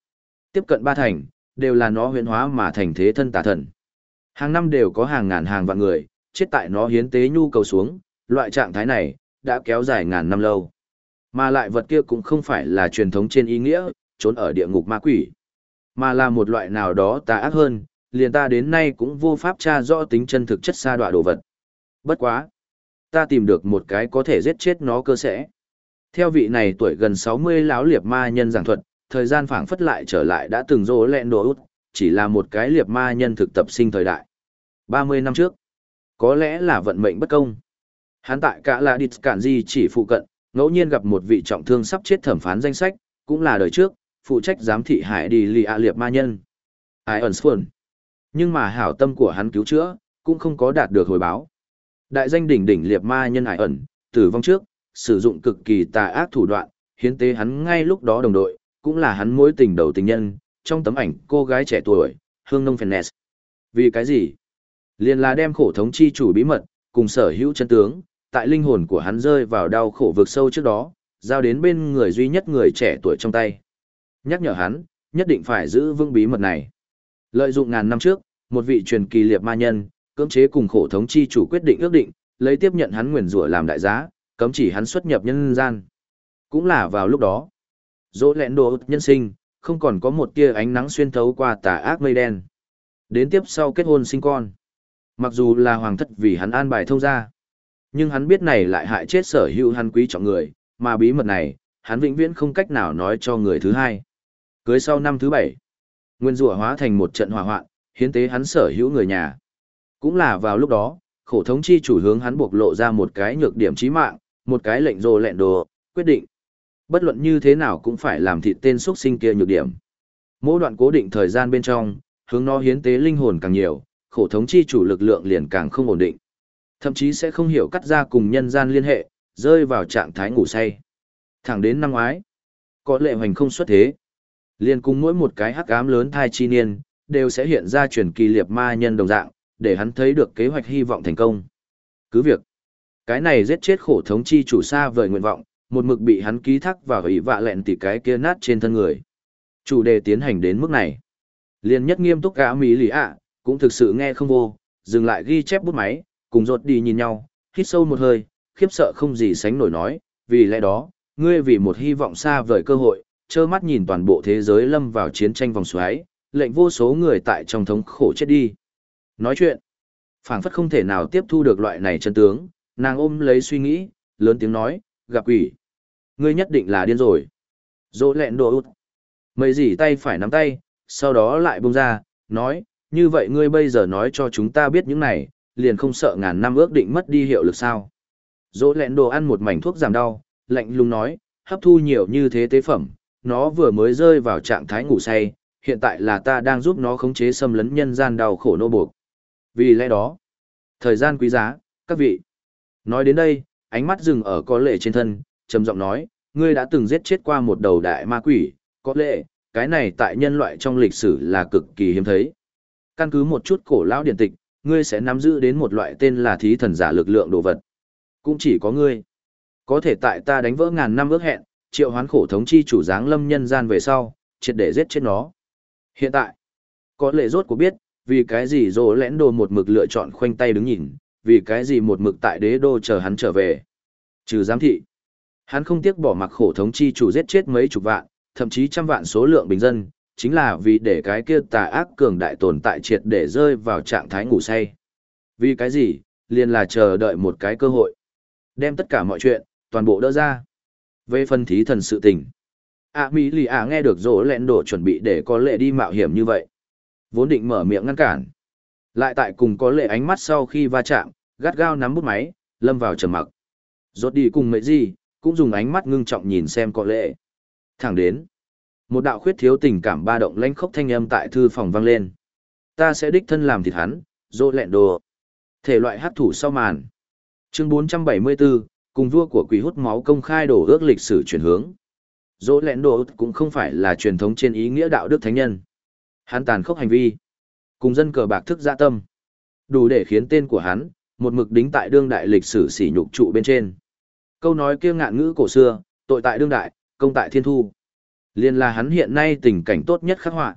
tiếp cận ba thành, đều là nó huyễn hóa mà thành thế thân tà thần. Hàng năm đều có hàng ngàn hàng vạn người, chết tại nó hiến tế nhu cầu xuống, loại trạng thái này, đã kéo dài ngàn năm lâu. Mà lại vật kia cũng không phải là truyền thống trên ý nghĩa, trốn ở địa ngục ma quỷ, mà là một loại nào đó tà ác hơn, liền ta đến nay cũng vô pháp tra rõ tính chân thực chất xa đoạ đồ vật. Bất quá. Ta tìm được một cái có thể giết chết nó cơ sẽ. Theo vị này tuổi gần 60 lão liệp ma nhân giảng thuật, thời gian phảng phất lại trở lại đã từng rô lẹn đồ út, chỉ là một cái liệp ma nhân thực tập sinh thời đại. 30 năm trước, có lẽ là vận mệnh bất công. Hắn tại cả là địt cản di chỉ phụ cận, ngẫu nhiên gặp một vị trọng thương sắp chết thẩm phán danh sách, cũng là đời trước, phụ trách giám thị hải đi lì ạ liệt ma nhân. Ai ẩn xuân. Nhưng mà hảo tâm của hắn cứu chữa, cũng không có đạt được hồi báo. Đại danh đỉnh đỉnh liệp ma nhân hải ẩn, tử vong trước, sử dụng cực kỳ tà ác thủ đoạn, hiến tế hắn ngay lúc đó đồng đội, cũng là hắn mối tình đầu tình nhân, trong tấm ảnh cô gái trẻ tuổi, hương nông phèn Vì cái gì? Liền là đem khổ thống chi chủ bí mật, cùng sở hữu chân tướng, tại linh hồn của hắn rơi vào đau khổ vực sâu trước đó, giao đến bên người duy nhất người trẻ tuổi trong tay. Nhắc nhở hắn, nhất định phải giữ vững bí mật này. Lợi dụng ngàn năm trước, một vị truyền kỳ liệt ma nhân, cưỡng chế cùng khổ thống chi chủ quyết định ước định, lấy tiếp nhận hắn nguyền rủa làm đại giá, cấm chỉ hắn xuất nhập nhân gian. Cũng là vào lúc đó, dỗ lẹn đồ nhân sinh, không còn có một tia ánh nắng xuyên thấu qua tà ác mây đen. Đến tiếp sau kết hôn sinh con. Mặc dù là hoàng thất vì hắn an bài thông ra, nhưng hắn biết này lại hại chết sở hữu hắn quý trọng người, mà bí mật này, hắn vĩnh viễn không cách nào nói cho người thứ hai. Cưới sau năm thứ bảy, nguyên rủa hóa thành một trận hỏa hoạn, hiến tế hắn sở hữu người nhà. Cũng là vào lúc đó, khổ thống chi chủ hướng hắn buộc lộ ra một cái nhược điểm chí mạng, một cái lệnh rồ lẹn đồ, quyết định. Bất luận như thế nào cũng phải làm thịt tên xuất sinh kia nhược điểm. Mỗi đoạn cố định thời gian bên trong, hướng nó hiến tế linh hồn càng nhiều, khổ thống chi chủ lực lượng liền càng không ổn định. Thậm chí sẽ không hiểu cắt ra cùng nhân gian liên hệ, rơi vào trạng thái ngủ say. Thẳng đến năm ngoái, có lệ hoành không xuất thế. Liên cùng mỗi một cái hắc ám lớn thai chi niên, đều sẽ hiện ra truyền kỳ liệt ma nhân đồng dạng, để hắn thấy được kế hoạch hy vọng thành công. Cứ việc, cái này giết chết khổ thống chi chủ xa vời nguyện vọng, một mực bị hắn ký thác vào ý vạ lẹn tỉ cái kia nát trên thân người. Chủ đề tiến hành đến mức này. Liên nhất nghiêm túc gã mỹ lì ạ, cũng thực sự nghe không vô, dừng lại ghi chép bút máy, cùng rột đi nhìn nhau, hít sâu một hơi, khiếp sợ không gì sánh nổi nói, vì lẽ đó, ngươi vì một hy vọng xa vời cơ hội, trơ mắt nhìn toàn bộ thế giới lâm vào chiến tranh vòng xoáy, lệnh vô số người tại trong thống khổ chết đi. Nói chuyện, phảng phất không thể nào tiếp thu được loại này chân tướng, nàng ôm lấy suy nghĩ, lớn tiếng nói, gặp quỷ. Ngươi nhất định là điên rồi. Dỗ lẹn đồ út. Mấy gì tay phải nắm tay, sau đó lại buông ra, nói, như vậy ngươi bây giờ nói cho chúng ta biết những này, liền không sợ ngàn năm ước định mất đi hiệu lực sao. Dỗ lẹn đồ ăn một mảnh thuốc giảm đau, lạnh lùng nói, hấp thu nhiều như thế tế phẩm, nó vừa mới rơi vào trạng thái ngủ say, hiện tại là ta đang giúp nó khống chế xâm lấn nhân gian đau khổ nô buộc. Vì lẽ đó, thời gian quý giá, các vị. Nói đến đây, ánh mắt dừng ở có lệ trên thân, trầm giọng nói, ngươi đã từng giết chết qua một đầu đại ma quỷ, có lệ, cái này tại nhân loại trong lịch sử là cực kỳ hiếm thấy. Căn cứ một chút cổ lão điển tịch, ngươi sẽ nắm giữ đến một loại tên là thí thần giả lực lượng đồ vật. Cũng chỉ có ngươi. Có thể tại ta đánh vỡ ngàn năm ước hẹn, triệu hoán khổ thống chi chủ dáng lâm nhân gian về sau, triệt để giết chết nó. Hiện tại, có lệ rốt của biết, vì cái gì rồ lẽn đồ một mực lựa chọn khoanh tay đứng nhìn, vì cái gì một mực tại đế đô chờ hắn trở về. Trừ giám thị, hắn không tiếc bỏ mặc khổ thống chi chủ giết chết mấy chục vạn, thậm chí trăm vạn số lượng bình dân, chính là vì để cái kia tà ác cường đại tồn tại triệt để rơi vào trạng thái ngủ say. Vì cái gì, liền là chờ đợi một cái cơ hội. Đem tất cả mọi chuyện, toàn bộ đỡ ra. Về phân thí thần sự tình. À Mỹ lì à nghe được rỗ lẹn đổ chuẩn bị để có lệ đi mạo hiểm như vậy. Vốn định mở miệng ngăn cản. Lại tại cùng có lệ ánh mắt sau khi va chạm, gắt gao nắm bút máy, lâm vào trầm mặc. Rốt đi cùng mấy gì, cũng dùng ánh mắt ngưng trọng nhìn xem có lệ. Thẳng đến. Một đạo khuyết thiếu tình cảm ba động lãnh khốc thanh âm tại thư phòng vang lên. Ta sẽ đích thân làm thịt hắn, dỗ lẹn đồ. Thể loại hắc thủ sau màn. Chương 474, cùng vua của quỷ hút máu công khai đổ ước lịch sử chuyển hướng. Dỗ lẹn đồ cũng không phải là truyền thống trên ý nghĩa đạo đức thánh nhân. Hắn tàn khốc hành vi, cùng dân cờ bạc thức dạ tâm. Đủ để khiến tên của hắn, một mực đính tại đương đại lịch sử sỉ nhục trụ bên trên. Câu nói kia ngạn ngữ cổ xưa, tội tại đương đại, công tại thiên thu. Liên là hắn hiện nay tình cảnh tốt nhất khắc họa.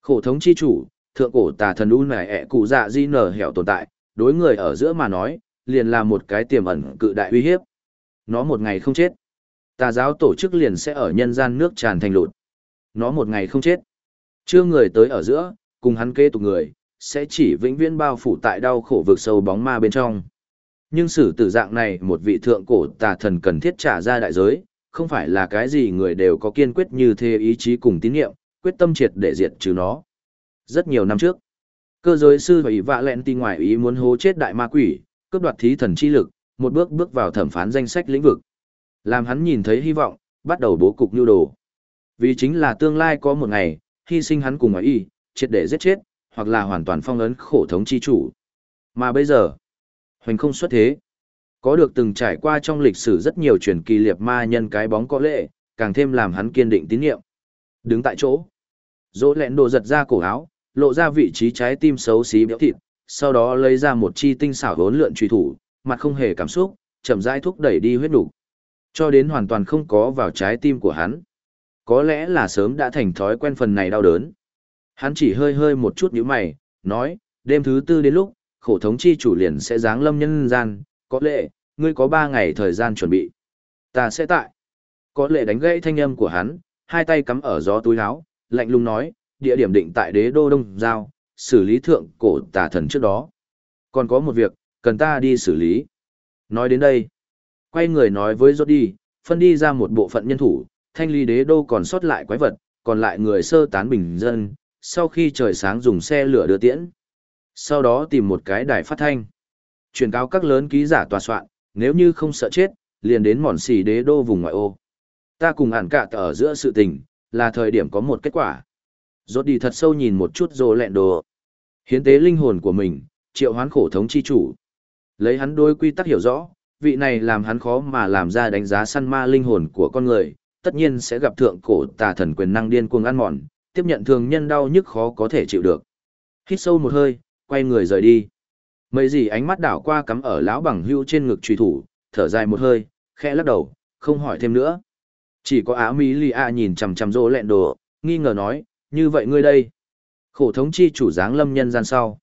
Khổ thống chi chủ, thượng cổ tà thần u nải ẹ cụ dạ di nở hẻo tồn tại, đối người ở giữa mà nói, liền là một cái tiềm ẩn cự đại uy hiếp. Nó một ngày không chết. Tà giáo tổ chức liền sẽ ở nhân gian nước tràn thành lụt. Nó một ngày không chết. Chưa người tới ở giữa, cùng hắn kế tục người, sẽ chỉ vĩnh viễn bao phủ tại đau khổ vực sâu bóng ma bên trong. Nhưng sử tử dạng này một vị thượng cổ tà thần cần thiết trả ra đại giới, không phải là cái gì người đều có kiên quyết như thế ý chí cùng tín nhiệm, quyết tâm triệt để diệt trừ nó. Rất nhiều năm trước, cơ giới sư và ý vạ lẹn tin ngoài ý muốn hố chết đại ma quỷ, cướp đoạt thí thần chi lực, một bước bước vào thẩm phán danh sách lĩnh vực. Làm hắn nhìn thấy hy vọng, bắt đầu bố cục nhu đồ. Vì chính là tương lai có một ngày, hy sinh hắn cùng ngoại y, triệt để giết chết, hoặc là hoàn toàn phong ấn khổ thống chi chủ. Mà bây giờ, hoành không xuất thế. Có được từng trải qua trong lịch sử rất nhiều truyền kỳ liệt ma nhân cái bóng có lệ, càng thêm làm hắn kiên định tín nhiệm. Đứng tại chỗ, dỗ lẹn đồ giật ra cổ áo, lộ ra vị trí trái tim xấu xí béo thịt, sau đó lấy ra một chi tinh xảo hốn lượn truy thủ, mặt không hề cảm xúc, chậm rãi thúc đẩy đi huyết đủ. Cho đến hoàn toàn không có vào trái tim của hắn. Có lẽ là sớm đã thành thói quen phần này đau đớn. Hắn chỉ hơi hơi một chút nhíu mày, nói, đêm thứ tư đến lúc, khổ thống chi chủ liền sẽ giáng lâm nhân gian, có lệ, ngươi có ba ngày thời gian chuẩn bị. Ta sẽ tại. Có lệ đánh gãy thanh âm của hắn, hai tay cắm ở gió túi áo, lạnh lùng nói, địa điểm định tại đế đô đông giao, xử lý thượng cổ tà thần trước đó. Còn có một việc, cần ta đi xử lý. Nói đến đây, quay người nói với Rốt đi, phân đi ra một bộ phận nhân thủ, thanh lý đế đô còn sót lại quái vật, còn lại người sơ tán bình dân, sau khi trời sáng dùng xe lửa đưa tiễn. Sau đó tìm một cái đài phát thanh. Truyền cáo các lớn ký giả tòa soạn, nếu như không sợ chết, liền đến mòn xì đế đô vùng ngoại ô. Ta cùng ản cả ở giữa sự tình, là thời điểm có một kết quả. Rốt đi thật sâu nhìn một chút rồ lẹn đồ. Hiến tế linh hồn của mình, triệu hoán khổ thống chi chủ. Lấy hắn đôi quy tắc hiểu rõ, vị này làm hắn khó mà làm ra đánh giá săn ma linh hồn của con người, tất nhiên sẽ gặp thượng cổ tà thần quyền năng điên cuồng ăn mòn, tiếp nhận thường nhân đau nhức khó có thể chịu được. Hít sâu một hơi, quay người rời đi. Mấy gì ánh mắt đảo qua cắm ở lão bằng hưu trên ngực truy thủ, thở dài một hơi, khẽ lắc đầu, không hỏi thêm nữa. Chỉ có áo mỹ lì a nhìn chằm chằm rô lẹn đồ, nghi ngờ nói, như vậy ngươi đây. Khổ thống chi chủ dáng lâm nhân gian sau.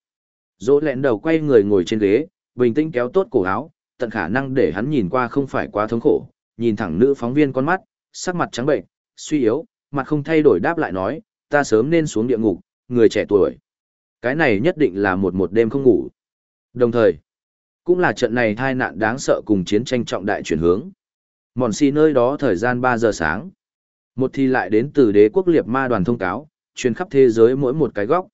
Rô lẹn đầu quay người ngồi trên ghế, bình tĩnh kéo tốt cổ áo, tận khả năng để hắn nhìn qua không phải quá thống khổ, nhìn thẳng nữ phóng viên con mắt, sắc mặt trắng bệnh, suy yếu, mặt không thay đổi đáp lại nói, ta sớm nên xuống địa ngục, người trẻ tuổi. Cái này nhất định là một một đêm không ngủ. Đồng thời, cũng là trận này thai nạn đáng sợ cùng chiến tranh trọng đại chuyển hướng. Mòn xì nơi đó thời gian 3 giờ sáng. Một thì lại đến từ đế quốc liệt ma đoàn thông cáo, truyền khắp thế giới mỗi một cái góc.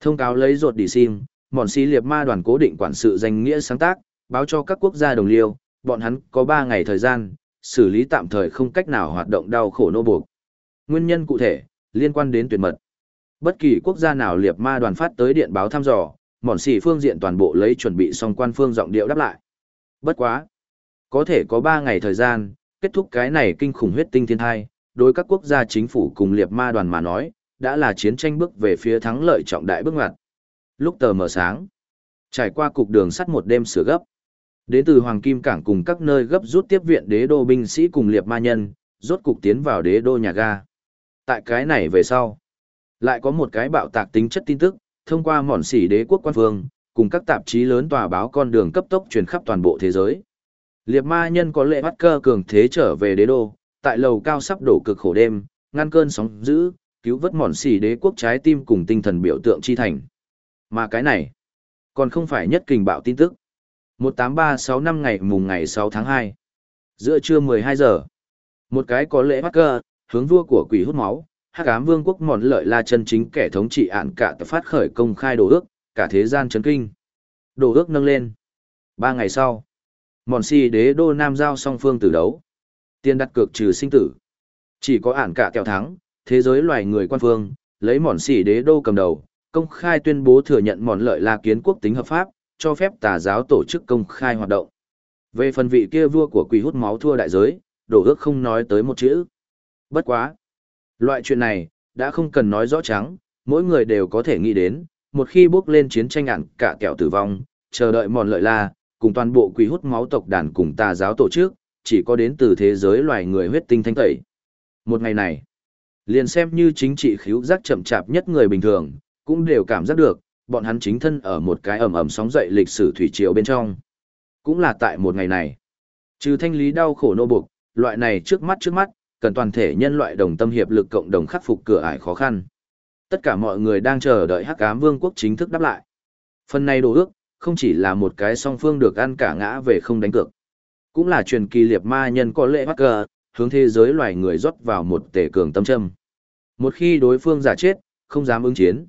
Thông cáo lấy ruột đi sim, mòn xì liệt ma đoàn cố định quản sự danh nghĩa sáng tác, báo cho các quốc gia đồng liêu, bọn hắn có 3 ngày thời gian, xử lý tạm thời không cách nào hoạt động đau khổ nô buộc. Nguyên nhân cụ thể, liên quan đến tuyệt mật. Bất kỳ quốc gia nào liệt ma đoàn phát tới điện báo thăm dò, mòn xỉ phương diện toàn bộ lấy chuẩn bị xong quan phương giọng điệu đáp lại. Bất quá. Có thể có 3 ngày thời gian, kết thúc cái này kinh khủng huyết tinh thiên thai, đối các quốc gia chính phủ cùng liệt ma đoàn mà nói, đã là chiến tranh bước về phía thắng lợi trọng đại bước ngoặt. Lúc tờ mờ sáng, trải qua cục đường sắt một đêm sửa gấp. Đến từ Hoàng Kim Cảng cùng các nơi gấp rút tiếp viện đế đô binh sĩ cùng liệt ma nhân, rốt cục tiến vào đế đô nhà ga. Tại cái này về sau, lại có một cái bạo tạc tính chất tin tức, thông qua mòn xỉ đế quốc quan phương, cùng các tạp chí lớn tòa báo con đường cấp tốc truyền khắp toàn bộ thế giới. Liệt ma nhân có lệ bắt cơ cường thế trở về đế đô, tại lầu cao sắp đổ cực khổ đêm, ngăn cơn sóng dữ, cứu vớt mòn xỉ đế quốc trái tim cùng tinh thần biểu tượng chi thành. Mà cái này, còn không phải nhất kình bạo tin tức. 18365 năm ngày mùng ngày 6 tháng 2. Giữa trưa 12 giờ, một cái có lễ bắt cơ, hướng vua của quỷ hút máu, hắc ám vương quốc mòn lợi la chân chính kẻ thống trị ạn cả tập phát khởi công khai đồ ước, cả thế gian chấn kinh. Đồ ước nâng lên. Ba ngày sau, mòn si đế đô nam giao song phương tử đấu. Tiền đặt cược trừ sinh tử. Chỉ có ạn cả kẹo thắng, thế giới loài người quan phương, lấy mòn si đế đô cầm đầu, công khai tuyên bố thừa nhận mòn lợi la kiến quốc tính hợp pháp, cho phép tà giáo tổ chức công khai hoạt động. Về phần vị kia vua của quỷ hút máu thua đại giới, đổ ước không nói tới một chữ. Bất quá. Loại chuyện này, đã không cần nói rõ trắng, mỗi người đều có thể nghĩ đến, một khi bước lên chiến tranh ạn cả kẹo tử vong, chờ đợi mòn lợi la, cùng toàn bộ quỷ hút máu tộc đàn cùng tà giáo tổ chức, chỉ có đến từ thế giới loài người huyết tinh thanh tẩy. Một ngày này, liền xem như chính trị khíu giác chậm chạp nhất người bình thường, cũng đều cảm giác được, bọn hắn chính thân ở một cái ẩm ẩm sóng dậy lịch sử thủy triều bên trong. Cũng là tại một ngày này, trừ thanh lý đau khổ nô buộc, loại này trước mắt trước mắt, cần toàn thể nhân loại đồng tâm hiệp lực cộng đồng khắc phục cửa ải khó khăn. Tất cả mọi người đang chờ đợi Hắc Ám Vương quốc chính thức đáp lại. Phần này đồ ước, không chỉ là một cái song phương được ăn cả ngã về không đánh cược, cũng là truyền kỳ liệt ma nhân có lệ Hacker, hướng thế giới loài người rót vào một tể cường tâm châm. Một khi đối phương giả chết, không dám ứng chiến.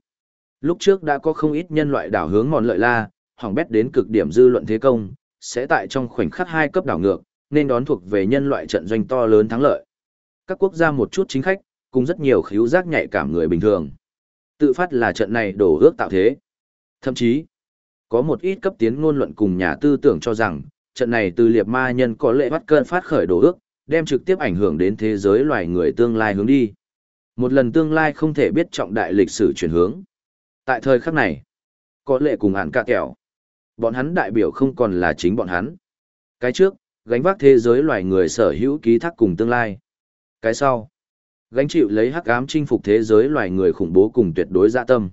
Lúc trước đã có không ít nhân loại đảo hướng mòn lợi la, hỏng bét đến cực điểm dư luận thế công, sẽ tại trong khoảnh khắc hai cấp đảo ngược, nên đón thuộc về nhân loại trận doanh to lớn thắng lợi. Các quốc gia một chút chính khách, cùng rất nhiều khíu giác nhạy cảm người bình thường. Tự phát là trận này đổ ước tạo thế. Thậm chí, có một ít cấp tiến ngôn luận cùng nhà tư tưởng cho rằng, trận này từ liệt ma nhân có lệ bắt cơn phát khởi đổ ước, đem trực tiếp ảnh hưởng đến thế giới loài người tương lai hướng đi. Một lần tương lai không thể biết trọng đại lịch sử chuyển hướng. Tại thời khắc này, có lệ cùng hạn ca kẹo. Bọn hắn đại biểu không còn là chính bọn hắn. Cái trước, gánh vác thế giới loài người sở hữu ký thác cùng tương lai. Cái sau, gánh chịu lấy hắc ám chinh phục thế giới loài người khủng bố cùng tuyệt đối dạ tâm.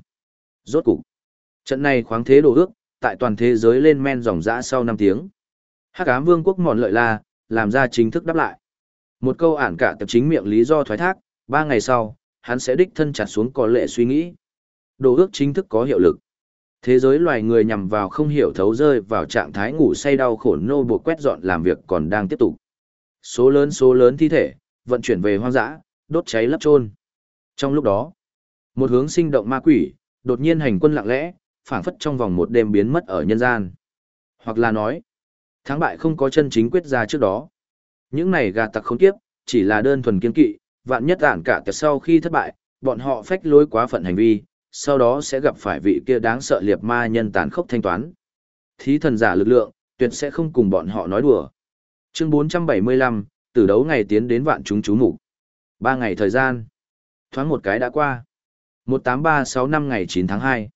Rốt cục, trận này khoáng thế đổ ước, tại toàn thế giới lên men dòng dã sau năm tiếng. Hắc ám vương quốc mòn lợi la, làm ra chính thức đáp lại. Một câu ản cả tập chính miệng lý do thoái thác, ba ngày sau, hắn sẽ đích thân chặt xuống có lệ suy nghĩ. Đồ ước chính thức có hiệu lực. Thế giới loài người nhằm vào không hiểu thấu rơi vào trạng thái ngủ say đau khổ nô buộc quét dọn làm việc còn đang tiếp tục. Số lớn số lớn thi thể, vận chuyển về hoang dã, đốt cháy lấp trôn. Trong lúc đó, một hướng sinh động ma quỷ, đột nhiên hành quân lặng lẽ, phảng phất trong vòng một đêm biến mất ở nhân gian. Hoặc là nói, thắng bại không có chân chính quyết ra trước đó. Những này gà tặc khốn kiếp, chỉ là đơn thuần kiên kỵ, vạn nhất ản cả từ sau khi thất bại, bọn họ phách lối quá phận hành vi, sau đó sẽ gặp phải vị kia đáng sợ liệt ma nhân tàn khốc thanh toán. Thí thần giả lực lượng, tuyệt sẽ không cùng bọn họ nói đùa. Chương 475, từ đấu ngày tiến đến vạn chúng chú mục Ba ngày thời gian. Thoáng một cái đã qua. 1836 năm ngày chín tháng hai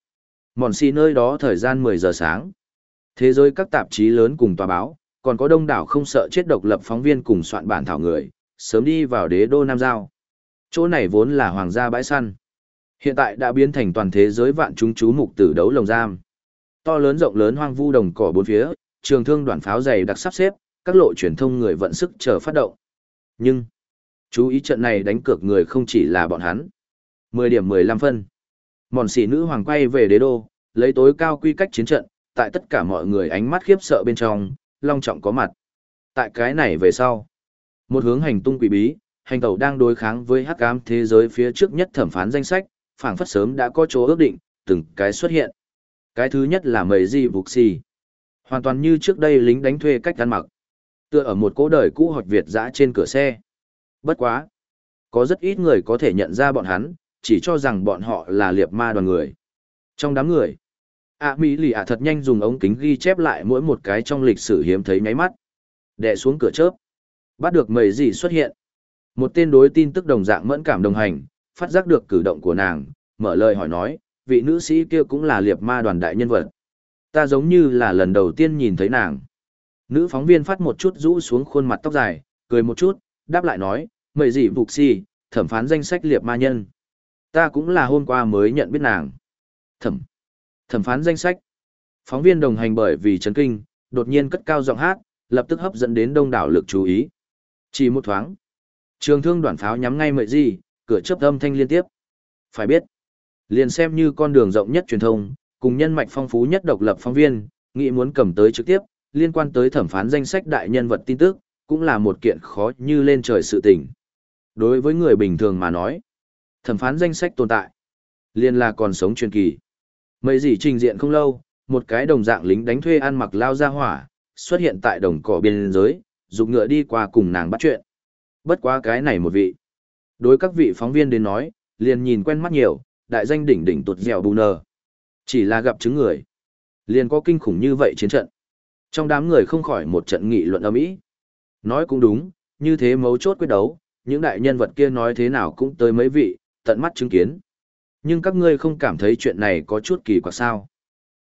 Mòn xì nơi đó thời gian 10 giờ sáng. Thế giới các tạp chí lớn cùng tòa báo, còn có đông đảo không sợ chết độc lập phóng viên cùng soạn bản thảo người, sớm đi vào đế đô Nam Giao. Chỗ này vốn là hoàng gia bãi săn. Hiện tại đã biến thành toàn thế giới vạn chúng chú mục tử đấu lồng giam. To lớn rộng lớn hoang vu đồng cỏ bốn phía, trường thương đoàn pháo dày đặc sắp xếp, các lộ truyền thông người vận sức chờ phát động. Nhưng, chú ý trận này đánh cược người không chỉ là bọn hắn. 10 điểm 15 phân. Mòn xỉ nữ hoàng quay về đế đô, lấy tối cao quy cách chiến trận, tại tất cả mọi người ánh mắt khiếp sợ bên trong, long trọng có mặt. Tại cái này về sau, một hướng hành tung quỷ bí, hành tẩu đang đối kháng với hắc ám thế giới phía trước nhất thẩm phán danh sách, phảng phất sớm đã có chỗ ước định, từng cái xuất hiện. Cái thứ nhất là mầy di vục xì. Hoàn toàn như trước đây lính đánh thuê cách ăn mặc. Tựa ở một cố đời cũ hoặc Việt dã trên cửa xe. Bất quá. Có rất ít người có thể nhận ra bọn hắn, chỉ cho rằng bọn họ là liệp ma đoàn người. Trong đám người, ạ mỹ lì ạ thật nhanh dùng ống kính ghi chép lại mỗi một cái trong lịch sử hiếm thấy nháy mắt. Đè xuống cửa chớp. Bắt được mầy gì xuất hiện. Một tên đối tin tức đồng dạng mẫn cảm đồng hành, phát giác được cử động của nàng, mở lời hỏi nói, vị nữ sĩ kia cũng là liệp ma đoàn đại nhân vật. Ta giống như là lần đầu tiên nhìn thấy nàng. Nữ phóng viên phát một chút rũ xuống khuôn mặt tóc dài, cười một chút, đáp lại nói, mời gì phục si, thẩm phán danh sách liệp ma nhân. Ta cũng là hôm qua mới nhận biết nàng. Thẩm. Thẩm phán danh sách. Phóng viên đồng hành bởi vì chấn kinh, đột nhiên cất cao giọng hát, lập tức hấp dẫn đến đông đảo lực chú ý. Chỉ một thoáng. Trường thương đoàn pháo nhắm ngay mời gì, cửa chớp âm thanh liên tiếp. Phải biết, liền xem như con đường rộng nhất truyền thông, cùng nhân mạch phong phú nhất độc lập phóng viên, nghĩ muốn cầm tới trực tiếp, liên quan tới thẩm phán danh sách đại nhân vật tin tức, cũng là một kiện khó như lên trời sự tình. Đối với người bình thường mà nói, thẩm phán danh sách tồn tại, liên là còn sống truyền kỳ. Mấy gì trình diện không lâu, một cái đồng dạng lính đánh thuê ăn mặc lao ra hỏa, xuất hiện tại đồng cỏ biên giới, dụng ngựa đi qua cùng nàng bắt chuyện. Bất quá cái này một vị. Đối các vị phóng viên đến nói, liền nhìn quen mắt nhiều, đại danh đỉnh đỉnh tuột dẻo bù nờ. Chỉ là gặp chứng người. Liền có kinh khủng như vậy chiến trận. Trong đám người không khỏi một trận nghị luận âm ý. Nói cũng đúng, như thế mấu chốt quyết đấu, những đại nhân vật kia nói thế nào cũng tới mấy vị, tận mắt chứng kiến. Nhưng các ngươi không cảm thấy chuyện này có chút kỳ quặc sao.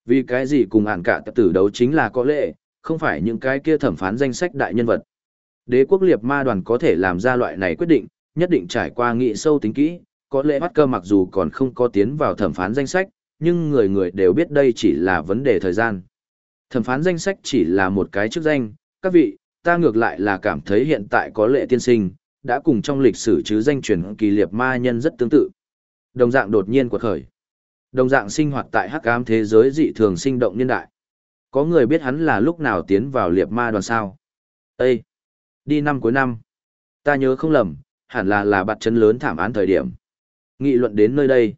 Vì cái gì cùng ản cả tập tử đấu chính là có lệ, không phải những cái kia thẩm phán danh sách đại nhân vật. Đế quốc liệt ma đoàn có thể làm ra loại này quyết định, nhất định trải qua nghị sâu tính kỹ, có lẽ bắt cơ mặc dù còn không có tiến vào thẩm phán danh sách, nhưng người người đều biết đây chỉ là vấn đề thời gian. Thẩm phán danh sách chỉ là một cái chức danh, các vị, ta ngược lại là cảm thấy hiện tại có lệ tiên sinh, đã cùng trong lịch sử chứ danh truyền kỳ liệt ma nhân rất tương tự. Đồng dạng đột nhiên quật khởi. Đồng dạng sinh hoạt tại hắc ám thế giới dị thường sinh động niên đại. Có người biết hắn là lúc nào tiến vào liệt ma đoàn sao? Ê! Đi năm cuối năm. Ta nhớ không lầm, hẳn là là bạt chấn lớn thảm án thời điểm. Nghị luận đến nơi đây.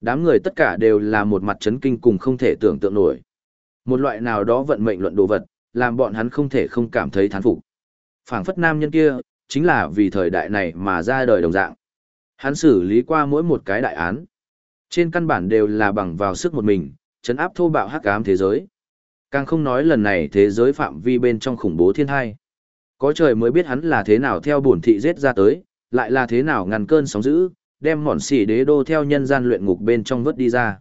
Đám người tất cả đều là một mặt chấn kinh cùng không thể tưởng tượng nổi. Một loại nào đó vận mệnh luận đồ vật, làm bọn hắn không thể không cảm thấy thán phục. phảng phất nam nhân kia, chính là vì thời đại này mà ra đời đồng dạng. Hắn xử lý qua mỗi một cái đại án. Trên căn bản đều là bằng vào sức một mình, chấn áp thô bạo hắc ám thế giới. Càng không nói lần này thế giới phạm vi bên trong khủng bố thiên hai. Có trời mới biết hắn là thế nào theo bổn thị giết ra tới, lại là thế nào ngăn cơn sóng dữ, đem mòn xỉ đế đô theo nhân gian luyện ngục bên trong vớt đi ra.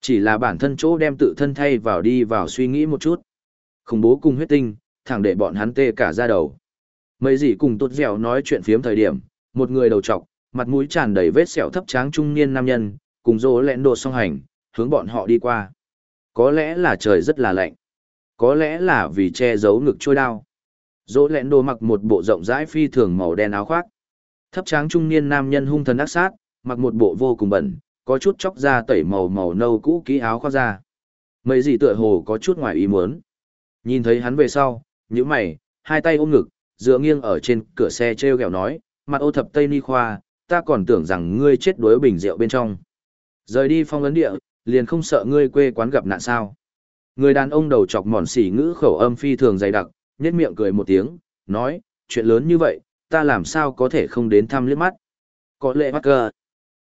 Chỉ là bản thân chỗ đem tự thân thay vào đi vào suy nghĩ một chút. Khủng bố cùng huyết tinh, thẳng để bọn hắn tê cả ra đầu. Mấy gì cùng tốt dẻo nói chuyện phiếm thời điểm, một người đầu trọc, mặt mũi tràn đầy vết sẹo thấp tráng trung niên nam nhân, cùng rỗ lẹn đồ song hành, hướng bọn họ đi qua. Có lẽ là trời rất là lạnh. Có lẽ là vì che giấu ngực trôi đau. Dỗ lẹn đồ mặc một bộ rộng rãi phi thường màu đen áo khoác. Thấp tráng trung niên nam nhân hung thần ác sát, mặc một bộ vô cùng bẩn, có chút chóc da tẩy màu màu nâu cũ kỹ áo khoác ra. Mấy gì tựa hồ có chút ngoài ý muốn. Nhìn thấy hắn về sau, những mày, hai tay ôm ngực, dựa nghiêng ở trên cửa xe treo gẹo nói, mặt ô thập tây ni khoa, ta còn tưởng rằng ngươi chết đuối bình rượu bên trong. Rời đi phong ấn địa, liền không sợ ngươi quê quán gặp nạn sao. Người đàn ông đầu chọc mòn xỉ ngữ khẩu âm phi thường dày đặc, nhếch miệng cười một tiếng, nói, chuyện lớn như vậy, ta làm sao có thể không đến thăm liếc mắt. Có lệ bắt cờ.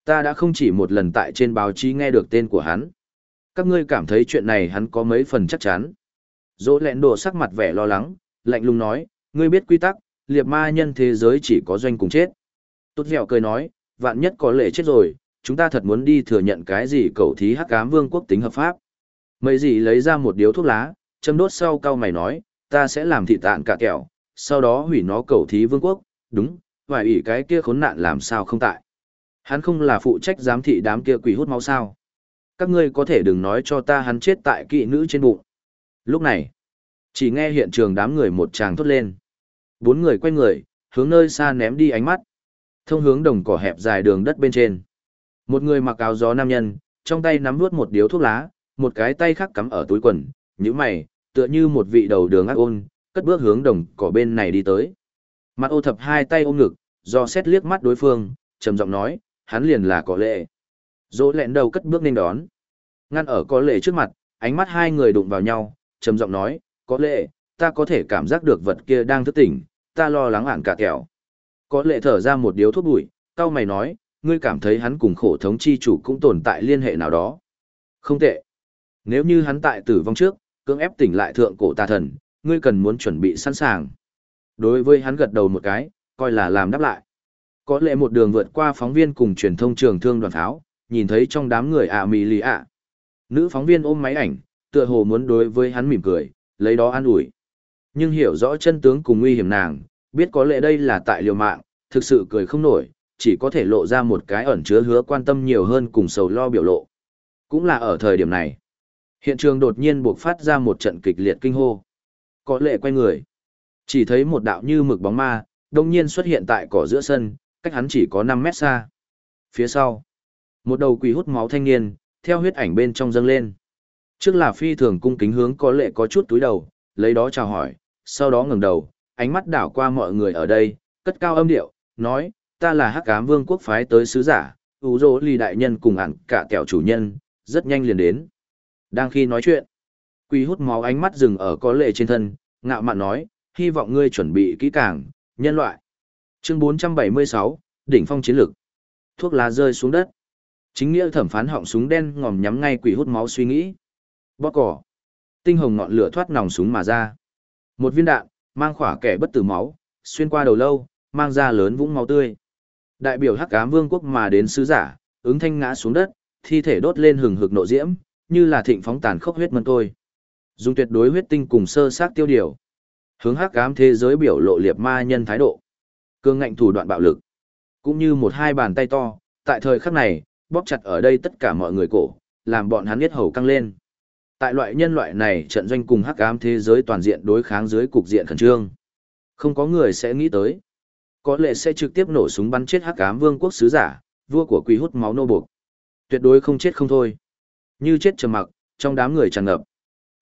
Ta đã không chỉ một lần tại trên báo chí nghe được tên của hắn. Các ngươi cảm thấy chuyện này hắn có mấy phần chắc chắn. Dỗ lẹn đồ sắc mặt vẻ lo lắng, lạnh lùng nói, ngươi biết quy tắc, liệt ma nhân thế giới chỉ có doanh cùng chết. Tốt dẻo cười nói, vạn nhất có lệ chết rồi, chúng ta thật muốn đi thừa nhận cái gì cầu thí hắc ám vương quốc tính hợp pháp. Mấy gì lấy ra một điếu thuốc lá, châm đốt sau cao mày nói, ta sẽ làm thị tạn cả kẹo, sau đó hủy nó cầu thí vương quốc, đúng, vài ủy cái kia khốn nạn làm sao không tại. Hắn không là phụ trách giám thị đám kia quỷ hút máu sao. Các ngươi có thể đừng nói cho ta hắn chết tại kỵ nữ trên bụng. Lúc này, chỉ nghe hiện trường đám người một tràng thốt lên. Bốn người quay người, hướng nơi xa ném đi ánh mắt. Thông hướng đồng cỏ hẹp dài đường đất bên trên. Một người mặc áo gió nam nhân, trong tay nắm nuốt một điếu thuốc lá, một cái tay khác cắm ở túi quần, như mày, tựa như một vị đầu đường ác ôn, cất bước hướng đồng cỏ bên này đi tới. Mặt ô thập hai tay ôm ngực, do xét liếc mắt đối phương, trầm giọng nói, hắn liền là có lệ. Dỗ lẹn đầu cất bước nên đón. Ngăn ở có lệ trước mặt, ánh mắt hai người đụng vào nhau, trầm giọng nói, có lệ, ta có thể cảm giác được vật kia đang thức tỉnh, ta lo lắng ản cả kẹo. Có lệ thở ra một điếu thuốc bụi, cao mày nói, ngươi cảm thấy hắn cùng khổ thống chi chủ cũng tồn tại liên hệ nào đó. Không tệ. Nếu như hắn tại tử vong trước, cưỡng ép tỉnh lại thượng cổ tà thần, ngươi cần muốn chuẩn bị sẵn sàng. Đối với hắn gật đầu một cái, coi là làm đáp lại. Có lẽ một đường vượt qua phóng viên cùng truyền thông trường thương đoàn tháo, nhìn thấy trong đám người ạ mì lì ạ. Nữ phóng viên ôm máy ảnh, tựa hồ muốn đối với hắn mỉm cười, lấy đó an ủi. Nhưng hiểu rõ chân tướng cùng nguy hiểm nàng, biết có lẽ đây là tại liều mạng, thực sự cười không nổi, chỉ có thể lộ ra một cái ẩn chứa hứa quan tâm nhiều hơn cùng sầu lo biểu lộ. Cũng là ở thời điểm này. Hiện trường đột nhiên buộc phát ra một trận kịch liệt kinh hô. Có lệ quay người. Chỉ thấy một đạo như mực bóng ma, đông nhiên xuất hiện tại cỏ giữa sân, cách hắn chỉ có 5 mét xa. Phía sau, một đầu quỷ hút máu thanh niên, theo huyết ảnh bên trong dâng lên. Trước là phi thường cung kính hướng có lệ có chút túi đầu, lấy đó chào hỏi, sau đó ngẩng đầu, ánh mắt đảo qua mọi người ở đây, cất cao âm điệu, nói, ta là hắc ám vương quốc phái tới sứ giả, ủ rỗ lì đại nhân cùng ản cả kẹo chủ nhân, rất nhanh liền đến. Đang khi nói chuyện, quỷ hút máu ánh mắt dừng ở có lệ trên thân, ngạo mạn nói, hy vọng ngươi chuẩn bị kỹ càng, nhân loại. Chương 476, đỉnh phong chiến lược. Thuốc lá rơi xuống đất. Chính nghĩa thẩm phán họng súng đen ngòm nhắm ngay quỷ hút máu suy nghĩ. Bóp cỏ. Tinh hồng ngọn lửa thoát nòng súng mà ra. Một viên đạn, mang khỏa kẻ bất tử máu, xuyên qua đầu lâu, mang ra lớn vũng máu tươi. Đại biểu Hắc Ám Vương quốc mà đến sứ giả, ứng thanh ngã xuống đất, thi thể đốt lên hừng hực nộ diễm, như là thịnh phóng tàn khốc huyết mân tôi. Dùng tuyệt đối huyết tinh cùng sơ sát tiêu điều. Hướng Hắc Ám thế giới biểu lộ liệt ma nhân thái độ. Cương ngạnh thủ đoạn bạo lực. Cũng như một hai bàn tay to, tại thời khắc này, bóp chặt ở đây tất cả mọi người cổ, làm bọn hắn biết hầu căng lên. Tại loại nhân loại này trận doanh cùng hắc ám thế giới toàn diện đối kháng dưới cục diện khẩn trương. Không có người sẽ nghĩ tới. Có lẽ sẽ trực tiếp nổ súng bắn chết hắc ám vương quốc sứ giả, vua của quỷ hút máu nô buộc. Tuyệt đối không chết không thôi. Như chết trầm mặc, trong đám người tràn ngập.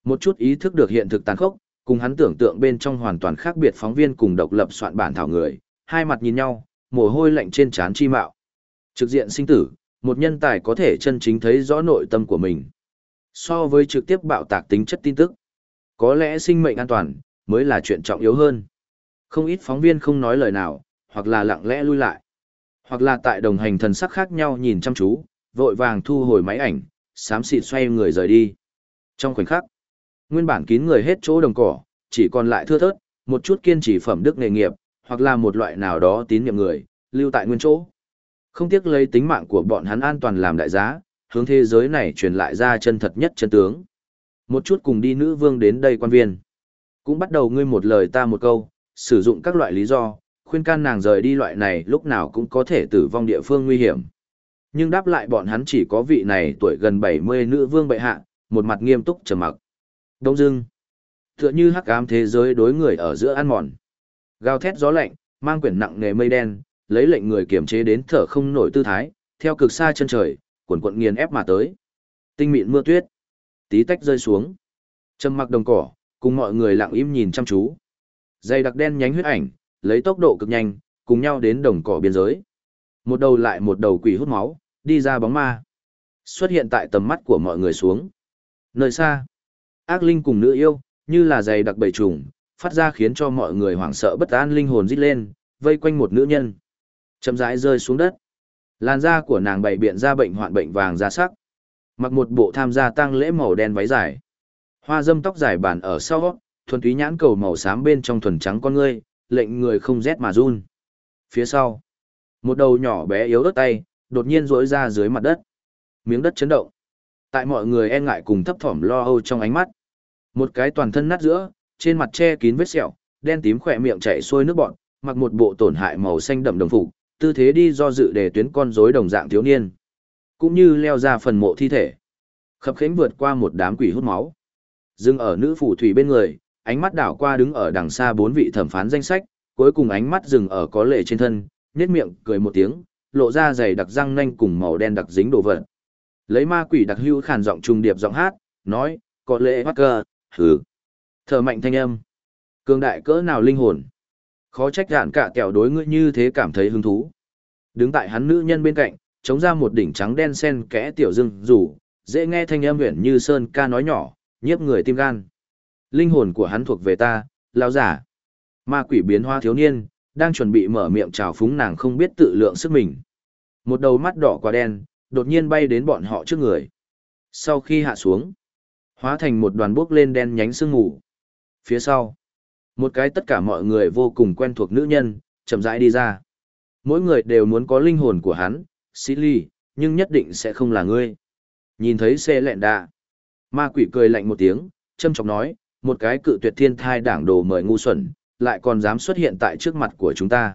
Một chút ý thức được hiện thực tàn khốc, cùng hắn tưởng tượng bên trong hoàn toàn khác biệt phóng viên cùng độc lập soạn bản thảo người, hai mặt nhìn nhau, mồ hôi lạnh trên trán chi mạo. Trực diện sinh tử, một nhân tài có thể chân chính thấy rõ nội tâm của mình. So với trực tiếp bạo tạc tính chất tin tức, có lẽ sinh mệnh an toàn mới là chuyện trọng yếu hơn. Không ít phóng viên không nói lời nào, hoặc là lặng lẽ lui lại, hoặc là tại đồng hành thần sắc khác nhau nhìn chăm chú, vội vàng thu hồi máy ảnh, xám xịt xoay người rời đi. Trong khoảnh khắc, nguyên bản kín người hết chỗ đồng cỏ, chỉ còn lại thưa thớt, một chút kiên trì phẩm đức nghề nghiệp, hoặc là một loại nào đó tín nhiệm người, lưu tại nguyên chỗ. Không tiếc lấy tính mạng của bọn hắn an toàn làm đại giá, hướng thế giới này truyền lại ra chân thật nhất chân tướng. Một chút cùng đi nữ vương đến đây quan viên. Cũng bắt đầu ngươi một lời ta một câu, sử dụng các loại lý do, khuyên can nàng rời đi loại này lúc nào cũng có thể tử vong địa phương nguy hiểm. Nhưng đáp lại bọn hắn chỉ có vị này tuổi gần 70 nữ vương bệ hạ, một mặt nghiêm túc trầm mặc. Đông dưng, tựa như hắc ám thế giới đối người ở giữa ăn mòn. Gào thét gió lạnh, mang quyển nặng nề mây đen, lấy lệnh người kiềm chế đến thở không nổi tư thái, theo cực xa chân trời, cuộn cuộn nghiền ép mà tới. Tinh mịn mưa tuyết, tí tách rơi xuống. Trầm mặc đồng cỏ, cùng mọi người lặng im nhìn chăm chú. Dây đặc đen nhánh huyết ảnh, lấy tốc độ cực nhanh, cùng nhau đến đồng cỏ biên giới. Một đầu lại một đầu quỷ hút máu, đi ra bóng ma. Xuất hiện tại tầm mắt của mọi người xuống. Nơi xa, ác linh cùng nữ yêu, như là dày đặc bầy trùng, phát ra khiến cho mọi người hoảng sợ bất an linh hồn rít lên, vây quanh một nữ nhân. Chậm rãi rơi xuống đất. Làn da của nàng bày biện ra bệnh hoạn bệnh vàng da sắc. Mặc một bộ tham gia tang lễ màu đen váy dài. Hoa dâm tóc dài bản ở sau, thuần túy nhãn cầu màu xám bên trong thuần trắng con ngươi, lệnh người không rét mà run. Phía sau, một đầu nhỏ bé yếu ớt tay, đột nhiên rỗi ra dưới mặt đất. Miếng đất chấn động. Tại mọi người e ngại cùng thấp thỏm lo âu trong ánh mắt. Một cái toàn thân nát giữa, trên mặt che kín vết sẹo, đen tím khỏe miệng chảy xuôi nước bọt, mặc một bộ tổn hại màu xanh đậm đồng phục, tư thế đi do dự để tuyến con rối đồng dạng thiếu niên. Cũng như leo ra phần mộ thi thể. Khập khiễng vượt qua một đám quỷ hút máu. Dừng ở nữ phủ thủy bên người, ánh mắt đảo qua đứng ở đằng xa bốn vị thẩm phán danh sách, cuối cùng ánh mắt dừng ở có lệ trên thân, nhếch miệng cười một tiếng, lộ ra dày đặc răng nanh cùng màu đen đặc dính đồ vật. Lấy ma quỷ đặc hưu khàn giọng trùng điệp giọng hát, nói, có lệ Parker, hừ. Thở mạnh thanh âm. Cường đại cỡ nào linh hồn. Khó trách gạn cả kẹo đối ngươi như thế cảm thấy hứng thú. Đứng tại hắn nữ nhân bên cạnh, chống ra một đỉnh trắng đen sen kẽ tiểu dưng rủ, dễ nghe thanh âm huyền như sơn ca nói nhỏ, nhiếp người tim gan. Linh hồn của hắn thuộc về ta, lao giả. Ma quỷ biến hoa thiếu niên, đang chuẩn bị mở miệng chào phúng nàng không biết tự lượng sức mình. Một đầu mắt đỏ quá đen, đột nhiên bay đến bọn họ trước người. Sau khi hạ xuống, hóa thành một đoàn bốc lên đen nhánh sương mù. Phía sau, một cái tất cả mọi người vô cùng quen thuộc nữ nhân, chậm rãi đi ra. Mỗi người đều muốn có linh hồn của hắn, Silly, nhưng nhất định sẽ không là ngươi. Nhìn thấy xe lẹn đạ. Ma quỷ cười lạnh một tiếng, châm chọc nói, một cái cự tuyệt thiên thai đảng đồ mời ngu xuẩn, lại còn dám xuất hiện tại trước mặt của chúng ta.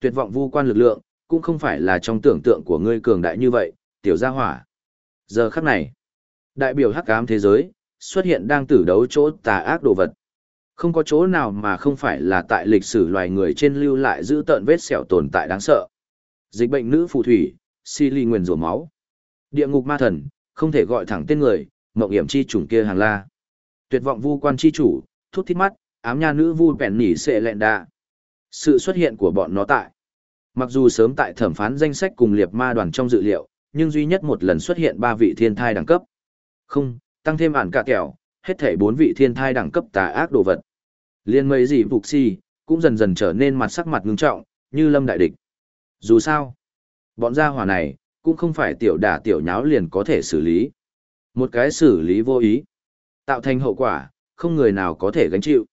Tuyệt vọng vu quan lực lượng, cũng không phải là trong tưởng tượng của ngươi cường đại như vậy, tiểu gia hỏa. Giờ khắc này, đại biểu hắc ám thế giới, xuất hiện đang tử đấu chỗ tà ác đồ vật. Không có chỗ nào mà không phải là tại lịch sử loài người trên lưu lại giữ tợn vết sẹo tồn tại đáng sợ. Dịch bệnh nữ phù thủy, si ly nguyền rủa máu. Địa ngục ma thần, không thể gọi thẳng tên người, mộng hiểm chi chủng kia hàng la. Tuyệt vọng vu quan chi chủ, thút thít mắt, ám nha nữ vu bèn nỉ xệ lẹn đa. Sự xuất hiện của bọn nó tại. Mặc dù sớm tại thẩm phán danh sách cùng liệt ma đoàn trong dự liệu, nhưng duy nhất một lần xuất hiện ba vị thiên thai đẳng cấp. Không, tăng thêm ản cả kẹo, hết thảy bốn vị thiên thai đẳng cấp tà ác đồ vật. Liên mấy gì phục si, cũng dần dần trở nên mặt sắc mặt ngưng trọng, như lâm đại địch. Dù sao, bọn gia hỏa này, cũng không phải tiểu đả tiểu nháo liền có thể xử lý. Một cái xử lý vô ý, tạo thành hậu quả, không người nào có thể gánh chịu.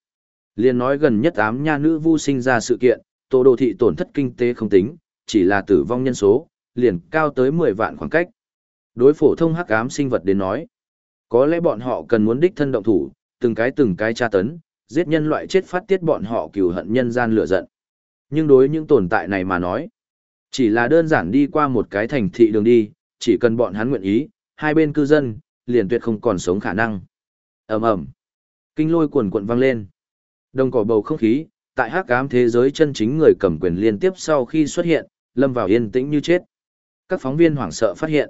Liên nói gần nhất ám nha nữ vu sinh ra sự kiện, tổ đồ thị tổn thất kinh tế không tính, chỉ là tử vong nhân số, liền cao tới 10 vạn khoảng cách. Đối phổ thông hắc ám sinh vật đến nói, có lẽ bọn họ cần muốn đích thân động thủ, từng cái từng cái tra tấn, giết nhân loại chết phát tiết bọn họ cừu hận nhân gian lửa giận. Nhưng đối những tồn tại này mà nói, chỉ là đơn giản đi qua một cái thành thị đường đi, chỉ cần bọn hắn nguyện ý, hai bên cư dân, liền tuyệt không còn sống khả năng. ầm ầm Kinh lôi cuồn cuộn vang lên. Đồng cỏ bầu không khí, tại hắc ám thế giới chân chính người cầm quyền liên tiếp sau khi xuất hiện, lâm vào yên tĩnh như chết. Các phóng viên hoảng sợ phát hiện.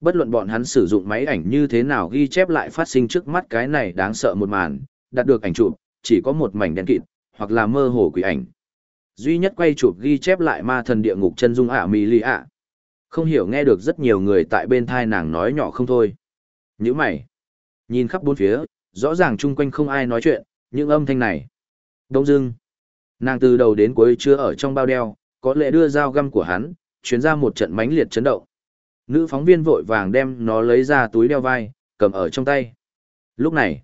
Bất luận bọn hắn sử dụng máy ảnh như thế nào ghi chép lại phát sinh trước mắt cái này đáng sợ một màn, đạt được ảnh chụp, chỉ có một mảnh đen kịt, hoặc là mơ hồ quỷ ảnh. Duy nhất quay chụp ghi chép lại ma thần địa ngục chân dung ả mì lì ạ. Không hiểu nghe được rất nhiều người tại bên thai nàng nói nhỏ không thôi. Nhữ mày. Nhìn khắp bốn phía, rõ ràng chung quanh không ai nói chuyện, những âm thanh này. Đông dưng. Nàng từ đầu đến cuối chưa ở trong bao đeo, có lẽ đưa dao găm của hắn, chuyến ra một trận mãnh liệt chấn động. Nữ phóng viên vội vàng đem nó lấy ra túi đeo vai, cầm ở trong tay. Lúc này,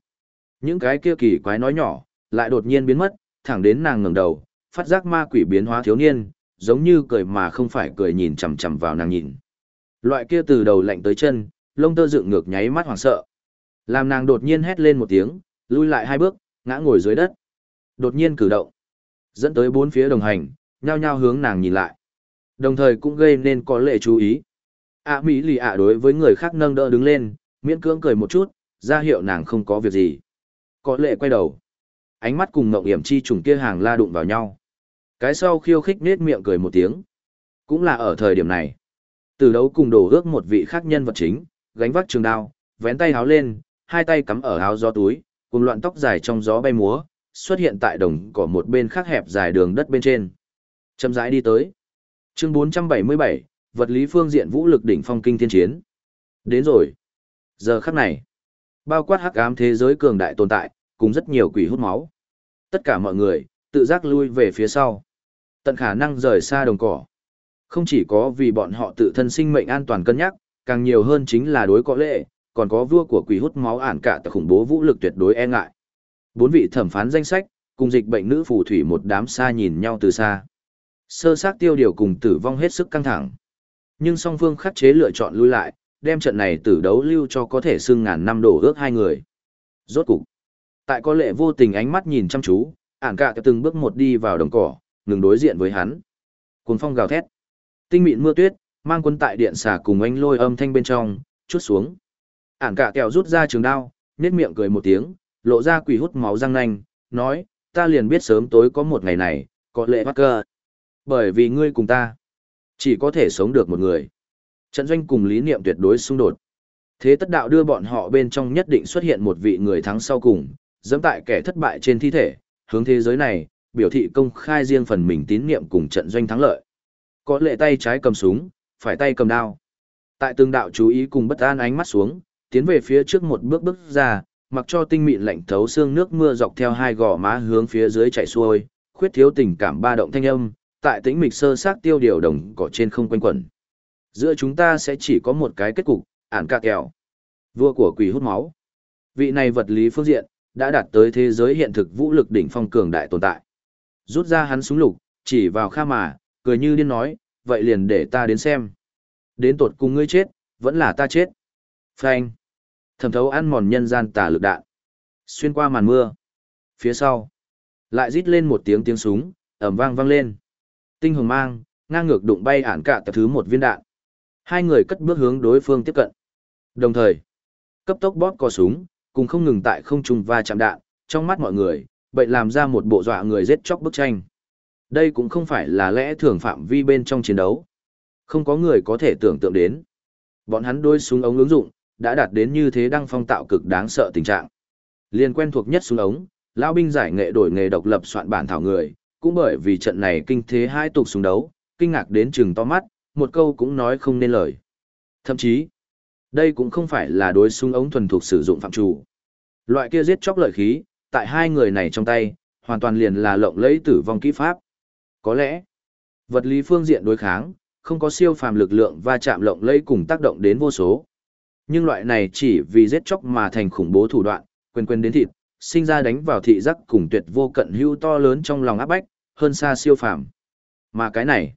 những cái kia kỳ quái nói nhỏ, lại đột nhiên biến mất, thẳng đến nàng ngẩng đầu, phát giác ma quỷ biến hóa thiếu niên, giống như cười mà không phải cười nhìn chằm chằm vào nàng nhìn. Loại kia từ đầu lạnh tới chân, lông tơ dựng ngược nháy mắt hoảng sợ. Làm nàng đột nhiên hét lên một tiếng, lui lại hai bước, ngã ngồi dưới đất. Đột nhiên cử động, dẫn tới bốn phía đồng hành, nhao nhao hướng nàng nhìn lại. Đồng thời cũng gây nên có lệ chú ý. ạ Mỹ lì ạ đối với người khác nâng đỡ đứng lên, miễn cưỡng cười một chút, ra hiệu nàng không có việc gì. Có lệ quay đầu. Ánh mắt cùng ngộng hiểm chi trùng kia hàng la đụng vào nhau. Cái sau khiêu khích nết miệng cười một tiếng. Cũng là ở thời điểm này. Từ đấu cùng đổ ước một vị khác nhân vật chính, gánh vác trường đao, vén tay háo lên, hai tay cắm ở áo gió túi, cùng loạn tóc dài trong gió bay múa, xuất hiện tại đồng cỏ một bên khác hẹp dài đường đất bên trên. Chậm rãi đi tới. Chương 477, vật lý phương diện vũ lực đỉnh phong kinh thiên chiến. Đến rồi. Giờ khắc này, bao quát hắc ám thế giới cường đại tồn tại, cùng rất nhiều quỷ hút máu. Tất cả mọi người, tự giác lui về phía sau. Tận khả năng rời xa đồng cỏ. Không chỉ có vì bọn họ tự thân sinh mệnh an toàn cân nhắc, càng nhiều hơn chính là đối có lệ, còn có vua của quỷ hút máu ản cả tại khủng bố vũ lực tuyệt đối e ngại. Bốn vị thẩm phán danh sách, cùng dịch bệnh nữ phù thủy một đám xa nhìn nhau từ xa. Sơ xác tiêu điều cùng tử vong hết sức căng thẳng. Nhưng song phương khắc chế lựa chọn lui lại, đem trận này tử đấu lưu cho có thể xưng ngàn năm đổ ước hai người. Rốt cục. Tại có lệ vô tình ánh mắt nhìn chăm chú, ản cả từng bước một đi vào đồng cỏ, ngừng đối diện với hắn. Cuồng phong gào thét. Tinh mịn mưa tuyết, mang quân tại điện xà cùng anh lôi âm thanh bên trong, chút xuống. Ản cả kẹo rút ra trường đao, nét miệng cười một tiếng, lộ ra quỷ hút máu răng nanh, nói, ta liền biết sớm tối có một ngày này, có lệ bắt cơ. Bởi vì ngươi cùng ta, chỉ có thể sống được một người. Trận doanh cùng lý niệm tuyệt đối xung đột. Thế tất đạo đưa bọn họ bên trong nhất định xuất hiện một vị người thắng sau cùng, dẫm tại kẻ thất bại trên thi thể, hướng thế giới này, biểu thị công khai riêng phần mình tín nhiệm cùng trận doanh thắng lợi. Có lệ tay trái cầm súng, phải tay cầm đao. Tại từng đạo chú ý cùng bất an ánh mắt xuống, tiến về phía trước một bước bước ra, mặc cho tinh mịn lạnh thấu xương nước mưa dọc theo hai gò má hướng phía dưới chảy xuôi, khuyết thiếu tình cảm ba động thanh âm, tại tĩnh mịch sơ sát tiêu điều đồng cỏ trên không quanh quẩn. Giữa chúng ta sẽ chỉ có một cái kết cục, ản ca kẹo. Vua của quỷ hút máu. Vị này vật lý phương diện, đã đạt tới thế giới hiện thực vũ lực đỉnh phong cường đại tồn tại. Rút ra hắn súng lục, chỉ vào kha mà, cười như điên nói, vậy liền để ta đến xem. Đến tột cùng ngươi chết, vẫn là ta chết. Phanh. Thẩm thấu ăn mòn nhân gian tà lực đạn. Xuyên qua màn mưa. Phía sau. Lại rít lên một tiếng tiếng súng, ẩm vang vang lên. Tinh hồng mang, ngang ngược đụng bay ản cả tập thứ một viên đạn. Hai người cất bước hướng đối phương tiếp cận. Đồng thời, cấp tốc bóp cò súng, cùng không ngừng tại không trung va chạm đạn, trong mắt mọi người, bệnh làm ra một bộ dọa người giết chóc bức tranh. Đây cũng không phải là lẽ thường phạm vi bên trong chiến đấu. Không có người có thể tưởng tượng đến. Bọn hắn đôi súng ống ứng dụng, đã đạt đến như thế đang phong tạo cực đáng sợ tình trạng. Liên quen thuộc nhất súng ống, lão binh giải nghệ đổi nghề độc lập soạn bản thảo người, cũng bởi vì trận này kinh thế hai tục súng đấu, kinh ngạc đến chừng to mắt, một câu cũng nói không nên lời. Thậm chí, đây cũng không phải là đối súng ống thuần thuộc sử dụng phạm chủ. Loại kia giết chóc lợi khí, tại hai người này trong tay, hoàn toàn liền là lộng lẫy tử vong kỹ pháp. Có lẽ, vật lý phương diện đối kháng, không có siêu phàm lực lượng va chạm lộng lẫy cùng tác động đến vô số. Nhưng loại này chỉ vì giết chóc mà thành khủng bố thủ đoạn, quên quên đến thịt, sinh ra đánh vào thị giác cùng tuyệt vô cận hưu to lớn trong lòng áp bách, hơn xa siêu phàm. Mà cái này,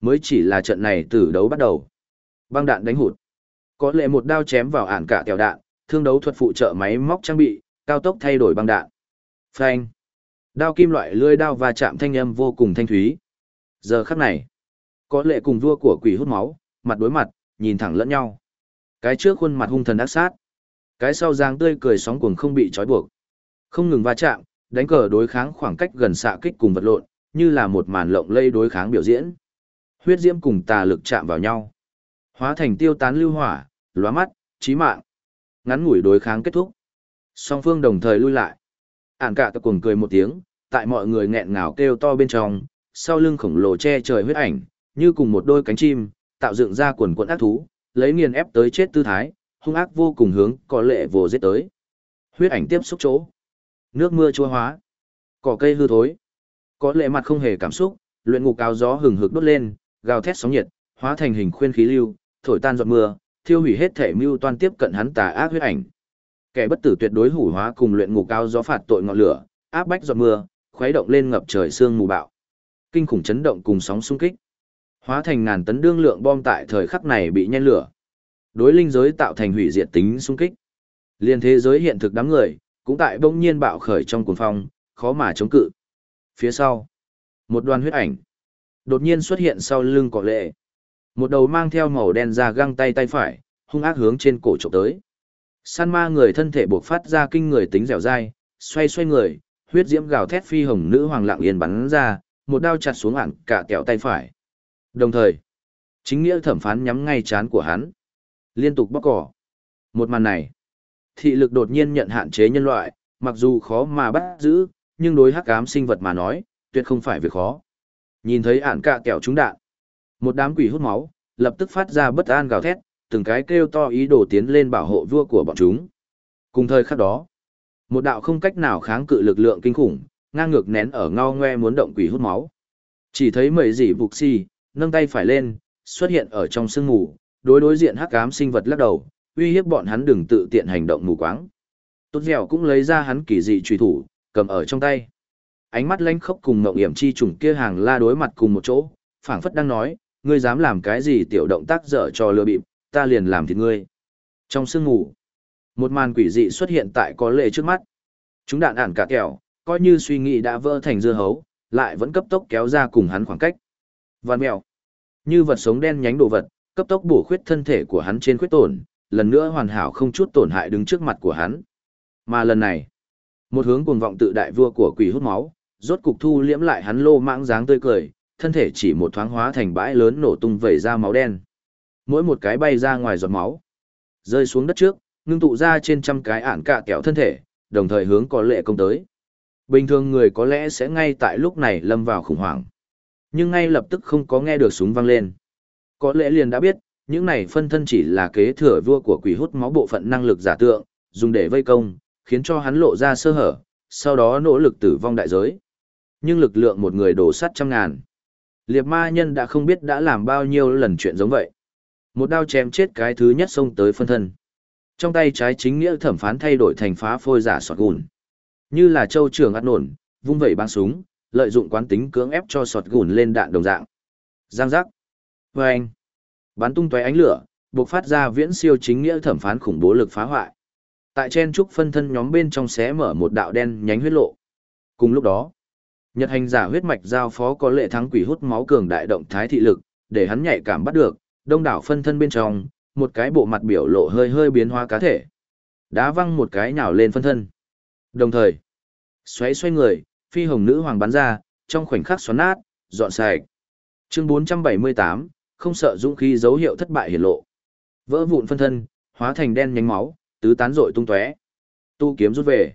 mới chỉ là trận này từ đấu bắt đầu. Băng đạn đánh hụt. Có lẽ một đao chém vào ản cả kẹo đạn, thương đấu thuật phụ trợ máy móc trang bị, cao tốc thay đổi băng đạn. Phanh. Đao kim loại lưỡi đao va chạm thanh âm vô cùng thanh thúy. Giờ khắc này, có lệ cùng vua của quỷ hút máu, mặt đối mặt, nhìn thẳng lẫn nhau. Cái trước khuôn mặt hung thần ác sát. Cái sau dáng tươi cười sóng cuồng không bị trói buộc. Không ngừng va chạm, đánh cờ đối kháng khoảng cách gần xạ kích cùng vật lộn, như là một màn lộng lây đối kháng biểu diễn. Huyết diễm cùng tà lực chạm vào nhau. Hóa thành tiêu tán lưu hỏa, lóa mắt, chí mạng. Ngắn ngủi đối kháng kết thúc. Song phương đồng thời lui lại. Ản cả tập cuồng cười một tiếng, tại mọi người nghẹn ngào kêu to bên trong, sau lưng khổng lồ che trời huyết ảnh, như cùng một đôi cánh chim, tạo dựng ra quần quận ác thú, lấy nghiền ép tới chết tư thái, hung ác vô cùng hướng có lệ vồ giết tới. Huyết ảnh tiếp xúc chỗ. Nước mưa chua hóa. Cỏ cây hư thối. Có lệ mặt không hề cảm xúc, luyện ngục áo gió hừng hực đốt lên, gào thét sóng nhiệt, hóa thành hình khuyên khí lưu, thổi tan giọt mưa, thiêu hủy hết thể mưu toan tiếp cận hắn tà ác huyết ảnh. Kẻ bất tử tuyệt đối hủ hóa cùng luyện ngục cao gió phạt tội ngọn lửa, áp bách giọt mưa, khuấy động lên ngập trời sương mù bạo. Kinh khủng chấn động cùng sóng xung kích. Hóa thành ngàn tấn đương lượng bom tại thời khắc này bị nhen lửa. Đối linh giới tạo thành hủy diệt tính xung kích. Liên thế giới hiện thực đám người, cũng tại bỗng nhiên bạo khởi trong cuồng phong, khó mà chống cự. Phía sau, một đoàn huyết ảnh, Đột nhiên xuất hiện sau lưng cỏ lệ. Một đầu mang theo màu đen ra găng tay tay phải, hung ác hướng trên cổ trộm tới. San ma người thân thể buộc phát ra kinh người tính dẻo dai, xoay xoay người, huyết diễm gào thét phi hồng nữ hoàng lặng yên bắn ra, một đao chặt xuống ản cả kẹo tay phải. Đồng thời, chính nghĩa thẩm phán nhắm ngay chán của hắn. Liên tục bóc cỏ. Một màn này, thị lực đột nhiên nhận hạn chế nhân loại, mặc dù khó mà bắt giữ, nhưng đối hắc ám sinh vật mà nói, tuyệt không phải việc khó. Nhìn thấy ản cả kẹo trúng đạn. Một đám quỷ hút máu, lập tức phát ra bất an gào thét, từng cái kêu to ý đồ tiến lên bảo hộ vua của bọn chúng. Cùng thời khắc đó, một đạo không cách nào kháng cự lực lượng kinh khủng, ngang ngược nén ở ngao ngoe muốn động quỷ hút máu. Chỉ thấy mấy dị vục si, nâng tay phải lên, xuất hiện ở trong sương mù, đối đối diện hắc ám sinh vật lắc đầu, uy hiếp bọn hắn đừng tự tiện hành động mù quáng. Tốt dẻo cũng lấy ra hắn kỳ dị truy thủ, cầm ở trong tay. Ánh mắt lanh khốc cùng ngộng hiểm chi trùng kia hàng la đối mặt cùng một chỗ, phảng phất đang nói, ngươi dám làm cái gì tiểu động tác dở cho lừa bịp, ta liền làm thịt ngươi. Trong sương ngủ, một màn quỷ dị xuất hiện tại có lệ trước mắt. Chúng đạn ản cả kẹo, coi như suy nghĩ đã vỡ thành dưa hấu, lại vẫn cấp tốc kéo ra cùng hắn khoảng cách. Văn mèo, như vật sống đen nhánh đồ vật, cấp tốc bổ khuyết thân thể của hắn trên khuyết tổn, lần nữa hoàn hảo không chút tổn hại đứng trước mặt của hắn. Mà lần này, một hướng cuồng vọng tự đại vua của quỷ hút máu, rốt cục thu liễm lại hắn lô mãng dáng tươi cười, thân thể chỉ một thoáng hóa thành bãi lớn nổ tung vẩy ra máu đen. Mỗi một cái bay ra ngoài giọt máu, rơi xuống đất trước, ngưng tụ ra trên trăm cái ản cạ kẹo thân thể, đồng thời hướng có lệ công tới. Bình thường người có lẽ sẽ ngay tại lúc này lâm vào khủng hoảng. Nhưng ngay lập tức không có nghe được súng vang lên. Có lẽ liền đã biết, những này phân thân chỉ là kế thừa vua của quỷ hút máu bộ phận năng lực giả tượng, dùng để vây công, khiến cho hắn lộ ra sơ hở, sau đó nỗ lực tử vong đại giới. Nhưng lực lượng một người đổ sắt trăm ngàn. Liệt ma nhân đã không biết đã làm bao nhiêu lần chuyện giống vậy. Một đao chém chết cái thứ nhất xông tới phân thân. Trong tay trái chính nghĩa thẩm phán thay đổi thành phá phôi giả sọt gùn. Như là châu trường ăn nổn, vung vẩy băng súng, lợi dụng quán tính cưỡng ép cho sọt gùn lên đạn đồng dạng. Giang giác. Vâng. Bắn tung tóe ánh lửa, bộc phát ra viễn siêu chính nghĩa thẩm phán khủng bố lực phá hoại. Tại chen trúc phân thân nhóm bên trong xé mở một đạo đen nhánh huyết lộ. Cùng lúc đó, Nhật hành giả huyết mạch giao phó có lệ thắng quỷ hút máu cường đại động thái thị lực, để hắn nhạy cảm bắt được, đông đảo phân thân bên trong, một cái bộ mặt biểu lộ hơi hơi biến hóa cá thể. Đá văng một cái nhào lên phân thân. Đồng thời, xoáy xoay người, phi hồng nữ hoàng bắn ra, trong khoảnh khắc xoắn nát, dọn sạch. Chương 478, không sợ dũng khí dấu hiệu thất bại hiển lộ. Vỡ vụn phân thân, hóa thành đen nhánh máu, tứ tán rội tung tóe. Tu kiếm rút về.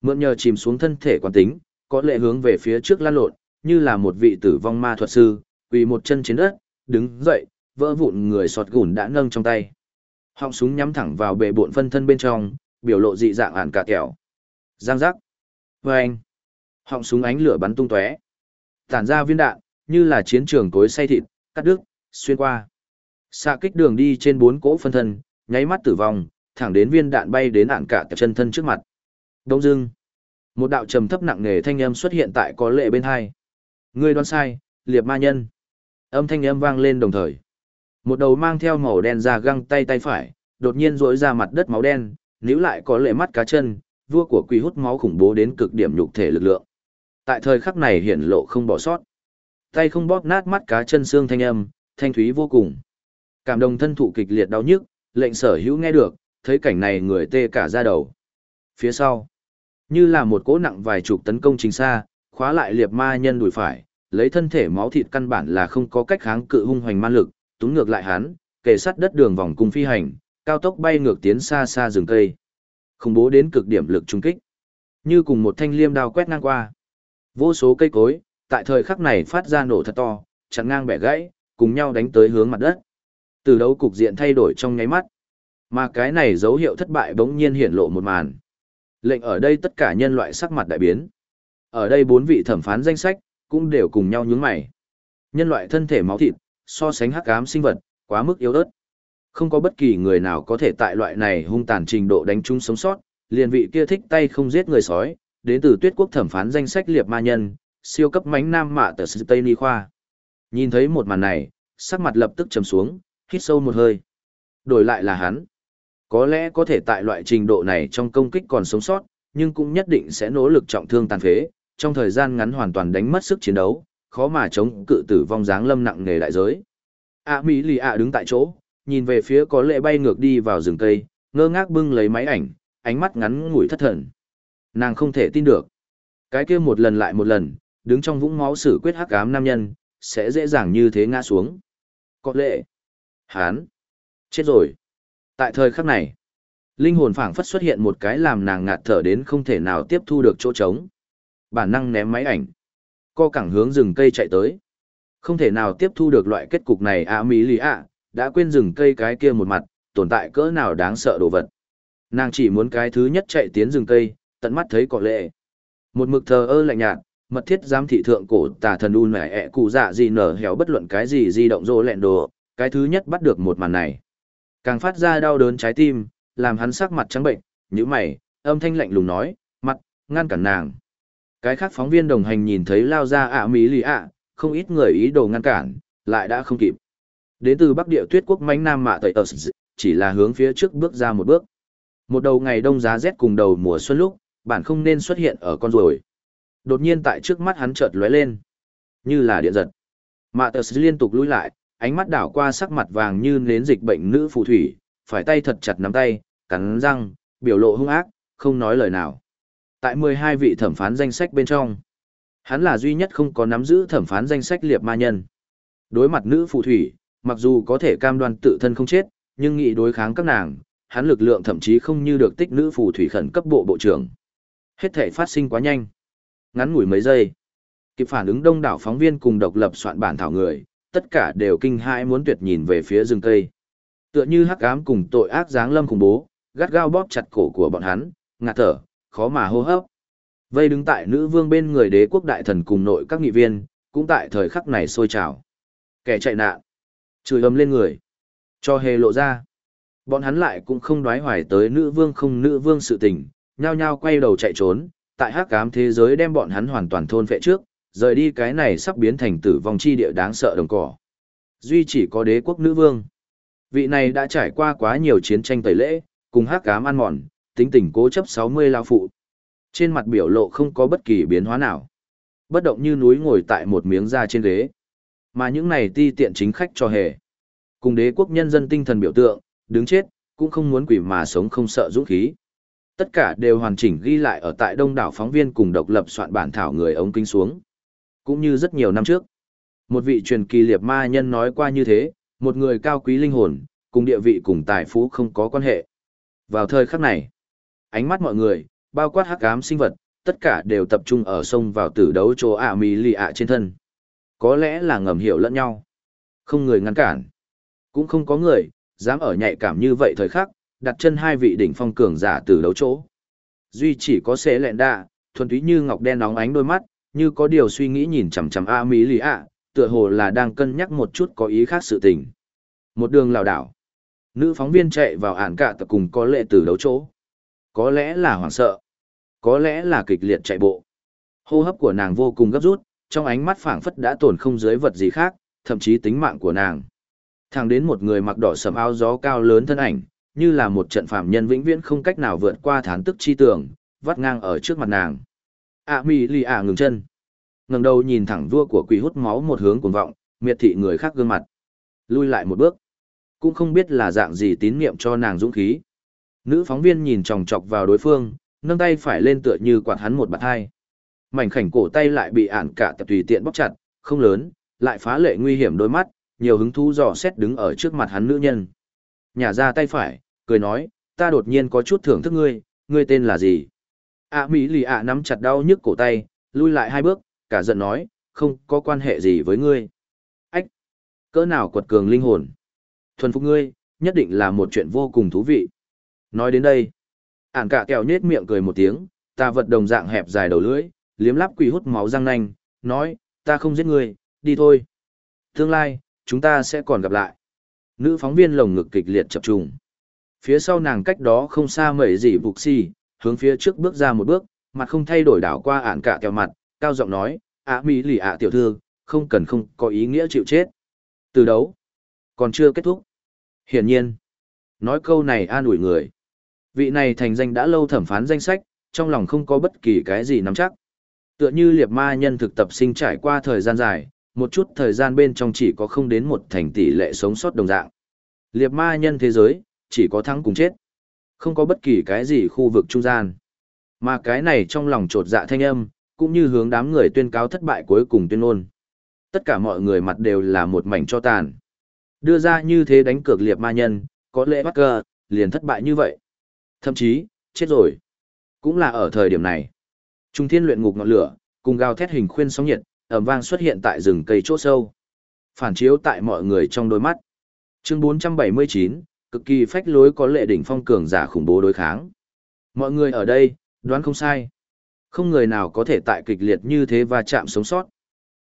Mượn nhờ chìm xuống thân thể quán tính, có lệ hướng về phía trước lan lộn, như là một vị tử vong ma thuật sư, quỳ một chân trên đất, đứng dậy, vỡ vụn người sọt gùn đã nâng trong tay. Họng súng nhắm thẳng vào bệ bộn phân thân bên trong, biểu lộ dị dạng ản cả kẹo. Giang giác. Vâng. Họng súng ánh lửa bắn tung tóe. Tản ra viên đạn, như là chiến trường cối say thịt, cắt đứt, xuyên qua. Xạ kích đường đi trên bốn cỗ phân thân, nháy mắt tử vong, thẳng đến viên đạn bay đến ản cả chân thân trước mặt. Đông dưng. Một đạo trầm thấp nặng nề thanh âm xuất hiện tại có lệ bên hai. Ngươi đoán sai, liệp ma nhân. Âm thanh âm vang lên đồng thời. Một đầu mang theo màu đen ra găng tay tay phải, đột nhiên rỗi ra mặt đất máu đen, níu lại có lệ mắt cá chân, vua của quỷ hút máu khủng bố đến cực điểm nhục thể lực lượng. Tại thời khắc này hiển lộ không bỏ sót. Tay không bóp nát mắt cá chân xương thanh âm, thanh thúy vô cùng. Cảm đồng thân thụ kịch liệt đau nhức, lệnh sở hữu nghe được, thấy cảnh này người tê cả da đầu. Phía sau, như là một cỗ nặng vài chục tấn công chính xa, khóa lại liệt ma nhân đùi phải, lấy thân thể máu thịt căn bản là không có cách kháng cự hung hoành man lực, túng ngược lại hắn, kề sát đất đường vòng cung phi hành, cao tốc bay ngược tiến xa xa rừng cây. Khủng bố đến cực điểm lực trung kích. Như cùng một thanh liêm đao quét ngang qua. Vô số cây cối, tại thời khắc này phát ra nổ thật to, chặn ngang bẻ gãy, cùng nhau đánh tới hướng mặt đất. Từ đấu cục diện thay đổi trong nháy mắt. Mà cái này dấu hiệu thất bại bỗng nhiên hiện lộ một màn. Lệnh ở đây tất cả nhân loại sắc mặt đại biến. Ở đây bốn vị thẩm phán danh sách, cũng đều cùng nhau nhướng mày. Nhân loại thân thể máu thịt, so sánh hắc ám sinh vật, quá mức yếu ớt. Không có bất kỳ người nào có thể tại loại này hung tàn trình độ đánh chúng sống sót, liền vị kia thích tay không giết người sói, đến từ tuyết quốc thẩm phán danh sách liệp ma nhân, siêu cấp mánh nam mạ tờ sư Tây Ni Khoa. Nhìn thấy một màn này, sắc mặt lập tức trầm xuống, hít sâu một hơi. Đổi lại là hắn. Có lẽ có thể tại loại trình độ này trong công kích còn sống sót, nhưng cũng nhất định sẽ nỗ lực trọng thương tàn phế, trong thời gian ngắn hoàn toàn đánh mất sức chiến đấu, khó mà chống cự tử vong dáng lâm nặng nề đại giới. A Mỹ lì ạ đứng tại chỗ, nhìn về phía có lệ bay ngược đi vào rừng cây, ngơ ngác bưng lấy máy ảnh, ánh mắt ngắn ngủi thất thần. Nàng không thể tin được. Cái kia một lần lại một lần, đứng trong vũng máu xử quyết hắc ám nam nhân, sẽ dễ dàng như thế ngã xuống. Có lệ. Hán. Chết rồi. Tại thời khắc này, linh hồn phảng phất xuất hiện một cái làm nàng ngạt thở đến không thể nào tiếp thu được chỗ trống. Bản năng ném máy ảnh. Co cẳng hướng rừng cây chạy tới. Không thể nào tiếp thu được loại kết cục này à mỹ lì ạ, đã quên rừng cây cái kia một mặt, tồn tại cỡ nào đáng sợ đồ vật. Nàng chỉ muốn cái thứ nhất chạy tiến rừng cây, tận mắt thấy cỏ lệ. Một mực thờ ơ lạnh nhạt, mật thiết giám thị thượng cổ tà thần un mẹ ẹ cụ dạ gì nở héo bất luận cái gì di động rô lẹn đồ, cái thứ nhất bắt được một màn này. Càng phát ra đau đớn trái tim, làm hắn sắc mặt trắng bệnh, như mày, âm thanh lạnh lùng nói, mặt, ngăn cản nàng. Cái khác phóng viên đồng hành nhìn thấy lao ra ạ mỹ lì ạ, không ít người ý đồ ngăn cản, lại đã không kịp. Đến từ Bắc Địa Tuyết Quốc mánh nam mạ tẩy ở chỉ là hướng phía trước bước ra một bước. Một đầu ngày đông giá rét cùng đầu mùa xuân lúc, bản không nên xuất hiện ở con ruồi. Đột nhiên tại trước mắt hắn chợt lóe lên, như là điện giật. Mạ tờ liên tục lùi lại, ánh mắt đảo qua sắc mặt vàng như nến dịch bệnh nữ phù thủy, phải tay thật chặt nắm tay, cắn răng, biểu lộ hung ác, không nói lời nào. Tại 12 vị thẩm phán danh sách bên trong, hắn là duy nhất không có nắm giữ thẩm phán danh sách liệp ma nhân. Đối mặt nữ phù thủy, mặc dù có thể cam đoan tự thân không chết, nhưng nghị đối kháng các nàng, hắn lực lượng thậm chí không như được tích nữ phù thủy khẩn cấp bộ bộ trưởng. Hết thể phát sinh quá nhanh. Ngắn ngủi mấy giây. Kịp phản ứng đông đảo phóng viên cùng độc lập soạn bản thảo người, tất cả đều kinh hãi muốn tuyệt nhìn về phía rừng cây. Tựa như hắc ám cùng tội ác giáng lâm khủng bố, gắt gao bóp chặt cổ của bọn hắn, ngạt thở, khó mà hô hấp. Vây đứng tại nữ vương bên người đế quốc đại thần cùng nội các nghị viên, cũng tại thời khắc này sôi trào. Kẻ chạy nạn, chửi ấm lên người, cho hề lộ ra. Bọn hắn lại cũng không đoái hoài tới nữ vương không nữ vương sự tình, nhao nhao quay đầu chạy trốn, tại hắc ám thế giới đem bọn hắn hoàn toàn thôn phệ trước, rời đi cái này sắp biến thành tử vong chi địa đáng sợ đồng cỏ. Duy chỉ có đế quốc nữ vương. Vị này đã trải qua quá nhiều chiến tranh tẩy lễ, cùng hắc ám ăn mòn, tính tình cố chấp 60 lao phụ. Trên mặt biểu lộ không có bất kỳ biến hóa nào. Bất động như núi ngồi tại một miếng da trên ghế. Mà những này ti tiện chính khách cho hề. Cùng đế quốc nhân dân tinh thần biểu tượng, đứng chết, cũng không muốn quỷ mà sống không sợ dũng khí. Tất cả đều hoàn chỉnh ghi lại ở tại đông đảo phóng viên cùng độc lập soạn bản thảo người ống kính xuống. Cũng như rất nhiều năm trước. Một vị truyền kỳ liệt ma nhân nói qua như thế, một người cao quý linh hồn, cùng địa vị cùng tài phú không có quan hệ. Vào thời khắc này, ánh mắt mọi người, bao quát hắc ám sinh vật, tất cả đều tập trung ở sông vào tử đấu chỗ ạ mì lì ạ trên thân. Có lẽ là ngầm hiểu lẫn nhau. Không người ngăn cản. Cũng không có người, dám ở nhạy cảm như vậy thời khắc, đặt chân hai vị đỉnh phong cường giả tử đấu chỗ. Duy chỉ có xế lẹn đạ, thuần túy như ngọc đen nóng ánh đôi mắt, như có điều suy nghĩ nhìn chằm chằm A Mỹ Lì ạ, tựa hồ là đang cân nhắc một chút có ý khác sự tình. Một đường lào đảo. Nữ phóng viên chạy vào ản cả tập cùng có lệ từ đấu chỗ. Có lẽ là hoảng sợ. Có lẽ là kịch liệt chạy bộ. Hô hấp của nàng vô cùng gấp rút, trong ánh mắt phảng phất đã tổn không dưới vật gì khác, thậm chí tính mạng của nàng. Thẳng đến một người mặc đỏ sầm áo gió cao lớn thân ảnh, như là một trận phạm nhân vĩnh viễn không cách nào vượt qua thán tức chi tưởng, vắt ngang ở trước mặt nàng ạ mỹ lì ạ ngừng chân. Ngẩng đầu nhìn thẳng vua của quỷ hút máu một hướng cuồng vọng, miệt thị người khác gương mặt. Lui lại một bước. Cũng không biết là dạng gì tín nhiệm cho nàng dũng khí. Nữ phóng viên nhìn chòng chọc vào đối phương, nâng tay phải lên tựa như quạt hắn một bạt hai. Mảnh khảnh cổ tay lại bị ản cả tập tùy tiện bóc chặt, không lớn, lại phá lệ nguy hiểm đôi mắt, nhiều hứng thú dò xét đứng ở trước mặt hắn nữ nhân. Nhả ra tay phải, cười nói, ta đột nhiên có chút thưởng thức ngươi ngươi tên là gì? Ạ mỹ lì ạ nắm chặt đau nhức cổ tay, lui lại hai bước, cả giận nói, không có quan hệ gì với ngươi. Ách, cỡ nào quật cường linh hồn. Thuần phục ngươi, nhất định là một chuyện vô cùng thú vị. Nói đến đây, ản cả kẹo nhết miệng cười một tiếng, ta vật đồng dạng hẹp dài đầu lưỡi, liếm láp quỳ hút máu răng nanh, nói, ta không giết ngươi, đi thôi. Tương lai, chúng ta sẽ còn gặp lại. Nữ phóng viên lồng ngực kịch liệt chập trùng. Phía sau nàng cách đó không xa mẩy dị vục xì hướng phía trước bước ra một bước, mặt không thay đổi đảo qua ản cả kẹo mặt, cao giọng nói, ạ mỹ lì ạ tiểu thư, không cần không có ý nghĩa chịu chết. Từ đấu, còn chưa kết thúc. Hiển nhiên, nói câu này an ủi người. Vị này thành danh đã lâu thẩm phán danh sách, trong lòng không có bất kỳ cái gì nắm chắc. Tựa như liệt ma nhân thực tập sinh trải qua thời gian dài, một chút thời gian bên trong chỉ có không đến một thành tỷ lệ sống sót đồng dạng. Liệt ma nhân thế giới, chỉ có thắng cùng chết. Không có bất kỳ cái gì khu vực trung gian. Mà cái này trong lòng trột dạ thanh âm, cũng như hướng đám người tuyên cáo thất bại cuối cùng tuyên ngôn. Tất cả mọi người mặt đều là một mảnh cho tàn. Đưa ra như thế đánh cược liệt ma nhân, có lẽ bắt cờ, liền thất bại như vậy. Thậm chí, chết rồi. Cũng là ở thời điểm này. Trung thiên luyện ngục ngọn lửa, cùng gào thét hình khuyên sóng nhiệt, ẩm vang xuất hiện tại rừng cây chỗ sâu. Phản chiếu tại mọi người trong đôi mắt. Chương 479, cực kỳ phách lối có lệ đỉnh phong cường giả khủng bố đối kháng. Mọi người ở đây, đoán không sai. Không người nào có thể tại kịch liệt như thế và chạm sống sót.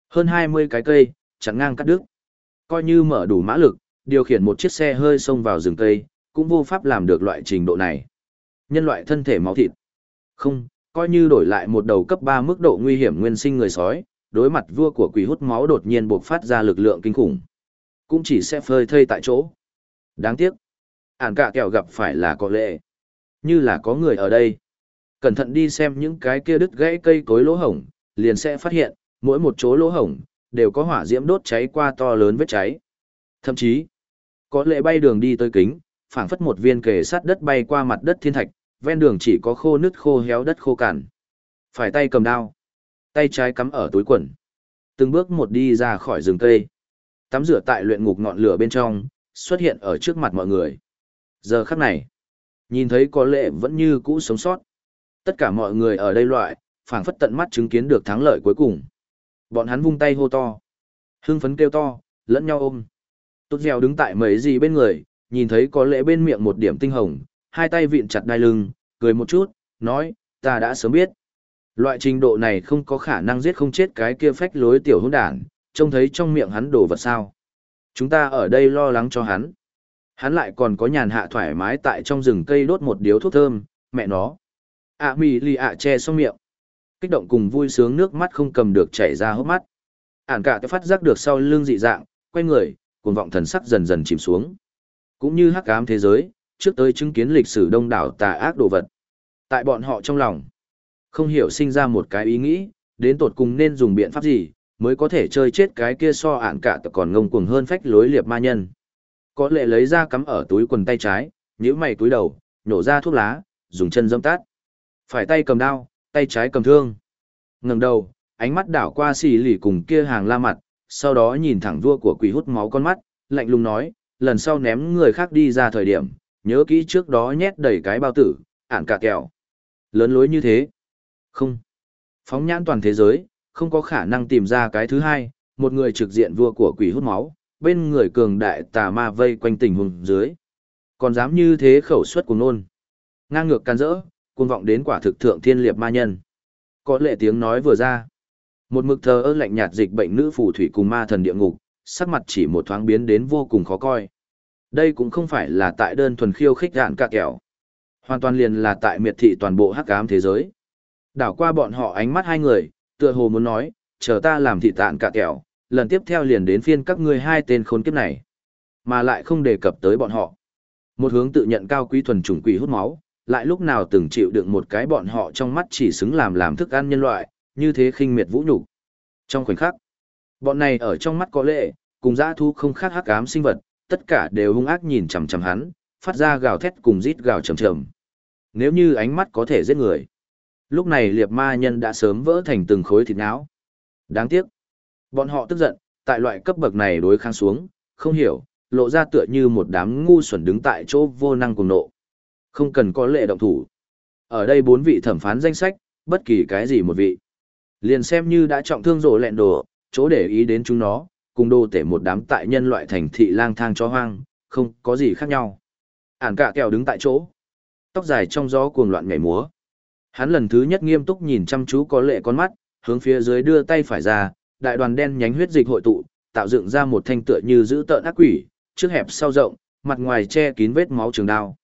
Hơn 20 cái cây, chẳng ngang cắt đứt. Coi như mở đủ mã lực, điều khiển một chiếc xe hơi xông vào rừng cây, cũng vô pháp làm được loại trình độ này. Nhân loại thân thể máu thịt. Không, coi như đổi lại một đầu cấp 3 mức độ nguy hiểm nguyên sinh người sói, đối mặt vua của quỷ hút máu đột nhiên buộc phát ra lực lượng kinh khủng. Cũng chỉ sẽ phơi thây tại chỗ. Đáng tiếc. Ản cả kẹo gặp phải là có lệ. Như là có người ở đây. Cẩn thận đi xem những cái kia đứt gãy cây cối lỗ hổng, liền sẽ phát hiện, mỗi một chỗ lỗ hổng, đều có hỏa diễm đốt cháy qua to lớn vết cháy. Thậm chí, có lệ bay đường đi tới kính, phảng phất một viên kề sát đất bay qua mặt đất thiên thạch, ven đường chỉ có khô nứt khô héo đất khô cằn. Phải tay cầm đao, tay trái cắm ở túi quần. Từng bước một đi ra khỏi rừng cây. Tắm rửa tại luyện ngục ngọn lửa bên trong, xuất hiện ở trước mặt mọi người. Giờ khắc này, nhìn thấy có lệ vẫn như cũ sống sót. Tất cả mọi người ở đây loại, phảng phất tận mắt chứng kiến được thắng lợi cuối cùng. Bọn hắn vung tay hô to. Hưng phấn kêu to, lẫn nhau ôm. Tốt dẻo đứng tại mấy gì bên người, nhìn thấy có lẽ bên miệng một điểm tinh hồng, hai tay vịn chặt đai lưng, cười một chút, nói, ta đã sớm biết. Loại trình độ này không có khả năng giết không chết cái kia phách lối tiểu hỗn đản, trông thấy trong miệng hắn đổ vật sao. Chúng ta ở đây lo lắng cho hắn. Hắn lại còn có nhàn hạ thoải mái tại trong rừng cây đốt một điếu thuốc thơm, mẹ nó. ạ mì lì ạ che xong miệng. Kích động cùng vui sướng nước mắt không cầm được chảy ra hốc mắt. Ản cả tớ phát giác được sau lưng dị dạng, quay người, cuồng vọng thần sắc dần dần chìm xuống. Cũng như hắc ám thế giới, trước tới chứng kiến lịch sử đông đảo tà ác đồ vật. Tại bọn họ trong lòng, không hiểu sinh ra một cái ý nghĩ, đến tột cùng nên dùng biện pháp gì, mới có thể chơi chết cái kia so Ản cả tớ còn ngông cuồng hơn phách lối liệp ma nhân. Có lệ lấy ra cắm ở túi quần tay trái, nhíu mày túi đầu, nhổ ra thuốc lá, dùng chân dâm tát. Phải tay cầm đao, tay trái cầm thương. ngẩng đầu, ánh mắt đảo qua xì lì cùng kia hàng la mặt, sau đó nhìn thẳng vua của quỷ hút máu con mắt, lạnh lùng nói, lần sau ném người khác đi ra thời điểm, nhớ kỹ trước đó nhét đầy cái bao tử, ản cả kẹo. Lớn lối như thế. Không. Phóng nhãn toàn thế giới, không có khả năng tìm ra cái thứ hai, một người trực diện vua của quỷ hút máu, bên người cường đại tà ma vây quanh tình huống dưới. Còn dám như thế khẩu suất của nôn. Ngang ngược can rỡ, cuồng vọng đến quả thực thượng thiên liệt ma nhân. Có lệ tiếng nói vừa ra. Một mực thờ ơ lạnh nhạt dịch bệnh nữ phù thủy cùng ma thần địa ngục, sắc mặt chỉ một thoáng biến đến vô cùng khó coi. Đây cũng không phải là tại đơn thuần khiêu khích gạn cả kẹo. Hoàn toàn liền là tại miệt thị toàn bộ hắc ám thế giới. Đảo qua bọn họ ánh mắt hai người, tựa hồ muốn nói, chờ ta làm thị tạn cả kẹo, lần tiếp theo liền đến phiên các ngươi hai tên khốn kiếp này. Mà lại không đề cập tới bọn họ. Một hướng tự nhận cao quý thuần chủng quỷ hút máu, lại lúc nào từng chịu đựng một cái bọn họ trong mắt chỉ xứng làm làm thức ăn nhân loại, như thế khinh miệt vũ nhục. Trong khoảnh khắc, bọn này ở trong mắt có lệ, cùng dã thu không khác hắc ám sinh vật, tất cả đều hung ác nhìn chằm chằm hắn, phát ra gào thét cùng rít gào trầm trầm. Nếu như ánh mắt có thể giết người. Lúc này liệp ma nhân đã sớm vỡ thành từng khối thịt não. Đáng tiếc. Bọn họ tức giận, tại loại cấp bậc này đối kháng xuống, không hiểu, lộ ra tựa như một đám ngu xuẩn đứng tại chỗ vô năng cùng nộ. Không cần có lệ động thủ. Ở đây bốn vị thẩm phán danh sách, bất kỳ cái gì một vị. Liền xem như đã trọng thương rổ lẹn đồ, chỗ để ý đến chúng nó, cùng đô tể một đám tại nhân loại thành thị lang thang cho hoang, không có gì khác nhau. Ản cả kẹo đứng tại chỗ, tóc dài trong gió cuồng loạn nhảy múa. Hắn lần thứ nhất nghiêm túc nhìn chăm chú có lệ con mắt, hướng phía dưới đưa tay phải ra, đại đoàn đen nhánh huyết dịch hội tụ, tạo dựng ra một thanh tựa như giữ tợn ác quỷ, trước hẹp sau rộng, mặt ngoài che kín vết máu trường đao.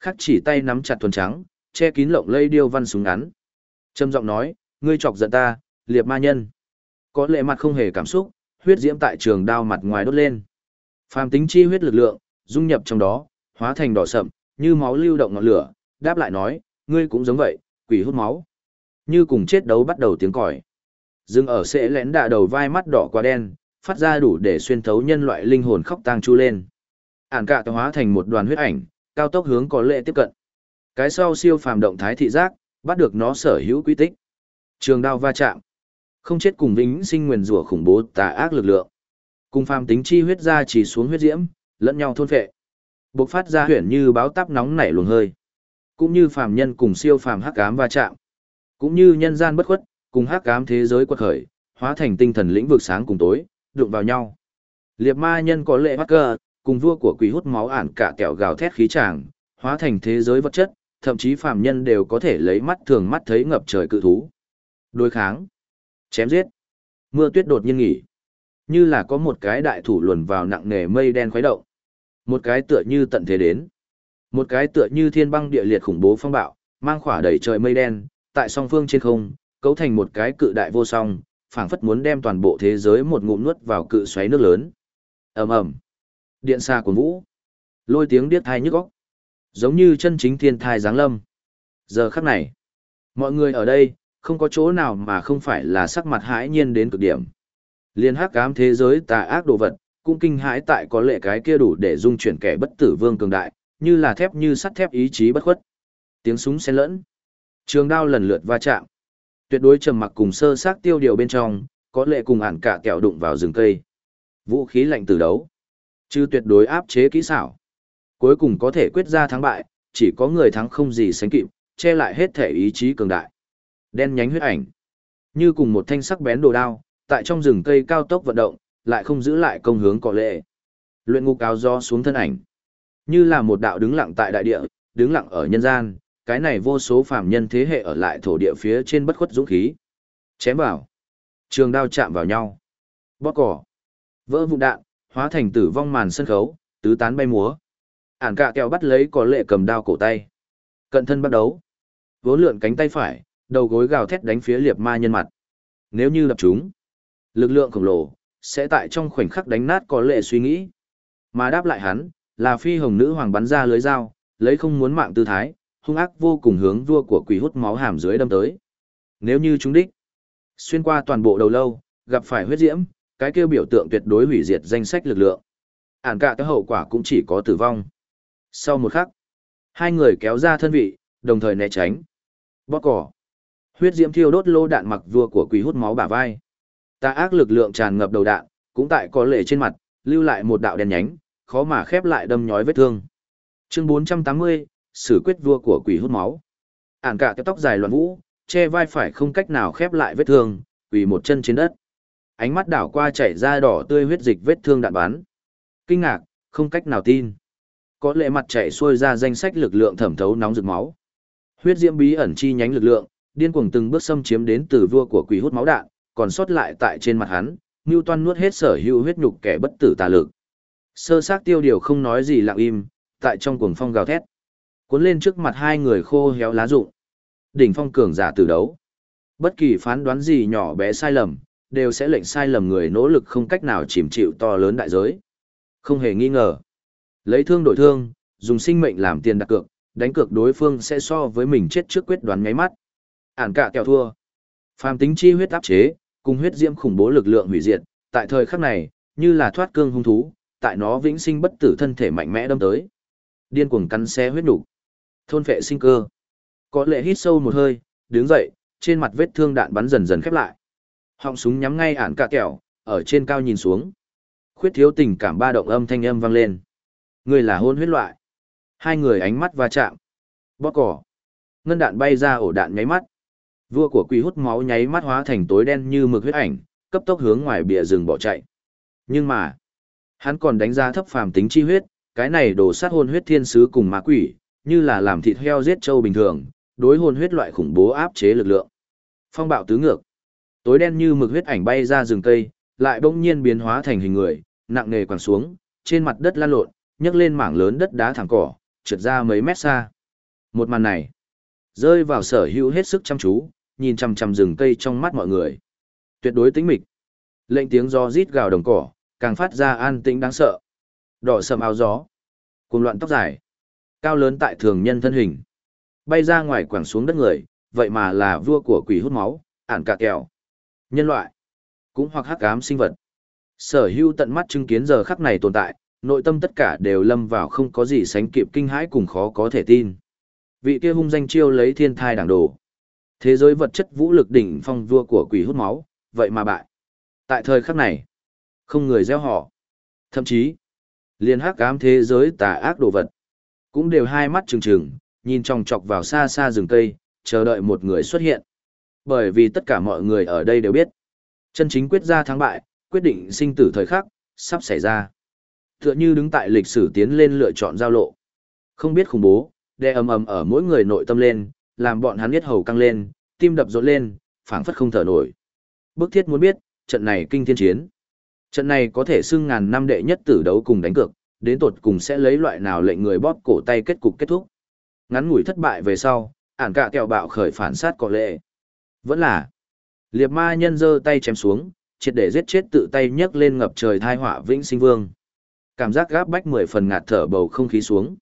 Khắc chỉ tay nắm chặt thuần trắng, che kín lộng lây điêu văn súng ngắn. Trầm giọng nói, ngươi chọc giận ta, liệp ma nhân. Có lệ mặt không hề cảm xúc, huyết diễm tại trường đao mặt ngoài đốt lên. Phàm tính chi huyết lực lượng, dung nhập trong đó, hóa thành đỏ sậm, như máu lưu động ngọn lửa, đáp lại nói, ngươi cũng giống vậy, quỷ hút máu. Như cùng chết đấu bắt đầu tiếng còi. Dừng ở sẽ lén đạ đầu vai mắt đỏ quá đen, phát ra đủ để xuyên thấu nhân loại linh hồn khóc tang chu lên. Ản cả hóa thành một đoàn huyết ảnh, cao tốc hướng có lệ tiếp cận. Cái sau siêu phàm động thái thị giác, bắt được nó sở hữu quy tích. Trường đao va chạm. Không chết cùng vĩnh sinh nguyền rủa khủng bố tà ác lực lượng. Cùng phàm tính chi huyết ra chỉ xuống huyết diễm, lẫn nhau thôn phệ. Bộc phát ra huyền như báo táp nóng nảy luồng hơi. Cũng như phàm nhân cùng siêu phàm hắc ám va chạm. Cũng như nhân gian bất khuất, cùng hắc ám thế giới quật khởi, hóa thành tinh thần lĩnh vực sáng cùng tối, đụng vào nhau. Liệt ma nhân có lệ bắt cơ, cùng vua của quỷ hút máu ản cả kẹo gào thét khí tràng, hóa thành thế giới vật chất, thậm chí phàm nhân đều có thể lấy mắt thường mắt thấy ngập trời cự thú. Đối kháng, chém giết, mưa tuyết đột nhiên nghỉ, như là có một cái đại thủ luồn vào nặng nề mây đen khuấy động. Một cái tựa như tận thế đến, một cái tựa như thiên băng địa liệt khủng bố phong bạo, mang khỏa đầy trời mây đen, tại song phương trên không, cấu thành một cái cự đại vô song, phảng phất muốn đem toàn bộ thế giới một ngụm nuốt vào cự xoáy nước lớn. Ầm ầm. Điện xa của vũ. Lôi tiếng điếc tai nhức óc. Giống như chân chính thiên thai giáng lâm. Giờ khắc này, mọi người ở đây, không có chỗ nào mà không phải là sắc mặt hãi nhiên đến cực điểm. Liên hắc ám thế giới tà ác đồ vật, cũng kinh hãi tại có lệ cái kia đủ để dung chuyển kẻ bất tử vương cường đại, như là thép như sắt thép ý chí bất khuất. Tiếng súng xen lẫn. Trường đao lần lượt va chạm. Tuyệt đối trầm mặc cùng sơ xác tiêu điều bên trong, có lệ cùng ản cả kẹo đụng vào rừng cây. Vũ khí lạnh từ đấu. Chứ tuyệt đối áp chế kỹ xảo. Cuối cùng có thể quyết ra thắng bại, chỉ có người thắng không gì sánh kịp, che lại hết thể ý chí cường đại. Đen nhánh huyết ảnh. Như cùng một thanh sắc bén đồ đao, tại trong rừng cây cao tốc vận động, lại không giữ lại công hướng cọ lệ. Luyện ngục áo do xuống thân ảnh. Như là một đạo đứng lặng tại đại địa, đứng lặng ở nhân gian, cái này vô số phàm nhân thế hệ ở lại thổ địa phía trên bất khuất dũng khí. Chém vào. Trường đao chạm vào nhau. Bóp cỏ. Vỡ vụn đạn, hóa thành tử vong màn sân khấu, tứ tán bay múa. Ản cạ kẹo bắt lấy có lệ cầm đao cổ tay. Cận thân bắt đấu. Vốn lượn cánh tay phải, đầu gối gào thét đánh phía liệp ma nhân mặt. Nếu như lập chúng, lực lượng khổng lồ, sẽ tại trong khoảnh khắc đánh nát có lệ suy nghĩ. Mà đáp lại hắn, là phi hồng nữ hoàng bắn ra lưới dao, lấy không muốn mạng tư thái, hung ác vô cùng hướng vua của quỷ hút máu hàm dưới đâm tới. Nếu như chúng đích, xuyên qua toàn bộ đầu lâu, gặp phải huyết diễm, cái kêu biểu tượng tuyệt đối hủy diệt danh sách lực lượng. Ản cả cái hậu quả cũng chỉ có tử vong. Sau một khắc, hai người kéo ra thân vị, đồng thời né tránh. Bóp cỏ. Huyết diễm thiêu đốt lô đạn mặc vua của quỷ hút máu bả vai. Ta ác lực lượng tràn ngập đầu đạn, cũng tại có lệ trên mặt, lưu lại một đạo đèn nhánh, khó mà khép lại đâm nhói vết thương. Chương 480, xử quyết vua của quỷ hút máu. Ản cả cái tóc dài loạn vũ, che vai phải không cách nào khép lại vết thương, quỳ một chân trên đất. Ánh mắt đảo qua chảy ra đỏ tươi huyết dịch vết thương đạn bắn. Kinh ngạc, không cách nào tin. Có lệ mặt chảy xuôi ra danh sách lực lượng thẩm thấu nóng rực máu. Huyết diễm bí ẩn chi nhánh lực lượng, điên cuồng từng bước xâm chiếm đến từ vua của quỷ hút máu đạn, còn sót lại tại trên mặt hắn, Newton nuốt hết sở hữu huyết nhục kẻ bất tử tà lực. Sơ xác tiêu điều không nói gì lặng im, tại trong cuồng phong gào thét. Cuốn lên trước mặt hai người khô héo lá rụng. Đỉnh phong cường giả từ đấu. Bất kỳ phán đoán gì nhỏ bé sai lầm, đều sẽ lệnh sai lầm người nỗ lực không cách nào chìm chịu to lớn đại giới. Không hề nghi ngờ. Lấy thương đổi thương, dùng sinh mệnh làm tiền đặt cược, đánh cược đối phương sẽ so với mình chết trước quyết đoán nháy mắt. Ản cả kẹo thua. Phàm tính chi huyết áp chế, cùng huyết diễm khủng bố lực lượng hủy diệt, tại thời khắc này, như là thoát cương hung thú, tại nó vĩnh sinh bất tử thân thể mạnh mẽ đâm tới. Điên cuồng cắn xé huyết nục, thôn phệ sinh cơ. Có lệ hít sâu một hơi, đứng dậy, trên mặt vết thương đạn bắn dần dần khép lại. Họng súng nhắm ngay ản cả kẹo, ở trên cao nhìn xuống. Khuyết thiếu tình cảm ba động âm thanh âm vang lên. Người là hôn huyết loại. Hai người ánh mắt va chạm. Bóp cỏ. Ngân đạn bay ra ổ đạn nháy mắt. Vua của quỷ hút máu nháy mắt hóa thành tối đen như mực huyết ảnh, cấp tốc hướng ngoài bìa rừng bỏ chạy. Nhưng mà, hắn còn đánh giá thấp phàm tính chi huyết, cái này đồ sát hôn huyết thiên sứ cùng ma quỷ, như là làm thịt heo giết trâu bình thường, đối hồn huyết loại khủng bố áp chế lực lượng. Phong bạo tứ ngược. Tối đen như mực huyết ảnh bay ra rừng cây, lại bỗng nhiên biến hóa thành hình người, nặng nề quằn xuống, trên mặt đất lăn lộn, nhấc lên mảng lớn đất đá thẳng cỏ, trượt ra mấy mét xa. Một màn này, rơi vào sở hữu hết sức chăm chú, nhìn chằm chằm rừng cây trong mắt mọi người. Tuyệt đối tĩnh mịch. Lệnh tiếng gió rít gào đồng cỏ, càng phát ra an tĩnh đáng sợ. Đỏ sầm áo gió, cuồng loạn tóc dài, cao lớn tại thường nhân thân hình. Bay ra ngoài quẳng xuống đất người, vậy mà là vua của quỷ hút máu, ản cả kẹo. nhân loại, cũng hoặc hắc ám sinh vật. Sở hữu tận mắt chứng kiến giờ khắc này tồn tại, nội tâm tất cả đều lâm vào không có gì sánh kịp kinh hãi cùng khó có thể tin. Vị kia hung danh chiêu lấy thiên thai đảng đồ. Thế giới vật chất vũ lực đỉnh phong vua của quỷ hút máu, vậy mà bại. Tại thời khắc này, không người gieo họ. Thậm chí, liền hắc ám thế giới tà ác đồ vật. Cũng đều hai mắt trừng trừng, nhìn chòng chọc vào xa xa rừng cây, chờ đợi một người xuất hiện. Bởi vì tất cả mọi người ở đây đều biết. Chân chính quyết ra thắng bại, quyết định sinh tử thời khắc, sắp xảy ra. Tựa như đứng tại lịch sử tiến lên lựa chọn giao lộ. Không biết khủng bố, đè ầm ầm ở mỗi người nội tâm lên, làm bọn hắn biết hầu căng lên, tim đập rộn lên, phảng phất không thở nổi. Bức thiết muốn biết, trận này kinh thiên chiến. Trận này có thể xưng ngàn năm đệ nhất tử đấu cùng đánh cược, đến tột cùng sẽ lấy loại nào lệnh người bóp cổ tay kết cục kết thúc. Ngắn ngủi thất bại về sau, ản cả kẹo bạo khởi phản sát có lệ. Vẫn là, liệt ma nhân giơ tay chém xuống, triệt để giết chết tự tay nhấc lên ngập trời thai họa vĩnh sinh vương. Cảm giác gáp bách mười phần ngạt thở bầu không khí xuống.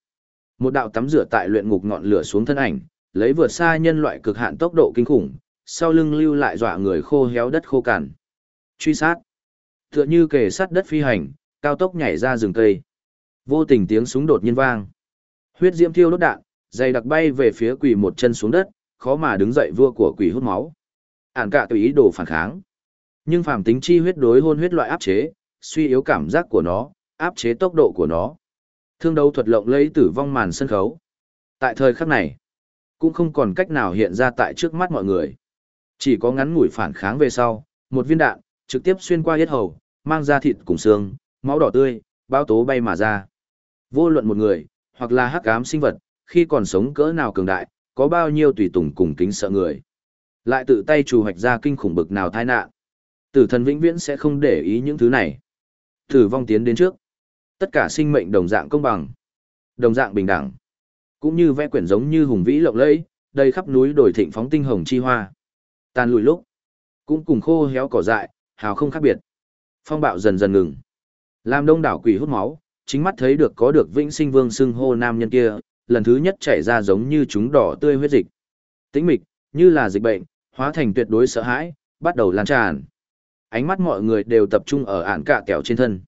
Một đạo tắm rửa tại luyện ngục ngọn lửa xuống thân ảnh, lấy vượt xa nhân loại cực hạn tốc độ kinh khủng, sau lưng lưu lại dọa người khô héo đất khô cằn. Truy sát. Tựa như kề sát đất phi hành, cao tốc nhảy ra rừng cây. Vô tình tiếng súng đột nhiên vang. Huyết diễm thiêu đốt đạn, dày đặc bay về phía quỷ một chân xuống đất, khó mà đứng dậy vua của quỷ hút máu. Ản cả tùy ý đồ phản kháng. Nhưng phàm tính chi huyết đối hôn huyết loại áp chế, suy yếu cảm giác của nó, áp chế tốc độ của nó. Thương đấu thuật lộng lấy tử vong màn sân khấu. Tại thời khắc này, cũng không còn cách nào hiện ra tại trước mắt mọi người. Chỉ có ngắn ngủi phản kháng về sau, một viên đạn, trực tiếp xuyên qua yết hầu, mang ra thịt cùng xương, máu đỏ tươi, bao tố bay mà ra. Vô luận một người, hoặc là hắc ám sinh vật, khi còn sống cỡ nào cường đại, có bao nhiêu tùy tùng cùng kính sợ người. Lại tự tay trù hoạch ra kinh khủng bực nào tai nạn. Tử thần vĩnh viễn sẽ không để ý những thứ này. Tử vong tiến đến trước. Tất cả sinh mệnh đồng dạng công bằng, đồng dạng bình đẳng. Cũng như vẽ quyển giống như hùng vĩ lộng lẫy, đầy khắp núi đồi thịnh phóng tinh hồng chi hoa. Tàn lùi lúc, cũng cùng khô héo cỏ dại, hào không khác biệt. Phong bạo dần dần ngừng. Làm đông đảo quỷ hút máu, chính mắt thấy được có được vĩnh sinh vương xưng hô nam nhân kia, lần thứ nhất chảy ra giống như chúng đỏ tươi huyết dịch. Tĩnh mịch, như là dịch bệnh, hóa thành tuyệt đối sợ hãi, bắt đầu lan tràn. Ánh mắt mọi người đều tập trung ở ản cạ kẹo trên thân.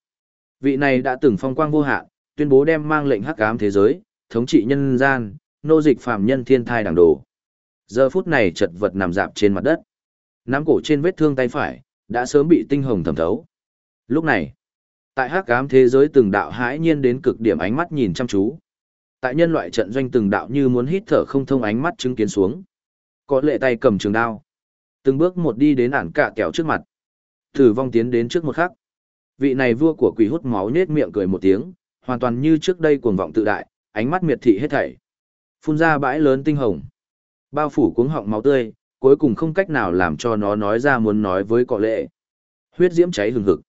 Vị này đã từng phong quang vô hạn, tuyên bố đem mang lệnh hắc ám thế giới, thống trị nhân gian, nô dịch phàm nhân thiên thai đảng đồ. Giờ phút này chật vật nằm dạp trên mặt đất. Nắm cổ trên vết thương tay phải, đã sớm bị tinh hồng thẩm thấu. Lúc này, tại hắc ám thế giới từng đạo hãi nhiên đến cực điểm ánh mắt nhìn chăm chú. Tại nhân loại trận doanh từng đạo như muốn hít thở không thông ánh mắt chứng kiến xuống. Có lệ tay cầm trường đao. Từng bước một đi đến ản cả kẹo trước mặt. Tử vong tiến đến trước một khắc. Vị này vua của quỷ hút máu nết miệng cười một tiếng, hoàn toàn như trước đây cuồng vọng tự đại, ánh mắt miệt thị hết thảy. Phun ra bãi lớn tinh hồng. Bao phủ cuống họng máu tươi, cuối cùng không cách nào làm cho nó nói ra muốn nói với cọ lệ. Huyết diễm cháy hừng hực.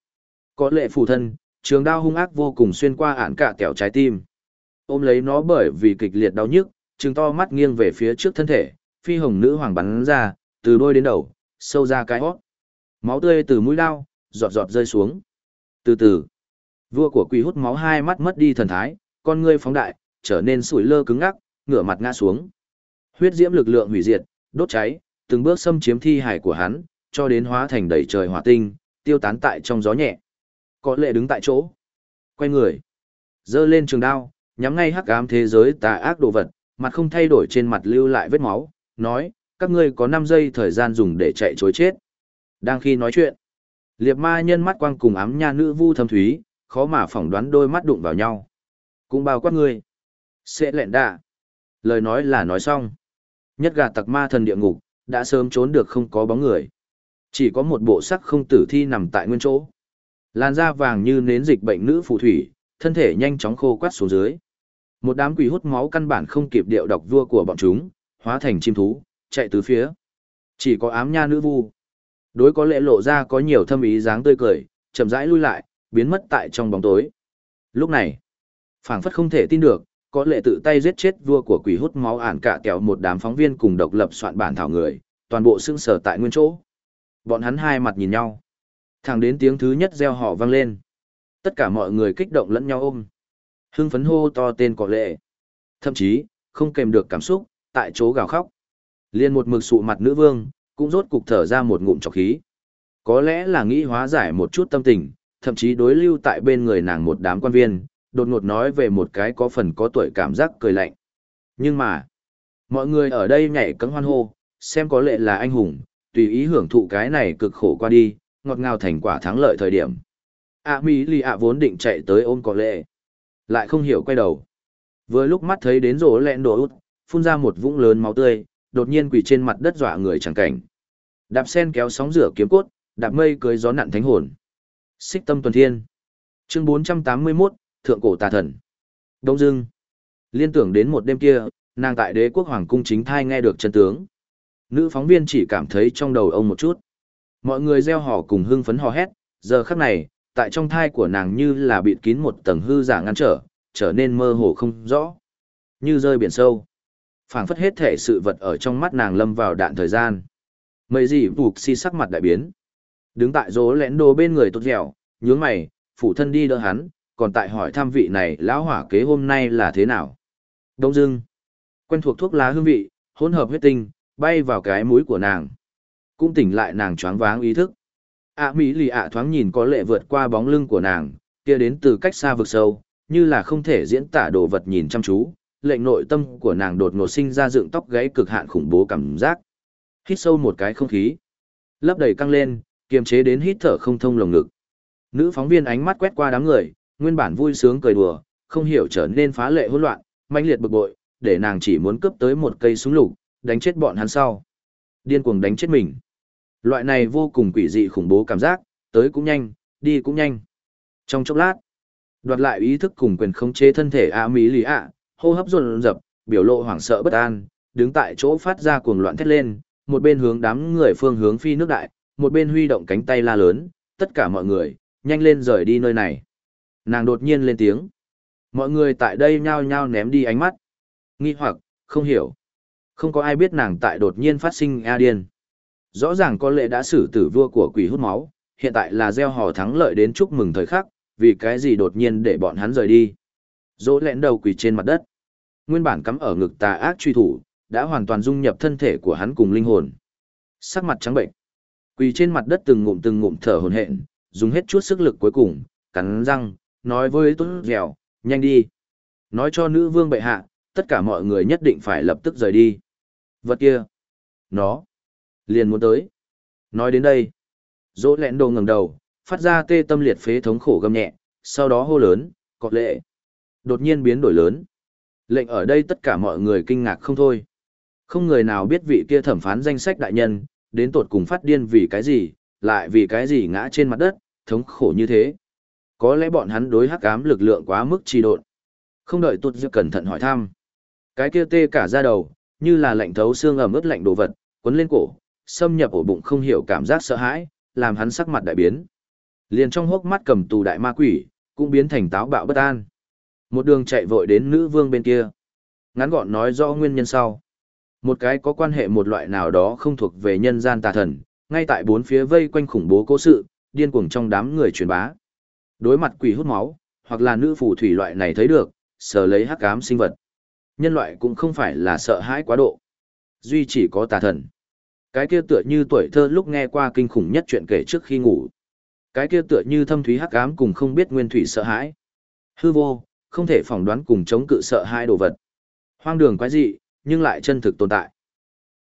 Có lệ phù thân, trường đao hung ác vô cùng xuyên qua ản cả kẹo trái tim. Ôm lấy nó bởi vì kịch liệt đau nhức, trừng to mắt nghiêng về phía trước thân thể, phi hồng nữ hoàng bắn ra, từ đôi đến đầu, sâu ra cái hót. Máu tươi từ mũi đao, giọt giọt rơi xuống. Từ từ, vua của quỷ hút máu hai mắt mất đi thần thái, con ngươi phóng đại, trở nên sủi lơ cứng ngắc, ngửa mặt ngã xuống. Huyết diễm lực lượng hủy diệt, đốt cháy, từng bước xâm chiếm thi hải của hắn, cho đến hóa thành đầy trời hỏa tinh, tiêu tán tại trong gió nhẹ. Có lệ đứng tại chỗ, quay người, giơ lên trường đao, nhắm ngay hắc ám thế giới tà ác đồ vật, mặt không thay đổi trên mặt lưu lại vết máu, nói, các ngươi có 5 giây thời gian dùng để chạy chối chết. Đang khi nói chuyện, liệt ma nhân mắt quang cùng ám nha nữ vu thâm thúy, khó mà phỏng đoán đôi mắt đụng vào nhau. Cũng bao quát ngươi. Sẽ lẹn đạ. Lời nói là nói xong. Nhất gà tặc ma thần địa ngục, đã sớm trốn được không có bóng người. Chỉ có một bộ sắc không tử thi nằm tại nguyên chỗ. Làn da vàng như nến dịch bệnh nữ phù thủy, thân thể nhanh chóng khô quắt xuống dưới. Một đám quỷ hút máu căn bản không kịp điệu độc vua của bọn chúng, hóa thành chim thú, chạy từ phía. Chỉ có ám nha nữ vu. Đối có lệ lộ ra có nhiều thâm ý dáng tươi cười, chậm rãi lui lại, biến mất tại trong bóng tối. Lúc này, phảng phất không thể tin được, có lệ tự tay giết chết vua của quỷ hút máu ản cả kẹo một đám phóng viên cùng độc lập soạn bản thảo người, toàn bộ xương sở tại nguyên chỗ. Bọn hắn hai mặt nhìn nhau. Thẳng đến tiếng thứ nhất gieo họ vang lên. Tất cả mọi người kích động lẫn nhau ôm. Hưng phấn hô to tên cọ lệ. Thậm chí, không kèm được cảm xúc, tại chỗ gào khóc. Liên một mực sụ mặt nữ vương, cũng rốt cục thở ra một ngụm trọc khí. Có lẽ là nghĩ hóa giải một chút tâm tình, thậm chí đối lưu tại bên người nàng một đám quan viên, đột ngột nói về một cái có phần có tuổi cảm giác cười lạnh. Nhưng mà, mọi người ở đây nhảy cấm hoan hô, xem có lệ là anh hùng, tùy ý hưởng thụ cái này cực khổ qua đi, ngọt ngào thành quả thắng lợi thời điểm. A Mỹ Lì ạ vốn định chạy tới ôm có lệ, lại không hiểu quay đầu. Vừa lúc mắt thấy đến rổ lẹn đổ út, phun ra một vũng lớn máu tươi, đột nhiên quỳ trên mặt đất dọa người chẳng cảnh. Đạp sen kéo sóng rửa kiếm cốt, đạp mây cưới gió nặn thánh hồn. Xích tâm tuần thiên. Chương 481, Thượng cổ tà thần. Đông Dương. Liên tưởng đến một đêm kia, nàng tại đế quốc hoàng cung chính thai nghe được chân tướng. Nữ phóng viên chỉ cảm thấy trong đầu ông một chút. Mọi người gieo hò cùng hưng phấn hò hét, giờ khắc này, tại trong thai của nàng như là bịt kín một tầng hư giả ngăn trở, trở nên mơ hồ không rõ. Như rơi biển sâu. phảng phất hết thể sự vật ở trong mắt nàng lâm vào đạn thời gian. mấy gì buộc si sắc mặt đại biến. Đứng tại rố lén đồ bên người tốt dẻo, nhướng mày, phụ thân đi đỡ hắn, còn tại hỏi tham vị này lão hỏa kế hôm nay là thế nào. Đông dưng. Quen thuộc thuốc lá hương vị, hỗn hợp huyết tinh, bay vào cái mũi của nàng. Cũng tỉnh lại nàng choáng váng ý thức. ạ mỹ lì ạ thoáng nhìn có lệ vượt qua bóng lưng của nàng, kia đến từ cách xa vực sâu, như là không thể diễn tả đồ vật nhìn chăm chú, lệnh nội tâm của nàng đột ngột sinh ra dựng tóc gáy cực hạn khủng bố cảm giác. Hít sâu một cái không khí, lấp đầy căng lên, kiềm chế đến hít thở không thông lồng ngực. Nữ phóng viên ánh mắt quét qua đám người, nguyên bản vui sướng cười đùa, không hiểu trở nên phá lệ hỗn loạn, manh liệt bực bội, để nàng chỉ muốn cướp tới một cây súng lục, đánh chết bọn hắn sau. Điên cuồng đánh chết mình. Loại này vô cùng quỷ dị khủng bố cảm giác, tới cũng nhanh, đi cũng nhanh. Trong chốc lát, đoạt lại ý thức cùng quyền khống chế thân thể A Mỹ Lý ạ, hô hấp dồn dập, biểu lộ hoảng sợ bất an, đứng tại chỗ phát ra cuồng loạn thét lên, một bên hướng đám người phương hướng phi nước đại, một bên huy động cánh tay la lớn, tất cả mọi người, nhanh lên rời đi nơi này. Nàng đột nhiên lên tiếng. Mọi người tại đây nhao nhao ném đi ánh mắt. Nghi hoặc, không hiểu. Không có ai biết nàng tại đột nhiên phát sinh A điên. Rõ ràng có lệ đã xử tử vua của quỷ hút máu, hiện tại là gieo hò thắng lợi đến chúc mừng thời khắc, vì cái gì đột nhiên để bọn hắn rời đi. Dỗ lẹn đầu quỷ trên mặt đất. Nguyên bản cắm ở ngực tà ác truy thủ, đã hoàn toàn dung nhập thân thể của hắn cùng linh hồn. Sắc mặt trắng bệnh. Quỳ trên mặt đất từng ngụm từng ngụm thở hổn hển, dùng hết chút sức lực cuối cùng, cắn răng, nói với tốt dẻo, nhanh đi. Nói cho nữ vương bệ hạ, tất cả mọi người nhất định phải lập tức rời đi. Vật kia, nó, liền muốn tới. Nói đến đây, dỗ lẹn đồ ngẩng đầu, phát ra tê tâm liệt phế thống khổ gầm nhẹ, sau đó hô lớn, có lệ. Đột nhiên biến đổi lớn. Lệnh ở đây tất cả mọi người kinh ngạc không thôi. Không người nào biết vị kia thẩm phán danh sách đại nhân, đến tột cùng phát điên vì cái gì, lại vì cái gì ngã trên mặt đất, thống khổ như thế. Có lẽ bọn hắn đối hắc ám lực lượng quá mức trì độn. Không đợi tuột dược cẩn thận hỏi thăm. Cái kia tê cả ra đầu, như là lạnh thấu xương ẩm ướt lạnh đồ vật, quấn lên cổ, xâm nhập ổ bụng không hiểu cảm giác sợ hãi, làm hắn sắc mặt đại biến. Liền trong hốc mắt cầm tù đại ma quỷ, cũng biến thành táo bạo bất an. Một đường chạy vội đến nữ vương bên kia. Ngắn gọn nói rõ nguyên nhân sau. Một cái có quan hệ một loại nào đó không thuộc về nhân gian tà thần, ngay tại bốn phía vây quanh khủng bố cố sự, điên cuồng trong đám người truyền bá. Đối mặt quỷ hút máu, hoặc là nữ phù thủy loại này thấy được, sở lấy hắc ám sinh vật. Nhân loại cũng không phải là sợ hãi quá độ. Duy chỉ có tà thần. Cái kia tựa như tuổi thơ lúc nghe qua kinh khủng nhất chuyện kể trước khi ngủ. Cái kia tựa như thâm thúy hắc ám cùng không biết nguyên thủy sợ hãi. Hư vô, không thể phỏng đoán cùng chống cự sợ hai đồ vật. Hoang đường quái dị, nhưng lại chân thực tồn tại.